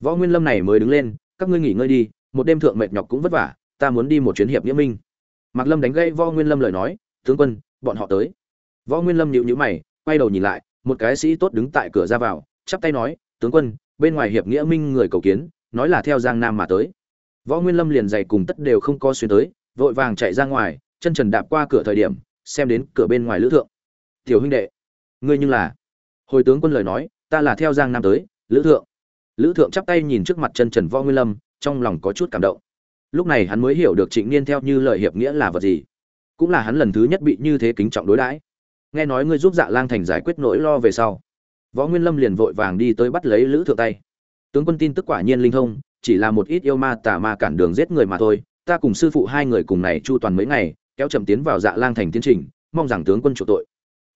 võ nguyên lâm này mới đứng lên, các ngươi nghỉ ngơi đi, một đêm thượng mệt nhọc cũng vất vả, ta muốn đi một chuyến hiệp nghĩa minh. Mạc lâm đánh gãy võ nguyên lâm lời nói, tướng quân, bọn họ tới. Võ nguyên lâm nhịu nhữ mày, quay đầu nhìn lại, một cái sĩ tốt đứng tại cửa ra vào, chắp tay nói, tướng quân, bên ngoài hiệp nghĩa minh người cầu kiến, nói là theo giang nam mà tới. Võ nguyên lâm liền giày cùng tất đều không co xuyên tới, vội vàng chạy ra ngoài, chân trần đạp qua cửa thời điểm, xem đến cửa bên ngoài lữ thượng. Tiểu huynh đệ, ngươi nhưng là hồi tướng quân lời nói, ta là theo giang nam tới, lữ thượng. Lữ thượng chắp tay nhìn trước mặt chân trần võ nguyên lâm, trong lòng có chút cảm động. Lúc này hắn mới hiểu được trịnh niên theo như lời hiệp nghĩa là vật gì. Cũng là hắn lần thứ nhất bị như thế kính trọng đối đãi. Nghe nói ngươi giúp dạ lang thành giải quyết nỗi lo về sau. Võ nguyên lâm liền vội vàng đi tới bắt lấy lữ thượng tay. Tướng quân tin tức quả nhiên linh thông, chỉ là một ít yêu ma tà ma cản đường giết người mà thôi. Ta cùng sư phụ hai người cùng này chu toàn mấy ngày, kéo chậm tiến vào dạ lang thành tiến trình, mong rằng tướng quân chủ tội.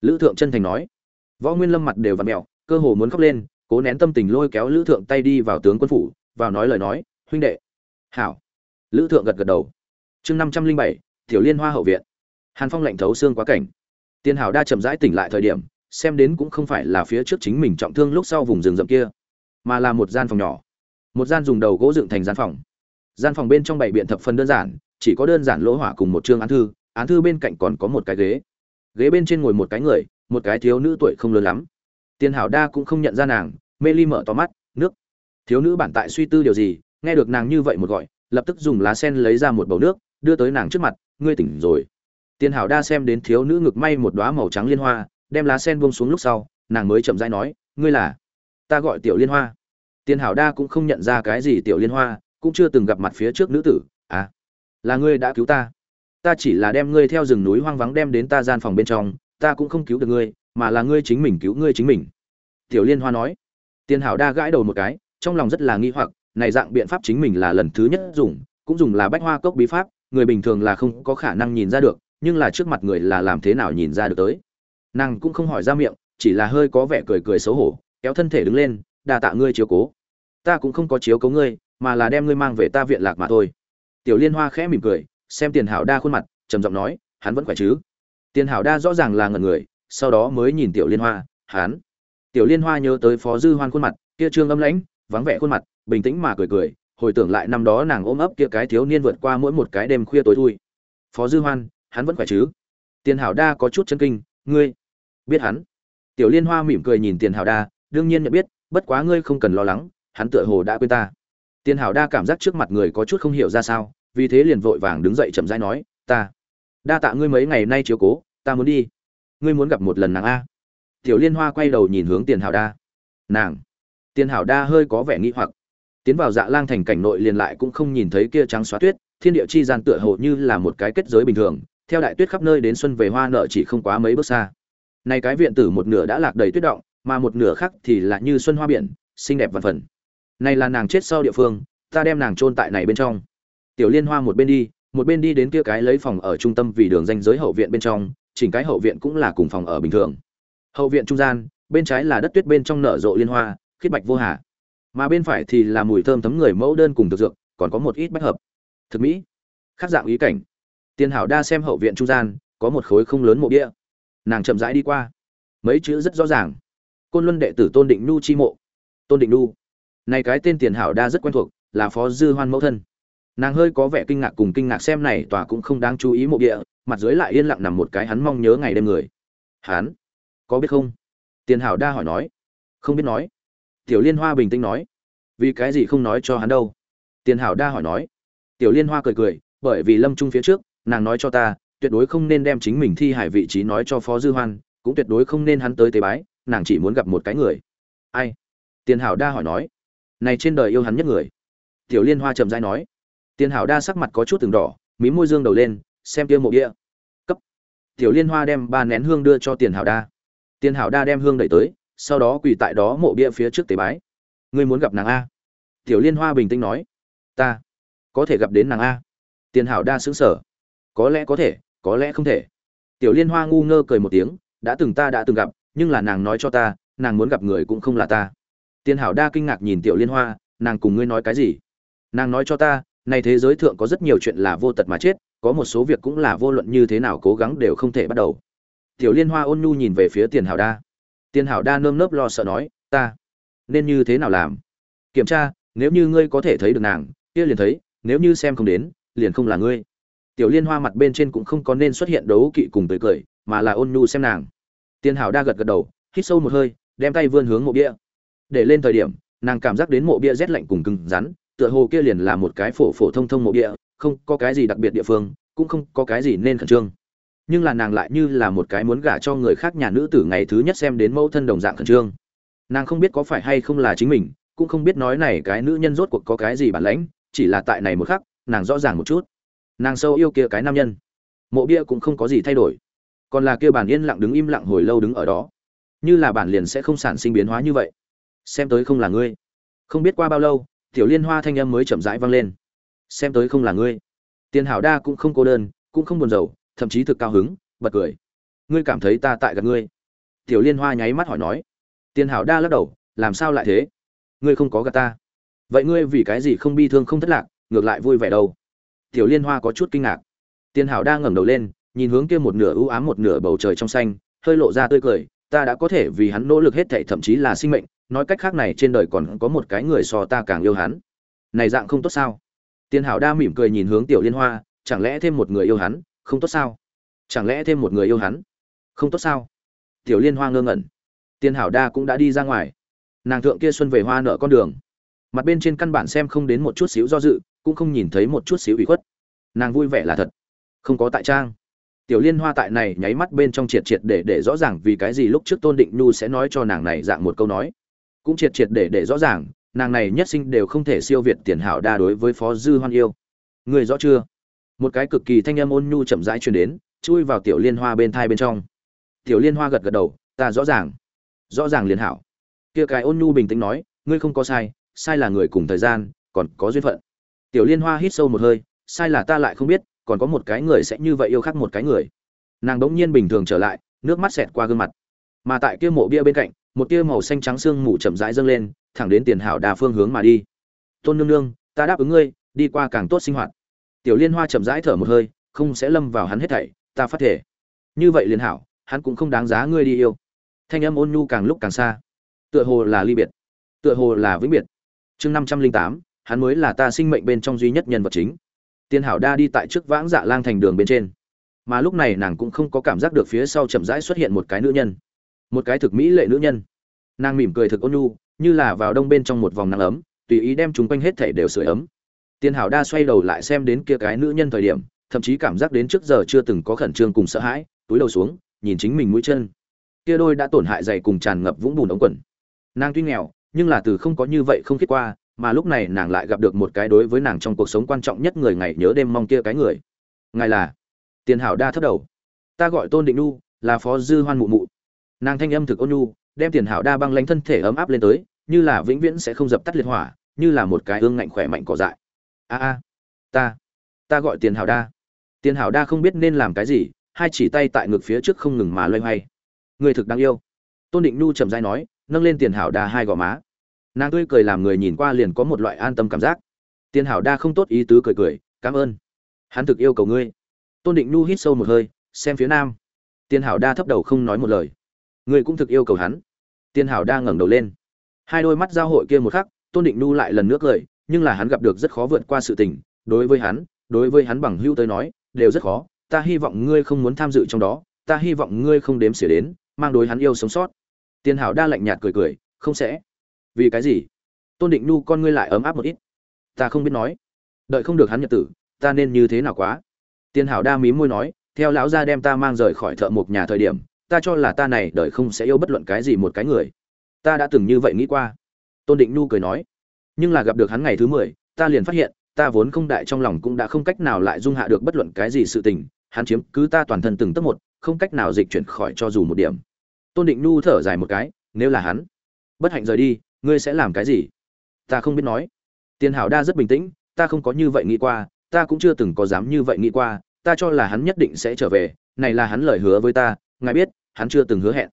Lữ thượng chân thành nói võ nguyên lâm mặt đều vặn mẹo, cơ hồ muốn khóc lên, cố nén tâm tình lôi kéo lữ thượng tay đi vào tướng quân phủ, vào nói lời nói, huynh đệ. Hảo. Lữ thượng gật gật đầu. Chương năm trăm linh bảy, tiểu liên hoa hậu viện. Hàn phong lạnh thấu xương quá cảnh. Tiên hảo đa chậm rãi tỉnh lại thời điểm, xem đến cũng không phải là phía trước chính mình trọng thương lúc sau vùng rừng rậm kia, mà là một gian phòng nhỏ. Một gian dùng đầu gỗ dựng thành gian phòng. Gian phòng bên trong bảy biện thập phần đơn giản, chỉ có đơn giản lỗ hỏa cùng một chương án thư án thư bên cạnh còn có một cái ghế. Ghế bên trên ngồi một cái người một cái thiếu nữ tuổi không lớn lắm tiền hảo đa cũng không nhận ra nàng mê ly mở to mắt nước thiếu nữ bản tại suy tư điều gì nghe được nàng như vậy một gọi lập tức dùng lá sen lấy ra một bầu nước đưa tới nàng trước mặt ngươi tỉnh rồi Tiền Hảo đa xem đến thiếu nữ ngực may một đóa màu trắng liên hoa, đem lá sen buông xuống lúc sau, nàng mới chậm rãi nói, "Ngươi là?" "Ta gọi Tiểu Liên Hoa." Tiền Hảo đa cũng không nhận ra cái gì Tiểu Liên Hoa, cũng chưa từng gặp mặt phía trước nữ tử, "À, là ngươi đã cứu ta. Ta chỉ là đem ngươi theo rừng núi hoang vắng đem đến ta gian phòng bên trong, ta cũng không cứu được ngươi, mà là ngươi chính mình cứu ngươi chính mình." Tiểu Liên Hoa nói. Tiền Hảo đa gãi đầu một cái, trong lòng rất là nghi hoặc, này dạng biện pháp chính mình là lần thứ nhất dùng, cũng dùng là bách hoa cốc bí pháp, người bình thường là không có khả năng nhìn ra được, nhưng là trước mặt người là làm thế nào nhìn ra được tới nàng cũng không hỏi ra miệng chỉ là hơi có vẻ cười cười xấu hổ kéo thân thể đứng lên đa tạ ngươi chiếu cố ta cũng không có chiếu cố ngươi mà là đem ngươi mang về ta viện lạc mà thôi tiểu liên hoa khẽ mỉm cười xem tiền hảo đa khuôn mặt trầm giọng nói hắn vẫn khỏe chứ tiền hảo đa rõ ràng là ngẩn người, sau đó mới nhìn tiểu liên hoa hắn tiểu liên hoa nhớ tới phó dư hoan khuôn mặt, kia trương âm lãnh, vắng vẻ khuôn mặt, bình tĩnh mà cười cười, hồi tưởng lại năm đó nàng ôm ấp kia cái thiếu niên vượt qua mỗi một cái đêm khuya tối thui. Phó dư hoan, hắn vẫn khỏe chứ? Tiền hảo đa có chút chấn kinh, ngươi biết hắn? Tiểu liên hoa mỉm cười nhìn tiền hảo đa, đương nhiên nhận biết, bất quá ngươi không cần lo lắng, hắn tựa hồ đã quên ta. Tiền hảo đa cảm giác trước mặt người có chút không hiểu ra sao, vì thế liền vội vàng đứng dậy chậm rãi nói, ta, đa tạ ngươi mấy ngày nay chiếu cố ta muốn đi. Ngươi muốn gặp một lần nàng a. Tiểu liên hoa quay đầu nhìn hướng tiền hảo đa. Nàng. Tiền hảo đa hơi có vẻ nghi hoặc. Tiến vào dạ lang thành cảnh nội liền lại cũng không nhìn thấy kia trắng xóa tuyết, thiên địa chi gian tựa hồ như là một cái kết giới bình thường, theo đại tuyết khắp nơi đến xuân về hoa nợ chỉ không quá mấy bước xa. Nay cái viện tử một nửa đã lạc đầy tuyết động, mà một nửa khác thì là như xuân hoa biển, xinh đẹp vạn phần. Này là nàng chết sau địa phương, ta đem nàng chôn tại này bên trong. Tiểu liên hoa một bên đi, một bên đi đến kia cái lấy phòng ở trung tâm vì đường danh giới hậu viện bên trong chỉnh cái hậu viện cũng là cùng phòng ở bình thường hậu viện trung gian bên trái là đất tuyết bên trong nở rộ liên hoa khiết bạch vô hà mà bên phải thì là mùi thơm thấm người mẫu đơn cùng thực dược còn có một ít bách hợp thực mỹ khác dạng ý cảnh Tiên Hảo đa xem hậu viện trung gian, có một khối không lớn mộ địa Nàng chậm rãi đi qua. Mấy chữ rất rõ ràng. Côn Luân đệ tử Tôn Định Nhu chi mộ. Tôn Định Nhu. Này cái tên Tiền Hảo đa rất quen thuộc, là phó dư hoan mẫu thân. Nàng hơi có vẻ kinh ngạc cùng kinh ngạc xem này tòa cũng không đáng chú ý mộ địa mặt dưới lại yên lặng nằm một cái hắn mong nhớ ngày đêm người. Hắn, có biết không? Tiền Hảo đa hỏi nói. Không biết nói. Tiểu Liên Hoa bình tĩnh nói. Vì cái gì không nói cho hắn đâu? Tiền Hảo đa hỏi nói. Tiểu Liên Hoa cười cười, bởi vì Lâm Trung phía trước, nàng nói cho ta tuyệt đối không nên đem chính mình thi hải vị trí nói cho phó dư hoan cũng tuyệt đối không nên hắn tới tế bái nàng chỉ muốn gặp một cái người ai tiền hảo đa hỏi nói này trên đời yêu hắn nhất người tiểu liên hoa trầm dai nói tiền hảo đa sắc mặt có chút từng đỏ mí môi dương đầu lên xem kia mộ địa tiểu liên hoa đem ba nén hương đưa cho tiền hảo đa. Tiền hảo đa đem hương đẩy tới, sau đó quỳ tại đó mộ bia phía trước tế bái. Ngươi muốn gặp nàng a. Tiểu liên hoa bình tĩnh nói. Ta, có thể gặp đến nàng a. Tiền hảo đa xứng sở có lẽ có thể, có lẽ không thể. Tiểu liên hoa ngu ngơ cười một tiếng. Đã từng ta đã từng gặp, nhưng là nàng nói cho ta, nàng muốn gặp người cũng không là ta. Tiền hảo đa kinh ngạc nhìn tiểu liên hoa, nàng cùng ngươi nói cái gì? Nàng nói cho ta nay thế giới thượng có rất nhiều chuyện là vô tật mà chết có một số việc cũng là vô luận như thế nào cố gắng đều không thể bắt đầu. Tiểu liên hoa ôn nhu nhìn về phía tiền hảo đa. Tiền hảo đa nơm nớp lo sợ nói, ta nên như thế nào làm? Kiểm tra, nếu như ngươi có thể thấy được nàng, kia liền thấy, nếu như xem không đến, liền không là ngươi. Tiểu liên hoa mặt bên trên cũng không có nên xuất hiện đấu kỵ cùng tươi cười, mà là ôn nhu xem nàng. Tiền hảo đa gật gật đầu, hít sâu một hơi, đem tay vươn hướng mộ bia. Để lên thời điểm, nàng cảm giác đến mộ bia rét lạnh cùng cứng rắn, tựa hồ kia liền là một cái phổ phổ thông thông mộ bia không có cái gì đặc biệt địa phương, cũng không có cái gì nên khẩn trương. Nhưng là nàng lại như là một cái muốn gả cho người khác nhà nữ tử ngày thứ nhất xem đến mẫu thân đồng dạng khẩn trương. Nàng không biết có phải hay không là chính mình, cũng không biết nói này cái nữ nhân rốt cuộc có cái gì bản lãnh, chỉ là tại này một khắc, nàng rõ ràng một chút. Nàng sâu yêu kia cái nam nhân, mộ bia cũng không có gì thay đổi. Còn là kia bản yên lặng đứng im lặng hồi lâu đứng ở đó. Như là bản liền sẽ không sản sinh biến hóa như vậy. Xem tới không là ngươi. Không biết qua bao lâu, tiểu liên hoa thanh âm mới chậm rãi vang lên xem tới không là ngươi. Tiền hảo đa cũng không cô đơn, cũng không buồn rầu, thậm chí thực cao hứng, bật cười. Ngươi cảm thấy ta tại gặp ngươi? Tiểu liên hoa nháy mắt hỏi nói. Tiền hảo đa lắc đầu, làm sao lại thế? Ngươi không có gạt ta. Vậy ngươi vì cái gì không bi thương không thất lạc, ngược lại vui vẻ đâu? Tiểu liên hoa có chút kinh ngạc. Tiền hảo đa ngẩng đầu lên, nhìn hướng kia một nửa ưu ám một nửa bầu trời trong xanh, hơi lộ ra tươi cười. Ta đã có thể vì hắn nỗ lực hết thảy thậm chí là sinh mệnh, nói cách khác này trên đời còn có một cái người so ta càng yêu hắn. Này dạng không tốt sao? Tiền hảo đa mỉm cười nhìn hướng tiểu liên hoa, chẳng lẽ thêm một người yêu hắn, không tốt sao? Chẳng lẽ thêm một người yêu hắn, không tốt sao? Tiểu liên hoa ngơ ngẩn. Tiền hảo đa cũng đã đi ra ngoài. Nàng thượng kia xuân về hoa nợ con đường. Mặt bên trên căn bản xem không đến một chút xíu do dự, cũng không nhìn thấy một chút xíu ủy khuất. Nàng vui vẻ là thật. Không có tại trang. Tiểu liên hoa tại này nháy mắt bên trong triệt triệt để để rõ ràng vì cái gì lúc trước tôn định nhu sẽ nói cho nàng này dạng một câu nói. Cũng triệt triệt để để rõ ràng nàng này nhất sinh đều không thể siêu việt tiền hảo đa đối với phó dư hoan yêu. Người rõ chưa? Một cái cực kỳ thanh âm ôn nhu chậm rãi truyền đến, chui vào tiểu liên hoa bên thai bên trong. Tiểu liên hoa gật gật đầu, ta rõ ràng. Rõ ràng liền hảo. Kia cái ôn nhu bình tĩnh nói, ngươi không có sai sai là người cùng thời gian, còn có duyên phận. Tiểu liên hoa hít sâu một hơi, sai là ta lại không biết, còn có một cái người sẽ như vậy yêu khác một cái người. Nàng đống nhiên bình thường trở lại, nước mắt xẹt qua gương mặt. Mà tại kia mộ bia bên cạnh, một tia màu xanh trắng xương mù chậm rãi dâng lên thẳng đến tiền hảo đà phương hướng mà đi. Tôn nương nương, ta đáp ứng ngươi, đi qua càng tốt sinh hoạt. Tiểu liên hoa chậm rãi thở một hơi, không sẽ lâm vào hắn hết thảy, ta phát thể. Như vậy liên hảo, hắn cũng không đáng giá ngươi đi yêu. Thanh âm ôn nhu càng lúc càng xa. Tựa hồ là ly biệt. Tựa hồ là vĩnh biệt. Chương năm trăm linh tám, hắn mới là ta sinh mệnh bên trong duy nhất nhân vật chính. Tiền hảo đa đi tại trước vãng dạ lang thành đường bên trên. Mà lúc này nàng cũng không có cảm giác được phía sau chậm rãi xuất hiện một cái nữ nhân. Một cái thực mỹ lệ nữ nhân. Nàng mỉm cười thực ôn nhu như là vào đông bên trong một vòng nắng ấm, tùy ý đem chúng quanh hết thể đều sưởi ấm. Tiên hảo đa xoay đầu lại xem đến kia cái nữ nhân thời điểm, thậm chí cảm giác đến trước giờ chưa từng có khẩn trương cùng sợ hãi, túi đầu xuống, nhìn chính mình mũi chân. Kia đôi đã tổn hại dày cùng tràn ngập vũng bùn ống quần. Nàng tuy nghèo, nhưng là từ không có như vậy không kết qua, mà lúc này nàng lại gặp được một cái đối với nàng trong cuộc sống quan trọng nhất người ngày nhớ đêm mong kia cái người. Ngài là? Tiền hảo đa thất đầu. Ta gọi tôn định nu là phó dư hoan mụ mụ. Nàng thanh âm thực ôn nhu đem tiền hảo đa băng lánh thân thể ấm áp lên tới, như là vĩnh viễn sẽ không dập tắt liệt hỏa, như là một cái ương ngạnh khỏe mạnh cỏ dại. A a, ta ta gọi tiền hảo đa. Tiền hảo đa không biết nên làm cái gì, hai chỉ tay tại ngực phía trước không ngừng mà loay hoay. Người thực đáng yêu. Tôn định nu trầm dai nói, nâng lên tiền hảo đa hai gò má. Nàng tươi cười làm người nhìn qua liền có một loại an tâm cảm giác. Tiền hảo đa không tốt ý tứ cười cười, cảm ơn. Hắn thực yêu cầu ngươi. Tôn định nu hít sâu một hơi, xem phía nam. Tiền hảo đa thấp đầu không nói một lời. Ngươi cũng thực yêu cầu hắn. Tiên hảo đang ngẩng đầu lên. Hai đôi mắt giao hội kia một khắc, tôn định nu lại lần nữa cười, nhưng là hắn gặp được rất khó vượt qua sự tình, đối với hắn, đối với hắn bằng hữu tới nói, đều rất khó, ta hy vọng ngươi không muốn tham dự trong đó, ta hy vọng ngươi không đếm xỉa đến, mang đối hắn yêu sống sót. Tiên hảo đa lạnh nhạt cười cười, không sẽ. Vì cái gì? Tôn định nu con ngươi lại ấm áp một ít. Ta không biết nói. Đợi không được hắn nhật tử, ta nên như thế nào quá? Tiên hảo đa mí môi nói, theo lão gia đem ta mang rời khỏi thợ mộc nhà thời điểm ta cho là ta này đời không sẽ yêu bất luận cái gì một cái người. Ta đã từng như vậy nghĩ qua. Tôn định nu cười nói. Nhưng là gặp được hắn ngày thứ mười, ta liền phát hiện, ta vốn không đại trong lòng cũng đã không cách nào lại dung hạ được bất luận cái gì sự tình, hắn chiếm cứ ta toàn thân từng tấc một, không cách nào dịch chuyển khỏi cho dù một điểm. Tôn định nu thở dài một cái, nếu là hắn, bất hạnh rời đi, ngươi sẽ làm cái gì? Ta không biết nói. Tiền hảo đa rất bình tĩnh, ta không có như vậy nghĩ qua, ta cũng chưa từng có dám như vậy nghĩ qua, ta cho là hắn nhất định sẽ trở về, này là hắn lời hứa với ta ngài biết, hắn chưa từng hứa hẹn.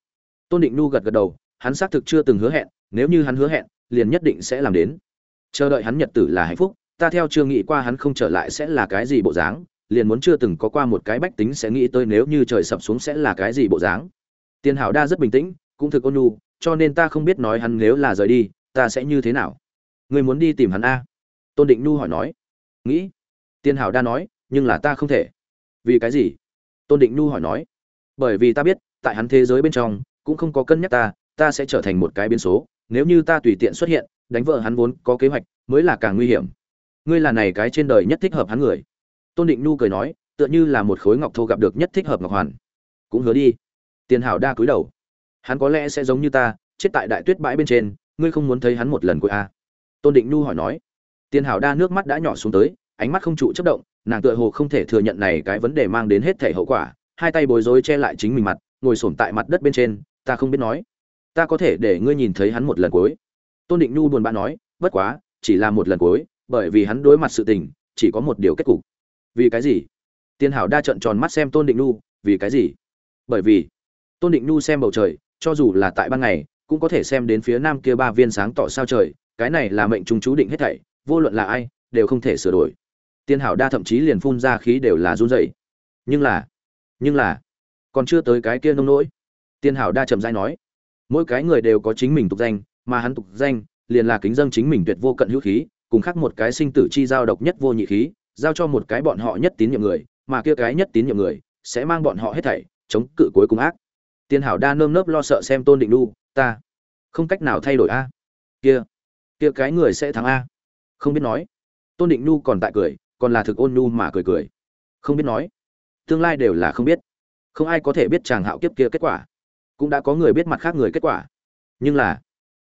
Tôn định nu gật gật đầu, hắn xác thực chưa từng hứa hẹn, nếu như hắn hứa hẹn, liền nhất định sẽ làm đến. Chờ đợi hắn nhật tử là hạnh phúc, ta theo chưa nghĩ qua hắn không trở lại sẽ là cái gì bộ dáng, liền muốn chưa từng có qua một cái bách tính sẽ nghĩ tới nếu như trời sập xuống sẽ là cái gì bộ dáng. Tiền hảo đa rất bình tĩnh, cũng thực ôn nhu, cho nên ta không biết nói hắn nếu là rời đi, ta sẽ như thế nào. Người muốn đi tìm hắn a? Tôn định nhu hỏi nói. Nghĩ. Tiền hảo đa nói, nhưng là ta không thể. Vì cái gì? Tôn định nhu hỏi nói bởi vì ta biết, tại hắn thế giới bên trong, cũng không có cân nhắc ta ta sẽ trở thành một cái biến số. Nếu như ta tùy tiện xuất hiện, đánh vợ hắn vốn có kế hoạch, mới là càng nguy hiểm. Ngươi là này cái trên đời nhất thích hợp hắn người. Tôn định nhu cười nói, tựa như là một khối ngọc thô gặp được nhất thích hợp ngọc hoàn. Cũng hứa đi. Tiền hảo đa cúi đầu. Hắn có lẽ sẽ giống như ta, chết tại đại tuyết bãi bên trên, ngươi không muốn thấy hắn một lần cuối a à? tôn định nhu hỏi nói. Tiền hảo đa nước mắt đã nhỏ xuống tới, ánh mắt không trụ chất động, nàng tựa hồ không thể thừa nhận này cái vấn đề mang đến hết thể hậu quả hai tay bối rối che lại chính mình mặt, ngồi xổm tại mặt đất bên trên, ta không biết nói. Ta có thể để ngươi nhìn thấy hắn một lần cuối. Tôn định nhu buồn bã nói, bất quá, chỉ là một lần cuối, bởi vì hắn đối mặt sự tình, chỉ có một điều kết cục. Vì cái gì? Tiên hảo đa trận tròn mắt xem tôn định nhu, vì cái gì? Bởi vì, tôn định nhu xem bầu trời, cho dù là tại ban ngày, cũng có thể xem đến phía nam kia ba viên sáng tỏ sao trời, cái này là mệnh trung chú định hết thảy, vô luận là ai, đều không thể sửa đổi. Tiên hảo đa thậm chí liền phun ra khí đều là run rẩy. Nhưng là nhưng là, còn chưa tới cái kia nông nỗi. Tiên hảo đa chậm rãi nói, mỗi cái người đều có chính mình tục danh, mà hắn tục danh liền là kính dâng chính mình tuyệt vô cận hữu khí, cùng khác một cái sinh tử chi giao độc nhất vô nhị khí, giao cho một cái bọn họ nhất tín nhiệm người, mà kia cái nhất tín nhiệm người sẽ mang bọn họ hết thảy, chống cự cuối cùng ác. Tiên hảo đa nơm nớp lo sợ xem tôn định đu ta không cách nào thay đổi a. Kia kia cái người sẽ thắng a. Không biết nói. Tôn định nhu còn tại cười, còn là thực ôn nhu mà cười cười. Không biết nói tương lai đều là không biết. Không ai có thể biết chàng hạo kiếp kia kết quả. Cũng đã có người biết mặt khác người kết quả. Nhưng là,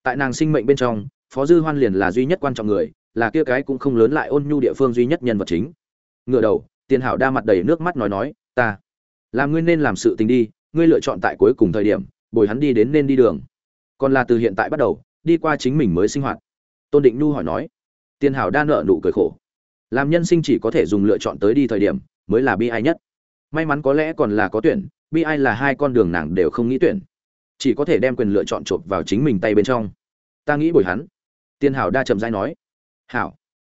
tại nàng sinh mệnh bên trong, phó dư hoan liền là duy nhất quan trọng người, là kia cái cũng không lớn lại ôn nhu địa phương duy nhất nhân vật chính. Ngựa đầu, tiền hảo đa mặt đầy nước mắt nói nói, ta, làm ngươi nên làm sự tình đi, ngươi lựa chọn tại cuối cùng thời điểm, bồi hắn đi đến nên đi đường. Còn là từ hiện tại bắt đầu, đi qua chính mình mới sinh hoạt. Tôn định nhu hỏi nói. Tiền hảo đa nợ nụ cười khổ. Làm nhân sinh chỉ có thể dùng lựa chọn tới đi thời điểm, mới là bi ai nhất may mắn có lẽ còn là có tuyển, bi ai là hai con đường nàng đều không nghĩ tuyển. Chỉ có thể đem quyền lựa chọn chộp vào chính mình tay bên trong. Ta nghĩ bồi hắn. Tiên hảo đa chậm dai nói. Hảo.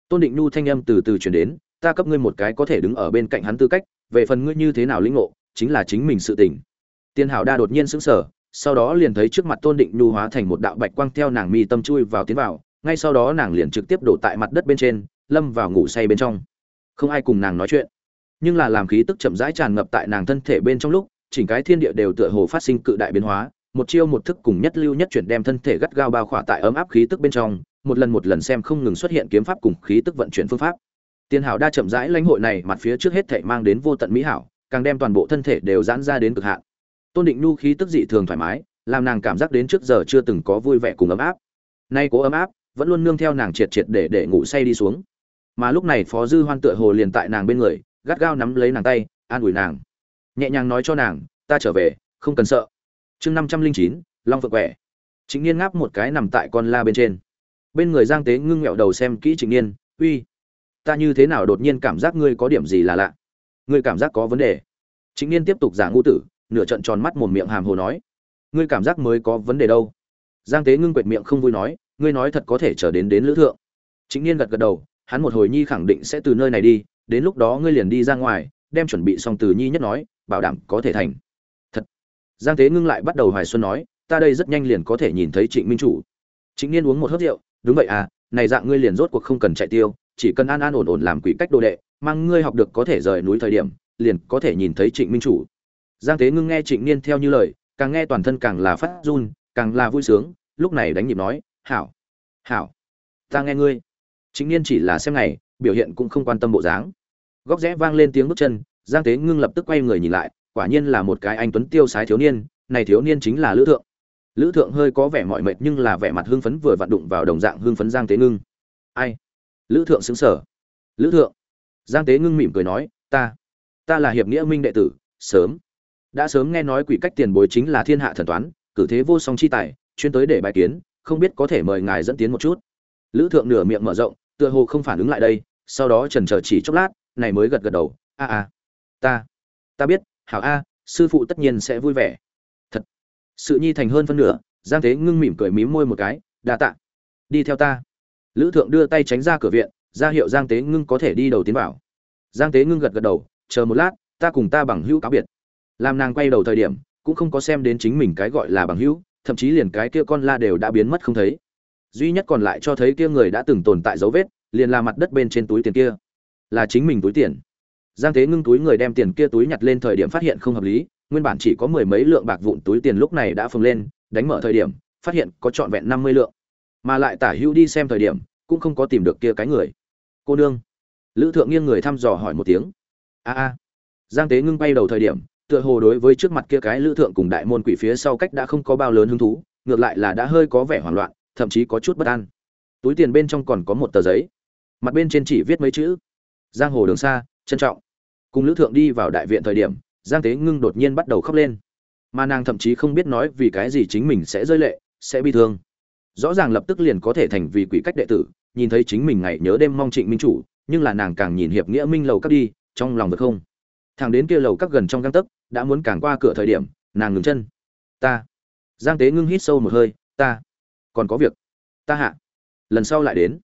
Tôn định nhu thanh âm từ từ chuyển đến, ta cấp ngươi một cái có thể đứng ở bên cạnh hắn tư cách, về phần ngươi như thế nào lĩnh ngộ, chính là chính mình sự tình. Tiên hảo đa đột nhiên sững sờ, sau đó liền thấy trước mặt tôn định nhu hóa thành một đạo bạch quang theo nàng mi tâm chui vào tiến vào, ngay sau đó nàng liền trực tiếp đổ tại mặt đất bên trên, lâm vào ngủ say bên trong. Không ai cùng nàng nói chuyện nhưng là làm khí tức chậm rãi tràn ngập tại nàng thân thể bên trong lúc, chỉnh cái thiên địa đều tựa hồ phát sinh cự đại biến hóa, một chiêu một thức cùng nhất lưu nhất chuyển đem thân thể gắt gao bao khỏa tại ấm áp khí tức bên trong, một lần một lần xem không ngừng xuất hiện kiếm pháp cùng khí tức vận chuyển phương pháp. Tiền hảo đa chậm rãi lãnh hội này, mặt phía trước hết thể mang đến vô tận mỹ hảo, càng đem toàn bộ thân thể đều giãn ra đến cực hạn. Tôn định nhu khí tức dị thường thoải mái, làm nàng cảm giác đến trước giờ chưa từng có vui vẻ cùng ấm áp. Nay cố ấm áp, vẫn luôn nương theo nàng triệt triệt để để ngủ say đi xuống. Mà lúc này phó dư hoan tựa hồ liền tại nàng bên người gắt gao nắm lấy nàng tay, an ủi nàng. Nhẹ nhàng nói cho nàng, ta trở về, không cần sợ. Chương năm trăm linh chín, long phượng quẻ. Chính niên ngáp một cái nằm tại con la bên trên. Bên người giang tế ngưng nghẹo đầu xem kỹ trịnh niên, uy, ta như thế nào đột nhiên cảm giác ngươi có điểm gì là lạ? Ngươi cảm giác có vấn đề. Trịnh niên tiếp tục giả ngu tử, nửa trận tròn mắt mồm miệng hàm hồ nói, ngươi cảm giác mới có vấn đề đâu. Giang tế ngưng quệt miệng không vui nói, ngươi nói thật có thể trở đến đến lữ thượng. Chính niên gật gật đầu, hắn một hồi nhi khẳng định sẽ từ nơi này đi đến lúc đó ngươi liền đi ra ngoài, đem chuẩn bị xong từ nhi nhất nói, bảo đảm có thể thành. Thật. Giang tế ngưng lại bắt đầu hoài xuân nói, ta đây rất nhanh liền có thể nhìn thấy trịnh minh chủ. Chính niên uống một hớp rượu, đúng vậy à này dạng ngươi liền rốt cuộc không cần chạy tiêu, chỉ cần an an ổn ổn làm quỷ cách đồ đệ, mang ngươi học được có thể rời núi thời điểm, liền có thể nhìn thấy trịnh minh chủ. Giang tế ngưng nghe trịnh niên theo như lời, càng nghe toàn thân càng là phát run, càng là vui sướng, lúc này đánh nhịp nói, hảo hảo, ta nghe ngươi. Trịnh niên chỉ là xem ngày, biểu hiện cũng không quan tâm bộ dáng góc rẽ vang lên tiếng bước chân, giang tế ngưng lập tức quay người nhìn lại, quả nhiên là một cái anh tuấn tiêu sái thiếu niên, này thiếu niên chính là lữ thượng. Lữ thượng hơi có vẻ mỏi mệt nhưng là vẻ mặt hưng phấn vừa vặn đụng vào đồng dạng hưng phấn giang tế ngưng. Ai? Lữ thượng xứng sở lữ thượng. Giang tế ngưng mỉm cười nói, ta ta là hiệp nghĩa minh đệ tử, sớm. Đã sớm nghe nói quỷ cách tiền bối chính là thiên hạ thần toán, cử thế vô song chi tài, chuyên tới để bài kiến, không biết có thể mời ngài dẫn tiến một chút. Lữ thượng nửa miệng mở rộng, tựa hồ không phản ứng lại đây, sau đó trần chờ chỉ chốc lát này mới gật gật đầu, a a, ta ta biết, hảo a, sư phụ tất nhiên sẽ vui vẻ. Thật, sự nhi thành hơn phân nửa, giang thế ngưng mỉm cười mím môi một cái, đa tạ, đi theo ta. Lữ thượng đưa tay tránh ra cửa viện, ra hiệu giang tế ngưng có thể đi đầu tiến vào. Giang tế ngưng gật gật đầu, chờ một lát, ta cùng ta bằng hữu cáo biệt. Làm nàng quay đầu thời điểm, cũng không có xem đến chính mình cái gọi là bằng hữu, thậm chí liền cái kia con la đều đã biến mất không thấy. Duy nhất còn lại cho thấy kia người đã từng tồn tại dấu vết, liền là mặt đất bên trên túi tiền kia là chính mình túi tiền. Giang thế ngưng túi người đem tiền kia túi nhặt lên thời điểm phát hiện không hợp lý, nguyên bản chỉ có mười mấy lượng bạc vụn túi tiền lúc này đã phồng lên, đánh mở thời điểm, phát hiện có trọn vẹn năm mươi lượng. Mà lại tả hữu đi xem thời điểm, cũng không có tìm được kia cái người. Cô nương. Lữ thượng nghiêng người thăm dò hỏi một tiếng. A a. Giang tế ngưng bay đầu thời điểm, tựa hồ đối với trước mặt kia cái lữ thượng cùng đại môn quỷ phía sau cách đã không có bao lớn hứng thú, ngược lại là đã hơi có vẻ hoảng loạn, thậm chí có chút bất an. Túi tiền bên trong còn có một tờ giấy. Mặt bên trên chỉ viết mấy chữ giang hồ đường xa, trân trọng. Cùng lữ thượng đi vào đại viện thời điểm, giang tế ngưng đột nhiên bắt đầu khóc lên. Mà nàng thậm chí không biết nói vì cái gì chính mình sẽ rơi lệ, sẽ bị thương. Rõ ràng lập tức liền có thể thành vì quỷ cách đệ tử, nhìn thấy chính mình ngày nhớ đêm mong trịnh minh chủ, nhưng là nàng càng nhìn hiệp nghĩa minh lầu cắt đi, trong lòng vực không? Thằng đến kia lầu cắt gần trong găng tấc, đã muốn càng qua cửa thời điểm, nàng ngừng chân. Ta. Giang tế ngưng hít sâu một hơi, ta. Còn có việc. Ta hạ. Lần sau lại đến.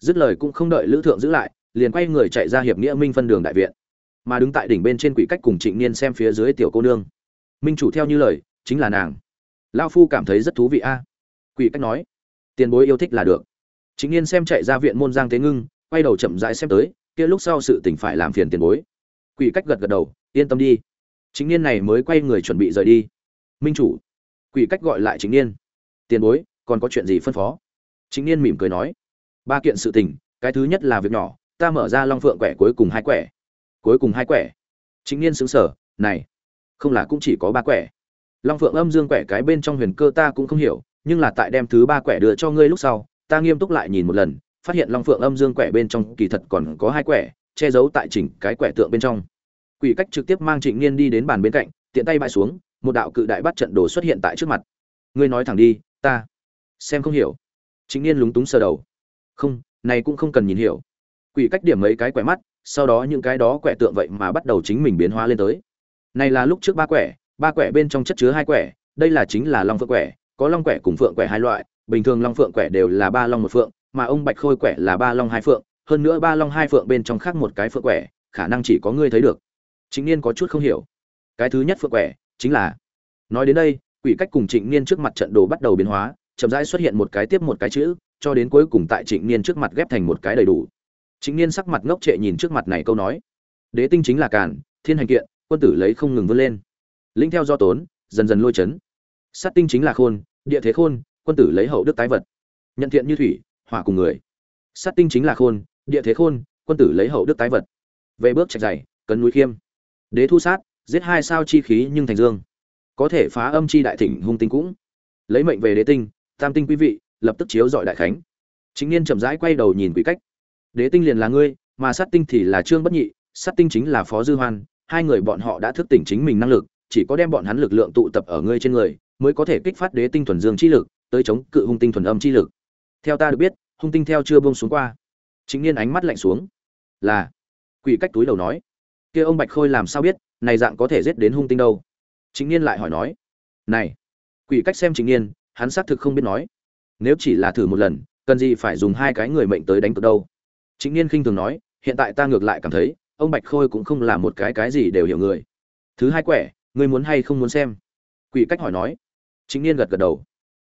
Dứt lời cũng không đợi lữ thượng giữ lại liền quay người chạy ra hiệp nghĩa minh phân đường đại viện mà đứng tại đỉnh bên trên quỷ cách cùng trịnh niên xem phía dưới tiểu cô nương minh chủ theo như lời chính là nàng lao phu cảm thấy rất thú vị a à? quỷ cách nói tiền bối yêu thích là được trịnh niên xem chạy ra viện môn giang tế ngưng quay đầu chậm rãi xem tới kia lúc sau sự tỉnh phải làm phiền tiền bối quỷ cách gật gật đầu yên tâm đi chính niên này mới quay người chuẩn bị rời đi minh chủ quỷ cách gọi lại chính niên tiền bối còn có chuyện gì phân phó chính niên mỉm cười nói ba kiện sự tình cái thứ nhất là việc nhỏ ta mở ra long phượng quẻ cuối cùng hai quẻ. Cuối cùng hai quẻ. Chính niên xứng sở này, không là cũng chỉ có ba quẻ. Long phượng âm dương quẻ cái bên trong huyền cơ ta cũng không hiểu, nhưng là tại đem thứ ba quẻ đưa cho ngươi lúc sau, ta nghiêm túc lại nhìn một lần, phát hiện long phượng âm dương quẻ bên trong kỳ thật còn có hai quẻ, che giấu tại chỉnh cái quẻ tượng bên trong. Quỷ cách trực tiếp mang trịnh niên đi đến bàn bên cạnh, tiện tay bãi xuống, một đạo cự đại bắt trận đồ xuất hiện tại trước mặt. Ngươi nói thẳng đi, ta xem không hiểu. Trịnh niên lúng túng sơ đầu. Không, này cũng không cần nhìn hiểu quỷ cách điểm mấy cái quẻ mắt, sau đó những cái đó quẻ tượng vậy mà bắt đầu chính mình biến hóa lên tới. Này là lúc trước ba quẻ ba quẻ bên trong chất chứa hai quẻ, đây là chính là long phượng quẻ, có long quẻ cùng phượng quẻ hai loại, bình thường long phượng quẻ đều là ba long một phượng, mà ông bạch khôi quẻ là ba long hai phượng, hơn nữa ba long hai phượng bên trong khác một cái phượng quẻ, khả năng chỉ có ngươi thấy được. Chính niên có chút không hiểu. Cái thứ nhất phượng quẻ chính là, nói đến đây, quỷ cách cùng trịnh niên trước mặt trận đồ bắt đầu biến hóa, chậm rãi xuất hiện một cái tiếp một cái chữ, cho đến cuối cùng tại trịnh niên trước mặt ghép thành một cái đầy đủ chính niên sắc mặt ngốc trệ nhìn trước mặt này câu nói. Đế tinh chính là càn, thiên hành kiện, quân tử lấy không ngừng vươn lên. Lĩnh theo do tốn, dần dần lôi chấn. Sát tinh chính là khôn, địa thế khôn, quân tử lấy hậu đức tái vật. Nhận thiện như thủy, hỏa cùng người. Sát tinh chính là khôn, địa thế khôn, quân tử lấy hậu đức tái vật. Về bước chạy dày, cấn núi khiêm. Đế thu sát, giết hai sao chi khí nhưng thành dương. Có thể phá âm chi đại thỉnh hung tinh cũng. Lấy mệnh về đế tinh, tam tinh quý vị, lập tức chiếu dọi đại khánh. Chính niên chậm rãi quay đầu nhìn quỷ cách đế tinh liền là ngươi, mà sát tinh thì là trương bất nhị, sát tinh chính là phó dư hoan, hai người bọn họ đã thức tỉnh chính mình năng lực, chỉ có đem bọn hắn lực lượng tụ tập ở ngươi trên người, mới có thể kích phát đế tinh thuần dương chi lực, tới chống cự hung tinh thuần âm chi lực. Theo ta được biết, hung tinh theo chưa buông xuống qua. Chính niên ánh mắt lạnh xuống. Là. Quỷ cách túi đầu nói. Kia ông bạch khôi làm sao biết, này dạng có thể giết đến hung tinh đâu? Chính niên lại hỏi nói. Này. Quỷ cách xem chính niên, hắn xác thực không biết nói. Nếu chỉ là thử một lần, cần gì phải dùng hai cái người mệnh tới đánh cược đâu? Chính niên khinh thường nói, hiện tại ta ngược lại cảm thấy, ông bạch khôi cũng không là một cái cái gì đều hiểu người. Thứ hai quẻ, ngươi muốn hay không muốn xem? Quỷ cách hỏi nói. Chính niên gật gật đầu.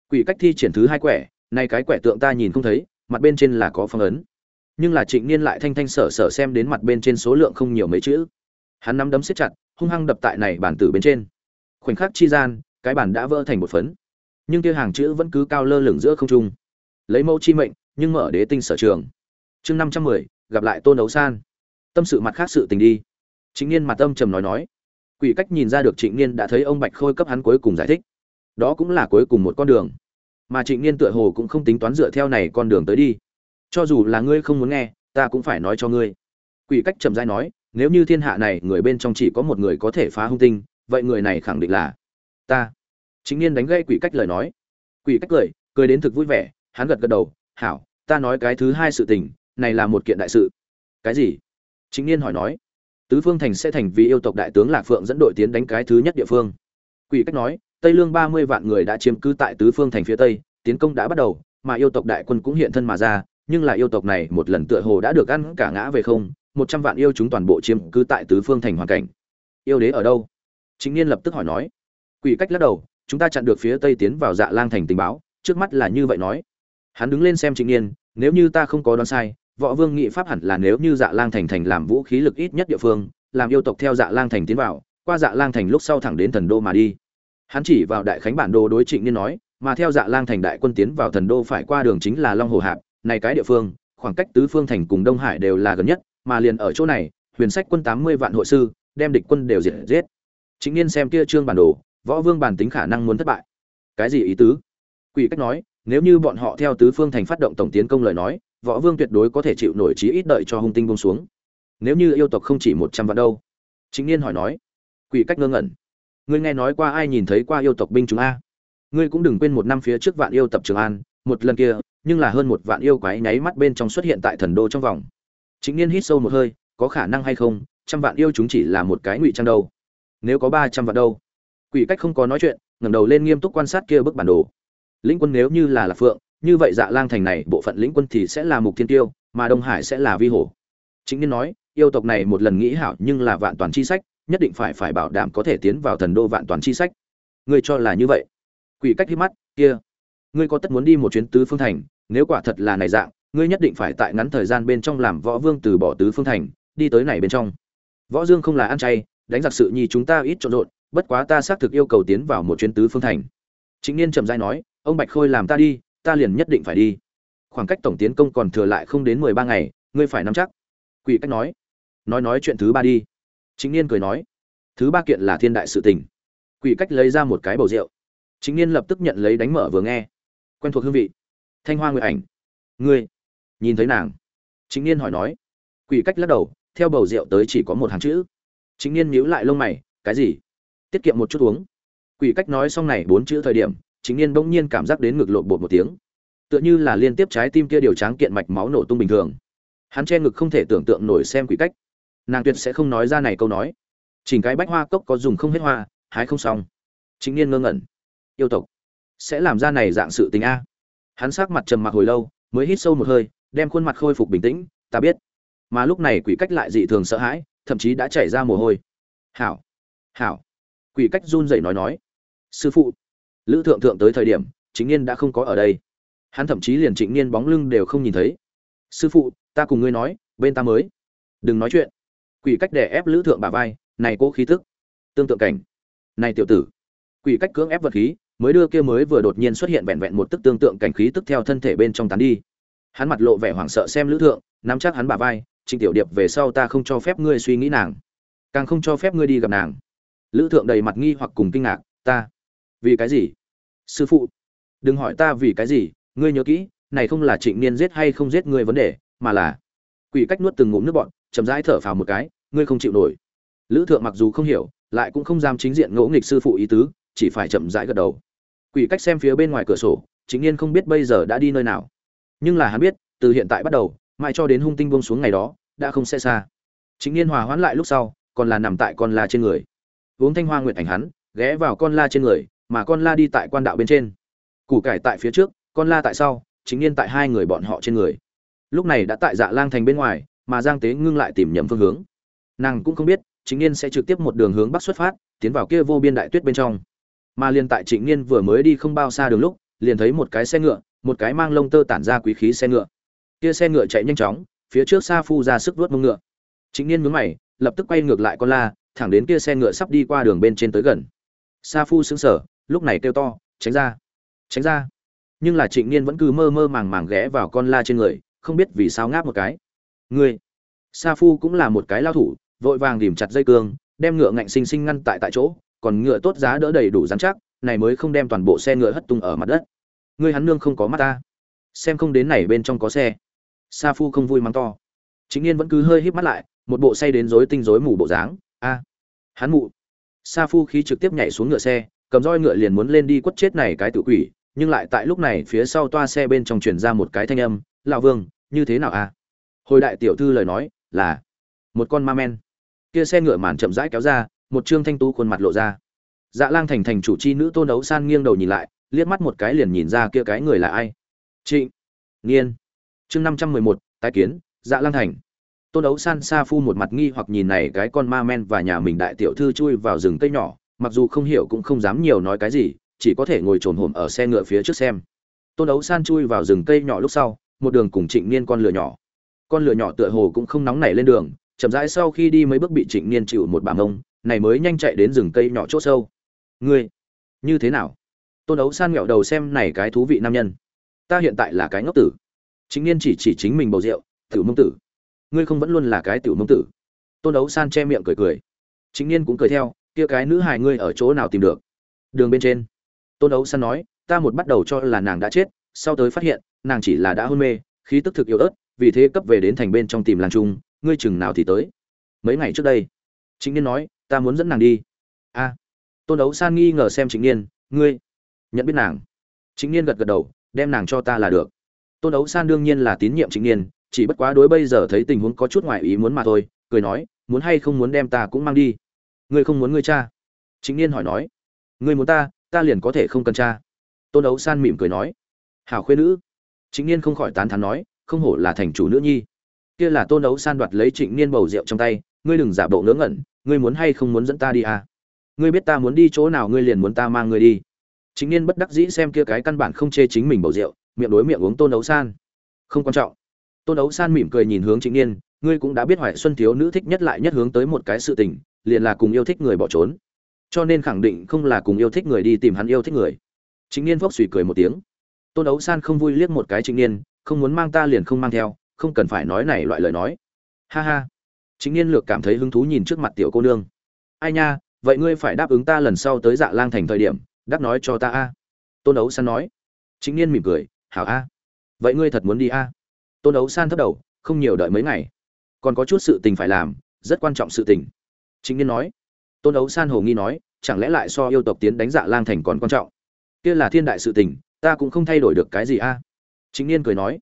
Quỷ cách thi triển thứ hai quẻ, nay cái quẻ tượng ta nhìn không thấy, mặt bên trên là có phong ấn. Nhưng là trịnh niên lại thanh thanh sở sở xem đến mặt bên trên số lượng không nhiều mấy chữ. Hắn nắm đấm siết chặt, hung hăng đập tại này bản tử bên trên. Khoảnh khắc chi gian, cái bản đã vỡ thành một phấn. Nhưng kia hàng chữ vẫn cứ cao lơ lửng giữa không trung. Lấy mẫu chi mệnh, nhưng mở đế tinh sở trường chương năm trăm mười, gặp lại tôn đấu san. Tâm sự mặt khác sự tình đi. Trịnh niên mặt âm trầm nói nói. Quỷ cách nhìn ra được trịnh niên đã thấy ông bạch khôi cấp hắn cuối cùng giải thích. Đó cũng là cuối cùng một con đường. Mà trịnh niên tựa hồ cũng không tính toán dựa theo này con đường tới đi. Cho dù là ngươi không muốn nghe, ta cũng phải nói cho ngươi. Quỷ cách trầm dai nói, nếu như thiên hạ này người bên trong chỉ có một người có thể phá hung tinh, vậy người này khẳng định là ta. Chính niên đánh gây quỷ cách lời nói. Quỷ cách cười cười đến thực vui vẻ, hắn gật gật đầu, hảo, ta nói cái thứ hai sự tình này là một kiện đại sự. Cái gì? Chính niên hỏi nói. Tứ phương thành sẽ thành vì yêu tộc đại tướng lạc phượng dẫn đội tiến đánh cái thứ nhất địa phương. Quỷ cách nói, tây lương ba mươi vạn người đã chiếm cứ tại tứ phương thành phía tây, tiến công đã bắt đầu, mà yêu tộc đại quân cũng hiện thân mà ra, nhưng là yêu tộc này một lần tựa hồ đã được ăn cả ngã về không, một trăm vạn yêu chúng toàn bộ chiếm cứ tại tứ phương thành hoàn cảnh. Yêu đế ở đâu? Chính niên lập tức hỏi nói. Quỷ cách lắc đầu, chúng ta chặn được phía tây tiến vào dạ lang thành tình báo, trước mắt là như vậy nói. Hắn đứng lên xem Chính niên, nếu như ta không có đoán sai võ vương nghị pháp hẳn là nếu như dạ lang thành thành làm vũ khí lực ít nhất địa phương, làm yêu tộc theo dạ lang thành tiến vào, qua dạ lang thành lúc sau thẳng đến thần đô mà đi. Hắn chỉ vào đại khánh bản đồ đối trịnh niên nói, mà theo dạ lang thành đại quân tiến vào thần đô phải qua đường chính là long hồ hạp, này cái địa phương, khoảng cách tứ phương thành cùng đông hải đều là gần nhất, mà liền ở chỗ này, huyền sách quân tám mươi vạn hội sư, đem địch quân đều diệt giết. Chính niên xem kia trương bản đồ, võ vương bản tính khả năng muốn thất bại. Cái gì ý tứ? Quỷ cách nói, nếu như bọn họ theo tứ phương thành phát động tổng tiến công lời nói võ vương tuyệt đối có thể chịu nổi trí ít đợi cho hung tinh bông xuống. Nếu như yêu tộc không chỉ một trăm vạn đâu. Chính niên hỏi nói. Quỷ cách ngơ ngẩn. Ngươi nghe nói qua ai nhìn thấy qua yêu tộc binh chúng a? Ngươi cũng đừng quên một năm phía trước vạn yêu tập trường an, một lần kia, nhưng là hơn một vạn yêu quái nháy mắt bên trong xuất hiện tại thần đô trong vòng. Chính niên hít sâu một hơi, có khả năng hay không, trăm vạn yêu chúng chỉ là một cái ngụy trang đâu. Nếu có ba trăm vạn đâu. Quỷ cách không có nói chuyện, ngẩng đầu lên nghiêm túc quan sát kia bức bản đồ. Lĩnh quân nếu như là lạc phượng như vậy dạ lang thành này, bộ phận lĩnh quân thì sẽ là mục thiên tiêu, mà đông hải sẽ là vi hổ. Chính niên nói, yêu tộc này một lần nghĩ hảo nhưng là vạn toàn chi sách, nhất định phải phải bảo đảm có thể tiến vào thần đô vạn toàn chi sách. Ngươi cho là như vậy. Quỷ cách hít mắt, kia. Ngươi có tất muốn đi một chuyến tứ phương thành, nếu quả thật là này dạng, ngươi nhất định phải tại ngắn thời gian bên trong làm võ vương từ bỏ tứ phương thành, đi tới này bên trong. Võ dương không là ăn chay, đánh giặc sự nhi chúng ta ít trộn rộn, bất quá ta xác thực yêu cầu tiến vào một chuyến tứ phương thành. Chính niên trầm dai nói, ông bạch khôi làm ta đi ta liền nhất định phải đi. Khoảng cách tổng tiến công còn thừa lại không đến mười ba ngày, ngươi phải nắm chắc. Quỷ cách nói. Nói nói chuyện thứ ba đi. Chính niên cười nói. Thứ ba kiện là thiên đại sự tình. Quỷ cách lấy ra một cái bầu rượu. Chính niên lập tức nhận lấy đánh mở vừa nghe. Quen thuộc hương vị. Thanh hoa nguyệt ảnh. Ngươi. Nhìn thấy nàng. Chính niên hỏi nói. Quỷ cách lắc đầu. Theo bầu rượu tới chỉ có một hàng chữ. Chính niên nhíu lại lông mày. Cái gì? Tiết kiệm một chút uống. Quỷ cách nói xong này bốn chữ thời điểm chính niên bỗng nhiên cảm giác đến ngực lộn bột một tiếng. Tựa như là liên tiếp trái tim kia điều tráng kiện mạch máu nổ tung bình thường. Hắn che ngực không thể tưởng tượng nổi xem quỷ cách. Nàng tuyệt sẽ không nói ra này câu nói. Chỉnh cái bách hoa cốc có dùng không hết hoa, hái không xong. Chính niên ngơ ngẩn. Yêu tộc, sẽ làm ra này dạng sự tình a. Hắn sắc mặt trầm mặc hồi lâu, mới hít sâu một hơi, đem khuôn mặt khôi phục bình tĩnh, ta biết. Mà lúc này quỷ cách lại dị thường sợ hãi, thậm chí đã chảy ra mồ hôi. Hảo hảo. Quỷ cách run rẩy nói nói. Sư phụ lữ thượng thượng tới thời điểm chính niên đã không có ở đây. Hắn thậm chí liền trịnh niên bóng lưng đều không nhìn thấy. Sư phụ, ta cùng ngươi nói, bên ta mới. Đừng nói chuyện. Quỷ cách đè ép lữ thượng bà vai, này cố khí tức, tương tự cảnh. Này tiểu tử. Quỷ cách cưỡng ép vật khí, mới đưa kia mới vừa đột nhiên xuất hiện vẹn vẹn một tức tương tượng cảnh khí tức theo thân thể bên trong tán đi. Hắn mặt lộ vẻ hoảng sợ xem lữ thượng, nắm chắc hắn bà vai, trịnh tiểu điệp, về sau ta không cho phép ngươi suy nghĩ nàng. Càng không cho phép ngươi đi gặp nàng. Lữ thượng đầy mặt nghi hoặc cùng kinh ngạc, ta vì cái gì? Sư phụ, đừng hỏi ta vì cái gì, ngươi nhớ kỹ, này không là trịnh niên giết hay không giết ngươi vấn đề, mà là quỷ cách nuốt từng ngụm nước bọn chậm rãi thở phào một cái, ngươi không chịu nổi. Lữ thượng mặc dù không hiểu, lại cũng không dám chính diện ngỗ nghịch sư phụ ý tứ, chỉ phải chậm rãi gật đầu. Quỷ cách xem phía bên ngoài cửa sổ chính niên không biết bây giờ đã đi nơi nào. Nhưng là hắn biết, từ hiện tại bắt đầu, mãi cho đến hung tinh buông xuống ngày đó, đã không sẽ xa. Chính niên hòa hoãn lại lúc sau, còn là nằm tại con la trên người. Uống thanh hoa nguyện ảnh hắn, ghé vào con la trên người mà con la đi tại quan đạo bên trên. Củ cải tại phía trước, con la tại sau, chính niên tại hai người bọn họ trên người. Lúc này đã tại dạ lang thành bên ngoài, mà giang tế ngưng lại tìm nhầm phương hướng. Nàng cũng không biết, chính niên sẽ trực tiếp một đường hướng bắc xuất phát, tiến vào kia vô biên đại tuyết bên trong. Mà liền tại trịnh niên vừa mới đi không bao xa đường lúc, liền thấy một cái xe ngựa, một cái mang lông tơ tản ra quý khí xe ngựa. Kia xe ngựa chạy nhanh chóng, phía trước xa phu ra sức vuốt mông ngựa. Trịnh niên mướn mày, lập tức quay ngược lại con la, thẳng đến kia xe ngựa sắp đi qua đường bên trên tới gần. Sa phu sững sờ lúc này kêu to, tránh ra tránh ra. Nhưng là trịnh niên vẫn cứ mơ mơ màng màng ghé vào con la trên người, không biết vì sao ngáp một cái. Ngươi, sa phu cũng là một cái lao thủ, vội vàng tìm chặt dây cương, đem ngựa ngạnh sinh sinh ngăn tại tại chỗ, còn ngựa tốt giá đỡ đầy đủ dán chắc, này mới không đem toàn bộ xe ngựa hất tung ở mặt đất. Ngươi hắn nương không có mắt ta. Xem không đến này bên trong có xe. Sa phu không vui mắng to. Chính niên vẫn cứ hơi híp mắt lại, một bộ say đến rối tinh rối mù bộ dáng. A, hắn mụ. Sa phu khí trực tiếp nhảy xuống ngựa xe cầm roi ngựa liền muốn lên đi quất chết này cái tự quỷ, nhưng lại tại lúc này phía sau toa xe bên trong truyền ra một cái thanh âm, lão vương, như thế nào a hồi đại tiểu thư lời nói là, một con ma men. Kia xe ngựa màn chậm rãi kéo ra, một trương thanh tú khuôn mặt lộ ra. Dạ lang thành thành chủ chi nữ tôn đấu san nghiêng đầu nhìn lại, liếc mắt một cái liền nhìn ra kia cái người là ai. Trịnh nghiên chương năm trăm mười một, tái kiến dạ lang thành. Tôn đấu san sa phu một mặt nghi hoặc nhìn này cái con ma men và nhà mình đại tiểu thư chui vào rừng cây nhỏ mặc dù không hiểu cũng không dám nhiều nói cái gì, chỉ có thể ngồi trồn hổm ở xe ngựa phía trước xem. Tôn đấu san chui vào rừng cây nhỏ lúc sau, một đường cùng trịnh niên con lửa nhỏ. Con lửa nhỏ tựa hồ cũng không nóng nảy lên đường, chậm rãi sau khi đi mấy bước bị trịnh niên chịu một bảng ông này mới nhanh chạy đến rừng cây nhỏ chỗ sâu. Ngươi, như thế nào? Tôn đấu san nghẹo đầu xem này cái thú vị nam nhân. Ta hiện tại là cái ngốc tử. Chính niên chỉ chỉ chính mình bầu rượu, tiểu mông tử, ngươi không vẫn luôn là cái tiểu mông tử. Tôn đấu san che miệng cười cười. Chính niên cũng cười theo kia cái nữ hài ngươi ở chỗ nào tìm được? Đường bên trên. Tôn đấu san nói, ta một bắt đầu cho là nàng đã chết, sau tới phát hiện, nàng chỉ là đã hôn mê, khí tức thực yếu ớt, vì thế cấp về đến thành bên trong tìm làng trung ngươi chừng nào thì tới. Mấy ngày trước đây chính niên nói, ta muốn dẫn nàng đi. A. Tôn đấu san nghi ngờ xem chính niên, ngươi nhận biết nàng? Chính niên gật gật đầu, đem nàng cho ta là được. Tôn đấu san đương nhiên là tín nhiệm chính niên, chỉ bất quá đối bây giờ thấy tình huống có chút ngoại ý muốn mà thôi, cười nói, muốn hay không muốn đem ta cũng mang đi ngươi không muốn ngươi cha? Chính niên hỏi nói. Ngươi muốn ta ta liền có thể không cần cha. Tôn đấu san mỉm cười nói. Hảo khuyên nữ. Chính niên không khỏi tán thán nói, không hổ là thành chủ nữ nhi. Kia là tôn đấu san đoạt lấy trịnh niên bầu rượu trong tay, ngươi đừng giả bộ ngớ ngẩn, ngươi muốn hay không muốn dẫn ta đi à? Ngươi biết ta muốn đi chỗ nào, ngươi liền muốn ta mang ngươi đi. Chính niên bất đắc dĩ xem kia cái căn bản không chê chính mình bầu rượu, miệng đối miệng uống tôn đấu san. Không quan trọng. Tôn đấu san mỉm cười nhìn hướng chính niên, ngươi cũng đã biết hoài xuân thiếu nữ thích nhất lại nhất hướng tới một cái sự tình liền là cùng yêu thích người bỏ trốn. Cho nên khẳng định không là cùng yêu thích người đi tìm hắn yêu thích người. Chính niên phốc suy cười một tiếng. Tôn đấu san không vui liếc một cái chính niên, không muốn mang ta liền không mang theo, không cần phải nói này loại lời nói. Ha ha. Chính niên lược cảm thấy hứng thú nhìn trước mặt tiểu cô nương. Ai nha, vậy ngươi phải đáp ứng ta lần sau tới dạ lang thành thời điểm, đáp nói cho ta a. Tôn đấu san nói. Chính niên mỉm cười, hảo a. Vậy ngươi thật muốn đi a? Tôn đấu san thấp đầu, không nhiều đợi mấy ngày. Còn có chút sự tình phải làm, rất quan trọng sự tình chính niên nói. Tôn đấu san hồ nghi nói, chẳng lẽ lại so yêu tộc tiến đánh dạ lang thành còn quan trọng? Kia là thiên đại sự tình, ta cũng không thay đổi được cái gì a. Chính niên cười nói.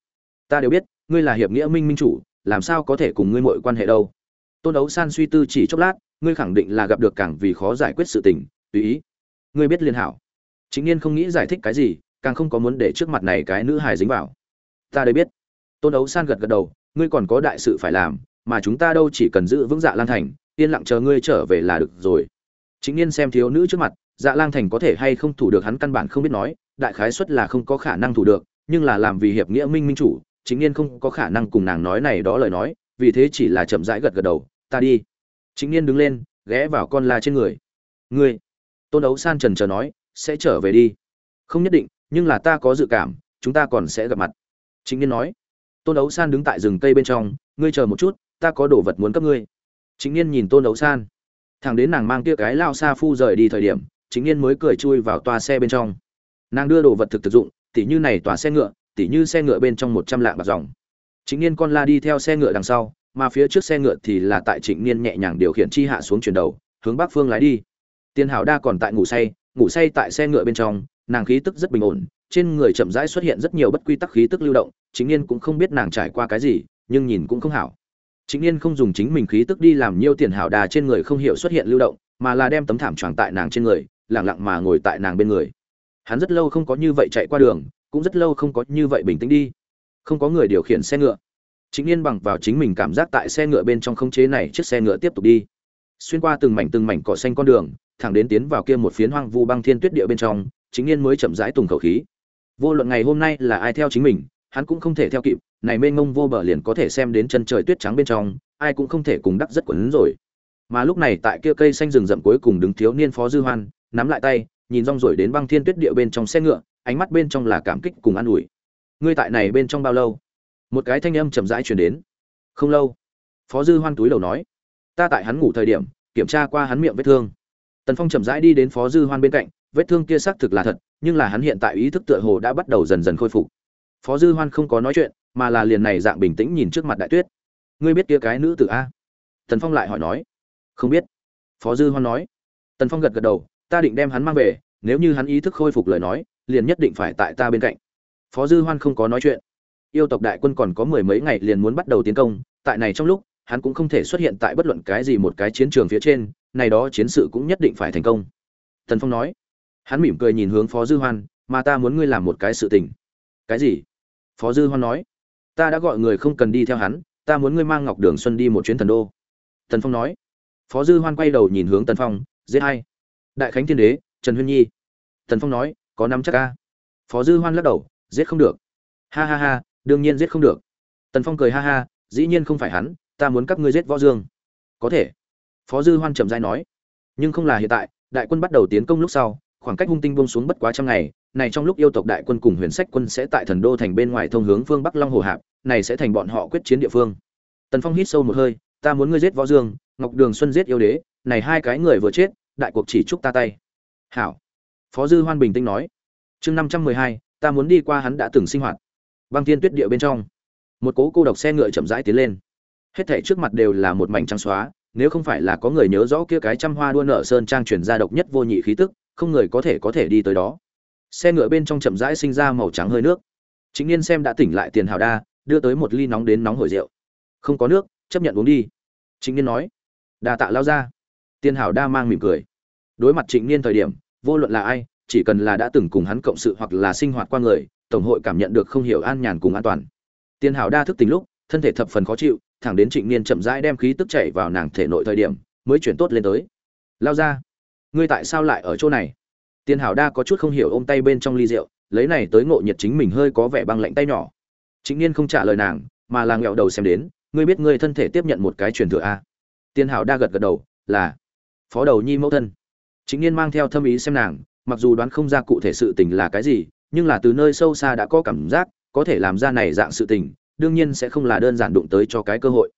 Ta đều biết, ngươi là hiệp nghĩa minh minh chủ, làm sao có thể cùng ngươi mọi quan hệ đâu. Tôn đấu san suy tư chỉ chốc lát, ngươi khẳng định là gặp được càng vì khó giải quyết sự tình, tùy ý. Ngươi biết liên hảo. Chính niên không nghĩ giải thích cái gì, càng không có muốn để trước mặt này cái nữ hài dính vào. Ta đây biết. Tôn đấu san gật gật đầu, ngươi còn có đại sự phải làm, mà chúng ta đâu chỉ cần giữ vững dạ lan thành yên lặng chờ ngươi trở về là được rồi. Chính niên xem thiếu nữ trước mặt dạ lang thành có thể hay không thủ được hắn căn bản không biết nói, đại khái suất là không có khả năng thủ được, nhưng là làm vì hiệp nghĩa minh minh chủ, chính niên không có khả năng cùng nàng nói này đó lời nói, vì thế chỉ là chậm rãi gật gật đầu, ta đi. Chính niên đứng lên, ghé vào con la trên người. Ngươi, tôn đấu san trần chờ nói, sẽ trở về đi. Không nhất định, nhưng là ta có dự cảm, chúng ta còn sẽ gặp mặt. Chính niên nói. Tôn đấu san đứng tại rừng cây bên trong, ngươi chờ một chút, ta có đồ vật muốn cấp ngươi chính niên nhìn tôn đấu san. Thằng đến nàng mang kia cái lao xa phu rời đi thời điểm, chính niên mới cười chui vào toa xe bên trong. Nàng đưa đồ vật thực thực dụng, tỉ như này tòa xe ngựa, tỉ như xe ngựa bên trong một trăm lạng bạc dòng. Chính niên con la đi theo xe ngựa đằng sau, mà phía trước xe ngựa thì là tại trịnh niên nhẹ nhàng điều khiển chi hạ xuống chuyển đầu, hướng bắc phương lái đi. Tiên hảo đa còn tại ngủ say ngủ say tại xe ngựa bên trong, nàng khí tức rất bình ổn, trên người chậm rãi xuất hiện rất nhiều bất quy tắc khí tức lưu động, chính niên cũng không biết nàng trải qua cái gì, nhưng nhìn cũng không hảo chính niên không dùng chính mình khí tức đi làm nhiêu tiền hảo đà trên người không hiểu xuất hiện lưu động, mà là đem tấm thảm choàng tại nàng trên người lặng lặng mà ngồi tại nàng bên người. Hắn rất lâu không có như vậy chạy qua đường, cũng rất lâu không có như vậy bình tĩnh đi. Không có người điều khiển xe ngựa. Chính niên bằng vào chính mình cảm giác tại xe ngựa bên trong không chế này, chiếc xe ngựa tiếp tục đi. Xuyên qua từng mảnh từng mảnh cỏ xanh con đường, thẳng đến tiến vào kia một phiến hoang vu băng thiên tuyết địa bên trong, chính niên mới chậm rãi tùng khẩu khí. Vô luận ngày hôm nay là ai theo chính mình, hắn cũng không thể theo kịp này mênh mông vô bờ liền có thể xem đến chân trời tuyết trắng bên trong, ai cũng không thể cùng đắc rất quấn rồi. Mà lúc này tại kia cây xanh rừng rậm cuối cùng đứng thiếu niên phó dư hoan, nắm lại tay, nhìn rong rổi đến băng thiên tuyết địa bên trong xe ngựa, ánh mắt bên trong là cảm kích cùng an ủi. Ngươi tại này bên trong bao lâu? Một cái thanh âm chậm rãi truyền đến. Không lâu. Phó dư hoan túi đầu nói. Ta tại hắn ngủ thời điểm, kiểm tra qua hắn miệng vết thương. Tần phong chậm rãi đi đến phó dư hoan bên cạnh, vết thương kia xác thực là thật, nhưng là hắn hiện tại ý thức tựa hồ đã bắt đầu dần dần khôi phục. Phó dư hoan không có nói chuyện mà là liền này dạng bình tĩnh nhìn trước mặt đại tuyết. Ngươi biết kia cái nữ tử a? Tần phong lại hỏi nói. Không biết. Phó dư hoan nói. Tần phong gật gật đầu, ta định đem hắn mang về, nếu như hắn ý thức khôi phục lời nói, liền nhất định phải tại ta bên cạnh. Phó dư hoan không có nói chuyện. Yêu tộc đại quân còn có mười mấy ngày liền muốn bắt đầu tiến công, tại này trong lúc, hắn cũng không thể xuất hiện tại bất luận cái gì một cái chiến trường phía trên, này đó chiến sự cũng nhất định phải thành công. Tần phong nói. Hắn mỉm cười nhìn hướng phó dư hoan, mà ta muốn ngươi làm một cái sự tình. Cái gì? Phó dư hoan nói ta đã gọi người không cần đi theo hắn, ta muốn ngươi mang ngọc đường xuân đi một chuyến thần đô. Tần phong nói. Phó dư hoan quay đầu nhìn hướng tần phong, giết hay đại khánh thiên đế, trần huyên nhi. Tần phong nói, có năm chắc ca phó dư hoan lắc đầu, giết không được. Ha ha ha, đương nhiên giết không được. Tần phong cười ha ha, dĩ nhiên không phải hắn, ta muốn các ngươi giết võ dương. Có thể. Phó dư hoan trầm dai nói, nhưng không là hiện tại, đại quân bắt đầu tiến công lúc sau, khoảng cách hung tinh bông xuống bất quá trăm ngày này trong lúc yêu tộc đại quân cùng huyền sách quân sẽ tại thần đô thành bên ngoài thông hướng phương bắc long hồ hạp, này sẽ thành bọn họ quyết chiến địa phương. Tần phong hít sâu một hơi, ta muốn ngươi giết võ dương, ngọc đường xuân giết yêu đế, này hai cái người vừa chết, đại cuộc chỉ chúc ta tay. Hảo. Phó dư hoan bình tĩnh nói. Chương năm trăm mười hai, ta muốn đi qua hắn đã từng sinh hoạt. Băng thiên tuyết địa bên trong, một cố cô độc xe ngựa chậm rãi tiến lên. Hết thảy trước mặt đều là một mảnh trắng xóa, nếu không phải là có người nhớ rõ kia cái trăm hoa đua nở sơn trang truyền ra độc nhất vô nhị khí tức, không người có thể có thể đi tới đó xe ngựa bên trong chậm rãi sinh ra màu trắng hơi nước. Chính niên xem đã tỉnh lại tiền hào đa, đưa tới một ly nóng đến nóng hổi rượu. Không có nước, chấp nhận uống đi. Chính niên nói đà tạ lao ra tiền hào đa mang mỉm cười. Đối mặt trịnh niên thời điểm, vô luận là ai, chỉ cần là đã từng cùng hắn cộng sự hoặc là sinh hoạt qua người, tổng hội cảm nhận được không hiểu an nhàn cùng an toàn. Tiền hào đa thức tỉnh lúc, thân thể thập phần khó chịu, thẳng đến trịnh niên chậm rãi đem khí tức chảy vào nàng thể nội thời điểm, mới chuyển tốt lên tới. Lao ra ngươi tại sao lại ở chỗ này? Tiền hảo đa có chút không hiểu ôm tay bên trong ly rượu, lấy này tới ngộ nhiệt chính mình hơi có vẻ băng lạnh tay nhỏ. Chính niên không trả lời nàng, mà là ngẹo đầu xem đến, ngươi biết ngươi thân thể tiếp nhận một cái truyền thừa a? Tiền hảo đa gật gật đầu, là. Phó đầu nhi mẫu thân. Chính niên mang theo thâm ý xem nàng, mặc dù đoán không ra cụ thể sự tình là cái gì, nhưng là từ nơi sâu xa đã có cảm giác, có thể làm ra này dạng sự tình, đương nhiên sẽ không là đơn giản đụng tới cho cái cơ hội.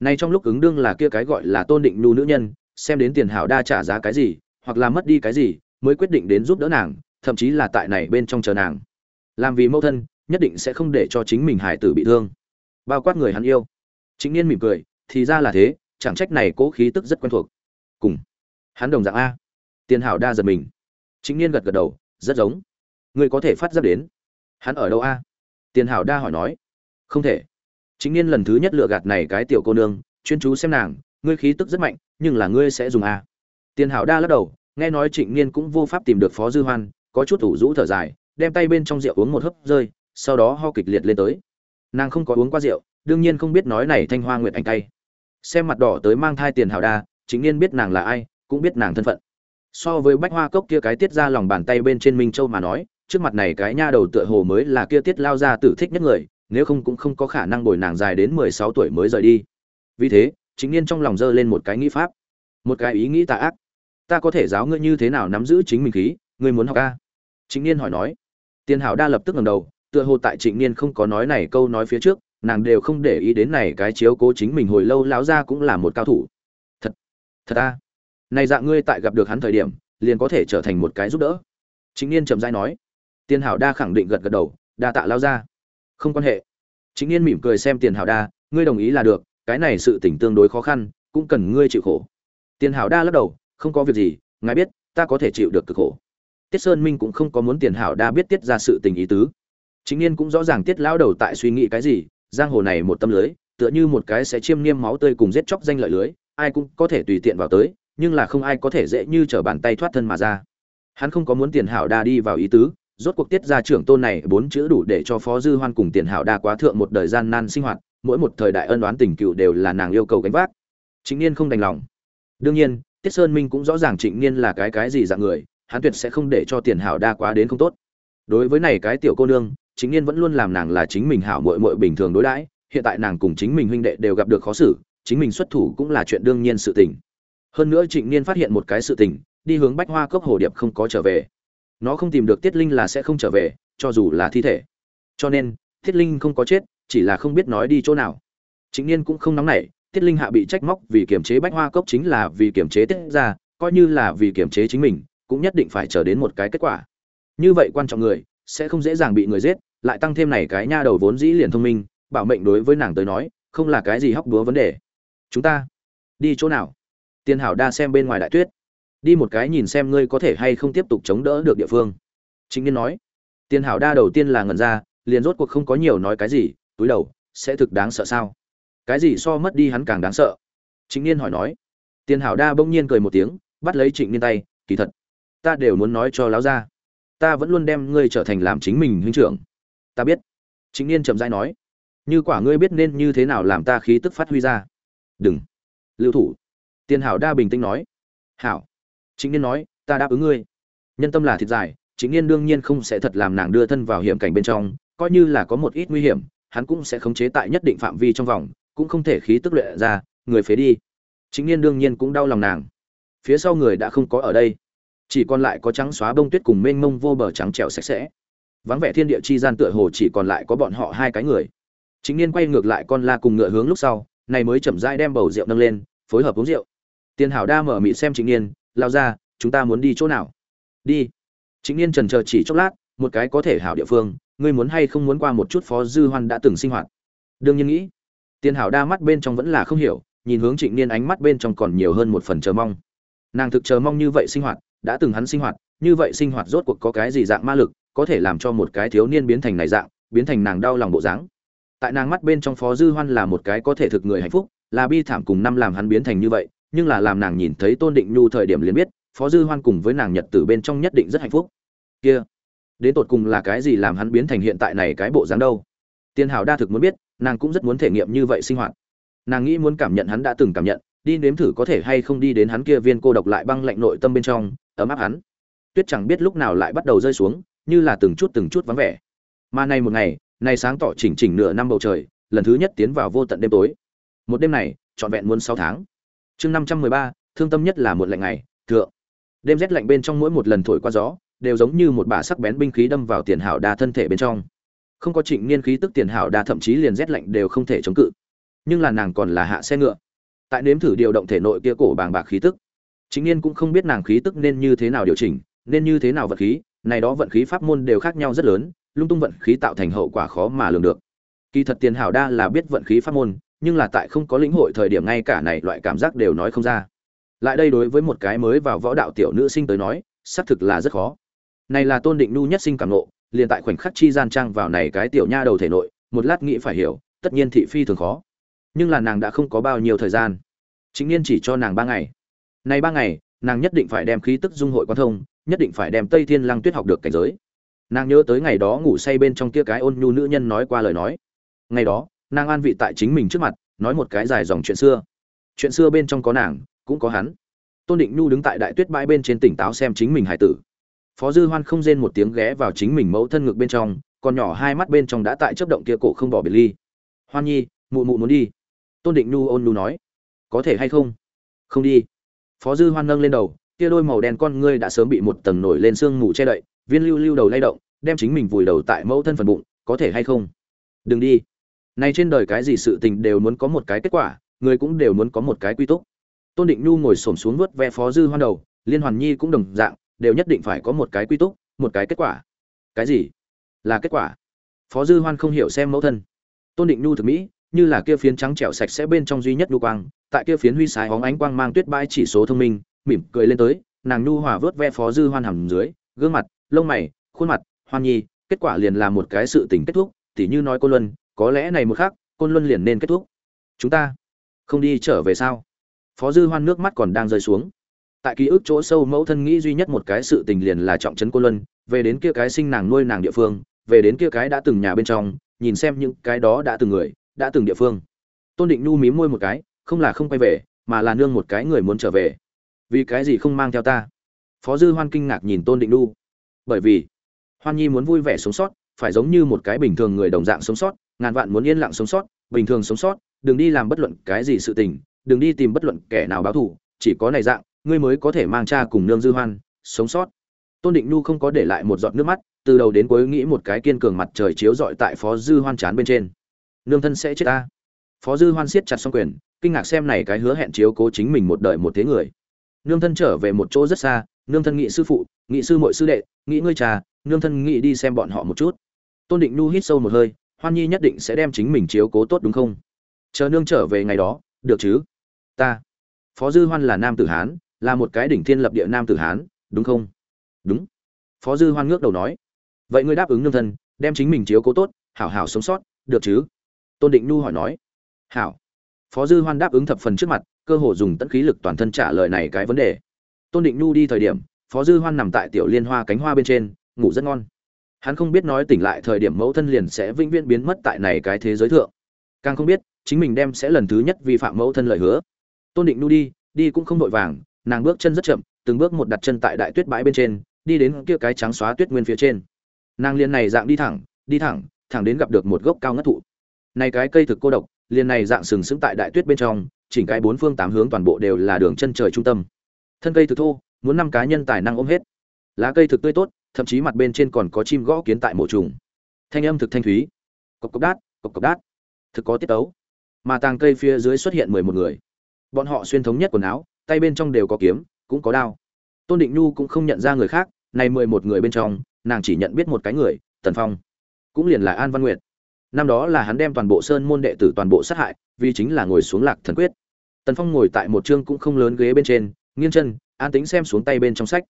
Này trong lúc ứng đương là kia cái gọi là tôn định nhu nữ nhân, xem đến tiền hảo đa trả giá cái gì, hoặc là mất đi cái gì mới quyết định đến giúp đỡ nàng, thậm chí là tại này bên trong chờ nàng. Làm vì mẫu thân, nhất định sẽ không để cho chính mình hải tử bị thương. Bao quát người hắn yêu. Chính niên mỉm cười, thì ra là thế, chẳng trách này cố khí tức rất quen thuộc. Cùng. Hắn đồng dạng a. Tiền hảo đa giật mình. Chính niên gật gật đầu, rất giống. Người có thể phát giác đến. Hắn ở đâu a? Tiền hảo đa hỏi nói. Không thể. Chính niên lần thứ nhất lựa gạt này cái tiểu cô nương, chuyên chú xem nàng, ngươi khí tức rất mạnh, nhưng là ngươi sẽ dùng a. Tiền hảo đa lắc đầu nghe nói trịnh niên cũng vô pháp tìm được phó dư hoan, có chút ủ rũ thở dài, đem tay bên trong rượu uống một hớp rơi, sau đó ho kịch liệt lên tới. Nàng không có uống qua rượu, đương nhiên không biết nói này thanh hoa nguyệt anh tay xem mặt đỏ tới mang thai tiền hào đa chính niên biết nàng là ai, cũng biết nàng thân phận. So với bách hoa cốc kia cái tiết ra lòng bàn tay bên trên minh châu mà nói, trước mặt này cái nha đầu tựa hồ mới là kia tiết lao ra tử thích nhất người, nếu không cũng không có khả năng bồi nàng dài đến mười sáu tuổi mới rời đi. Vì thế chính niên trong lòng dơ lên một cái nghĩ pháp, một cái ý nghĩ tà ác ta có thể giáo ngươi như thế nào nắm giữ chính mình khí, ngươi muốn học a chính niên hỏi nói. Tiền hảo đa lập tức ngẩng đầu, tựa hồ tại trịnh niên không có nói này câu nói phía trước, nàng đều không để ý đến này cái chiếu cố chính mình hồi lâu lão ra cũng là một cao thủ. Thật thật a này dạng ngươi tại gặp được hắn thời điểm, liền có thể trở thành một cái giúp đỡ. Chính niên trầm rãi nói. Tiền hảo đa khẳng định gật gật đầu, đa tạ lao ra không quan hệ. Chính niên mỉm cười xem tiền hảo đa, ngươi đồng ý là được, cái này sự tỉnh tương đối khó khăn, cũng cần ngươi chịu khổ. Tiền hảo đa lắc đầu không có việc gì, ngài biết, ta có thể chịu được cực khổ. Tiết sơn minh cũng không có muốn tiền hảo đa biết tiết ra sự tình ý tứ. Chính niên cũng rõ ràng tiết lão đầu tại suy nghĩ cái gì, giang hồ này một tâm lưới, tựa như một cái sẽ chiêm niêm máu tươi cùng giết chóc danh lợi lưới, ai cũng có thể tùy tiện vào tới, nhưng là không ai có thể dễ như trở bàn tay thoát thân mà ra. Hắn không có muốn tiền hảo đa đi vào ý tứ, rốt cuộc tiết ra trưởng tôn này bốn chữ đủ để cho phó dư hoan cùng tiền hảo đa quá thượng một đời gian nan sinh hoạt, mỗi một thời đại ân oán tình cựu đều là nàng yêu cầu gánh vác. Chính niên không đành lòng. Đương nhiên tiết sơn minh cũng rõ ràng trịnh niên là cái cái gì dạng người, hắn tuyệt sẽ không để cho tiền hảo đa quá đến không tốt. Đối với này cái tiểu cô nương chính niên vẫn luôn làm nàng là chính mình hảo muội muội bình thường đối đãi, hiện tại nàng cùng chính mình huynh đệ đều gặp được khó xử, chính mình xuất thủ cũng là chuyện đương nhiên sự tình. Hơn nữa trịnh niên phát hiện một cái sự tình, đi hướng bách hoa cốc hồ điệp không có trở về. Nó không tìm được tiết linh là sẽ không trở về, cho dù là thi thể. Cho nên, tiết linh không có chết, chỉ là không biết nói đi chỗ nào. Chính niên cũng không nóng nảy tiết linh hạ bị trách móc vì kiềm chế bách hoa cốc chính là vì kiềm chế tiết ra coi như là vì kiềm chế chính mình, cũng nhất định phải chờ đến một cái kết quả. Như vậy quan trọng người, sẽ không dễ dàng bị người giết, lại tăng thêm này cái nha đầu vốn dĩ liền thông minh, bảo mệnh đối với nàng tới nói, không là cái gì hóc búa vấn đề. Chúng ta, đi chỗ nào? Tiền hảo đa xem bên ngoài đại tuyết. Đi một cái nhìn xem ngươi có thể hay không tiếp tục chống đỡ được địa phương. Chính niên nói. Tiền hảo đa đầu tiên là ngẩn ra, liền rốt cuộc không có nhiều nói cái gì, túi đầu, sẽ thực đáng sợ sao? Cái gì so mất đi hắn càng đáng sợ? Chính niên hỏi nói. Tiền hảo đa bỗng nhiên cười một tiếng, bắt lấy trịnh niên tay, kỳ thật, ta đều muốn nói cho láo ra ta vẫn luôn đem ngươi trở thành làm chính mình huynh trưởng. Ta biết. Chính niên chậm rãi nói. Như quả ngươi biết nên như thế nào làm ta khí tức phát huy ra. Đừng. Lưu thủ. Tiền hảo đa bình tĩnh nói. Hảo. Chính niên nói, ta đáp ứng ngươi. Nhân tâm là thịt dài chính niên đương nhiên không sẽ thật làm nàng đưa thân vào hiểm cảnh bên trong, coi như là có một ít nguy hiểm, hắn cũng sẽ khống chế tại nhất định phạm vi trong vòng cũng không thể khí tức luyện ra, người phế đi. Chính niên đương nhiên cũng đau lòng nàng. Phía sau người đã không có ở đây. Chỉ còn lại có trắng xóa bông tuyết cùng mênh mông vô bờ trắng trèo sạch sẽ. Vắng vẻ thiên địa chi gian tựa hồ chỉ còn lại có bọn họ hai cái người. Chính niên quay ngược lại con la cùng ngựa hướng lúc sau, này mới chậm rãi đem bầu rượu nâng lên, phối hợp uống rượu. Tiền hảo đa mở mị xem chính niên, lao ra, chúng ta muốn đi chỗ nào? Đi. Chính niên trần chờ chỉ chốc lát, một cái có thể hảo địa phương, ngươi muốn hay không muốn qua một chút phó dư hoan đã từng sinh hoạt? Đương nhiên nghĩ tiền hảo đa mắt bên trong vẫn là không hiểu, nhìn hướng trịnh niên ánh mắt bên trong còn nhiều hơn một phần chờ mong. Nàng thực chờ mong như vậy sinh hoạt, đã từng hắn sinh hoạt, như vậy sinh hoạt rốt cuộc có cái gì dạng ma lực, có thể làm cho một cái thiếu niên biến thành này dạng, biến thành nàng đau lòng bộ dáng. Tại nàng mắt bên trong phó dư hoan là một cái có thể thực người hạnh phúc, là bi thảm cùng năm làm hắn biến thành như vậy, nhưng là làm nàng nhìn thấy tôn định nhu thời điểm liền biết, phó dư hoan cùng với nàng nhật tử bên trong nhất định rất hạnh phúc. Kia, đến tột cùng là cái gì làm hắn biến thành hiện tại này cái bộ dáng đâu? Tiên Hảo đa thực muốn biết, nàng cũng rất muốn thể nghiệm như vậy sinh hoạt. Nàng nghĩ muốn cảm nhận hắn đã từng cảm nhận, đi nếm thử có thể hay không đi đến hắn kia viên cô độc lại băng lạnh nội tâm bên trong, ấm áp hắn. Tuyết chẳng biết lúc nào lại bắt đầu rơi xuống, như là từng chút từng chút vắng vẻ. Mà nay một ngày, nay sáng tỏ chỉnh chỉnh nửa năm bầu trời, lần thứ nhất tiến vào vô tận đêm tối. Một đêm này, trọn vẹn muốn sáu tháng. Chương năm trăm mười ba, thương tâm nhất là một lạnh ngày, thượng. Đêm rét lạnh bên trong mỗi một lần thổi qua gió, đều giống như một bả sắc bén binh khí đâm vào tiền hảo đa thân thể bên trong không có trịnh niên khí tức tiền hảo đa thậm chí liền rét lạnh đều không thể chống cự. Nhưng là nàng còn là hạ xe ngựa. Tại nếm thử điều động thể nội kia cổ bàng bạc khí tức chính niên cũng không biết nàng khí tức nên như thế nào điều chỉnh, nên như thế nào vận khí, này đó vận khí pháp môn đều khác nhau rất lớn, lung tung vận khí tạo thành hậu quả khó mà lường được. Kỳ thật tiền hảo đa là biết vận khí pháp môn, nhưng là tại không có lĩnh hội thời điểm ngay cả này loại cảm giác đều nói không ra. Lại đây đối với một cái mới vào võ đạo tiểu nữ sinh tới nói, xác thực là rất khó. Này là tôn định nu nhất sinh cảm nộ liền tại khoảnh khắc chi gian trang vào này cái tiểu nha đầu thể nội, một lát nghĩ phải hiểu, tất nhiên thị phi thường khó. Nhưng là nàng đã không có bao nhiêu thời gian. Chính niên chỉ cho nàng ba ngày. Này ba ngày, nàng nhất định phải đem khí tức dung hội quan thông, nhất định phải đem tây thiên lăng tuyết học được cảnh giới. Nàng nhớ tới ngày đó ngủ say bên trong kia cái ôn nhu nữ nhân nói qua lời nói. Ngày đó, nàng an vị tại chính mình trước mặt, nói một cái dài dòng chuyện xưa. Chuyện xưa bên trong có nàng, cũng có hắn. Tôn định nhu đứng tại đại tuyết bãi bên trên tỉnh táo xem chính mình hải tử phó dư hoan không rên một tiếng ghé vào chính mình mẫu thân ngực bên trong, còn nhỏ hai mắt bên trong đã tại chấp động kia cổ không bỏ biệt ly. Hoan nhi, mụ mụ muốn đi. Tôn định nhu ôn nhu nói. Có thể hay không? Không đi. Phó dư hoan nâng lên đầu, kia đôi màu đen con ngươi đã sớm bị một tầng nổi lên xương mù che đậy, viên lưu lưu đầu lay động, đem chính mình vùi đầu tại mẫu thân phần bụng, có thể hay không? Đừng đi. Nay trên đời cái gì sự tình đều muốn có một cái kết quả, người cũng đều muốn có một cái quy túc. Tôn định nhu ngồi xổm xuống nuốt ve phó dư hoan đầu, liên hoàn nhi cũng đồng dạng đều nhất định phải có một cái quy túc, một cái kết quả. Cái gì? Là kết quả. Phó dư hoan không hiểu xem mẫu thân. Tôn định nhu thực mỹ, như là kia phiến trắng trẻo sạch sẽ bên trong duy nhất nhu quang, tại kia phiến huy sái hóng ánh quang mang tuyết bãi chỉ số thông minh, mỉm cười lên tới, nàng nhu hòa vớt ve phó dư hoan hầm dưới, gương mặt, lông mày, khuôn mặt, hoan nhi, kết quả liền là một cái sự tình kết thúc, tỉ như nói cô luân, có lẽ này một khác côn luân liền nên kết thúc. Chúng ta không đi trở về sao? Phó dư hoan nước mắt còn đang rơi xuống tại ký ức chỗ sâu mẫu thân nghĩ duy nhất một cái sự tình liền là trọng trấn cô luân, về đến kia cái sinh nàng nuôi nàng địa phương, về đến kia cái đã từng nhà bên trong, nhìn xem những cái đó đã từng người, đã từng địa phương. Tôn định nhu mím môi một cái, không là không quay về, mà là nương một cái người muốn trở về. Vì cái gì không mang theo ta? Phó dư hoan kinh ngạc nhìn tôn định nhu. Bởi vì, hoan nhi muốn vui vẻ sống sót, phải giống như một cái bình thường người đồng dạng sống sót, ngàn vạn muốn yên lặng sống sót, bình thường sống sót, đừng đi làm bất luận cái gì sự tình, đừng đi tìm bất luận kẻ nào báo thù, chỉ có này dạng ngươi mới có thể mang cha cùng nương dư hoan, sống sót. Tôn định nhu không có để lại một giọt nước mắt, từ đầu đến cuối nghĩ một cái kiên cường mặt trời chiếu rọi tại phó dư hoan chán bên trên. Nương thân sẽ chết ta. Phó dư hoan siết chặt xong quyền, kinh ngạc xem này cái hứa hẹn chiếu cố chính mình một đời một thế người. Nương thân trở về một chỗ rất xa, nương thân nghị sư phụ, nghị sư muội sư đệ nghĩ ngươi trà nương thân nghị đi xem bọn họ một chút. Tôn định nhu hít sâu một hơi, hoan nhi nhất định sẽ đem chính mình chiếu cố tốt đúng không? Chờ nương trở về ngày đó, được chứ? Ta. Phó dư hoan là nam tử hán là một cái đỉnh thiên lập địa nam tử hán, đúng không? Đúng. Phó dư hoan ngước đầu nói. Vậy ngươi đáp ứng nương thân, đem chính mình chiếu cố tốt, hảo hảo sống sót, được chứ? Tôn định nhu hỏi nói. Hảo. Phó dư hoan đáp ứng thập phần trước mặt, cơ hồ dùng tận khí lực toàn thân trả lời này cái vấn đề. Tôn định nhu đi thời điểm, phó dư hoan nằm tại tiểu liên hoa cánh hoa bên trên, ngủ rất ngon. Hắn không biết nói tỉnh lại thời điểm mẫu thân liền sẽ vĩnh viễn biến mất tại này cái thế giới thượng. Càng không biết, chính mình đem sẽ lần thứ nhất vi phạm mẫu thân lời hứa. Tôn định nu đi đi cũng không vội vàng nàng bước chân rất chậm, từng bước một đặt chân tại đại tuyết bãi bên trên, đi đến kia cái trắng xóa tuyết nguyên phía trên. Nàng liền này dạng đi thẳng đi thẳng thẳng đến gặp được một gốc cao ngất thụ. Này cái cây thực cô độc, liền này dạng sừng sững tại đại tuyết bên trong, chỉnh cái bốn phương tám hướng toàn bộ đều là đường chân trời trung tâm. Thân cây thực thô, muốn năm cá nhân tài năng ôm hết. Lá cây thực tươi tốt, thậm chí mặt bên trên còn có chim gõ kiến tại mộ trùng. Thanh âm thực thanh thúy. Cộc cộc đát, cộc cộc đát. Thực có tiết tấu. Mà tàng cây phía dưới xuất hiện mười một người. Bọn họ xuyên thống nhất quần áo tay bên trong đều có kiếm, cũng có đao. Tôn định nhu cũng không nhận ra người khác, này mười một người bên trong, nàng chỉ nhận biết một cái người, tần phong. Cũng liền là an văn nguyệt. Năm đó là hắn đem toàn bộ sơn môn đệ tử toàn bộ sát hại, vì chính là ngồi xuống lạc thần quyết. Tần phong ngồi tại một chương cũng không lớn ghế bên trên, nghiêng chân, an tính xem xuống tay bên trong sách.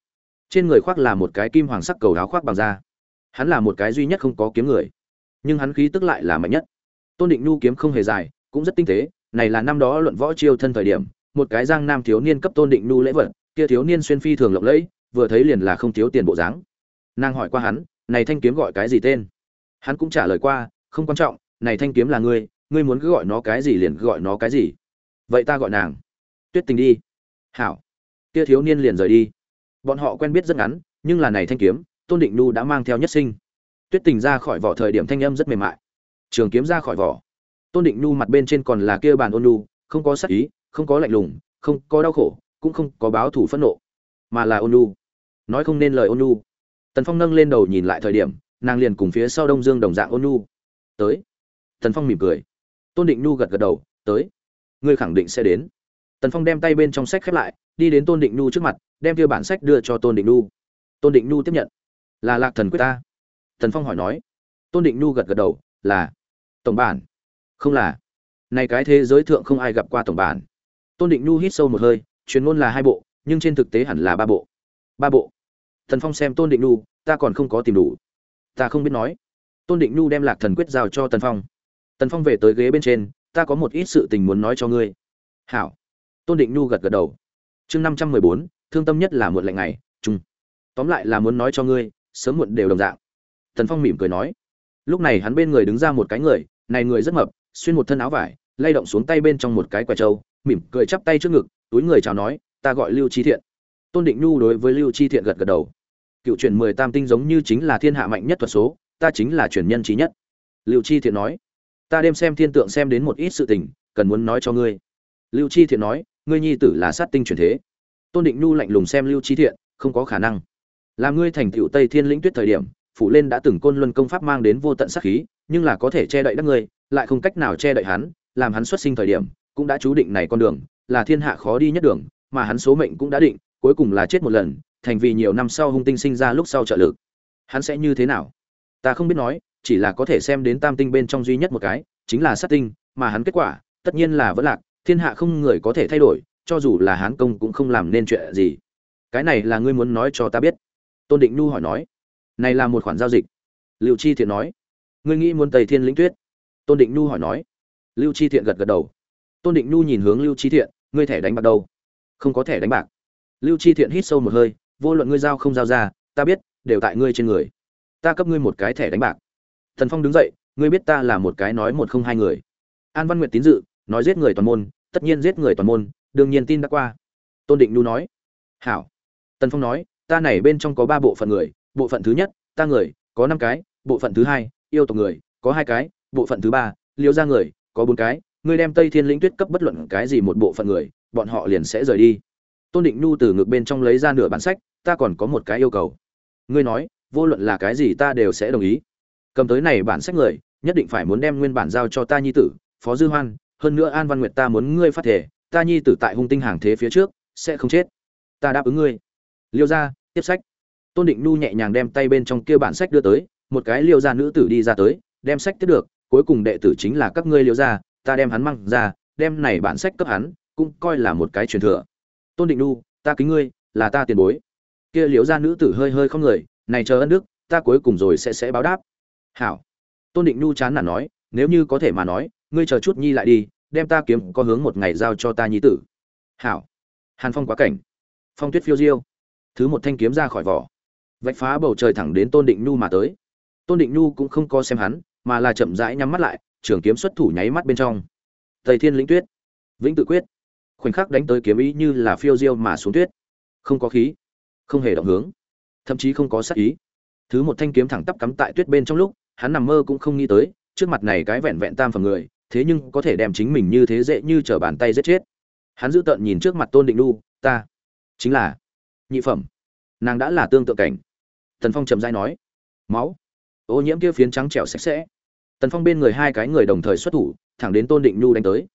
Trên người khoác là một cái kim hoàng sắc cầu áo khoác bằng da. Hắn là một cái duy nhất không có kiếm người, nhưng hắn khí tức lại là mạnh nhất. Tôn định nhu kiếm không hề dài, cũng rất tinh tế, này là năm đó luận võ chiêu thân thời điểm một cái giang nam thiếu niên cấp tôn định nu lễ vật kia thiếu niên xuyên phi thường lộng lẫy vừa thấy liền là không thiếu tiền bộ dáng. Nàng hỏi qua hắn này thanh kiếm gọi cái gì tên? Hắn cũng trả lời qua không quan trọng này thanh kiếm là ngươi ngươi muốn cứ gọi nó cái gì liền gọi nó cái gì. Vậy ta gọi nàng. Tuyết tình đi. Hảo. Kia thiếu niên liền rời đi. Bọn họ quen biết rất ngắn nhưng là này thanh kiếm tôn định nu đã mang theo nhất sinh. Tuyết tình ra khỏi vỏ thời điểm thanh âm rất mềm mại. Trường kiếm ra khỏi vỏ. Tôn định nu mặt bên trên còn là kia bàn ôn nu, không có sắc ý không có lạnh lùng, không có đau khổ, cũng không có báo thủ phẫn nộ, mà là ôn nhu. Nói không nên lời ôn nhu. Tần phong nâng lên đầu nhìn lại thời điểm, nàng liền cùng phía sau đông dương đồng dạng ôn nhu. Tới. Tần phong mỉm cười. Tôn định nhu gật gật đầu, tới. Ngươi khẳng định sẽ đến. Tần phong đem tay bên trong sách khép lại, đi đến tôn định nhu trước mặt, đem kia bản sách đưa cho tôn định nhu. Tôn định nhu tiếp nhận. Là lạc thần quyết ta. Tần phong hỏi nói. Tôn định nhu gật gật đầu, là. Tổng bản. Không là. Này cái thế giới thượng không ai gặp qua tổng bản tôn định nhu hít sâu một hơi, truyền ngôn là hai bộ, nhưng trên thực tế hẳn là ba bộ. Ba bộ? Thần phong xem tôn định nhu, ta còn không có tìm đủ. Ta không biết nói. Tôn định nhu đem lạc thần quyết giao cho tần phong. Tần phong về tới ghế bên trên, ta có một ít sự tình muốn nói cho ngươi. Hảo. Tôn định nhu gật gật đầu. Chương năm trăm mười bốn, thương tâm nhất là muộn lạnh ngày chung tóm lại là muốn nói cho ngươi, sớm muộn đều đồng dạng. Tần phong mỉm cười nói. Lúc này hắn bên người đứng ra một cái người, này người rất mập, xuyên một thân áo vải, lay động xuống tay bên trong một cái quẹt trâu mỉm cười chắp tay trước ngực, túi người chào nói, ta gọi lưu chi thiện. Tôn định nhu đối với lưu chi thiện gật gật đầu. Cựu truyền mười tam tinh giống như chính là thiên hạ mạnh nhất thuật số, ta chính là truyền nhân trí nhất. Lưu chi thiện nói, ta đêm xem thiên tượng xem đến một ít sự tình, cần muốn nói cho ngươi. Lưu chi thiện nói, ngươi nhi tử là sát tinh truyền thế. Tôn định nhu lạnh lùng xem lưu chi thiện, không có khả năng. Làm ngươi thành tựu tây thiên lĩnh tuyết thời điểm, phủ lên đã từng côn luân công pháp mang đến vô tận sát khí, nhưng là có thể che đậy đắc ngươi, lại không cách nào che đậy hắn, làm hắn xuất sinh thời điểm cũng đã chú định này con đường, là thiên hạ khó đi nhất đường, mà hắn số mệnh cũng đã định, cuối cùng là chết một lần, thành vì nhiều năm sau hung tinh sinh ra lúc sau trợ lực. Hắn sẽ như thế nào? Ta không biết nói, chỉ là có thể xem đến tam tinh bên trong duy nhất một cái, chính là sát tinh, mà hắn kết quả, tất nhiên là vẫn lạc, thiên hạ không người có thể thay đổi, cho dù là hán công cũng không làm nên chuyện gì. Cái này là ngươi muốn nói cho ta biết. Tôn định nhu hỏi nói. Này là một khoản giao dịch. Liệu chi thiện nói. Ngươi nghĩ muốn tây thiên lĩnh tuyết? Tôn định nhu hỏi nói. Lưu chi thiện gật gật đầu tôn định nhu nhìn hướng lưu chi thiện, ngươi thẻ đánh bạc đâu? Không có thẻ đánh bạc. Lưu chi thiện hít sâu một hơi, vô luận ngươi giao không giao ra, ta biết, đều tại ngươi trên người. Ta cấp ngươi một cái thẻ đánh bạc. Thần phong đứng dậy, ngươi biết ta là một cái nói một không hai người. An văn nguyện tín dự, nói giết người toàn môn, tất nhiên giết người toàn môn, đương nhiên tin đã qua. Tôn định nhu nói. Hảo. Tần phong nói, ta này bên trong có ba bộ phận người, bộ phận thứ nhất, ta người, có năm cái, bộ phận thứ hai, yêu tộc người, có hai cái, bộ phận thứ ba, liêu ra người, có bốn cái ngươi đem tây thiên lĩnh tuyết cấp bất luận cái gì một bộ phận người, bọn họ liền sẽ rời đi. Tôn định nhu từ ngực bên trong lấy ra nửa bản sách, ta còn có một cái yêu cầu. Ngươi nói, vô luận là cái gì ta đều sẽ đồng ý. Cầm tới này bản sách người, nhất định phải muốn đem nguyên bản giao cho ta nhi tử, phó dư hoan, hơn nữa an văn nguyệt ta muốn ngươi phát thể, ta nhi tử tại hung tinh hàng thế phía trước, sẽ không chết. Ta đáp ứng ngươi. Liêu ra tiếp sách. Tôn định nhu nhẹ nhàng đem tay bên trong kia bản sách đưa tới, một cái liêu ra nữ tử đi ra tới, đem sách tiếp được, cuối cùng đệ tử chính là các ngươi liêu ra ta đem hắn mang ra đem này bản sách cấp hắn cũng coi là một cái truyền thừa. Tôn định Nu, ta kính ngươi là ta tiền bối. Kia liễu gia nữ tử hơi hơi không người này chờ ân đức ta cuối cùng rồi sẽ sẽ báo đáp. Hảo. Tôn định Nu chán nản nói nếu như có thể mà nói ngươi chờ chút nhi lại đi đem ta kiếm có hướng một ngày giao cho ta nhi tử. Hảo. Hàn phong quá cảnh. Phong tuyết phiêu diêu. Thứ một thanh kiếm ra khỏi vỏ. Vạch phá bầu trời thẳng đến tôn định nhu mà tới. Tôn định nhu cũng không có xem hắn mà là chậm rãi nhắm mắt lại trường kiếm xuất thủ nháy mắt bên trong. Tây thiên lĩnh tuyết, vĩnh tự quyết. Khoảnh khắc đánh tới kiếm ý như là phiêu diêu mà xuống tuyết. Không có khí, không hề động hướng, thậm chí không có sát ý. Thứ một thanh kiếm thẳng tắp cắm tại tuyết bên trong lúc, hắn nằm mơ cũng không nghĩ tới, trước mặt này cái vẹn vẹn tam phần người, thế nhưng có thể đem chính mình như thế dễ như trở bàn tay giết chết. Hắn giữ tợn nhìn trước mặt tôn định đu ta chính là nhị phẩm. Nàng đã là tương tự cảnh. Tần phong trầm dai nói, máu. Ô nhiễm kia phiến trắng trẻo sạch sẽ tần phong bên người hai cái người đồng thời xuất thủ, thẳng đến tôn định nhu đánh tới.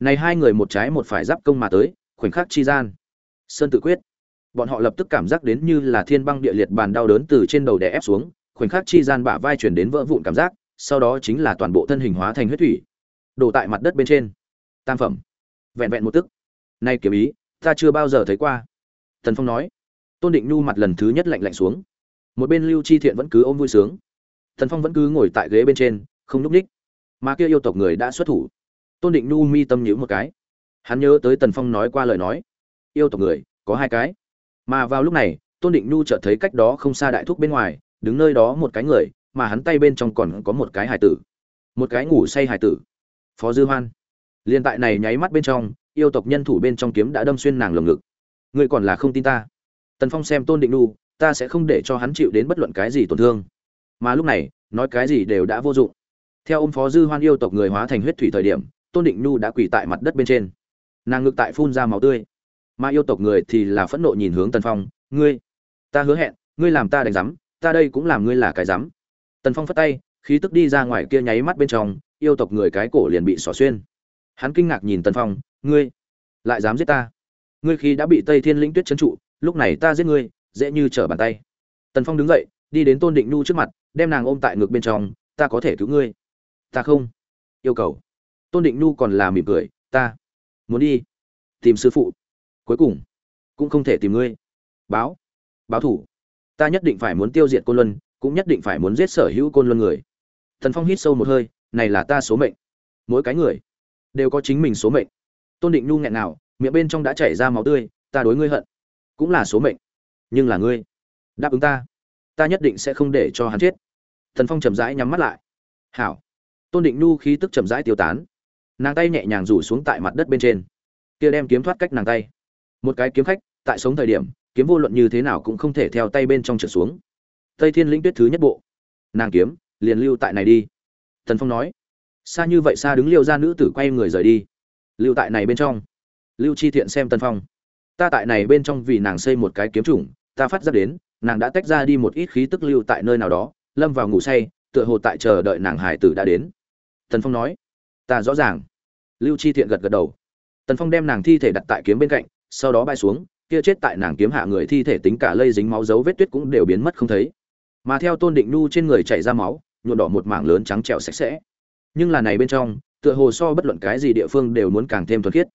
Này hai người một trái một phải giáp công mà tới, khoảnh khắc chi gian. Sơn tự quyết. Bọn họ lập tức cảm giác đến như là thiên băng địa liệt bàn đau đớn từ trên đầu đè ép xuống, khoảnh khắc chi gian bả vai chuyển đến vỡ vụn cảm giác, sau đó chính là toàn bộ thân hình hóa thành huyết thủy, đổ tại mặt đất bên trên. Tam phẩm. Vẹn vẹn một tức. Nay kiếm ý, ta chưa bao giờ thấy qua. Thần phong nói. Tôn định nhu mặt lần thứ nhất lạnh lạnh xuống. Một bên lưu chi thiện vẫn cứ ôm vui sướng. Thần phong vẫn cứ ngồi tại ghế bên trên không núp ních mà kia yêu tộc người đã xuất thủ. Tôn định Nu mi tâm nhữ một cái. Hắn nhớ tới tần phong nói qua lời nói. Yêu tộc người có hai cái. Mà vào lúc này tôn định Nu chợt thấy cách đó không xa đại thúc bên ngoài đứng nơi đó một cái người mà hắn tay bên trong còn có một cái hải tử. Một cái ngủ say hải tử. Phó dư hoan. Liên tại này nháy mắt bên trong yêu tộc nhân thủ bên trong kiếm đã đâm xuyên nàng lồng ngực. Ngươi còn là không tin ta. Tần phong xem tôn định Nu, ta sẽ không để cho hắn chịu đến bất luận cái gì tổn thương. Mà lúc này nói cái gì đều đã vô dụng theo ôm phó dư hoan yêu tộc người hóa thành huyết thủy thời điểm, tôn định nhu đã quỳ tại mặt đất bên trên. Nàng ngực tại phun ra máu tươi. Mà yêu tộc người thì là phẫn nộ nhìn hướng tần phong, ngươi, ta hứa hẹn, ngươi làm ta đánh rắm ta đây cũng làm ngươi là cái rắm tần phong phất tay, khí tức đi ra ngoài kia nháy mắt bên trong, yêu tộc người cái cổ liền bị xỏ xuyên. Hắn kinh ngạc nhìn tần phong, ngươi lại dám giết ta? Ngươi khi đã bị tây thiên lĩnh tuyết trấn trụ, lúc này ta giết ngươi, dễ như trở bàn tay. Tần phong đứng dậy, đi đến tôn định nhu trước mặt, đem nàng ôm tại ngực bên trong, ta có thể cứu ngươi ta không. Yêu cầu. Tôn định nhu còn là mỉm cười, ta muốn đi tìm sư phụ. Cuối cùng, cũng không thể tìm ngươi. Báo báo thủ. Ta nhất định phải muốn tiêu diệt côn luân, cũng nhất định phải muốn giết sở hữu côn luân người. Thần phong hít sâu một hơi, này là ta số mệnh. Mỗi cái người đều có chính mình số mệnh. Tôn định nhu nghẹn nào miệng bên trong đã chảy ra máu tươi, ta đối ngươi hận, cũng là số mệnh. Nhưng là ngươi, đáp ứng ta ta nhất định sẽ không để cho hắn chết. Thần phong chậm rãi nhắm mắt lại. Hảo tôn định nhu khí tức chậm rãi tiêu tán. Nàng tay nhẹ nhàng rủ xuống tại mặt đất bên trên. Kia đem kiếm thoát cách nàng tay. Một cái kiếm khách, tại sống thời điểm, kiếm vô luận như thế nào cũng không thể theo tay bên trong trượt xuống. Tây thiên lĩnh tuyết thứ nhất bộ. Nàng kiếm, liền lưu tại này đi. Thần phong nói, xa như vậy xa đứng liêu ra nữ tử quay người rời đi. Lưu tại này bên trong. Lưu chi thiện xem tân phong, ta tại này bên trong vì nàng xây một cái kiếm chủng, ta phát ra đến, nàng đã tách ra đi một ít khí tức lưu tại nơi nào đó, lâm vào ngủ say, tựa hồ tại chờ đợi nàng hải tử đã đến tần phong nói, ta rõ ràng. Lưu chi thiện gật gật đầu. Tần phong đem nàng thi thể đặt tại kiếm bên cạnh, sau đó bay xuống, kia chết tại nàng kiếm hạ người thi thể tính cả lây dính máu dấu vết tuyết cũng đều biến mất không thấy. Mà theo tôn định nhu trên người chảy ra máu, nhuộm đỏ một mảng lớn trắng trẻo sạch sẽ. Nhưng là này bên trong, tựa hồ so bất luận cái gì địa phương đều muốn càng thêm thuần khiết.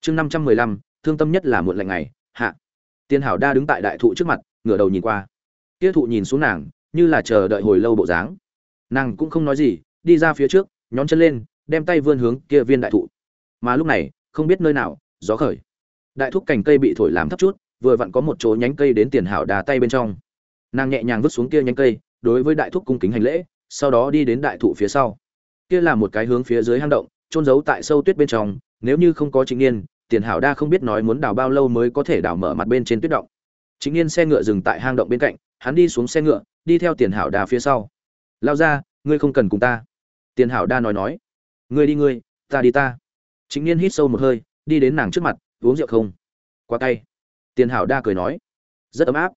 Chương năm trăm mười lăm, thương tâm nhất là muộn lạnh ngày, hạ. Tiên hảo đa đứng tại đại thụ trước mặt, ngửa đầu nhìn qua. Kia thụ nhìn xuống nàng, như là chờ đợi hồi lâu bộ dáng. Nàng cũng không nói gì, đi ra phía trước nhón chân lên, đem tay vươn hướng kia viên đại thụ. Mà lúc này, không biết nơi nào, gió khởi. Đại thúc cành cây bị thổi làm thấp chút, vừa vặn có một chỗ nhánh cây đến tiền hảo đà tay bên trong. Nàng nhẹ nhàng vứt xuống kia nhánh cây, đối với đại thúc cung kính hành lễ, sau đó đi đến đại thụ phía sau. Kia là một cái hướng phía dưới hang động trôn giấu tại sâu tuyết bên trong, nếu như không có chính niên, tiền hảo đa không biết nói muốn đào bao lâu mới có thể đào mở mặt bên trên tuyết động. Chính niên xe ngựa dừng tại hang động bên cạnh, hắn đi xuống xe ngựa, đi theo tiền hảo đa phía sau. Lao ra ngươi không cần cùng ta tiền hảo đa nói nói, ngươi đi ngươi, ta đi ta. Chính niên hít sâu một hơi, đi đến nàng trước mặt, uống rượu không? Quá cay tiền hảo đa cười nói, rất ấm áp.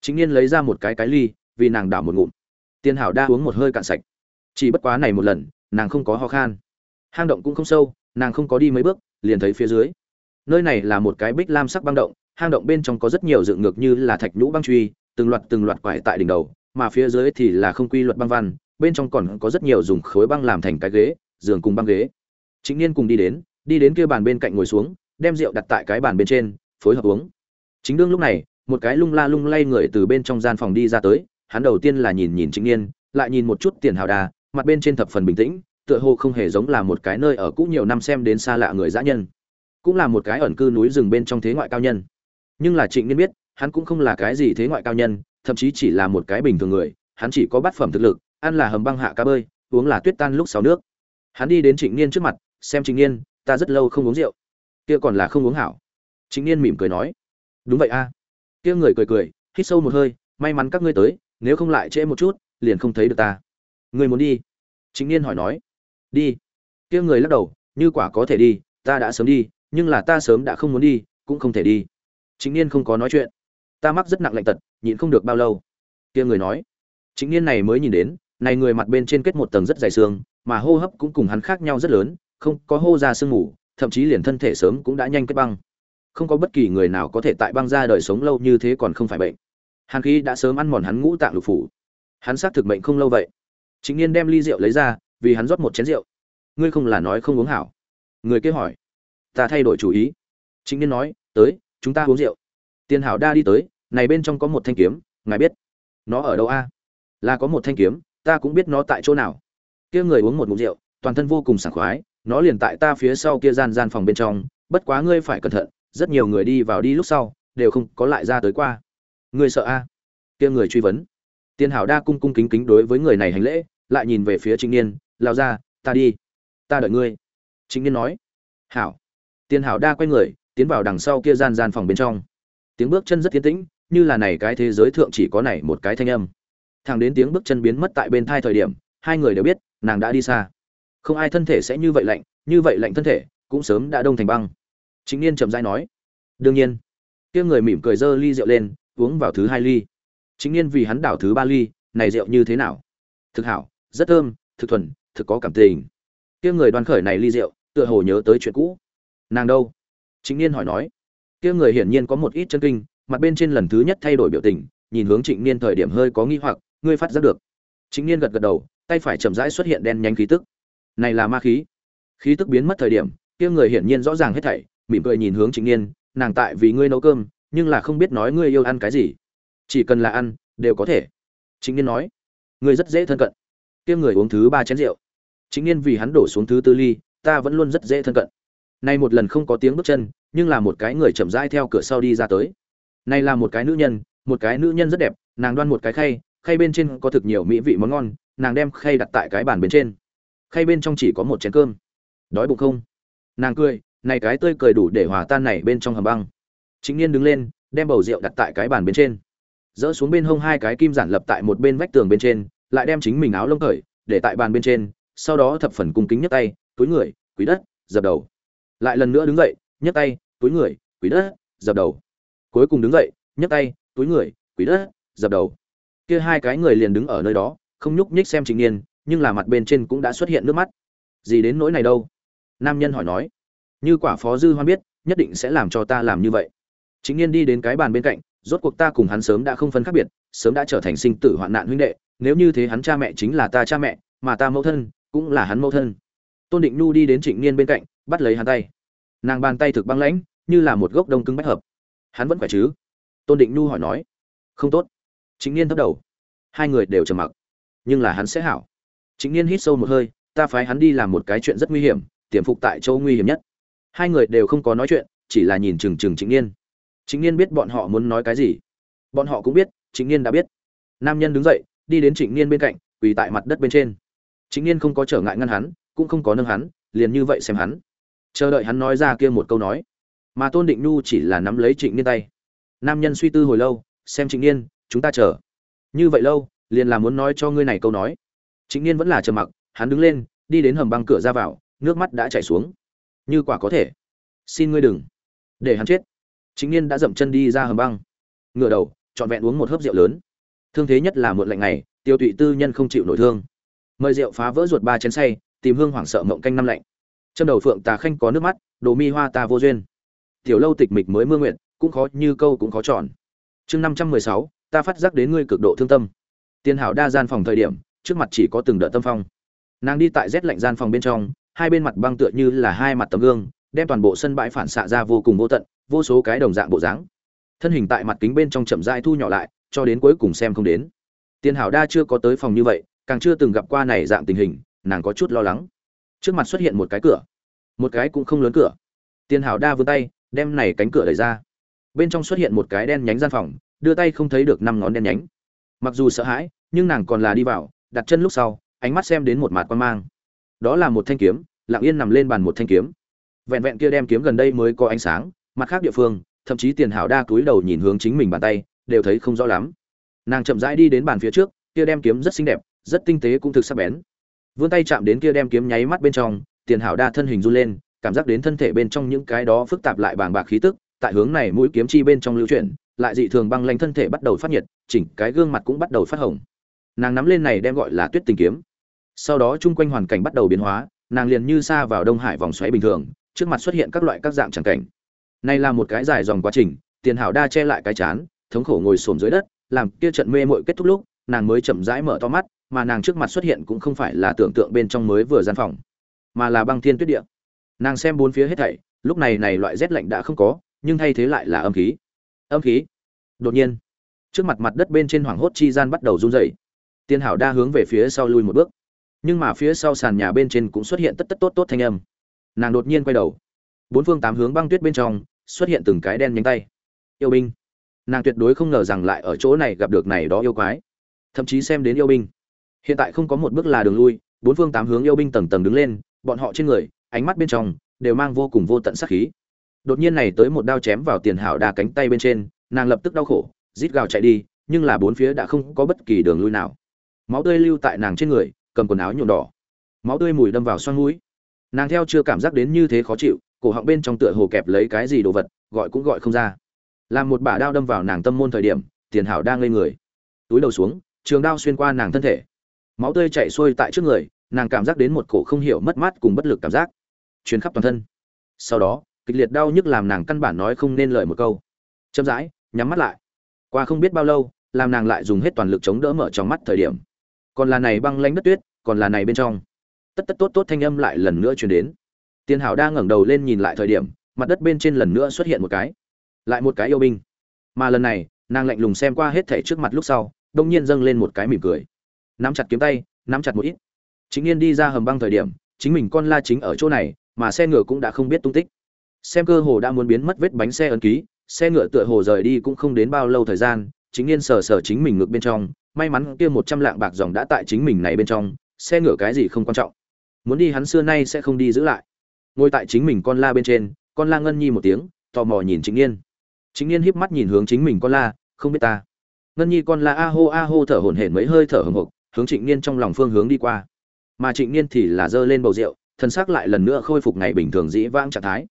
Chính niên lấy ra một cái cái ly, vì nàng đảo một ngụm. Tiền hảo đa uống một hơi cạn sạch. Chỉ bất quá này một lần, nàng không có ho khan. Hang động cũng không sâu, nàng không có đi mấy bước, liền thấy phía dưới. Nơi này là một cái bích lam sắc băng động, hang động bên trong có rất nhiều dựng ngược như là thạch nhũ băng truy, từng loạt từng loạt quải tại đỉnh đầu, mà phía dưới thì là không quy luật băng văn bên trong còn có rất nhiều dùng khối băng làm thành cái ghế, giường cùng băng ghế. Chính niên cùng đi đến đi đến kia bàn bên cạnh ngồi xuống, đem rượu đặt tại cái bàn bên trên, phối hợp uống. Chính đương lúc này, một cái lung la lung lay người từ bên trong gian phòng đi ra tới, hắn đầu tiên là nhìn nhìn chính niên, lại nhìn một chút tiền hào đà, mặt bên trên thập phần bình tĩnh, tựa hồ không hề giống là một cái nơi ở cũ nhiều năm xem đến xa lạ người dã nhân. Cũng là một cái ẩn cư núi rừng bên trong thế ngoại cao nhân. Nhưng là trịnh niên biết, hắn cũng không là cái gì thế ngoại cao nhân, thậm chí chỉ là một cái bình thường người, hắn chỉ có bát phẩm thực lực ăn là hầm băng hạ cá bơi, uống là tuyết tan lúc sáu nước. Hắn đi đến trịnh niên trước mặt, xem trịnh niên, ta rất lâu không uống rượu. Kia còn là không uống hảo. Trịnh niên mỉm cười nói, đúng vậy a. Kia người cười cười, hít sâu một hơi, may mắn các ngươi tới, nếu không lại trễ một chút, liền không thấy được ta. Ngươi muốn đi? Trịnh niên hỏi nói. Đi. Kia người lắc đầu, như quả có thể đi, ta đã sớm đi, nhưng là ta sớm đã không muốn đi, cũng không thể đi. Chính niên không có nói chuyện. Ta mắc rất nặng lạnh tật, nhịn không được bao lâu. Kia người nói. Chính niên này mới nhìn đến này người mặt bên trên kết một tầng rất dày xương, mà hô hấp cũng cùng hắn khác nhau rất lớn, không có hô ra sương ngủ thậm chí liền thân thể sớm cũng đã nhanh kết băng. Không có bất kỳ người nào có thể tại băng ra đời sống lâu như thế còn không phải bệnh. Hàn khí đã sớm ăn mòn hắn ngũ tạng lục phủ. Hắn xác thực mệnh không lâu vậy. Chính Nghiên đem ly rượu lấy ra, vì hắn rót một chén rượu. Ngươi không là nói không uống hảo. Người kia hỏi. Ta thay đổi chủ ý. Chính Nghiên nói, tới, chúng ta uống rượu. Tiền hảo đa đi tới, này bên trong có một thanh kiếm, ngài biết. Nó ở đâu a? Là có một thanh kiếm ta cũng biết nó tại chỗ nào. Kia người uống một ngụm rượu, toàn thân vô cùng sảng khoái, nó liền tại ta phía sau kia gian gian phòng bên trong, bất quá ngươi phải cẩn thận, rất nhiều người đi vào đi lúc sau, đều không có lại ra tới qua. Ngươi sợ a? Kia người truy vấn. Tiền hảo đa cung cung kính kính đối với người này hành lễ, lại nhìn về phía trịnh niên lao ra ta đi. Ta đợi ngươi. Trịnh niên nói. Hảo. Tiền hảo đa quay người, tiến vào đằng sau kia gian gian phòng bên trong. Tiếng bước chân rất tiến tĩnh, như là này cái thế giới thượng chỉ có này một cái thanh âm thằng đến tiếng bước chân biến mất tại bên thai thời điểm hai người đều biết nàng đã đi xa. Không ai thân thể sẽ như vậy lạnh như vậy lạnh thân thể cũng sớm đã đông thành băng. Chính niên trầm rãi nói đương nhiên. Kia người mỉm cười dơ ly rượu lên uống vào thứ hai ly. Chính niên vì hắn đảo thứ ba ly này rượu như thế nào? Thực hảo rất thơm thực thuần thực có cảm tình. Kia người đoan khởi này ly rượu tựa hồ nhớ tới chuyện cũ. Nàng đâu? Chính Niên hỏi nói. Kia người hiển nhiên có một ít chân kinh, mặt bên trên lần thứ nhất thay đổi biểu tình, nhìn hướng Trịnh Niên thời điểm hơi có nghi hoặc, ngươi phát giác được. Chính Niên gật gật đầu, tay phải chậm rãi xuất hiện đen nhánh khí tức. Này là ma khí. Khí tức biến mất thời điểm, kia người hiển nhiên rõ ràng hết thảy, mỉm cười nhìn hướng Chính Niên, nàng tại vì ngươi nấu cơm, nhưng là không biết nói ngươi yêu ăn cái gì. Chỉ cần là ăn, đều có thể. Chính Niên nói, ngươi rất dễ thân cận. Kia người uống thứ ba chén rượu. Chính Niên vì hắn đổ xuống thứ tư ly, ta vẫn luôn rất dễ thân cận. Nay một lần không có tiếng bước chân, nhưng là một cái người chậm rãi theo cửa sau đi ra tới. Này là một cái nữ nhân, một cái nữ nhân rất đẹp, nàng đoan một cái khay, khay bên trên có thực nhiều mỹ vị món ngon, nàng đem khay đặt tại cái bàn bên trên. Khay bên trong chỉ có một chén cơm. Đói bụng không? Nàng cười, này cái tươi cười đủ để hòa tan này bên trong hầm băng. Chính Niên đứng lên, đem bầu rượu đặt tại cái bàn bên trên. Dỡ xuống bên hông hai cái kim giản lập tại một bên vách tường bên trên, lại đem chính mình áo lông cởi, để tại bàn bên trên, sau đó thập phần cung kính nhấc tay, túi người, quý đất, dập đầu. Lại lần nữa đứng dậy, nhấc tay, túi người, quý đất, dập đầu. Cuối cùng đứng dậy, nhấc tay, túi người, quý đất, dập đầu. Kia hai cái người liền đứng ở nơi đó, không nhúc nhích xem Trịnh Niên, nhưng là mặt bên trên cũng đã xuất hiện nước mắt. Gì đến nỗi này đâu? Nam nhân hỏi nói. Như quả Phó Dư Hoan biết, nhất định sẽ làm cho ta làm như vậy. Trịnh Niên đi đến cái bàn bên cạnh, rốt cuộc ta cùng hắn sớm đã không phân khác biệt, sớm đã trở thành sinh tử hoạn nạn huynh đệ, nếu như thế hắn cha mẹ chính là ta cha mẹ, mà ta mẫu thân cũng là hắn mẫu thân. Tôn Định Nhu đi đến Trịnh Niên bên cạnh, bắt lấy hắn tay. Nàng bàn tay thực băng lãnh, như là một gốc đông cứng bách hợp. Hắn vẫn khỏe chứ? Tôn Định Nhu hỏi nói. Không tốt. Chính Niên thấp đầu. Hai người đều trầm mặc. Nhưng là hắn sẽ hảo. Chính Niên hít sâu một hơi, ta phái hắn đi làm một cái chuyện rất nguy hiểm, tiềm phục tại chỗ nguy hiểm nhất. Hai người đều không có nói chuyện, chỉ là nhìn chừng chừng Chính Niên. Chính Niên biết bọn họ muốn nói cái gì. Bọn họ cũng biết, Chính Niên đã biết. Nam nhân đứng dậy, đi đến Trịnh Niên bên cạnh, quỳ tại mặt đất bên trên. Trịnh Niên không có trở ngại ngăn hắn, cũng không có nâng hắn, liền như vậy xem hắn. Chờ đợi hắn nói ra kia một câu nói. Mà Tôn Định Nhu chỉ là nắm lấy Trịnh Niên tay. Nam nhân suy tư hồi lâu, xem Trịnh Niên, chúng ta chờ. Như vậy lâu, liền là muốn nói cho ngươi này câu nói. chính Niên vẫn là trầm mặc, hắn đứng lên, đi đến hầm băng cửa ra vào, nước mắt đã chảy xuống. Như quả có thể, xin ngươi đừng để hắn chết. chính Niên đã dậm chân đi ra hầm băng, ngửa đầu, trọn vẹn uống một hớp rượu lớn. Thương thế nhất là muộn lạnh này, tiêu tụy tư nhân không chịu nổi thương. Mời rượu phá vỡ ruột ba chén say, tìm hương hoảng sợ mộng canh năm lạnh. châm đầu Phượng Tà Khanh có nước mắt, đồ mi hoa ta vô duyên. Tiểu lâu tịch mịch mới mưa nguyện, cũng khó như câu cũng khó tròn. Chương năm trăm mười sáu, ta phát giác đến ngươi cực độ thương tâm. Tiên Hảo đa gian phòng thời điểm, trước mặt chỉ có từng đợt tâm phong. Nàng đi tại rét lạnh gian phòng bên trong, hai bên mặt băng tựa như là hai mặt tấm gương, đem toàn bộ sân bãi phản xạ ra vô cùng vô tận, vô số cái đồng dạng bộ dáng. Thân hình tại mặt kính bên trong chậm rãi thu nhỏ lại, cho đến cuối cùng xem không đến. Tiên Hảo đa chưa có tới phòng như vậy, càng chưa từng gặp qua này dạng tình hình, nàng có chút lo lắng. Trước mặt xuất hiện một cái cửa, một cái cũng không lớn cửa. Tiên Hảo đa vươn tay, đem này cánh cửa đẩy ra. Bên trong xuất hiện một cái đen nhánh gian phòng, đưa tay không thấy được năm ngón đen nhánh. Mặc dù sợ hãi, nhưng nàng còn là đi vào, đặt chân lúc sau, ánh mắt xem đến một mạt quan mang. Đó là một thanh kiếm, lặng yên nằm lên bàn một thanh kiếm. Vẹn vẹn kia đem kiếm gần đây mới có ánh sáng, mặt khác địa phương, thậm chí Tiền Hảo đa cúi đầu nhìn hướng chính mình bàn tay, đều thấy không rõ lắm. Nàng chậm rãi đi đến bàn phía trước, kia đem kiếm rất xinh đẹp, rất tinh tế cũng thực sắc bén. Vươn tay chạm đến kia đem kiếm nháy mắt bên trong, Tiền Hảo đa thân hình run lên, cảm giác đến thân thể bên trong những cái đó phức tạp lại bàng bạc khí tức, tại hướng này mũi kiếm chi bên trong lưu chuyển, lại dị thường băng lãnh thân thể bắt đầu phát nhiệt, chỉnh cái gương mặt cũng bắt đầu phát hồng. Nàng nắm lên này đem gọi là Tuyết Tình kiếm. Sau đó chung quanh hoàn cảnh bắt đầu biến hóa, nàng liền như xa vào đông hải vòng xoáy bình thường, trước mặt xuất hiện các loại các dạng tràng cảnh. Này là một cái dài dòng quá trình, Tiền Hảo đa che lại cái chán, thống khổ ngồi xổm dưới đất, làm kia trận mê muội kết thúc lúc, nàng mới chậm rãi mở to mắt, mà nàng trước mặt xuất hiện cũng không phải là tưởng tượng bên trong mới vừa gian phòng, mà là băng thiên tuyết địa. Nàng xem bốn phía hết thảy, lúc này này loại rét lạnh đã không có, nhưng thay thế lại là âm khí. Âm khí. Đột nhiên, trước mặt mặt đất bên trên hoàng hốt chi gian bắt đầu run rẩy. Tiên Hảo đa hướng về phía sau lui một bước. Nhưng mà phía sau sàn nhà bên trên cũng xuất hiện tất tất tốt tốt thanh âm. Nàng đột nhiên quay đầu. Bốn phương tám hướng băng tuyết bên trong xuất hiện từng cái đen nhánh tay. Yêu binh. Nàng tuyệt đối không ngờ rằng lại ở chỗ này gặp được này đó yêu quái. Thậm chí xem đến yêu binh. Hiện tại không có một bước là đường lui, bốn phương tám hướng yêu binh tầng tầng đứng lên, bọn họ trên người, ánh mắt bên trong đều mang vô cùng vô tận sát khí. Đột nhiên này tới một đao chém vào Tiền Hảo đa cánh tay bên trên, nàng lập tức đau khổ, rít gào chạy đi, nhưng là bốn phía đã không có bất kỳ đường lui nào. Máu tươi lưu tại nàng trên người, cầm quần áo nhuộm đỏ. Máu tươi mùi đâm vào xoang mũi. Nàng theo chưa cảm giác đến như thế khó chịu, cổ họng bên trong tựa hồ kẹp lấy cái gì đồ vật, gọi cũng gọi không ra. Làm một bả đao đâm vào nàng tâm môn thời điểm, Tiền Hảo đang ngây người. Túi đầu xuống, trường đao xuyên qua nàng thân thể. Máu tươi chảy xuôi tại trước người, nàng cảm giác đến một cổ không hiểu mất mát cùng bất lực cảm giác truyền khắp toàn thân sau đó kịch liệt đau nhức làm nàng căn bản nói không nên lời một câu. Chậm rãi, nhắm mắt lại. Qua không biết bao lâu, làm nàng lại dùng hết toàn lực chống đỡ mở trong mắt thời điểm. Còn là này băng lanh đất tuyết, còn là này bên trong. Tất tất tốt tốt thanh âm lại lần nữa truyền đến. Tiên hảo đang ngẩng đầu lên nhìn lại thời điểm, mặt đất bên trên lần nữa xuất hiện một cái. Lại một cái yêu binh. Mà lần này, nàng lạnh lùng xem qua hết thảy trước mặt lúc sau, đông nhiên dâng lên một cái mỉm cười. Nắm chặt kiếm tay, nắm chặt một ít. Chính yên đi ra hầm băng thời điểm, chính mình con la chính ở chỗ này, mà xe ngựa cũng đã không biết tung tích xem cơ hồ đã muốn biến mất vết bánh xe ấn ký, xe ngựa tựa hồ rời đi cũng không đến bao lâu thời gian, chính yên sờ sờ chính mình ngược bên trong, may mắn kia một trăm lạng bạc dòng đã tại chính mình này bên trong, xe ngựa cái gì không quan trọng. Muốn đi hắn xưa nay sẽ không đi giữ lại. Ngồi tại chính mình con la bên trên, con la ngân nhi một tiếng, tò mò nhìn chính yên chính yên híp mắt nhìn hướng chính mình con la, không biết ta. Ngân nhi con la a hô a hô thở hổn hển mấy hơi thở hồng hộc hướng trịnh niên trong lòng phương hướng đi qua. Mà trịnh niên thì là giơ lên bầu rượu, thân xác lại lần nữa khôi phục ngày bình thường dĩ vãng trạng thái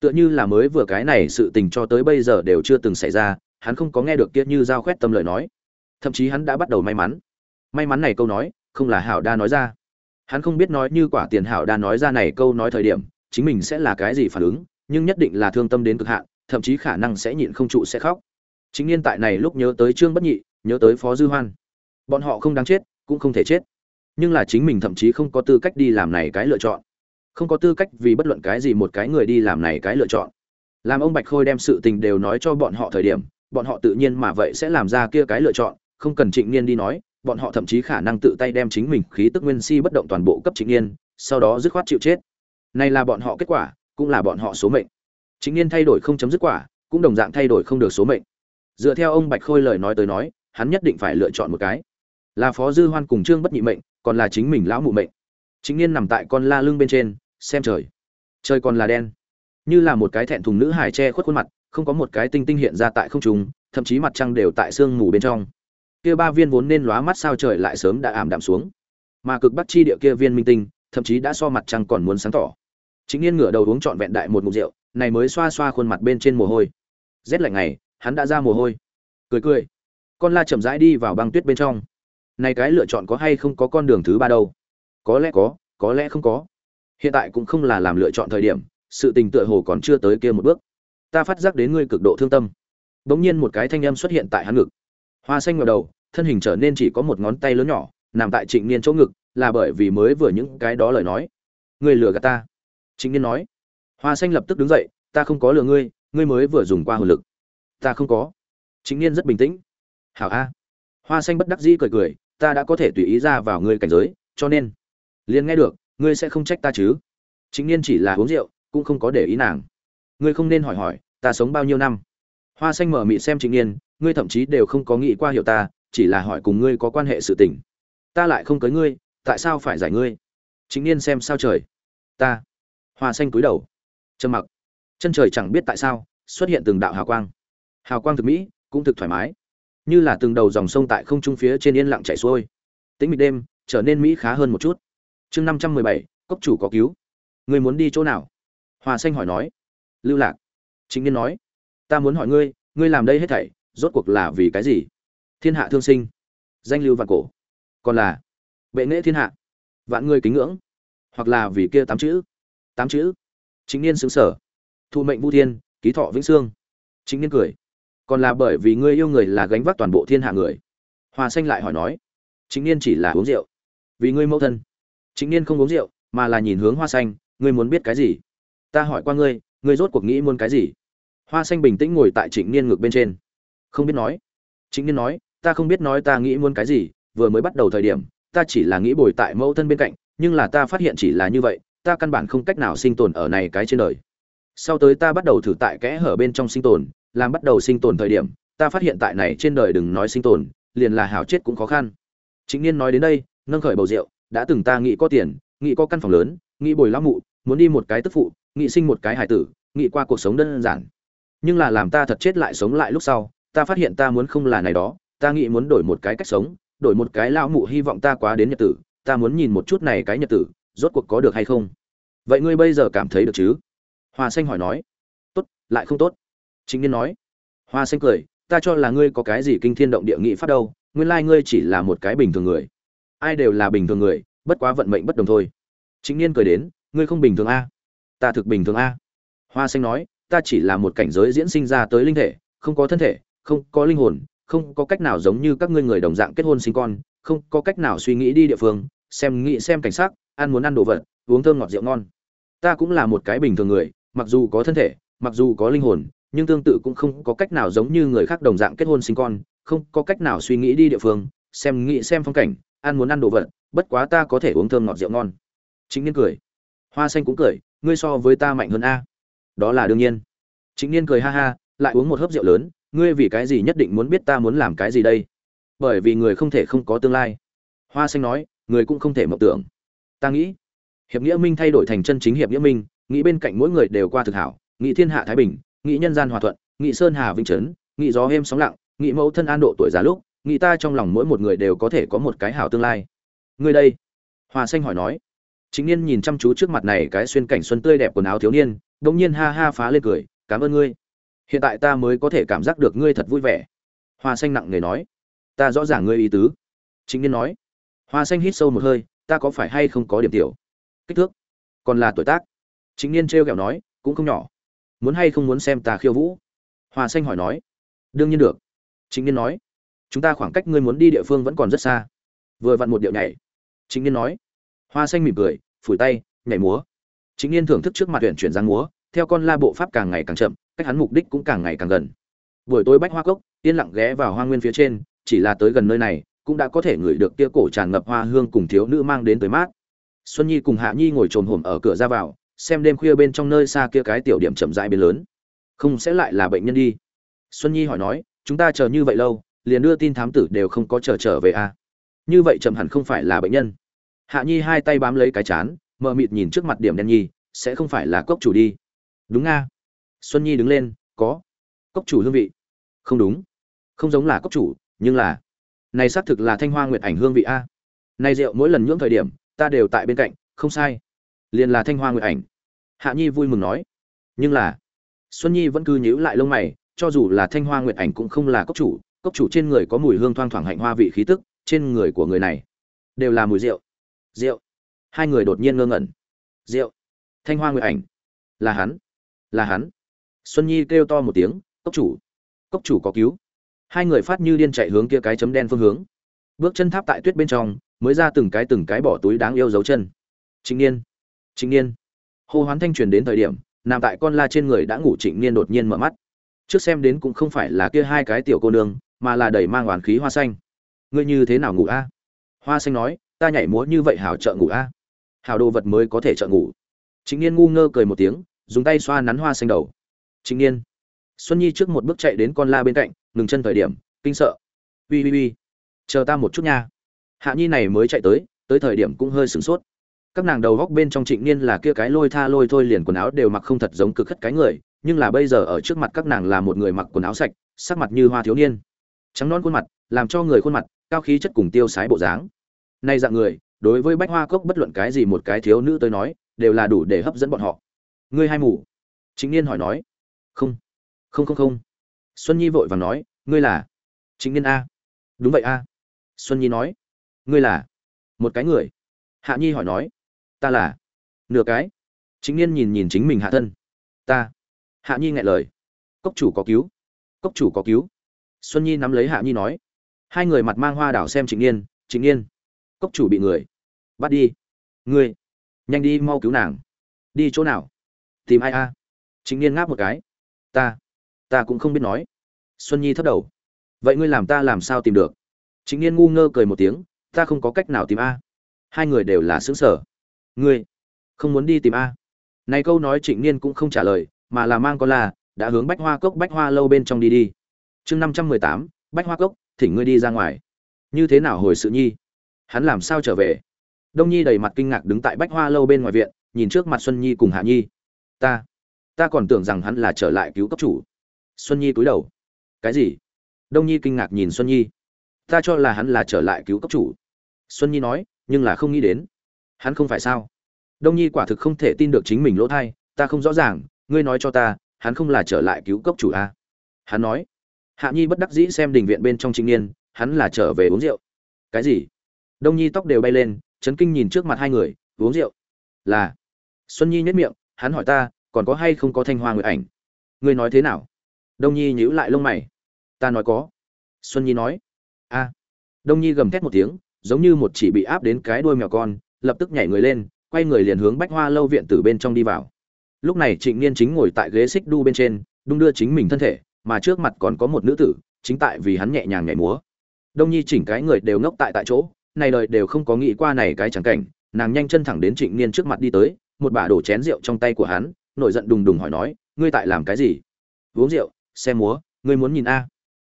tựa như là mới vừa cái này sự tình cho tới bây giờ đều chưa từng xảy ra, hắn không có nghe được kia như giao khoét tâm lời nói. Thậm chí hắn đã bắt đầu may mắn. May mắn này câu nói, không là hảo đa nói ra. Hắn không biết nói như quả tiền hảo đa nói ra này câu nói thời điểm, chính mình sẽ là cái gì phản ứng, nhưng nhất định là thương tâm đến cực hạn, thậm chí khả năng sẽ nhịn không trụ sẽ khóc. Chính niên tại này lúc nhớ tới trương bất nhị, nhớ tới phó dư hoan. Bọn họ không đáng chết, cũng không thể chết. Nhưng là chính mình thậm chí không có tư cách đi làm này cái lựa chọn không có tư cách vì bất luận cái gì một cái người đi làm này cái lựa chọn. Làm ông bạch khôi đem sự tình đều nói cho bọn họ thời điểm, bọn họ tự nhiên mà vậy sẽ làm ra kia cái lựa chọn, không cần trịnh niên đi nói, bọn họ thậm chí khả năng tự tay đem chính mình khí tức nguyên si bất động toàn bộ cấp trịnh niên, sau đó dứt khoát chịu chết. Này là bọn họ kết quả, cũng là bọn họ số mệnh. Trịnh niên thay đổi không chấm dứt quả, cũng đồng dạng thay đổi không được số mệnh. Dựa theo ông bạch khôi lời nói tới nói, hắn nhất định phải lựa chọn một cái. Là phó dư hoan cùng trương bất nhị mệnh, còn là chính mình lão mụ mệnh. Chính niên nằm tại con la lưng bên trên xem trời. Trời còn là đen. Như là một cái thẹn thùng nữ hài che khuất khuôn mặt, không có một cái tinh tinh hiện ra tại không trung, thậm chí mặt trăng đều tại sương mù bên trong. Kia ba viên vốn nên lóa mắt sao trời lại sớm đã ảm đạm xuống. Mà cực bắc chi địa kia viên minh tinh, thậm chí đã so mặt trăng còn muốn sáng tỏ. Chính yên ngửa đầu uống trọn vẹn đại một ngụm rượu, này mới xoa xoa khuôn mặt bên trên mồ hôi. Rét lạnh này hắn đã ra mồ hôi. Cười cười. Con la chậm rãi đi vào băng tuyết bên trong. Này cái lựa chọn có hay không có con đường thứ ba đâu? Có lẽ có có lẽ không có hiện tại cũng không là làm lựa chọn thời điểm, sự tình tựa hồ còn chưa tới kia một bước. Ta phát giác đến ngươi cực độ thương tâm. Bỗng nhiên một cái thanh âm xuất hiện tại hắn ngực. Hoa xanh ngờ đầu, thân hình trở nên chỉ có một ngón tay lớn nhỏ, nằm tại trịnh niên chỗ ngực, là bởi vì mới vừa những cái đó lời nói. Ngươi lừa gạt ta. Trịnh niên nói. Hoa xanh lập tức đứng dậy, ta không có lừa ngươi ngươi mới vừa dùng qua hồn lực. Ta không có. Trịnh niên rất bình tĩnh. Hảo a. Hoa xanh bất đắc dĩ cười cười, ta đã có thể tùy ý ra vào ngươi cảnh giới, cho nên, liền nghe được ngươi sẽ không trách ta chứ? Chính niên chỉ là uống rượu, cũng không có để ý nàng. Ngươi không nên hỏi hỏi, ta sống bao nhiêu năm? Hoa xanh mở mị xem chính niên, ngươi thậm chí đều không có nghĩ qua hiểu ta, chỉ là hỏi cùng ngươi có quan hệ sự tình. Ta lại không cưới ngươi, tại sao phải giải ngươi? Chính niên xem sao trời? Ta. Hoa xanh cúi đầu. Trầm mặc. Chân trời chẳng biết tại sao, xuất hiện từng đạo hào quang. Hào quang thực mỹ, cũng thực thoải mái. Như là từng đầu dòng sông tại không trung phía trên yên lặng chảy xuôi. Tĩnh mịch đêm, trở nên mỹ khá hơn một chút chương năm trăm mười bảy, cốc chủ có cứu. Ngươi muốn đi chỗ nào? Hòa xanh hỏi nói. Lưu lạc. Chính niên nói. Ta muốn hỏi ngươi ngươi làm đây hết thảy, rốt cuộc là vì cái gì? Thiên hạ thương sinh. Danh lưu vạn cổ. Còn là bệ nghệ thiên hạ. Vạn người kính ngưỡng. Hoặc là vì kia tám chữ. Tám chữ. Chính niên xứng sở thụ mệnh vũ thiên, ký thọ vĩnh sương chính niên cười. Còn là bởi vì ngươi yêu người là gánh vác toàn bộ thiên hạ người. Hòa xanh lại hỏi nói. Chính niên chỉ là uống rượu. Vì ngươi mẫu thân chính niên không uống rượu, mà là nhìn hướng hoa xanh, ngươi muốn biết cái gì? Ta hỏi qua ngươi ngươi rốt cuộc nghĩ muốn cái gì? Hoa xanh bình tĩnh ngồi tại trịnh niên ngược bên trên. Không biết nói. Trịnh niên nói, ta không biết nói ta nghĩ muốn cái gì, vừa mới bắt đầu thời điểm, ta chỉ là nghĩ bồi tại mẫu thân bên cạnh, nhưng là ta phát hiện chỉ là như vậy, ta căn bản không cách nào sinh tồn ở này cái trên đời. Sau tới ta bắt đầu thử tại kẽ hở bên trong sinh tồn, làm bắt đầu sinh tồn thời điểm, ta phát hiện tại này trên đời đừng nói sinh tồn, liền là hảo chết cũng khó khăn. Chính niên nói đến đây, nâng khởi bầu rượu đã từng ta nghĩ có tiền, nghĩ có căn phòng lớn, nghĩ bồi lão mụ, muốn đi một cái tức phụ, nghĩ sinh một cái hải tử, nghĩ qua cuộc sống đơn giản. Nhưng là làm ta thật chết lại sống lại lúc sau, ta phát hiện ta muốn không là này đó, ta nghĩ muốn đổi một cái cách sống, đổi một cái lão mụ hy vọng ta quá đến nhật tử, ta muốn nhìn một chút này cái nhật tử, rốt cuộc có được hay không? Vậy ngươi bây giờ cảm thấy được chứ? Hoa xanh hỏi nói. Tốt, lại không tốt. Chính niên nói. Hoa xanh cười, ta cho là ngươi có cái gì kinh thiên động địa nghị phát đâu, nguyên lai ngươi chỉ là một cái bình thường người ai đều là bình thường người, bất quá vận mệnh bất đồng thôi. Chính niên cười đến, ngươi không bình thường a? Ta thực bình thường a. Hoa xanh nói, ta chỉ là một cảnh giới diễn sinh ra tới linh thể, không có thân thể, không có linh hồn, không có cách nào giống như các ngươi người đồng dạng kết hôn sinh con, không có cách nào suy nghĩ đi địa phương, xem nghĩ xem cảnh sát ăn muốn ăn đồ vật, uống thơm ngọt rượu ngon. Ta cũng là một cái bình thường người, mặc dù có thân thể, mặc dù có linh hồn, nhưng tương tự cũng không có cách nào giống như người khác đồng dạng kết hôn sinh con, không có cách nào suy nghĩ đi địa phương, xem nghĩ xem phong cảnh ăn muốn ăn đồ vật, bất quá ta có thể uống thơm ngọt rượu ngon. Chính niên cười. Hoa xanh cũng cười, ngươi so với ta mạnh hơn a. Đó là đương nhiên. Chính niên cười ha ha, lại uống một hớp rượu lớn, ngươi vì cái gì nhất định muốn biết ta muốn làm cái gì đây? Bởi vì người không thể không có tương lai. Hoa xanh nói, người cũng không thể mộng tưởng. Ta nghĩ, hiệp nghĩa minh thay đổi thành chân chính hiệp nghĩa minh, nghĩ bên cạnh mỗi người đều qua thực hảo, nghĩ thiên hạ thái bình, nghĩ nhân gian hòa thuận, nghĩ sơn hà vinh trấn, nghĩ gió êm sóng lặng, nghĩ mẫu thân an độ tuổi già lúc nghĩ ta trong lòng mỗi một người đều có thể có một cái hảo tương lai. Ngươi đây. Hoa xanh hỏi nói. Chính niên nhìn chăm chú trước mặt này cái xuyên cảnh xuân tươi đẹp quần áo thiếu niên, đột nhiên ha ha phá lên cười, cảm ơn ngươi. Hiện tại ta mới có thể cảm giác được ngươi thật vui vẻ. Hoa xanh nặng nề nói. Ta rõ ràng ngươi ý tứ. Chính niên nói. Hoa xanh hít sâu một hơi, ta có phải hay không có điểm tiểu? Kích thước? Còn là tuổi tác? Chính niên treo kẹo nói, cũng không nhỏ. Muốn hay không muốn xem ta khiêu vũ? Hoa xanh hỏi nói. Đương nhiên được. Chính niên nói chúng ta khoảng cách ngươi muốn đi địa phương vẫn còn rất xa. Vừa vặn một điệu nhảy. Chính niên nói. Hoa xanh mỉm cười, phủi tay, nhảy múa. Chính niên thưởng thức trước mặt huyện chuyển giang múa, theo con la bộ pháp càng ngày càng chậm, cách hắn mục đích cũng càng ngày càng gần. Buổi tối bách hoa cốc, yên lặng ghé vào hoa nguyên phía trên, chỉ là tới gần nơi này, cũng đã có thể ngửi được kia cổ tràn ngập hoa hương cùng thiếu nữ mang đến tới mát. Xuân nhi cùng hạ nhi ngồi trồm hổm ở cửa ra vào, xem đêm khuya bên trong nơi xa kia cái tiểu điểm chậm rãi biến lớn. Không sẽ lại là bệnh nhân đi. Xuân nhi hỏi nói, chúng ta chờ như vậy lâu liền đưa tin thám tử đều không có chờ trở về à. như vậy chậm hẳn không phải là bệnh nhân. Hạ nhi hai tay bám lấy cái chán, mờ mịt nhìn trước mặt điểm đen nhi, sẽ không phải là cốc chủ đi. Đúng nga. Xuân nhi đứng lên, có. Cốc chủ hương vị. Không đúng. Không giống là cốc chủ, nhưng là. Này xác thực là thanh hoa nguyệt ảnh hương vị a. Này rượu mỗi lần nhưỡng thời điểm, ta đều tại bên cạnh, không sai. Liền là thanh hoa nguyệt ảnh. Hạ nhi vui mừng nói. Nhưng là. Xuân nhi vẫn cứ nhíu lại lông mày, cho dù là thanh hoa nguyệt ảnh cũng không là cốc chủ cốc chủ trên người có mùi hương thoang thoảng hạnh hoa vị khí tức, trên người của người này đều là mùi rượu. Rượu. Hai người đột nhiên ngơ ngẩn. Rượu. Thanh hoa người ảnh. Là hắn. Là hắn. Xuân nhi kêu to một tiếng, cốc chủ cốc chủ có cứu. Hai người phát như điên chạy hướng kia cái chấm đen phương hướng. Bước chân tháp tại tuyết bên trong, mới ra từng cái từng cái bỏ túi đáng yêu dấu chân. Trịnh niên. Trịnh niên. Hô hoán thanh truyền đến thời điểm, nằm tại con la trên người đã ngủ trịnh niên đột nhiên mở mắt. Trước xem đến cũng không phải là kia hai cái tiểu cô nương mà là đẩy mang oán khí hoa xanh. Ngươi như thế nào ngủ a? Hoa xanh nói, ta nhảy múa như vậy hảo trợ ngủ a. Hảo đồ vật mới có thể trợ ngủ. Trịnh niên ngu ngơ cười một tiếng, dùng tay xoa nắn hoa xanh đầu. Trịnh niên xuân nhi trước một bước chạy đến con la bên cạnh, ngừng chân thời điểm, kinh sợ. Ui ui ui chờ ta một chút nha. Hạ nhi này mới chạy tới tới thời điểm cũng hơi sửng sốt. Các nàng đầu góc bên trong trịnh niên là kia cái lôi tha lôi thôi liền quần áo đều mặc không thật giống cực khất cái người, nhưng là bây giờ ở trước mặt các nàng là một người mặc quần áo sạch, sắc mặt như hoa thiếu niên trắng non khuôn mặt, làm cho người khuôn mặt, cao khí chất cùng tiêu sái bộ dáng. Nay dạng người, đối với bách hoa cốc bất luận cái gì một cái thiếu nữ tới nói, đều là đủ để hấp dẫn bọn họ. Ngươi hai mù. Chính niên hỏi nói. Không. Không không không. Xuân nhi vội vàng nói, ngươi là? Chính niên a. Đúng vậy a. Xuân nhi nói. Ngươi là? Một cái người. Hạ nhi hỏi nói. Ta là? Nửa cái. Chính niên nhìn nhìn chính mình hạ thân. Ta. Hạ nhi ngại lời. Cốc chủ có cứu. Cốc chủ có cứu xuân nhi nắm lấy hạ nhi nói, hai người mặt mang hoa đảo xem trịnh niên trịnh niên cốc chủ bị người, bắt đi. Ngươi, nhanh đi mau cứu nàng. Đi chỗ nào? Tìm ai a? À? trịnh niên ngáp một cái, ta ta cũng không biết nói. Xuân nhi thấp đầu, vậy ngươi làm ta làm sao tìm được? Trịnh niên ngu ngơ cười một tiếng, ta không có cách nào tìm a. Hai người đều là xứng sở. Ngươi, không muốn đi tìm a? Này câu nói trịnh niên cũng không trả lời, mà là mang con là, đã hướng bách hoa cốc bách hoa lâu bên trong đi đi chương năm trăm mười tám, bách hoa cốc, thỉnh ngươi đi ra ngoài. Như thế nào hồi sự nhi? Hắn làm sao trở về? Đông nhi đầy mặt kinh ngạc đứng tại bách hoa lâu bên ngoài viện, nhìn trước mặt xuân nhi cùng hạ nhi. Ta ta còn tưởng rằng hắn là trở lại cứu cấp chủ. Xuân nhi cúi đầu. Cái gì? Đông nhi kinh ngạc nhìn xuân nhi. Ta cho là hắn là trở lại cứu cấp chủ. Xuân nhi nói, nhưng là không nghĩ đến. Hắn không phải sao? Đông nhi quả thực không thể tin được chính mình lỗ thai. Ta không rõ ràng, ngươi nói cho ta, hắn không là trở lại cứu cấp chủ à? hắn nói hạ nhi bất đắc dĩ xem đình viện bên trong Trình niên, hắn là trở về uống rượu. Cái gì? Đông nhi tóc đều bay lên, chấn kinh nhìn trước mặt hai người, uống rượu? Là. Xuân nhi nhất miệng, hắn hỏi ta, còn có hay không có thanh hoa người ảnh? Ngươi nói thế nào? Đông nhi nhíu lại lông mày. Ta nói có. Xuân nhi nói. A. Đông nhi gầm thét một tiếng, giống như một chỉ bị áp đến cái đuôi mèo con, lập tức nhảy người lên, quay người liền hướng bách hoa lâu viện từ bên trong đi vào. Lúc này trịnh niên chính ngồi tại ghế xích đu bên trên, đung đưa chính mình thân thể mà trước mặt còn có một nữ tử, chính tại vì hắn nhẹ nhàng nhảy múa. Đông nhi chỉnh cái người đều ngốc tại tại chỗ, này đời đều không có nghĩ qua này cái chẳng cảnh, nàng nhanh chân thẳng đến trịnh niên trước mặt đi tới, một bà đổ chén rượu trong tay của hắn, nổi giận đùng đùng hỏi nói, ngươi tại làm cái gì? Uống rượu, xem múa, ngươi muốn nhìn a?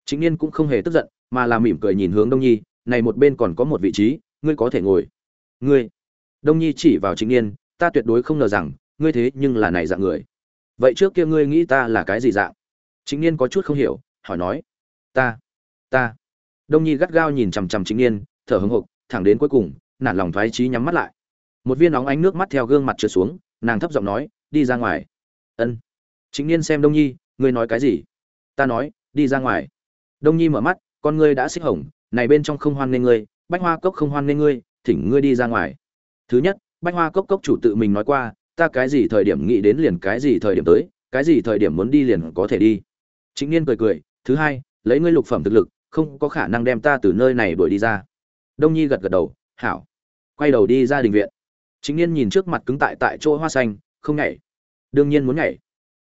Trịnh niên cũng không hề tức giận, mà là mỉm cười nhìn hướng đông nhi, này một bên còn có một vị trí, ngươi có thể ngồi. Ngươi? Đông nhi chỉ vào trịnh niên, ta tuyệt đối không ngờ rằng, ngươi thế nhưng là này dạng người. Vậy trước kia ngươi nghĩ ta là cái gì dạng? Chính niên có chút không hiểu, hỏi nói, ta ta. Đông nhi gắt gao nhìn chằm chằm chính niên, thở hững hộc thẳng đến cuối cùng, nản lòng thoái trí nhắm mắt lại. Một viên nóng ánh nước mắt theo gương mặt trượt xuống, nàng thấp giọng nói, đi ra ngoài. Ân. Chính niên xem đông nhi, ngươi nói cái gì? Ta nói, đi ra ngoài. Đông nhi mở mắt, con ngươi đã xích hồng, này bên trong không hoan nghê ngươi, bách hoa cốc không hoan nghê ngươi, thỉnh ngươi đi ra ngoài. Thứ nhất, bách hoa cốc cốc chủ tự mình nói qua, ta cái gì thời điểm nghĩ đến liền cái gì thời điểm tới, cái gì thời điểm muốn đi liền có thể đi chính niên cười cười, thứ hai, lấy ngươi lục phẩm thực lực, không có khả năng đem ta từ nơi này đuổi đi ra. Đông nhi gật gật đầu, hảo. Quay đầu đi ra đình viện. Chính niên nhìn trước mặt cứng tại tại chỗ hoa xanh, không nhảy. Đương nhiên muốn nhảy.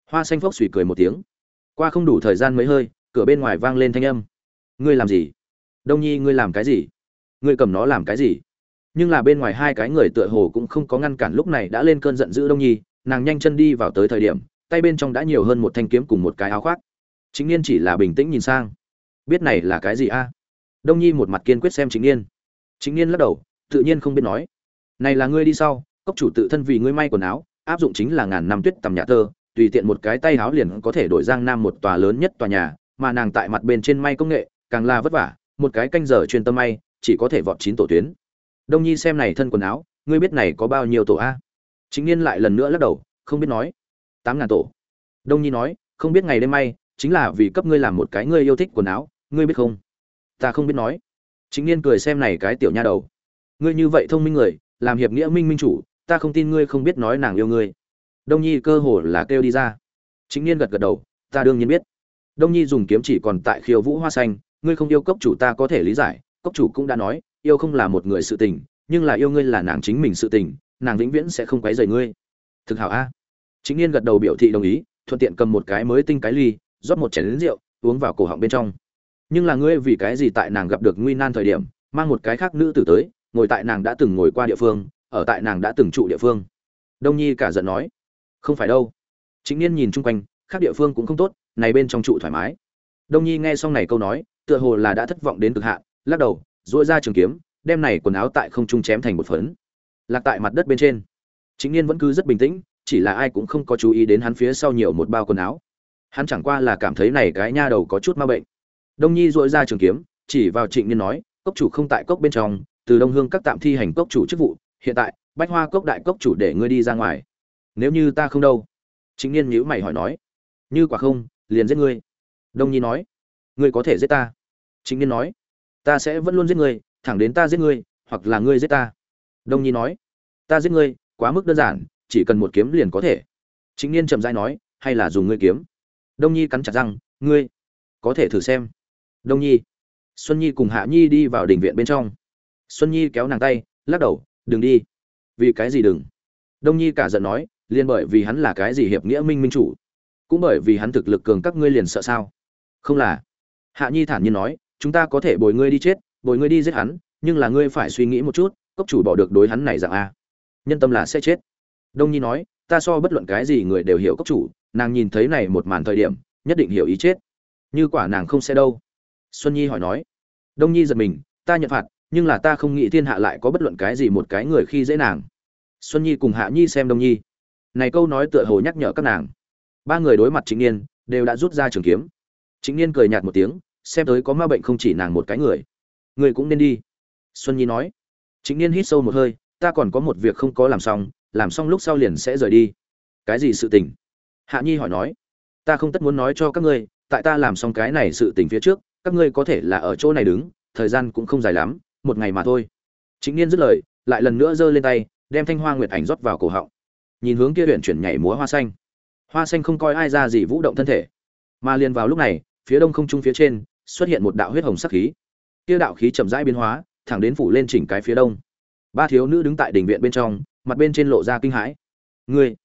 Hoa xanh phốc suy cười một tiếng. Qua không đủ thời gian mấy hơi, cửa bên ngoài vang lên thanh âm. Ngươi làm gì? Đông nhi, ngươi làm cái gì? Ngươi cầm nó làm cái gì? Nhưng là bên ngoài hai cái người tựa hồ cũng không có ngăn cản lúc này đã lên cơn giận dữ đông nhi, nàng nhanh chân đi vào tới thời điểm, tay bên trong đã nhiều hơn một thanh kiếm cùng một cái áo khoác chính niên chỉ là bình tĩnh nhìn sang. Biết này là cái gì a? Đông nhi một mặt kiên quyết xem chính niên. Chính niên lắc đầu, tự nhiên không biết nói. Này là ngươi đi sau, cốc chủ tự thân vì ngươi may quần áo, áp dụng chính là ngàn năm tuyết tầm nhà tơ tùy tiện một cái tay áo liền có thể đổi giang nam một tòa lớn nhất tòa nhà, mà nàng tại mặt bên trên may công nghệ, càng là vất vả, một cái canh giờ chuyên tâm may, chỉ có thể vọt chín tổ tuyến. Đông nhi xem này thân quần áo, ngươi biết này có bao nhiêu tổ a? Chính niên lại lần nữa lắc đầu, không biết nói. Tám ngàn tổ. Đông nhi nói, không biết ngày đêm may chính là vì cấp ngươi làm một cái ngươi yêu thích quần áo, ngươi biết không? Ta không biết nói. Chính niên cười xem này cái tiểu nha đầu. Ngươi như vậy thông minh người, làm hiệp nghĩa minh minh chủ, ta không tin ngươi không biết nói nàng yêu ngươi. Đông nhi cơ hồ là kêu đi ra. Chính niên gật gật đầu, ta đương nhiên biết. Đông nhi dùng kiếm chỉ còn tại khiêu vũ hoa xanh, ngươi không yêu cốc chủ ta có thể lý giải, cốc chủ cũng đã nói, yêu không là một người sự tình, nhưng là yêu ngươi là nàng chính mình sự tình, nàng vĩnh viễn sẽ không quấy rầy ngươi. Thực hảo a. Chính niên gật đầu biểu thị đồng ý, thuận tiện cầm một cái mới tinh cái ly rót một chén rượu, uống vào cổ họng bên trong. Nhưng là ngươi vì cái gì tại nàng gặp được nguy nan thời điểm, mang một cái khác nữ tử tới, ngồi tại nàng đã từng ngồi qua địa phương, ở tại nàng đã từng trụ địa phương? Đông nhi cả giận nói. Không phải đâu. Chính niên nhìn chung quanh, khác địa phương cũng không tốt, này bên trong trụ thoải mái. Đông nhi nghe xong này câu nói, tựa hồ là đã thất vọng đến cực hạn, lắc đầu, duỗi ra trường kiếm, đem này quần áo tại không trung chém thành một phấn. Lạc tại mặt đất bên trên. Chính niên vẫn cứ rất bình tĩnh, chỉ là ai cũng không có chú ý đến hắn phía sau nhiều một bao quần áo hắn chẳng qua là cảm thấy này cái nha đầu có chút ma bệnh. Đông nhi dội ra trường kiếm, chỉ vào trịnh niên nói, cốc chủ không tại cốc bên trong, từ đông hương các tạm thi hành cốc chủ chức vụ, hiện tại, bách hoa cốc đại cốc chủ để ngươi đi ra ngoài. Nếu như ta không đâu? Trịnh niên nhữ mày hỏi nói, như quả không, liền giết ngươi. Đông nhi nói, ngươi có thể giết ta. Trịnh niên nói, ta sẽ vẫn luôn giết ngươi, thẳng đến ta giết ngươi, hoặc là ngươi giết ta. Đông nhi nói, ta giết ngươi, quá mức đơn giản, chỉ cần một kiếm liền có thể. Chính niên chậm dai nói, hay là dùng ngươi kiếm? Đông nhi cắn chặt răng, ngươi có thể thử xem. Đông nhi. Xuân nhi cùng hạ nhi đi vào đình viện bên trong. Xuân nhi kéo nàng tay, lắc đầu, đừng đi. Vì cái gì đừng? Đông nhi cả giận nói liền bởi vì hắn là cái gì hiệp nghĩa minh minh chủ, cũng bởi vì hắn thực lực cường các ngươi liền sợ sao? Không là. Hạ nhi thản nhiên nói, chúng ta có thể bồi ngươi đi chết, bồi ngươi đi giết hắn, nhưng là ngươi phải suy nghĩ một chút, cốc chủ bỏ được đối hắn này dạng a. Nhân tâm là sẽ chết. Đông nhi nói, ta so bất luận cái gì người đều hiểu cốc chủ nàng nhìn thấy này một màn thời điểm, nhất định hiểu ý chết. Như quả nàng không sẽ đâu. Xuân nhi hỏi nói. Đông nhi giật mình, ta nhận phạt, nhưng là ta không nghĩ thiên hạ lại có bất luận cái gì một cái người khi dễ nàng. Xuân nhi cùng hạ nhi xem đông nhi. Này câu nói tựa hồ nhắc nhở các nàng. Ba người đối mặt chính niên, đều đã rút ra trường kiếm. Chính niên cười nhạt một tiếng, xem tới có ma bệnh không chỉ nàng một cái người. Người cũng nên đi. Xuân nhi nói. Chính niên hít sâu một hơi, ta còn có một việc không có làm xong làm xong lúc sau liền sẽ rời đi. Cái gì sự tình? Hạ nhi hỏi nói, ta không tất muốn nói cho các ngươi, tại ta làm xong cái này sự tình phía trước, các ngươi có thể là ở chỗ này đứng, thời gian cũng không dài lắm, một ngày mà thôi. Chính niên dứt lời, lại lần nữa giơ lên tay, đem thanh hoa nguyệt ảnh rót vào cổ họng. Nhìn hướng kia huyện chuyển nhảy múa hoa xanh. Hoa xanh không coi ai ra gì vũ động thân thể. Mà liền vào lúc này, phía đông không trung phía trên, xuất hiện một đạo huyết hồng sắc khí. Kia đạo khí chậm rãi biến hóa, thẳng đến phủ lên chỉnh cái phía đông. Ba thiếu nữ đứng tại đỉnh viện bên trong, mặt bên trên lộ ra kinh hãi. Ngươi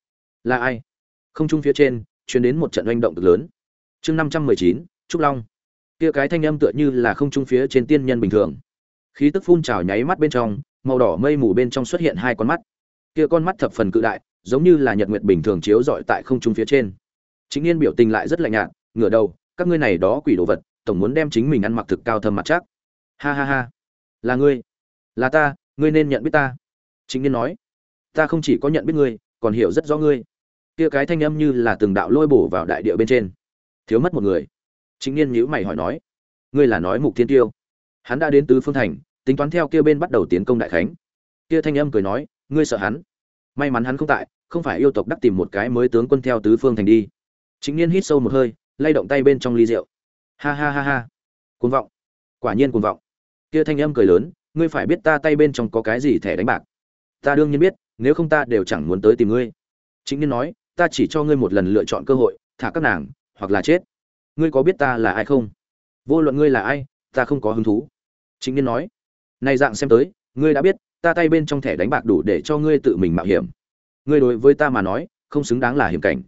là ai? Không trung phía trên, truyền đến một trận oanh động cực lớn. Chương năm trăm mười chín, trúc long. Kia cái thanh âm tựa như là không trung phía trên tiên nhân bình thường. Khí tức phun trào nháy mắt bên trong, màu đỏ mây mù bên trong xuất hiện hai con mắt. Kia con mắt thập phần cự đại, giống như là nhật nguyệt bình thường chiếu rọi tại không trung phía trên. Chính niên biểu tình lại rất lạnh nhạt, ngửa đầu, các ngươi này đó quỷ đồ vật, tổng muốn đem chính mình ăn mặc thực cao thâm mặt chắc. Ha ha ha. Là ngươi. Là ta, ngươi nên nhận biết ta. Chính niên nói. Ta không chỉ có nhận biết ngươi, còn hiểu rất rõ ngươi kia cái thanh âm như là từng đạo lôi bổ vào đại địa bên trên. Thiếu mất một người. Chính niên nhíu mày hỏi nói, ngươi là nói mục thiên tiêu? Hắn đã đến tứ phương thành, tính toán theo kia bên bắt đầu tiến công đại khánh. Kia thanh âm cười nói, ngươi sợ hắn? May mắn hắn không tại, không phải yêu tộc đắc tìm một cái mới tướng quân theo tứ phương thành đi. Chính niên hít sâu một hơi, lay động tay bên trong ly rượu. Ha ha ha ha, cuồng vọng, quả nhiên cuồng vọng. Kia thanh âm cười lớn, ngươi phải biết ta tay bên trong có cái gì thẻ đánh bạc. Ta đương nhiên biết, nếu không ta đều chẳng muốn tới tìm ngươi. Chính niên nói ta chỉ cho ngươi một lần lựa chọn cơ hội, thả các nàng, hoặc là chết. Ngươi có biết ta là ai không? Vô luận ngươi là ai, ta không có hứng thú. Chính niên nói. Này dạng xem tới, ngươi đã biết, ta tay bên trong thẻ đánh bạc đủ để cho ngươi tự mình mạo hiểm. Ngươi đối với ta mà nói, không xứng đáng là hiểm cảnh.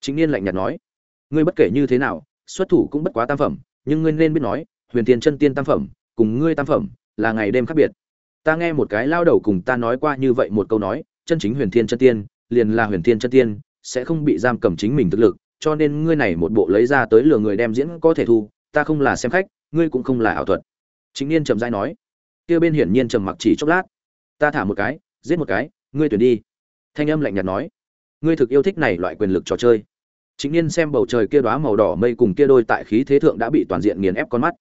Chính niên lạnh nhạt nói. Ngươi bất kể như thế nào, xuất thủ cũng bất quá tam phẩm, nhưng ngươi nên biết nói, huyền tiền chân tiên tam phẩm, cùng ngươi tam phẩm, là ngày đêm khác biệt. Ta nghe một cái lao đầu cùng ta nói qua như vậy một câu nói, chân chính huyền thiên chân tiên, liền là huyền thiên chân tiên sẽ không bị giam cầm chính mình thực lực, cho nên ngươi này một bộ lấy ra tới lừa người đem diễn có thể thu, ta không là xem khách, ngươi cũng không là ảo thuật. Chính niên trầm dai nói. Kia bên hiển nhiên trầm mặc chỉ chốc lát. Ta thả một cái, giết một cái, ngươi tuyển đi. Thanh âm lạnh nhạt nói. Ngươi thực yêu thích này loại quyền lực trò chơi. Chính niên xem bầu trời kia đóa màu đỏ mây cùng kia đôi tại khí thế thượng đã bị toàn diện nghiền ép con mắt.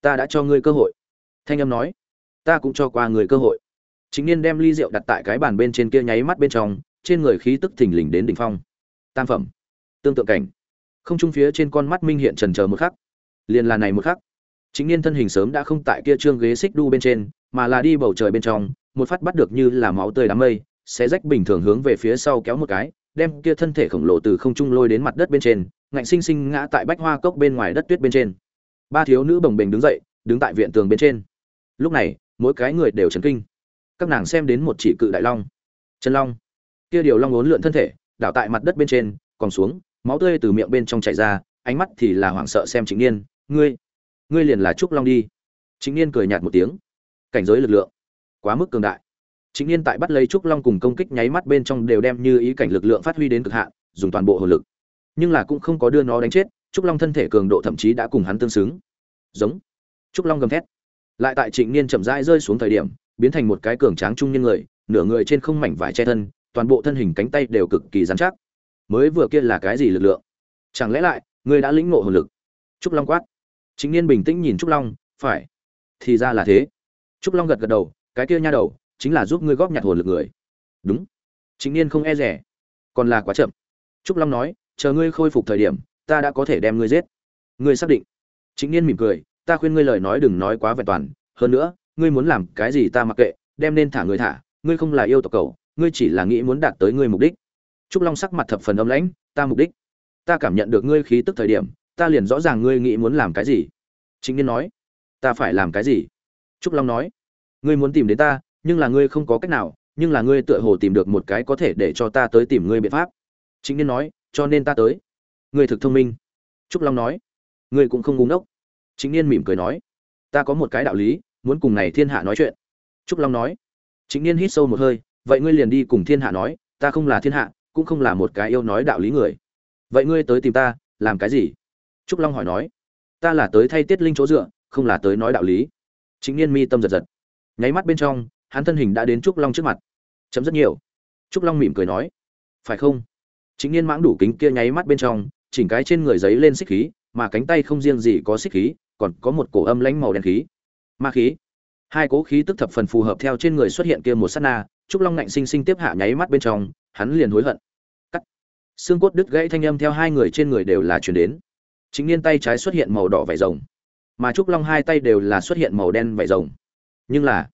Ta đã cho ngươi cơ hội. Thanh âm nói. Ta cũng cho qua người cơ hội. Chính niên đem ly rượu đặt tại cái bàn bên trên kia nháy mắt bên trong, trên người khí tức thình lình đến đỉnh phong tam phẩm, tương tự cảnh. Không trung phía trên con mắt minh hiện trần chờ một khắc. Liền là này một khắc. Chính niên thân hình sớm đã không tại kia trương ghế xích đu bên trên, mà là đi bầu trời bên trong, một phát bắt được như là máu tươi đám mây sẽ rách bình thường hướng về phía sau kéo một cái, đem kia thân thể khổng lồ từ không trung lôi đến mặt đất bên trên, ngạnh sinh sinh ngã tại bách hoa cốc bên ngoài đất tuyết bên trên. Ba thiếu nữ bồng bềnh đứng dậy, đứng tại viện tường bên trên. Lúc này, mỗi cái người đều chấn kinh. Các nàng xem đến một chỉ cự đại long. Chân long. Kia điều long uốn lượn thân thể đảo tại mặt đất bên trên, còn xuống, máu tươi từ miệng bên trong chảy ra, ánh mắt thì là hoảng sợ xem chính niên, ngươi ngươi liền là trúc long đi. Chính niên cười nhạt một tiếng. Cảnh giới lực lượng quá mức cường đại. Chính niên tại bắt lấy trúc long cùng công kích nháy mắt bên trong đều đem như ý cảnh lực lượng phát huy đến cực hạn, dùng toàn bộ hồn lực. Nhưng là cũng không có đưa nó đánh chết, trúc long thân thể cường độ thậm chí đã cùng hắn tương xứng. Giống. Trúc long gầm thét. Lại tại trịnh niên chậm rãi rơi xuống thời điểm, biến thành một cái cường tráng trung nhân người, nửa người trên không mảnh vải che thân toàn bộ thân hình cánh tay đều cực kỳ dán chắc. Mới vừa kia là cái gì lực lượng? Chẳng lẽ lại, ngươi đã lĩnh ngộ hồn lực? Trúc long quát. Chính niên bình tĩnh nhìn trúc long, phải. Thì ra là thế. Trúc long gật gật đầu, cái kia nha đầu, chính là giúp ngươi góp nhặt hồn lực người. Đúng. Chính niên không e rẻ. Còn là quá chậm. Trúc long nói, chờ ngươi khôi phục thời điểm, ta đã có thể đem ngươi giết. Ngươi xác định. Chính niên mỉm cười, ta khuyên ngươi lời nói đừng nói quá vẹn toàn. Hơn nữa, ngươi muốn làm cái gì ta mặc kệ, đem nên thả người thả, ngươi không là yêu tộc cầu ngươi chỉ là nghĩ muốn đạt tới ngươi mục đích. Trúc long sắc mặt thập phần âm lãnh, ta mục đích. Ta cảm nhận được ngươi khí tức thời điểm, ta liền rõ ràng ngươi nghĩ muốn làm cái gì. Chính niên nói, ta phải làm cái gì? Trúc long nói, ngươi muốn tìm đến ta, nhưng là ngươi không có cách nào, nhưng là ngươi tựa hồ tìm được một cái có thể để cho ta tới tìm ngươi biện pháp. Chính niên nói, cho nên ta tới. Ngươi thực thông minh. Trúc long nói, ngươi cũng không ngu ngốc. Chính niên mỉm cười nói, ta có một cái đạo lý, muốn cùng này thiên hạ nói chuyện. Trúc long nói, chính niên hít sâu một hơi vậy ngươi liền đi cùng thiên hạ nói, ta không là thiên hạ, cũng không là một cái yêu nói đạo lý người. Vậy ngươi tới tìm ta, làm cái gì? Trúc long hỏi nói. Ta là tới thay tiết linh chỗ dựa, không là tới nói đạo lý. Chính niên mi tâm giật giật. Nháy mắt bên trong, hắn thân hình đã đến trúc long trước mặt. Chấm rất nhiều. Trúc long mỉm cười nói. Phải không? Chính niên mãng đủ kính kia nháy mắt bên trong, chỉnh cái trên người giấy lên xích khí, mà cánh tay không riêng gì có xích khí, còn có một cổ âm lãnh màu đen khí. Ma khí. Hai cố khí tức thập phần phù hợp theo trên người xuất hiện kia một sát na trúc long ngạnh sinh sinh tiếp hạ nháy mắt bên trong, hắn liền hối hận. Cắt. Xương cốt đứt gãy thanh âm theo hai người trên người đều là chuyển đến. Chính niên tay trái xuất hiện màu đỏ vải rồng, mà trúc long hai tay đều là xuất hiện màu đen vải rồng. Nhưng là,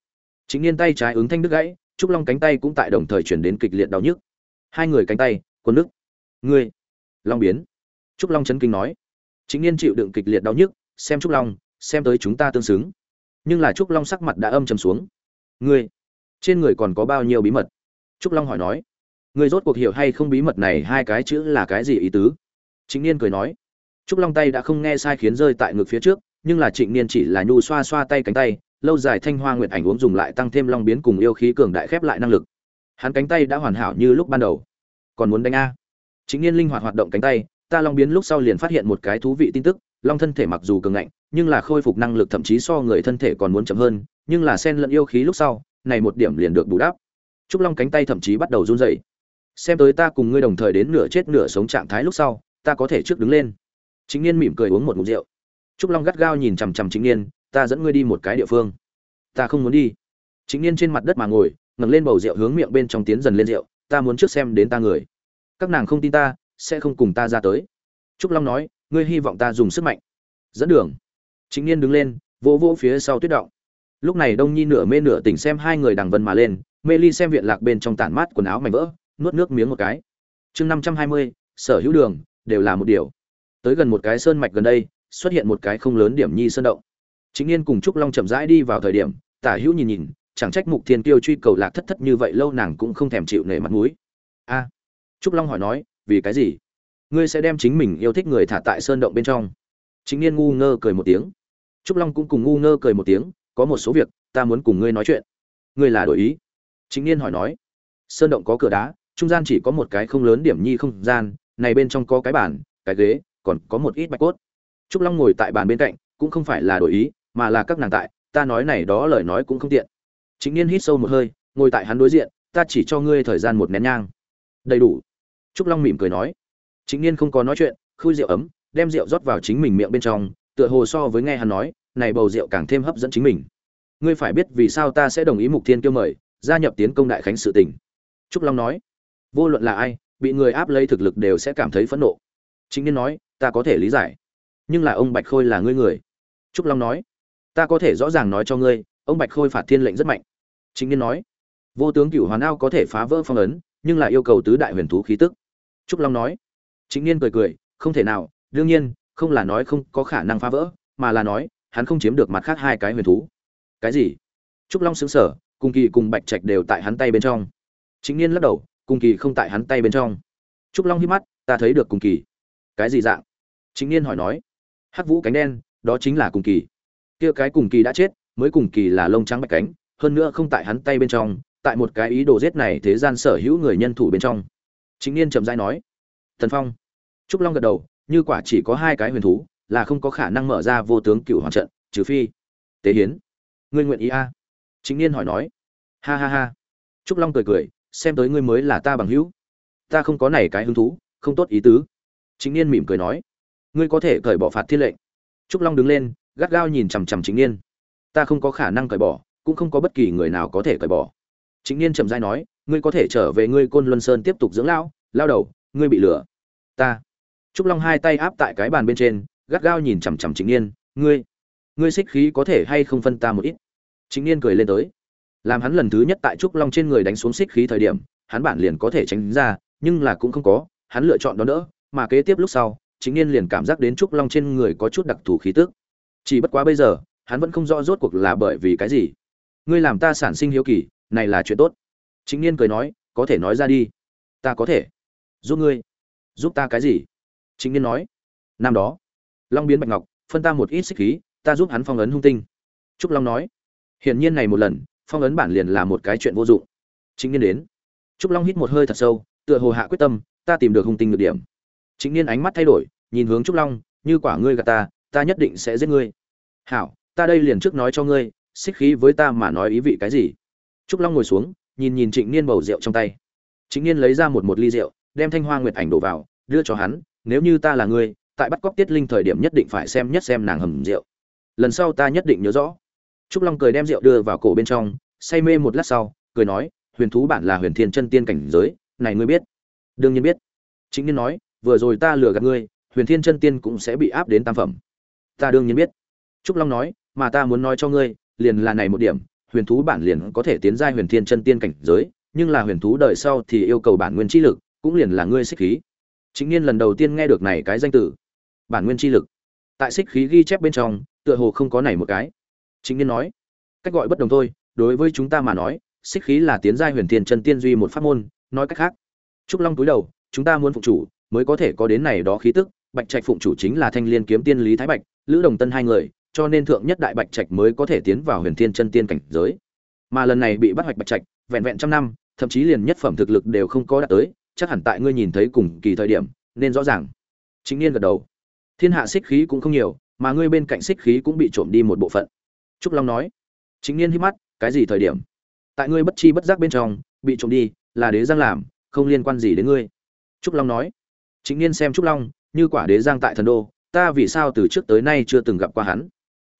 chính niên tay trái ứng thanh đứt gãy, trúc long cánh tay cũng tại đồng thời chuyển đến kịch liệt đau nhức. Hai người cánh tay quân nước. Ngươi, long biến. Trúc long chấn kinh nói. Chính niên chịu đựng kịch liệt đau nhức, xem trúc long, xem tới chúng ta tương xứng. Nhưng là trúc long sắc mặt đã âm trầm xuống. Ngươi trên người còn có bao nhiêu bí mật? Trúc long hỏi nói. Người rốt cuộc hiểu hay không bí mật này hai cái chữ là cái gì ý tứ? Chính niên cười nói. Trúc long tay đã không nghe sai khiến rơi tại ngực phía trước, nhưng là trịnh niên chỉ là nhu xoa xoa tay cánh tay, lâu dài thanh hoa nguyện ảnh uống dùng lại tăng thêm long biến cùng yêu khí cường đại khép lại năng lực. Hắn cánh tay đã hoàn hảo như lúc ban đầu. Còn muốn đánh a? Chính niên linh hoạt hoạt động cánh tay, ta long biến lúc sau liền phát hiện một cái thú vị tin tức, long thân thể mặc dù cường ngạnh, nhưng là khôi phục năng lực thậm chí so người thân thể còn muốn chậm hơn, nhưng là sen lẫn yêu khí lúc sau này một điểm liền được bù đắp. Trúc long cánh tay thậm chí bắt đầu run rẩy. Xem tới ta cùng ngươi đồng thời đến nửa chết nửa sống trạng thái lúc sau, ta có thể trước đứng lên. Chính niên mỉm cười uống một ngụm rượu. Trúc long gắt gao nhìn chằm chằm chính niên, ta dẫn ngươi đi một cái địa phương. Ta không muốn đi. Chính niên trên mặt đất mà ngồi, ngẩng lên bầu rượu hướng miệng bên trong tiến dần lên rượu, ta muốn trước xem đến ta người. Các nàng không tin ta, sẽ không cùng ta ra tới. Trúc long nói, ngươi hy vọng ta dùng sức mạnh. Dẫn đường. Chính niên đứng lên, vỗ vỗ phía sau tuyết động lúc này đông nhi nửa mê nửa tỉnh xem hai người đằng vân mà lên, mê ly xem viện lạc bên trong tản mát quần áo mảnh vỡ, nuốt nước miếng một cái. Chương năm trăm hai mươi, sở hữu đường, đều là một điều. Tới gần một cái sơn mạch gần đây, xuất hiện một cái không lớn điểm nhi sơn động. Chính yên cùng trúc long chậm rãi đi vào thời điểm, tả hữu nhìn nhìn, chẳng trách mục thiên tiêu truy cầu lạc thất thất như vậy lâu nàng cũng không thèm chịu nể mặt mũi. A. Trúc long hỏi nói, vì cái gì? Ngươi sẽ đem chính mình yêu thích người thả tại sơn động bên trong? Chính niên ngu ngơ cười một tiếng. Trúc long cũng cùng ngu ngơ cười một tiếng có một số việc, ta muốn cùng ngươi nói chuyện. Ngươi là đổi ý. Chính niên hỏi nói. Sơn động có cửa đá, trung gian chỉ có một cái không lớn điểm nhi không gian, này bên trong có cái bàn, cái ghế, còn có một ít bạch cốt. Trúc long ngồi tại bàn bên cạnh, cũng không phải là đổi ý, mà là các nàng tại, ta nói này đó lời nói cũng không tiện. Chính niên hít sâu một hơi, ngồi tại hắn đối diện, ta chỉ cho ngươi thời gian một nén nhang. Đầy đủ. Trúc long mỉm cười nói. Chính niên không có nói chuyện, khui rượu ấm, đem rượu rót vào chính mình miệng bên trong, tựa hồ so với nghe hắn nói này bầu rượu càng thêm hấp dẫn chính mình. Ngươi phải biết vì sao ta sẽ đồng ý mục thiên kêu mời, gia nhập tiến công đại khánh sự tình. Trúc long nói. Vô luận là ai, bị người áp lấy thực lực đều sẽ cảm thấy phẫn nộ. Chính niên nói, ta có thể lý giải, nhưng là ông bạch khôi là ngươi người. Trúc long nói, ta có thể rõ ràng nói cho ngươi, ông bạch khôi phạt thiên lệnh rất mạnh. Chính niên nói, vô tướng cửu hoàn ao có thể phá vỡ phong ấn, nhưng lại yêu cầu tứ đại huyền thú khí tức. Trúc long nói, chính niên cười cười, không thể nào, đương nhiên, không là nói không có khả năng phá vỡ, mà là nói hắn không chiếm được mặt khác hai cái huyền thú. Cái gì? Trúc long xứng sở cung kỳ cùng bạch trạch đều tại hắn tay bên trong. Chính niên lắc đầu cung kỳ không tại hắn tay bên trong. Trúc long hít mắt, ta thấy được cung kỳ. Cái gì dạng? Chính niên hỏi nói. Hắc vũ cánh đen, đó chính là cung kỳ. Kia cái cùng kỳ đã chết, mới cùng kỳ là lông trắng bạch cánh, hơn nữa không tại hắn tay bên trong, tại một cái ý đồ giết này thế gian sở hữu người nhân thủ bên trong. Chính niên chậm rãi nói. Thần phong. Trúc long gật đầu, như quả chỉ có hai cái huyền thú là không có khả năng mở ra vô tướng cựu hoàn trận, trừ phi. Tế hiến, ngươi nguyện ý a? À? chính niên hỏi nói. Ha ha ha. Trúc long cười cười, xem tới ngươi mới là ta bằng hữu. Ta không có này cái hứng thú, không tốt ý tứ. Chính niên mỉm cười nói. Ngươi có thể cởi bỏ phạt thiên lệnh. Trúc long đứng lên, gắt gao nhìn chằm chằm chính niên. Ta không có khả năng cởi bỏ, cũng không có bất kỳ người nào có thể cởi bỏ. Chính niên trầm dai nói, ngươi có thể trở về ngươi côn luân sơn tiếp tục dưỡng lão, lao đầu, ngươi bị lửa ta. Trúc long hai tay áp tại cái bàn bên trên gắt gao nhìn chằm chằm chính niên, ngươi ngươi xích khí có thể hay không phân ta một ít? Chính niên cười lên tới. Làm hắn lần thứ nhất tại trúc long trên người đánh xuống xích khí thời điểm, hắn bản liền có thể tránh ra, nhưng là cũng không có, hắn lựa chọn đó đỡ, mà kế tiếp lúc sau chính niên liền cảm giác đến trúc long trên người có chút đặc thù khí tức. Chỉ bất quá bây giờ, hắn vẫn không rõ rốt cuộc là bởi vì cái gì. Ngươi làm ta sản sinh hiếu kỳ, này là chuyện tốt. Chính niên cười nói, có thể nói ra đi. Ta có thể. Giúp ngươi. Giúp ta cái gì? Chính niên nói. Năm đó long biến bạch ngọc, phân ta một ít xích khí, ta giúp hắn phong ấn hung tinh. Trúc long nói, hiển nhiên này một lần, phong ấn bản liền là một cái chuyện vô dụng. Chính niên đến. Trúc long hít một hơi thật sâu, tựa hồ hạ quyết tâm, ta tìm được hung tinh được điểm. Chính niên ánh mắt thay đổi, nhìn hướng trúc long, như quả ngươi gạt ta ta nhất định sẽ giết ngươi. Hảo, ta đây liền trước nói cho ngươi, xích khí với ta mà nói ý vị cái gì? Trúc long ngồi xuống, nhìn nhìn trịnh niên bầu rượu trong tay. Trịnh niên lấy ra một một ly rượu, đem thanh hoa nguyệt ảnh đổ vào, đưa cho hắn, nếu như ta là ngươi tại bắt cóc tiết linh thời điểm nhất định phải xem nhất xem nàng hầm rượu. Lần sau ta nhất định nhớ rõ. Trúc long cười đem rượu đưa vào cổ bên trong, say mê một lát sau, cười nói, huyền thú bản là huyền thiên chân tiên cảnh giới, này ngươi biết? Đương nhiên biết. Chính nhiên nói, vừa rồi ta lừa gạt ngươi, huyền thiên chân tiên cũng sẽ bị áp đến tam phẩm. Ta đương nhiên biết. Trúc long nói, mà ta muốn nói cho ngươi, liền là này một điểm, huyền thú bản liền có thể tiến giai huyền thiên chân tiên cảnh giới, nhưng là huyền thú đời sau thì yêu cầu bản nguyên chi lực, cũng liền là ngươi xích khí. Chính nhiên lần đầu tiên nghe được này cái danh từ bản nguyên chi lực. Tại xích khí ghi chép bên trong, tựa hồ không có này một cái. Chính niên nói, cách gọi bất đồng thôi, đối với chúng ta mà nói, xích khí là tiến giai huyền thiên chân tiên duy một pháp môn, nói cách khác, trúc long túi đầu, chúng ta muốn phụng chủ, mới có thể có đến này đó khí tức, bạch trạch phụng chủ chính là thanh liên kiếm tiên lý thái bạch, lữ đồng tân hai người, cho nên thượng nhất đại bạch trạch mới có thể tiến vào huyền thiên chân tiên cảnh giới. Mà lần này bị bắt hoạch bạch trạch, vẹn vẹn trăm năm, thậm chí liền nhất phẩm thực lực đều không có đạt tới, chắc hẳn tại ngươi nhìn thấy cùng kỳ thời điểm, nên rõ ràng. Chính niên gật đầu thiên hạ xích khí cũng không nhiều, mà ngươi bên cạnh xích khí cũng bị trộm đi một bộ phận. Trúc long nói. Chính niên hít mắt, cái gì thời điểm? Tại ngươi bất chi bất giác bên trong, bị trộm đi, là đế giang làm, không liên quan gì đến ngươi. Trúc long nói. Chính niên xem trúc long, như quả đế giang tại thần đô, ta vì sao từ trước tới nay chưa từng gặp qua hắn?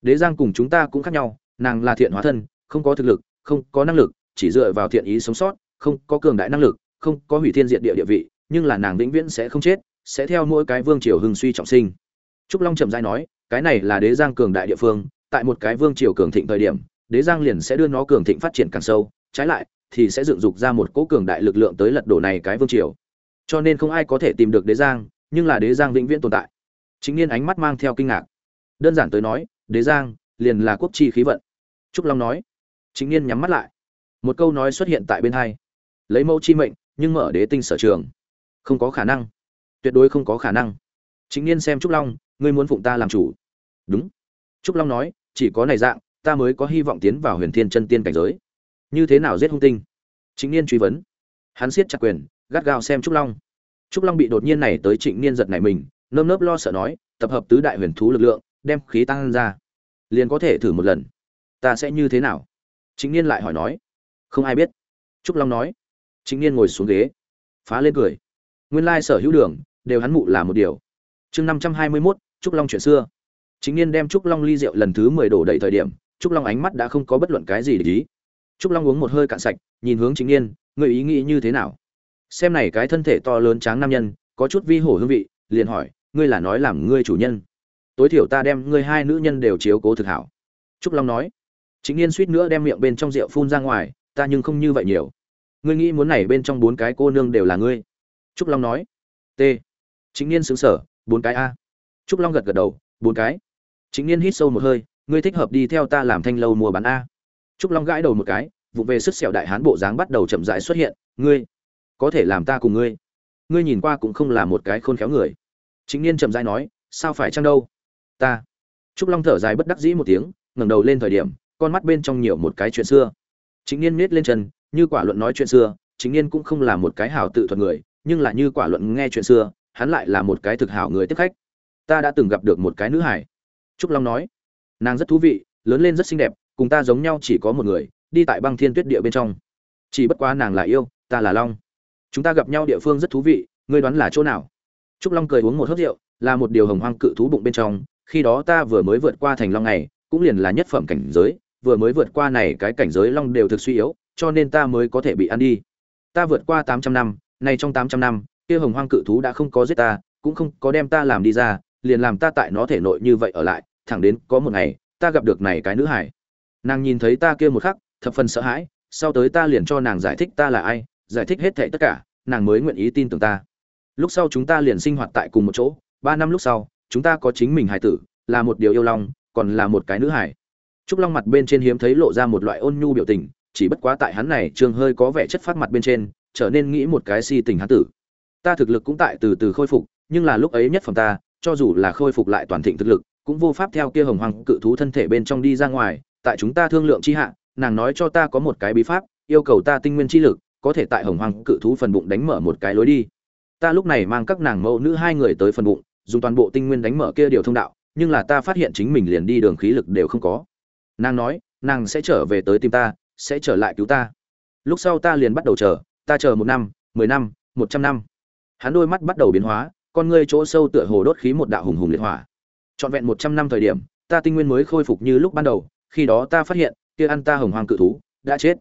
Đế giang cùng chúng ta cũng khác nhau, nàng là thiện hóa thân, không có thực lực, không có năng lực, chỉ dựa vào thiện ý sống sót, không có cường đại năng lực, không có hủy thiên diện địa địa vị, nhưng là nàng vĩnh viễn sẽ không chết, sẽ theo mỗi cái vương triều hưng suy trọng sinh trúc long trầm giai nói, cái này là đế giang cường đại địa phương, tại một cái vương triều cường thịnh thời điểm, đế giang liền sẽ đưa nó cường thịnh phát triển càng sâu, trái lại, thì sẽ dựng dục ra một cỗ cường đại lực lượng tới lật đổ này cái vương triều. Cho nên không ai có thể tìm được đế giang, nhưng là đế giang vĩnh viễn tồn tại. Chính niên ánh mắt mang theo kinh ngạc. Đơn giản tới nói, đế giang liền là quốc chi khí vận. Trúc long nói. Chính niên nhắm mắt lại. Một câu nói xuất hiện tại bên hai. Lấy mẫu chi mệnh, nhưng mở đế tinh sở trường. Không có khả năng. Tuyệt đối không có khả năng. Chính niên xem trúc long ngươi muốn phụng ta làm chủ. Đúng. Trúc long nói, chỉ có này dạng, ta mới có hy vọng tiến vào huyền thiên chân tiên cảnh giới. Như thế nào giết hung tinh? Chính niên truy vấn. Hắn siết chặt quyền, gắt gao xem trúc long. Trúc long bị đột nhiên này tới trịnh niên giật này mình, nơm nớp lo sợ nói, tập hợp tứ đại huyền thú lực lượng, đem khí tăng ra. Liền có thể thử một lần. Ta sẽ như thế nào? Chính niên lại hỏi nói. Không ai biết. Trúc long nói. Chính niên ngồi xuống ghế. Phá lên cười. Nguyên lai sở hữu đường, đều hắn mụ là một điều. Chương năm trăm hai mươi mốt trúc long chuyện xưa. Chính niên đem trúc long ly rượu lần thứ mười đổ đầy thời điểm, trúc long ánh mắt đã không có bất luận cái gì để ý. Trúc long uống một hơi cạn sạch, nhìn hướng chính niên, người ý nghĩ như thế nào? Xem này cái thân thể to lớn tráng nam nhân, có chút vi hổ hương vị, liền hỏi, ngươi là nói làm ngươi chủ nhân? Tối thiểu ta đem ngươi hai nữ nhân đều chiếu cố thực hảo. Trúc long nói. Chính niên suýt nữa đem miệng bên trong rượu phun ra ngoài, ta nhưng không như vậy nhiều. Ngươi nghĩ muốn này bên trong bốn cái cô nương đều là ngươi? Trúc long nói. T. Chính niên xứng sở bốn cái a trúc long gật gật đầu, bốn cái. Chính niên hít sâu một hơi, ngươi thích hợp đi theo ta làm thanh lâu mua bán a. Trúc long gãi đầu một cái, vụ về sức sẹo đại hán bộ dáng bắt đầu chậm rãi xuất hiện, ngươi, có thể làm ta cùng ngươi. Ngươi nhìn qua cũng không là một cái khôn khéo người. Chính niên chậm rãi nói, sao phải chăng đâu? Ta. Trúc long thở dài bất đắc dĩ một tiếng, ngẩng đầu lên thời điểm, con mắt bên trong nhiều một cái chuyện xưa. Chính niên miết lên chân, như quả luận nói chuyện xưa chính niên cũng không là một cái hảo tự thuật người, nhưng là như quả luận nghe chuyện xưa, hắn lại là một cái thực hảo người tiếp khách ta đã từng gặp được một cái nữ hải trúc long nói, nàng rất thú vị, lớn lên rất xinh đẹp, cùng ta giống nhau chỉ có một người, đi tại băng thiên tuyết địa bên trong. Chỉ bất quá nàng là yêu, ta là long. Chúng ta gặp nhau địa phương rất thú vị, ngươi đoán là chỗ nào? Trúc long cười uống một hớt rượu, là một điều hồng hoang cự thú bụng bên trong, khi đó ta vừa mới vượt qua thành long này, cũng liền là nhất phẩm cảnh giới, vừa mới vượt qua này cái cảnh giới long đều thực suy yếu, cho nên ta mới có thể bị ăn đi. Ta vượt qua tám trăm năm nay trong tám trăm năm, kia hồng hoang cự thú đã không có giết ta, cũng không có đem ta làm đi ra liền làm ta tại nó thể nội như vậy ở lại, thẳng đến có một ngày, ta gặp được này cái nữ hải nàng nhìn thấy ta kia một khắc, thập phần sợ hãi, sau tới ta liền cho nàng giải thích ta là ai, giải thích hết thệ tất cả, nàng mới nguyện ý tin tưởng ta. Lúc sau chúng ta liền sinh hoạt tại cùng một chỗ, ba năm lúc sau, chúng ta có chính mình hải tử, là một điều yêu long còn là một cái nữ hải trúc long mặt bên trên hiếm thấy lộ ra một loại ôn nhu biểu tình, chỉ bất quá tại hắn này trường hơi có vẻ chất phát mặt bên trên, trở nên nghĩ một cái si tình hắn tử. Ta thực lực cũng tại từ từ khôi phục, nhưng là lúc ấy nhất phẩm ta cho dù là khôi phục lại toàn thịnh thực lực, cũng vô pháp theo kia hồng hoàng cự thú thân thể bên trong đi ra ngoài, tại chúng ta thương lượng chi hạ, nàng nói cho ta có một cái bí pháp, yêu cầu ta tinh nguyên chi lực, có thể tại hồng hoàng cự thú phần bụng đánh mở một cái lối đi. Ta lúc này mang các nàng mẫu nữ hai người tới phần bụng, dùng toàn bộ tinh nguyên đánh mở kia điều thông đạo, nhưng là ta phát hiện chính mình liền đi đường khí lực đều không có. Nàng nói, nàng sẽ trở về tới tìm ta, sẽ trở lại cứu ta. Lúc sau ta liền bắt đầu chờ, ta chờ một năm, mười năm, một trăm năm. Hắn đôi mắt bắt đầu biến hóa con ngươi chỗ sâu tựa hồ đốt khí một đạo hùng hùng liệt hỏa. Trọn vẹn một trăm năm thời điểm, ta tinh nguyên mới khôi phục như lúc ban đầu, khi đó ta phát hiện, kia ăn ta hồng hoàng cự thú, đã chết.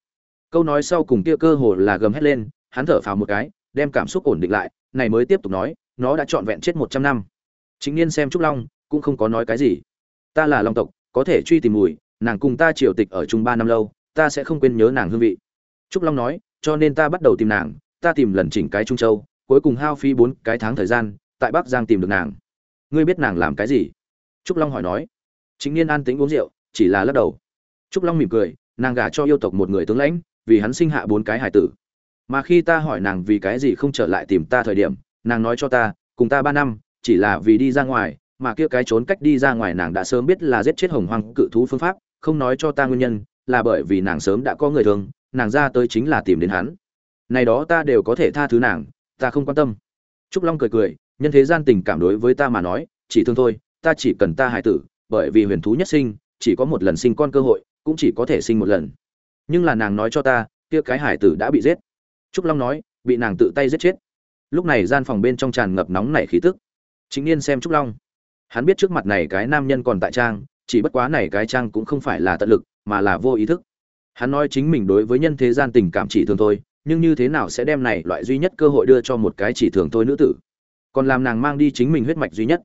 Câu nói sau cùng kia cơ hồ là gầm hét lên, hắn thở phào một cái, đem cảm xúc ổn định lại, này mới tiếp tục nói, nó đã trọn vẹn chết một trăm năm. Chính niên xem trúc long, cũng không có nói cái gì. Ta là long tộc, có thể truy tìm mùi, nàng cùng ta triều tịch ở chung ba năm lâu, ta sẽ không quên nhớ nàng hương vị. Trúc long nói, cho nên ta bắt đầu tìm nàng, ta tìm lần chỉnh cái trung châu cuối cùng hao phí bốn cái tháng thời gian, tại bắc giang tìm được nàng. Ngươi biết nàng làm cái gì? Trúc long hỏi nói. Chính niên an tính uống rượu, chỉ là lắc đầu. Trúc long mỉm cười, nàng gả cho yêu tộc một người tướng lãnh, vì hắn sinh hạ bốn cái hải tử. Mà khi ta hỏi nàng vì cái gì không trở lại tìm ta thời điểm, nàng nói cho ta, cùng ta ba năm, chỉ là vì đi ra ngoài, mà kia cái trốn cách đi ra ngoài nàng đã sớm biết là giết chết hồng hoang cự thú phương pháp, không nói cho ta nguyên nhân, là bởi vì nàng sớm đã có người thương, nàng ra tới chính là tìm đến hắn. Này đó ta đều có thể tha thứ nàng ta không quan tâm. Trúc long cười cười, nhân thế gian tình cảm đối với ta mà nói, chỉ thương thôi, ta chỉ cần ta hài tử, bởi vì huyền thú nhất sinh, chỉ có một lần sinh con cơ hội, cũng chỉ có thể sinh một lần. Nhưng là nàng nói cho ta, kia cái hải tử đã bị giết. Trúc long nói, bị nàng tự tay giết chết. Lúc này gian phòng bên trong tràn ngập nóng nảy khí tức. Chính niên xem trúc long. Hắn biết trước mặt này cái nam nhân còn tại trang, chỉ bất quá này cái trang cũng không phải là tận lực, mà là vô ý thức. Hắn nói chính mình đối với nhân thế gian tình cảm chỉ thường thôi nhưng như thế nào sẽ đem này loại duy nhất cơ hội đưa cho một cái chỉ thường thôi nữ tử? Còn làm nàng mang đi chính mình huyết mạch duy nhất.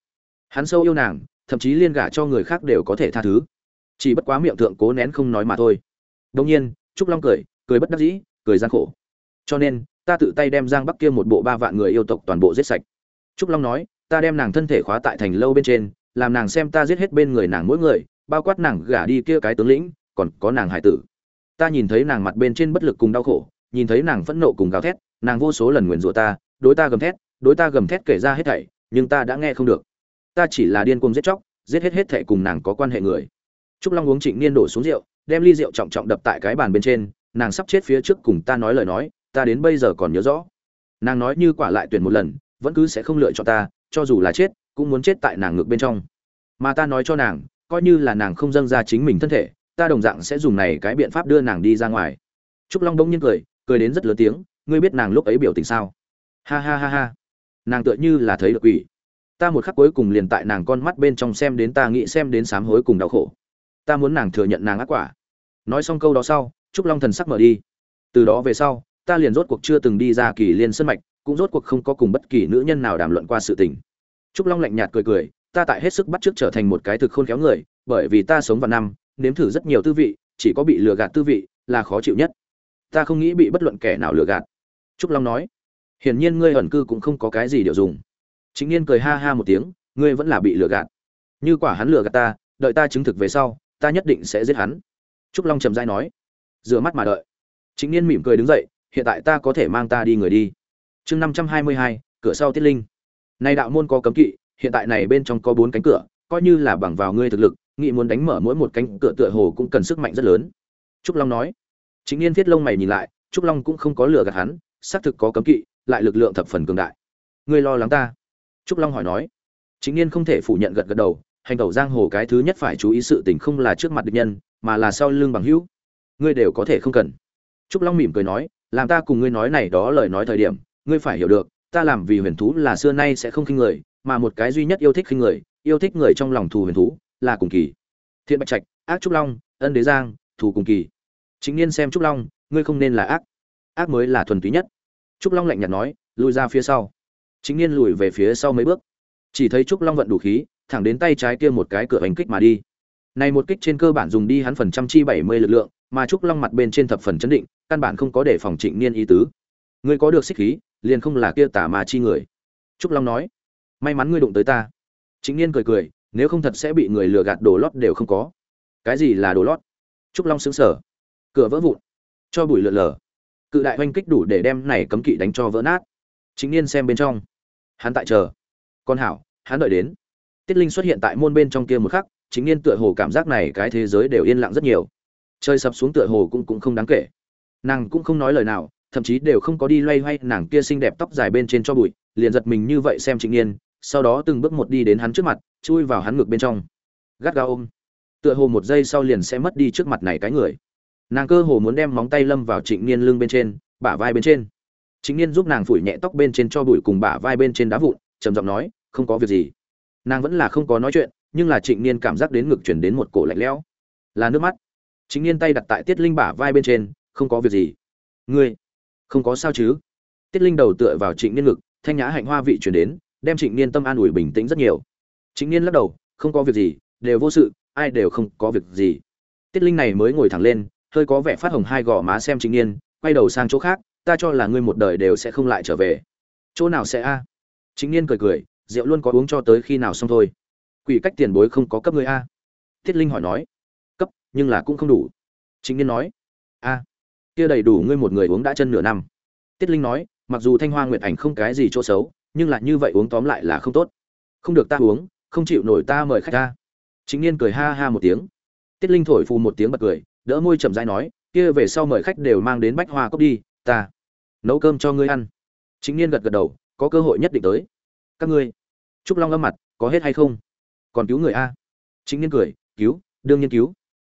Hắn sâu yêu nàng, thậm chí liên gả cho người khác đều có thể tha thứ. Chỉ bất quá miệng thượng cố nén không nói mà thôi. Đông nhiên, trúc long cười cười bất đắc dĩ, cười gian khổ. Cho nên, ta tự tay đem giang bắc kia một bộ ba vạn người yêu tộc toàn bộ giết sạch. Trúc long nói, ta đem nàng thân thể khóa tại thành lâu bên trên, làm nàng xem ta giết hết bên người nàng mỗi người, bao quát nàng gả đi kia cái tướng lĩnh, còn có nàng hải tử. Ta nhìn thấy nàng mặt bên trên bất lực cùng đau khổ nhìn thấy nàng phẫn nộ cùng gào thét, nàng vô số lần nguyền rủa ta, đối ta gầm thét, đối ta gầm thét kể ra hết thảy, nhưng ta đã nghe không được. Ta chỉ là điên cuồng giết chóc, giết hết hết thảy cùng nàng có quan hệ người. Trúc long uống trịnh niên đổ xuống rượu, đem ly rượu trọng trọng đập tại cái bàn bên trên, nàng sắp chết phía trước cùng ta nói lời nói, ta đến bây giờ còn nhớ rõ. Nàng nói như quả lại tuyển một lần, vẫn cứ sẽ không lựa chọn ta, cho dù là chết, cũng muốn chết tại nàng ngực bên trong. Mà ta nói cho nàng, coi như là nàng không dâng ra chính mình thân thể, ta đồng dạng sẽ dùng này cái biện pháp đưa nàng đi ra ngoài. Trúc long bỗng nhiên cười cười đến rất lớn tiếng, ngươi biết nàng lúc ấy biểu tình sao? Ha ha ha ha. Nàng tựa như là thấy được quỷ. Ta một khắc cuối cùng liền tại nàng con mắt bên trong xem đến ta nghĩ xem đến sám hối cùng đau khổ. Ta muốn nàng thừa nhận nàng ác quả. Nói xong câu đó sau, trúc long thần sắc mở đi. Từ đó về sau, ta liền rốt cuộc chưa từng đi ra kỳ liên sân mạch, cũng rốt cuộc không có cùng bất kỳ nữ nhân nào đàm luận qua sự tình. Trúc long lạnh nhạt cười cười, ta tại hết sức bắt chước trở thành một cái thực khôn khéo người, bởi vì ta sống vào năm, nếm thử rất nhiều tư vị, chỉ có bị lừa gạt tư vị là khó chịu nhất ta không nghĩ bị bất luận kẻ nào lừa gạt. Trúc long nói, hiển nhiên ngươi ẩn cư cũng không có cái gì điều dùng. Chính niên cười ha ha một tiếng, ngươi vẫn là bị lừa gạt. Như quả hắn lừa gạt ta, đợi ta chứng thực về sau, ta nhất định sẽ giết hắn. Trúc long trầm dai nói, rửa mắt mà đợi. Chính niên mỉm cười đứng dậy, hiện tại ta có thể mang ta đi người đi. Chương năm trăm hai mươi hai, cửa sau tiết linh. Nay đạo môn có cấm kỵ, hiện tại này bên trong có bốn cánh cửa, coi như là bằng vào ngươi thực lực, nghị muốn đánh mở mỗi một cánh cửa tựa hồ cũng cần sức mạnh rất lớn. Trúc long nói chính niên thiết lông mày nhìn lại, trúc long cũng không có lừa gạt hắn, xác thực có cấm kỵ, lại lực lượng thập phần cường đại. Ngươi lo lắng ta? Trúc long hỏi nói. Chính niên không thể phủ nhận gật gật đầu, hành tẩu giang hồ cái thứ nhất phải chú ý sự tình không là trước mặt địch nhân, mà là sau lưng bằng hữu. Ngươi đều có thể không cần. Trúc long mỉm cười nói, làm ta cùng ngươi nói này đó lời nói thời điểm, ngươi phải hiểu được, ta làm vì huyền thú là xưa nay sẽ không khinh người, mà một cái duy nhất yêu thích khinh người, yêu thích người trong lòng thù huyền thú, là cùng kỳ. Thiện bạch trạch, ác trúc long, ân đế giang, thù cùng kỳ chính niên xem trúc long, ngươi không nên là ác. Ác mới là thuần túy nhất. Trúc long lạnh nhạt nói lùi ra phía sau. Chính niên lùi về phía sau mấy bước. Chỉ thấy trúc long vận đủ khí, thẳng đến tay trái kia một cái cửa hành kích mà đi. Này một kích trên cơ bản dùng đi hắn phần trăm chi bảy mươi lực lượng, mà trúc long mặt bên trên thập phần chấn định, căn bản không có để phòng trịnh niên ý tứ. Ngươi có được xích khí, liền không là kia tả mà chi người. Trúc long nói, may mắn ngươi đụng tới ta. Trịnh niên cười cười, nếu không thật sẽ bị người lừa gạt đồ lót đều không có. Cái gì là đồ lót? Trúc long xứng sở cửa vỡ vụn, cho bụi lượn lờ. Cự đại oanh kích đủ để đem này cấm kỵ đánh cho vỡ nát. Chính niên xem bên trong. Hắn tại chờ. Con hảo, hắn đợi đến. Tiết linh xuất hiện tại môn bên trong kia một khắc, chính niên tựa hồ cảm giác này cái thế giới đều yên lặng rất nhiều. Chơi sập xuống tựa hồ cũng cũng không đáng kể. Nàng cũng không nói lời nào, thậm chí đều không có đi loay hoay nàng kia xinh đẹp tóc dài bên trên cho bụi, liền giật mình như vậy xem trịnh niên, sau đó từng bước một đi đến hắn trước mặt, chui vào hắn ngực bên trong. Gắt gao ôm. Tựa hồ một giây sau liền sẽ mất đi trước mặt này cái người nàng cơ hồ muốn đem móng tay lâm vào trịnh niên lưng bên trên, bả vai bên trên. Trịnh niên giúp nàng phủi nhẹ tóc bên trên cho bụi cùng bả vai bên trên đá vụn, trầm giọng nói, không có việc gì. Nàng vẫn là không có nói chuyện, nhưng là trịnh niên cảm giác đến ngực chuyển đến một cổ lạnh lẽo. Là nước mắt. Trịnh niên tay đặt tại tiết linh bả vai bên trên, không có việc gì. Ngươi, không có sao chứ? Tiết linh đầu tựa vào trịnh niên ngực, thanh nhã hạnh hoa vị chuyển đến, đem trịnh niên tâm an ủi bình tĩnh rất nhiều. Trịnh niên lắc đầu, không có việc gì, đều vô sự, ai đều không có việc gì. Tiết linh này mới ngồi thẳng lên hơi có vẻ phát hồng hai gò má xem trịnh niên quay đầu sang chỗ khác, ta cho là ngươi một đời đều sẽ không lại trở về. Chỗ nào sẽ a? Chính niên cười cười, rượu luôn có uống cho tới khi nào xong thôi. Quỷ cách tiền bối không có cấp ngươi a? Tiết linh hỏi nói. Cấp, nhưng là cũng không đủ. Chính niên nói. A, kia đầy đủ ngươi một người uống đã chân nửa năm. Tiết linh nói, mặc dù thanh hoa nguyệt ảnh không cái gì chỗ xấu, nhưng là như vậy uống tóm lại là không tốt. Không được ta uống, không chịu nổi ta mời khách ta chính niên cười ha ha một tiếng. Tiết linh thổi phù một tiếng bật cười đỡ môi chậm rãi nói, kia về sau mời khách đều mang đến bách hoa cốc đi, ta nấu cơm cho ngươi ăn. Chính niên gật gật đầu, có cơ hội nhất định tới. Các ngươi? Trúc long âm mặt, có hết hay không? Còn cứu người a? Chính niên cười, cứu, đương nhiên cứu.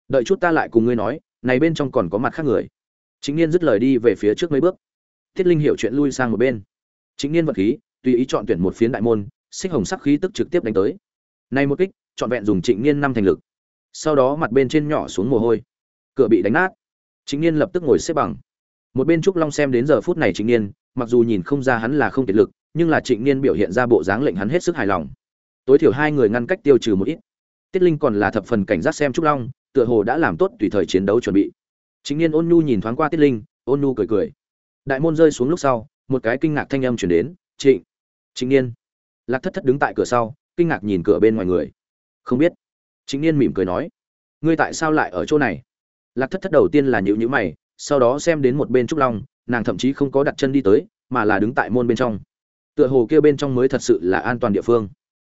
Đợi chút ta lại cùng ngươi nói, này bên trong còn có mặt khác người. Chính niên dứt lời đi về phía trước mấy bước. Thiết linh hiểu chuyện lui sang một bên. Chính niên vật khí, tùy ý chọn tuyển một phiến đại môn, xích hồng sắc khí tức trực tiếp đánh tới. Nay một kích chọn vẹn dùng trịnh niên năm thành lực. Sau đó mặt bên trên nhỏ xuống mồ hôi cửa bị đánh nát. Chính niên lập tức ngồi xếp bằng. Một bên trúc long xem đến giờ phút này chính niên, mặc dù nhìn không ra hắn là không kiệt lực, nhưng là trịnh niên biểu hiện ra bộ dáng lệnh hắn hết sức hài lòng. Tối thiểu hai người ngăn cách tiêu trừ một ít. Tiết linh còn là thập phần cảnh giác xem trúc long, tựa hồ đã làm tốt tùy thời chiến đấu chuẩn bị. Chính niên ôn nhu nhìn thoáng qua tiết linh, ôn nhu cười cười. Đại môn rơi xuống lúc sau, một cái kinh ngạc thanh âm chuyển đến, trịnh, chính niên. Lạc thất thất đứng tại cửa sau, kinh ngạc nhìn cửa bên ngoài người. Không biết. Chính niên mỉm cười nói, ngươi tại sao lại ở chỗ này? Lạc thất thất đầu tiên là nhữ nhữ mày, sau đó xem đến một bên trúc long, nàng thậm chí không có đặt chân đi tới, mà là đứng tại môn bên trong. Tựa hồ kia bên trong mới thật sự là an toàn địa phương.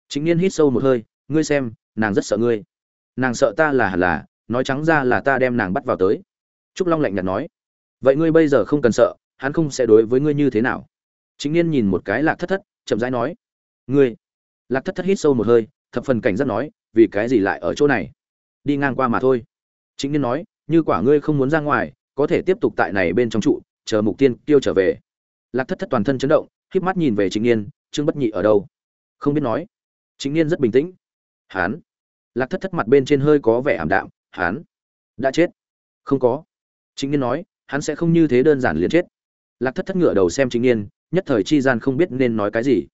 Chính niên hít sâu một hơi, ngươi xem, nàng rất sợ ngươi. Nàng sợ ta là hẳn là, nói trắng ra là ta đem nàng bắt vào tới. Trúc long lạnh nhạt nói, vậy ngươi bây giờ không cần sợ, hắn không sẽ đối với ngươi như thế nào. Chính niên nhìn một cái lạc thất thất, chậm rãi nói, ngươi. Lạc thất thất hít sâu một hơi, thập phần cảnh giác nói, vì cái gì lại ở chỗ này? Đi ngang qua mà thôi. Chính niên nói như quả ngươi không muốn ra ngoài, có thể tiếp tục tại này bên trong trụ, chờ mục tiên tiêu trở về. Lạc thất thất toàn thân chấn động híp mắt nhìn về chính niên, trương bất nhị ở đâu? Không biết nói. Chính niên rất bình tĩnh. Hán. Lạc thất thất mặt bên trên hơi có vẻ ảm đạm, hán. Đã chết. Không có. Chính niên nói, hắn sẽ không như thế đơn giản liền chết. Lạc thất thất ngựa đầu xem chính niên, nhất thời chi gian không biết nên nói cái gì.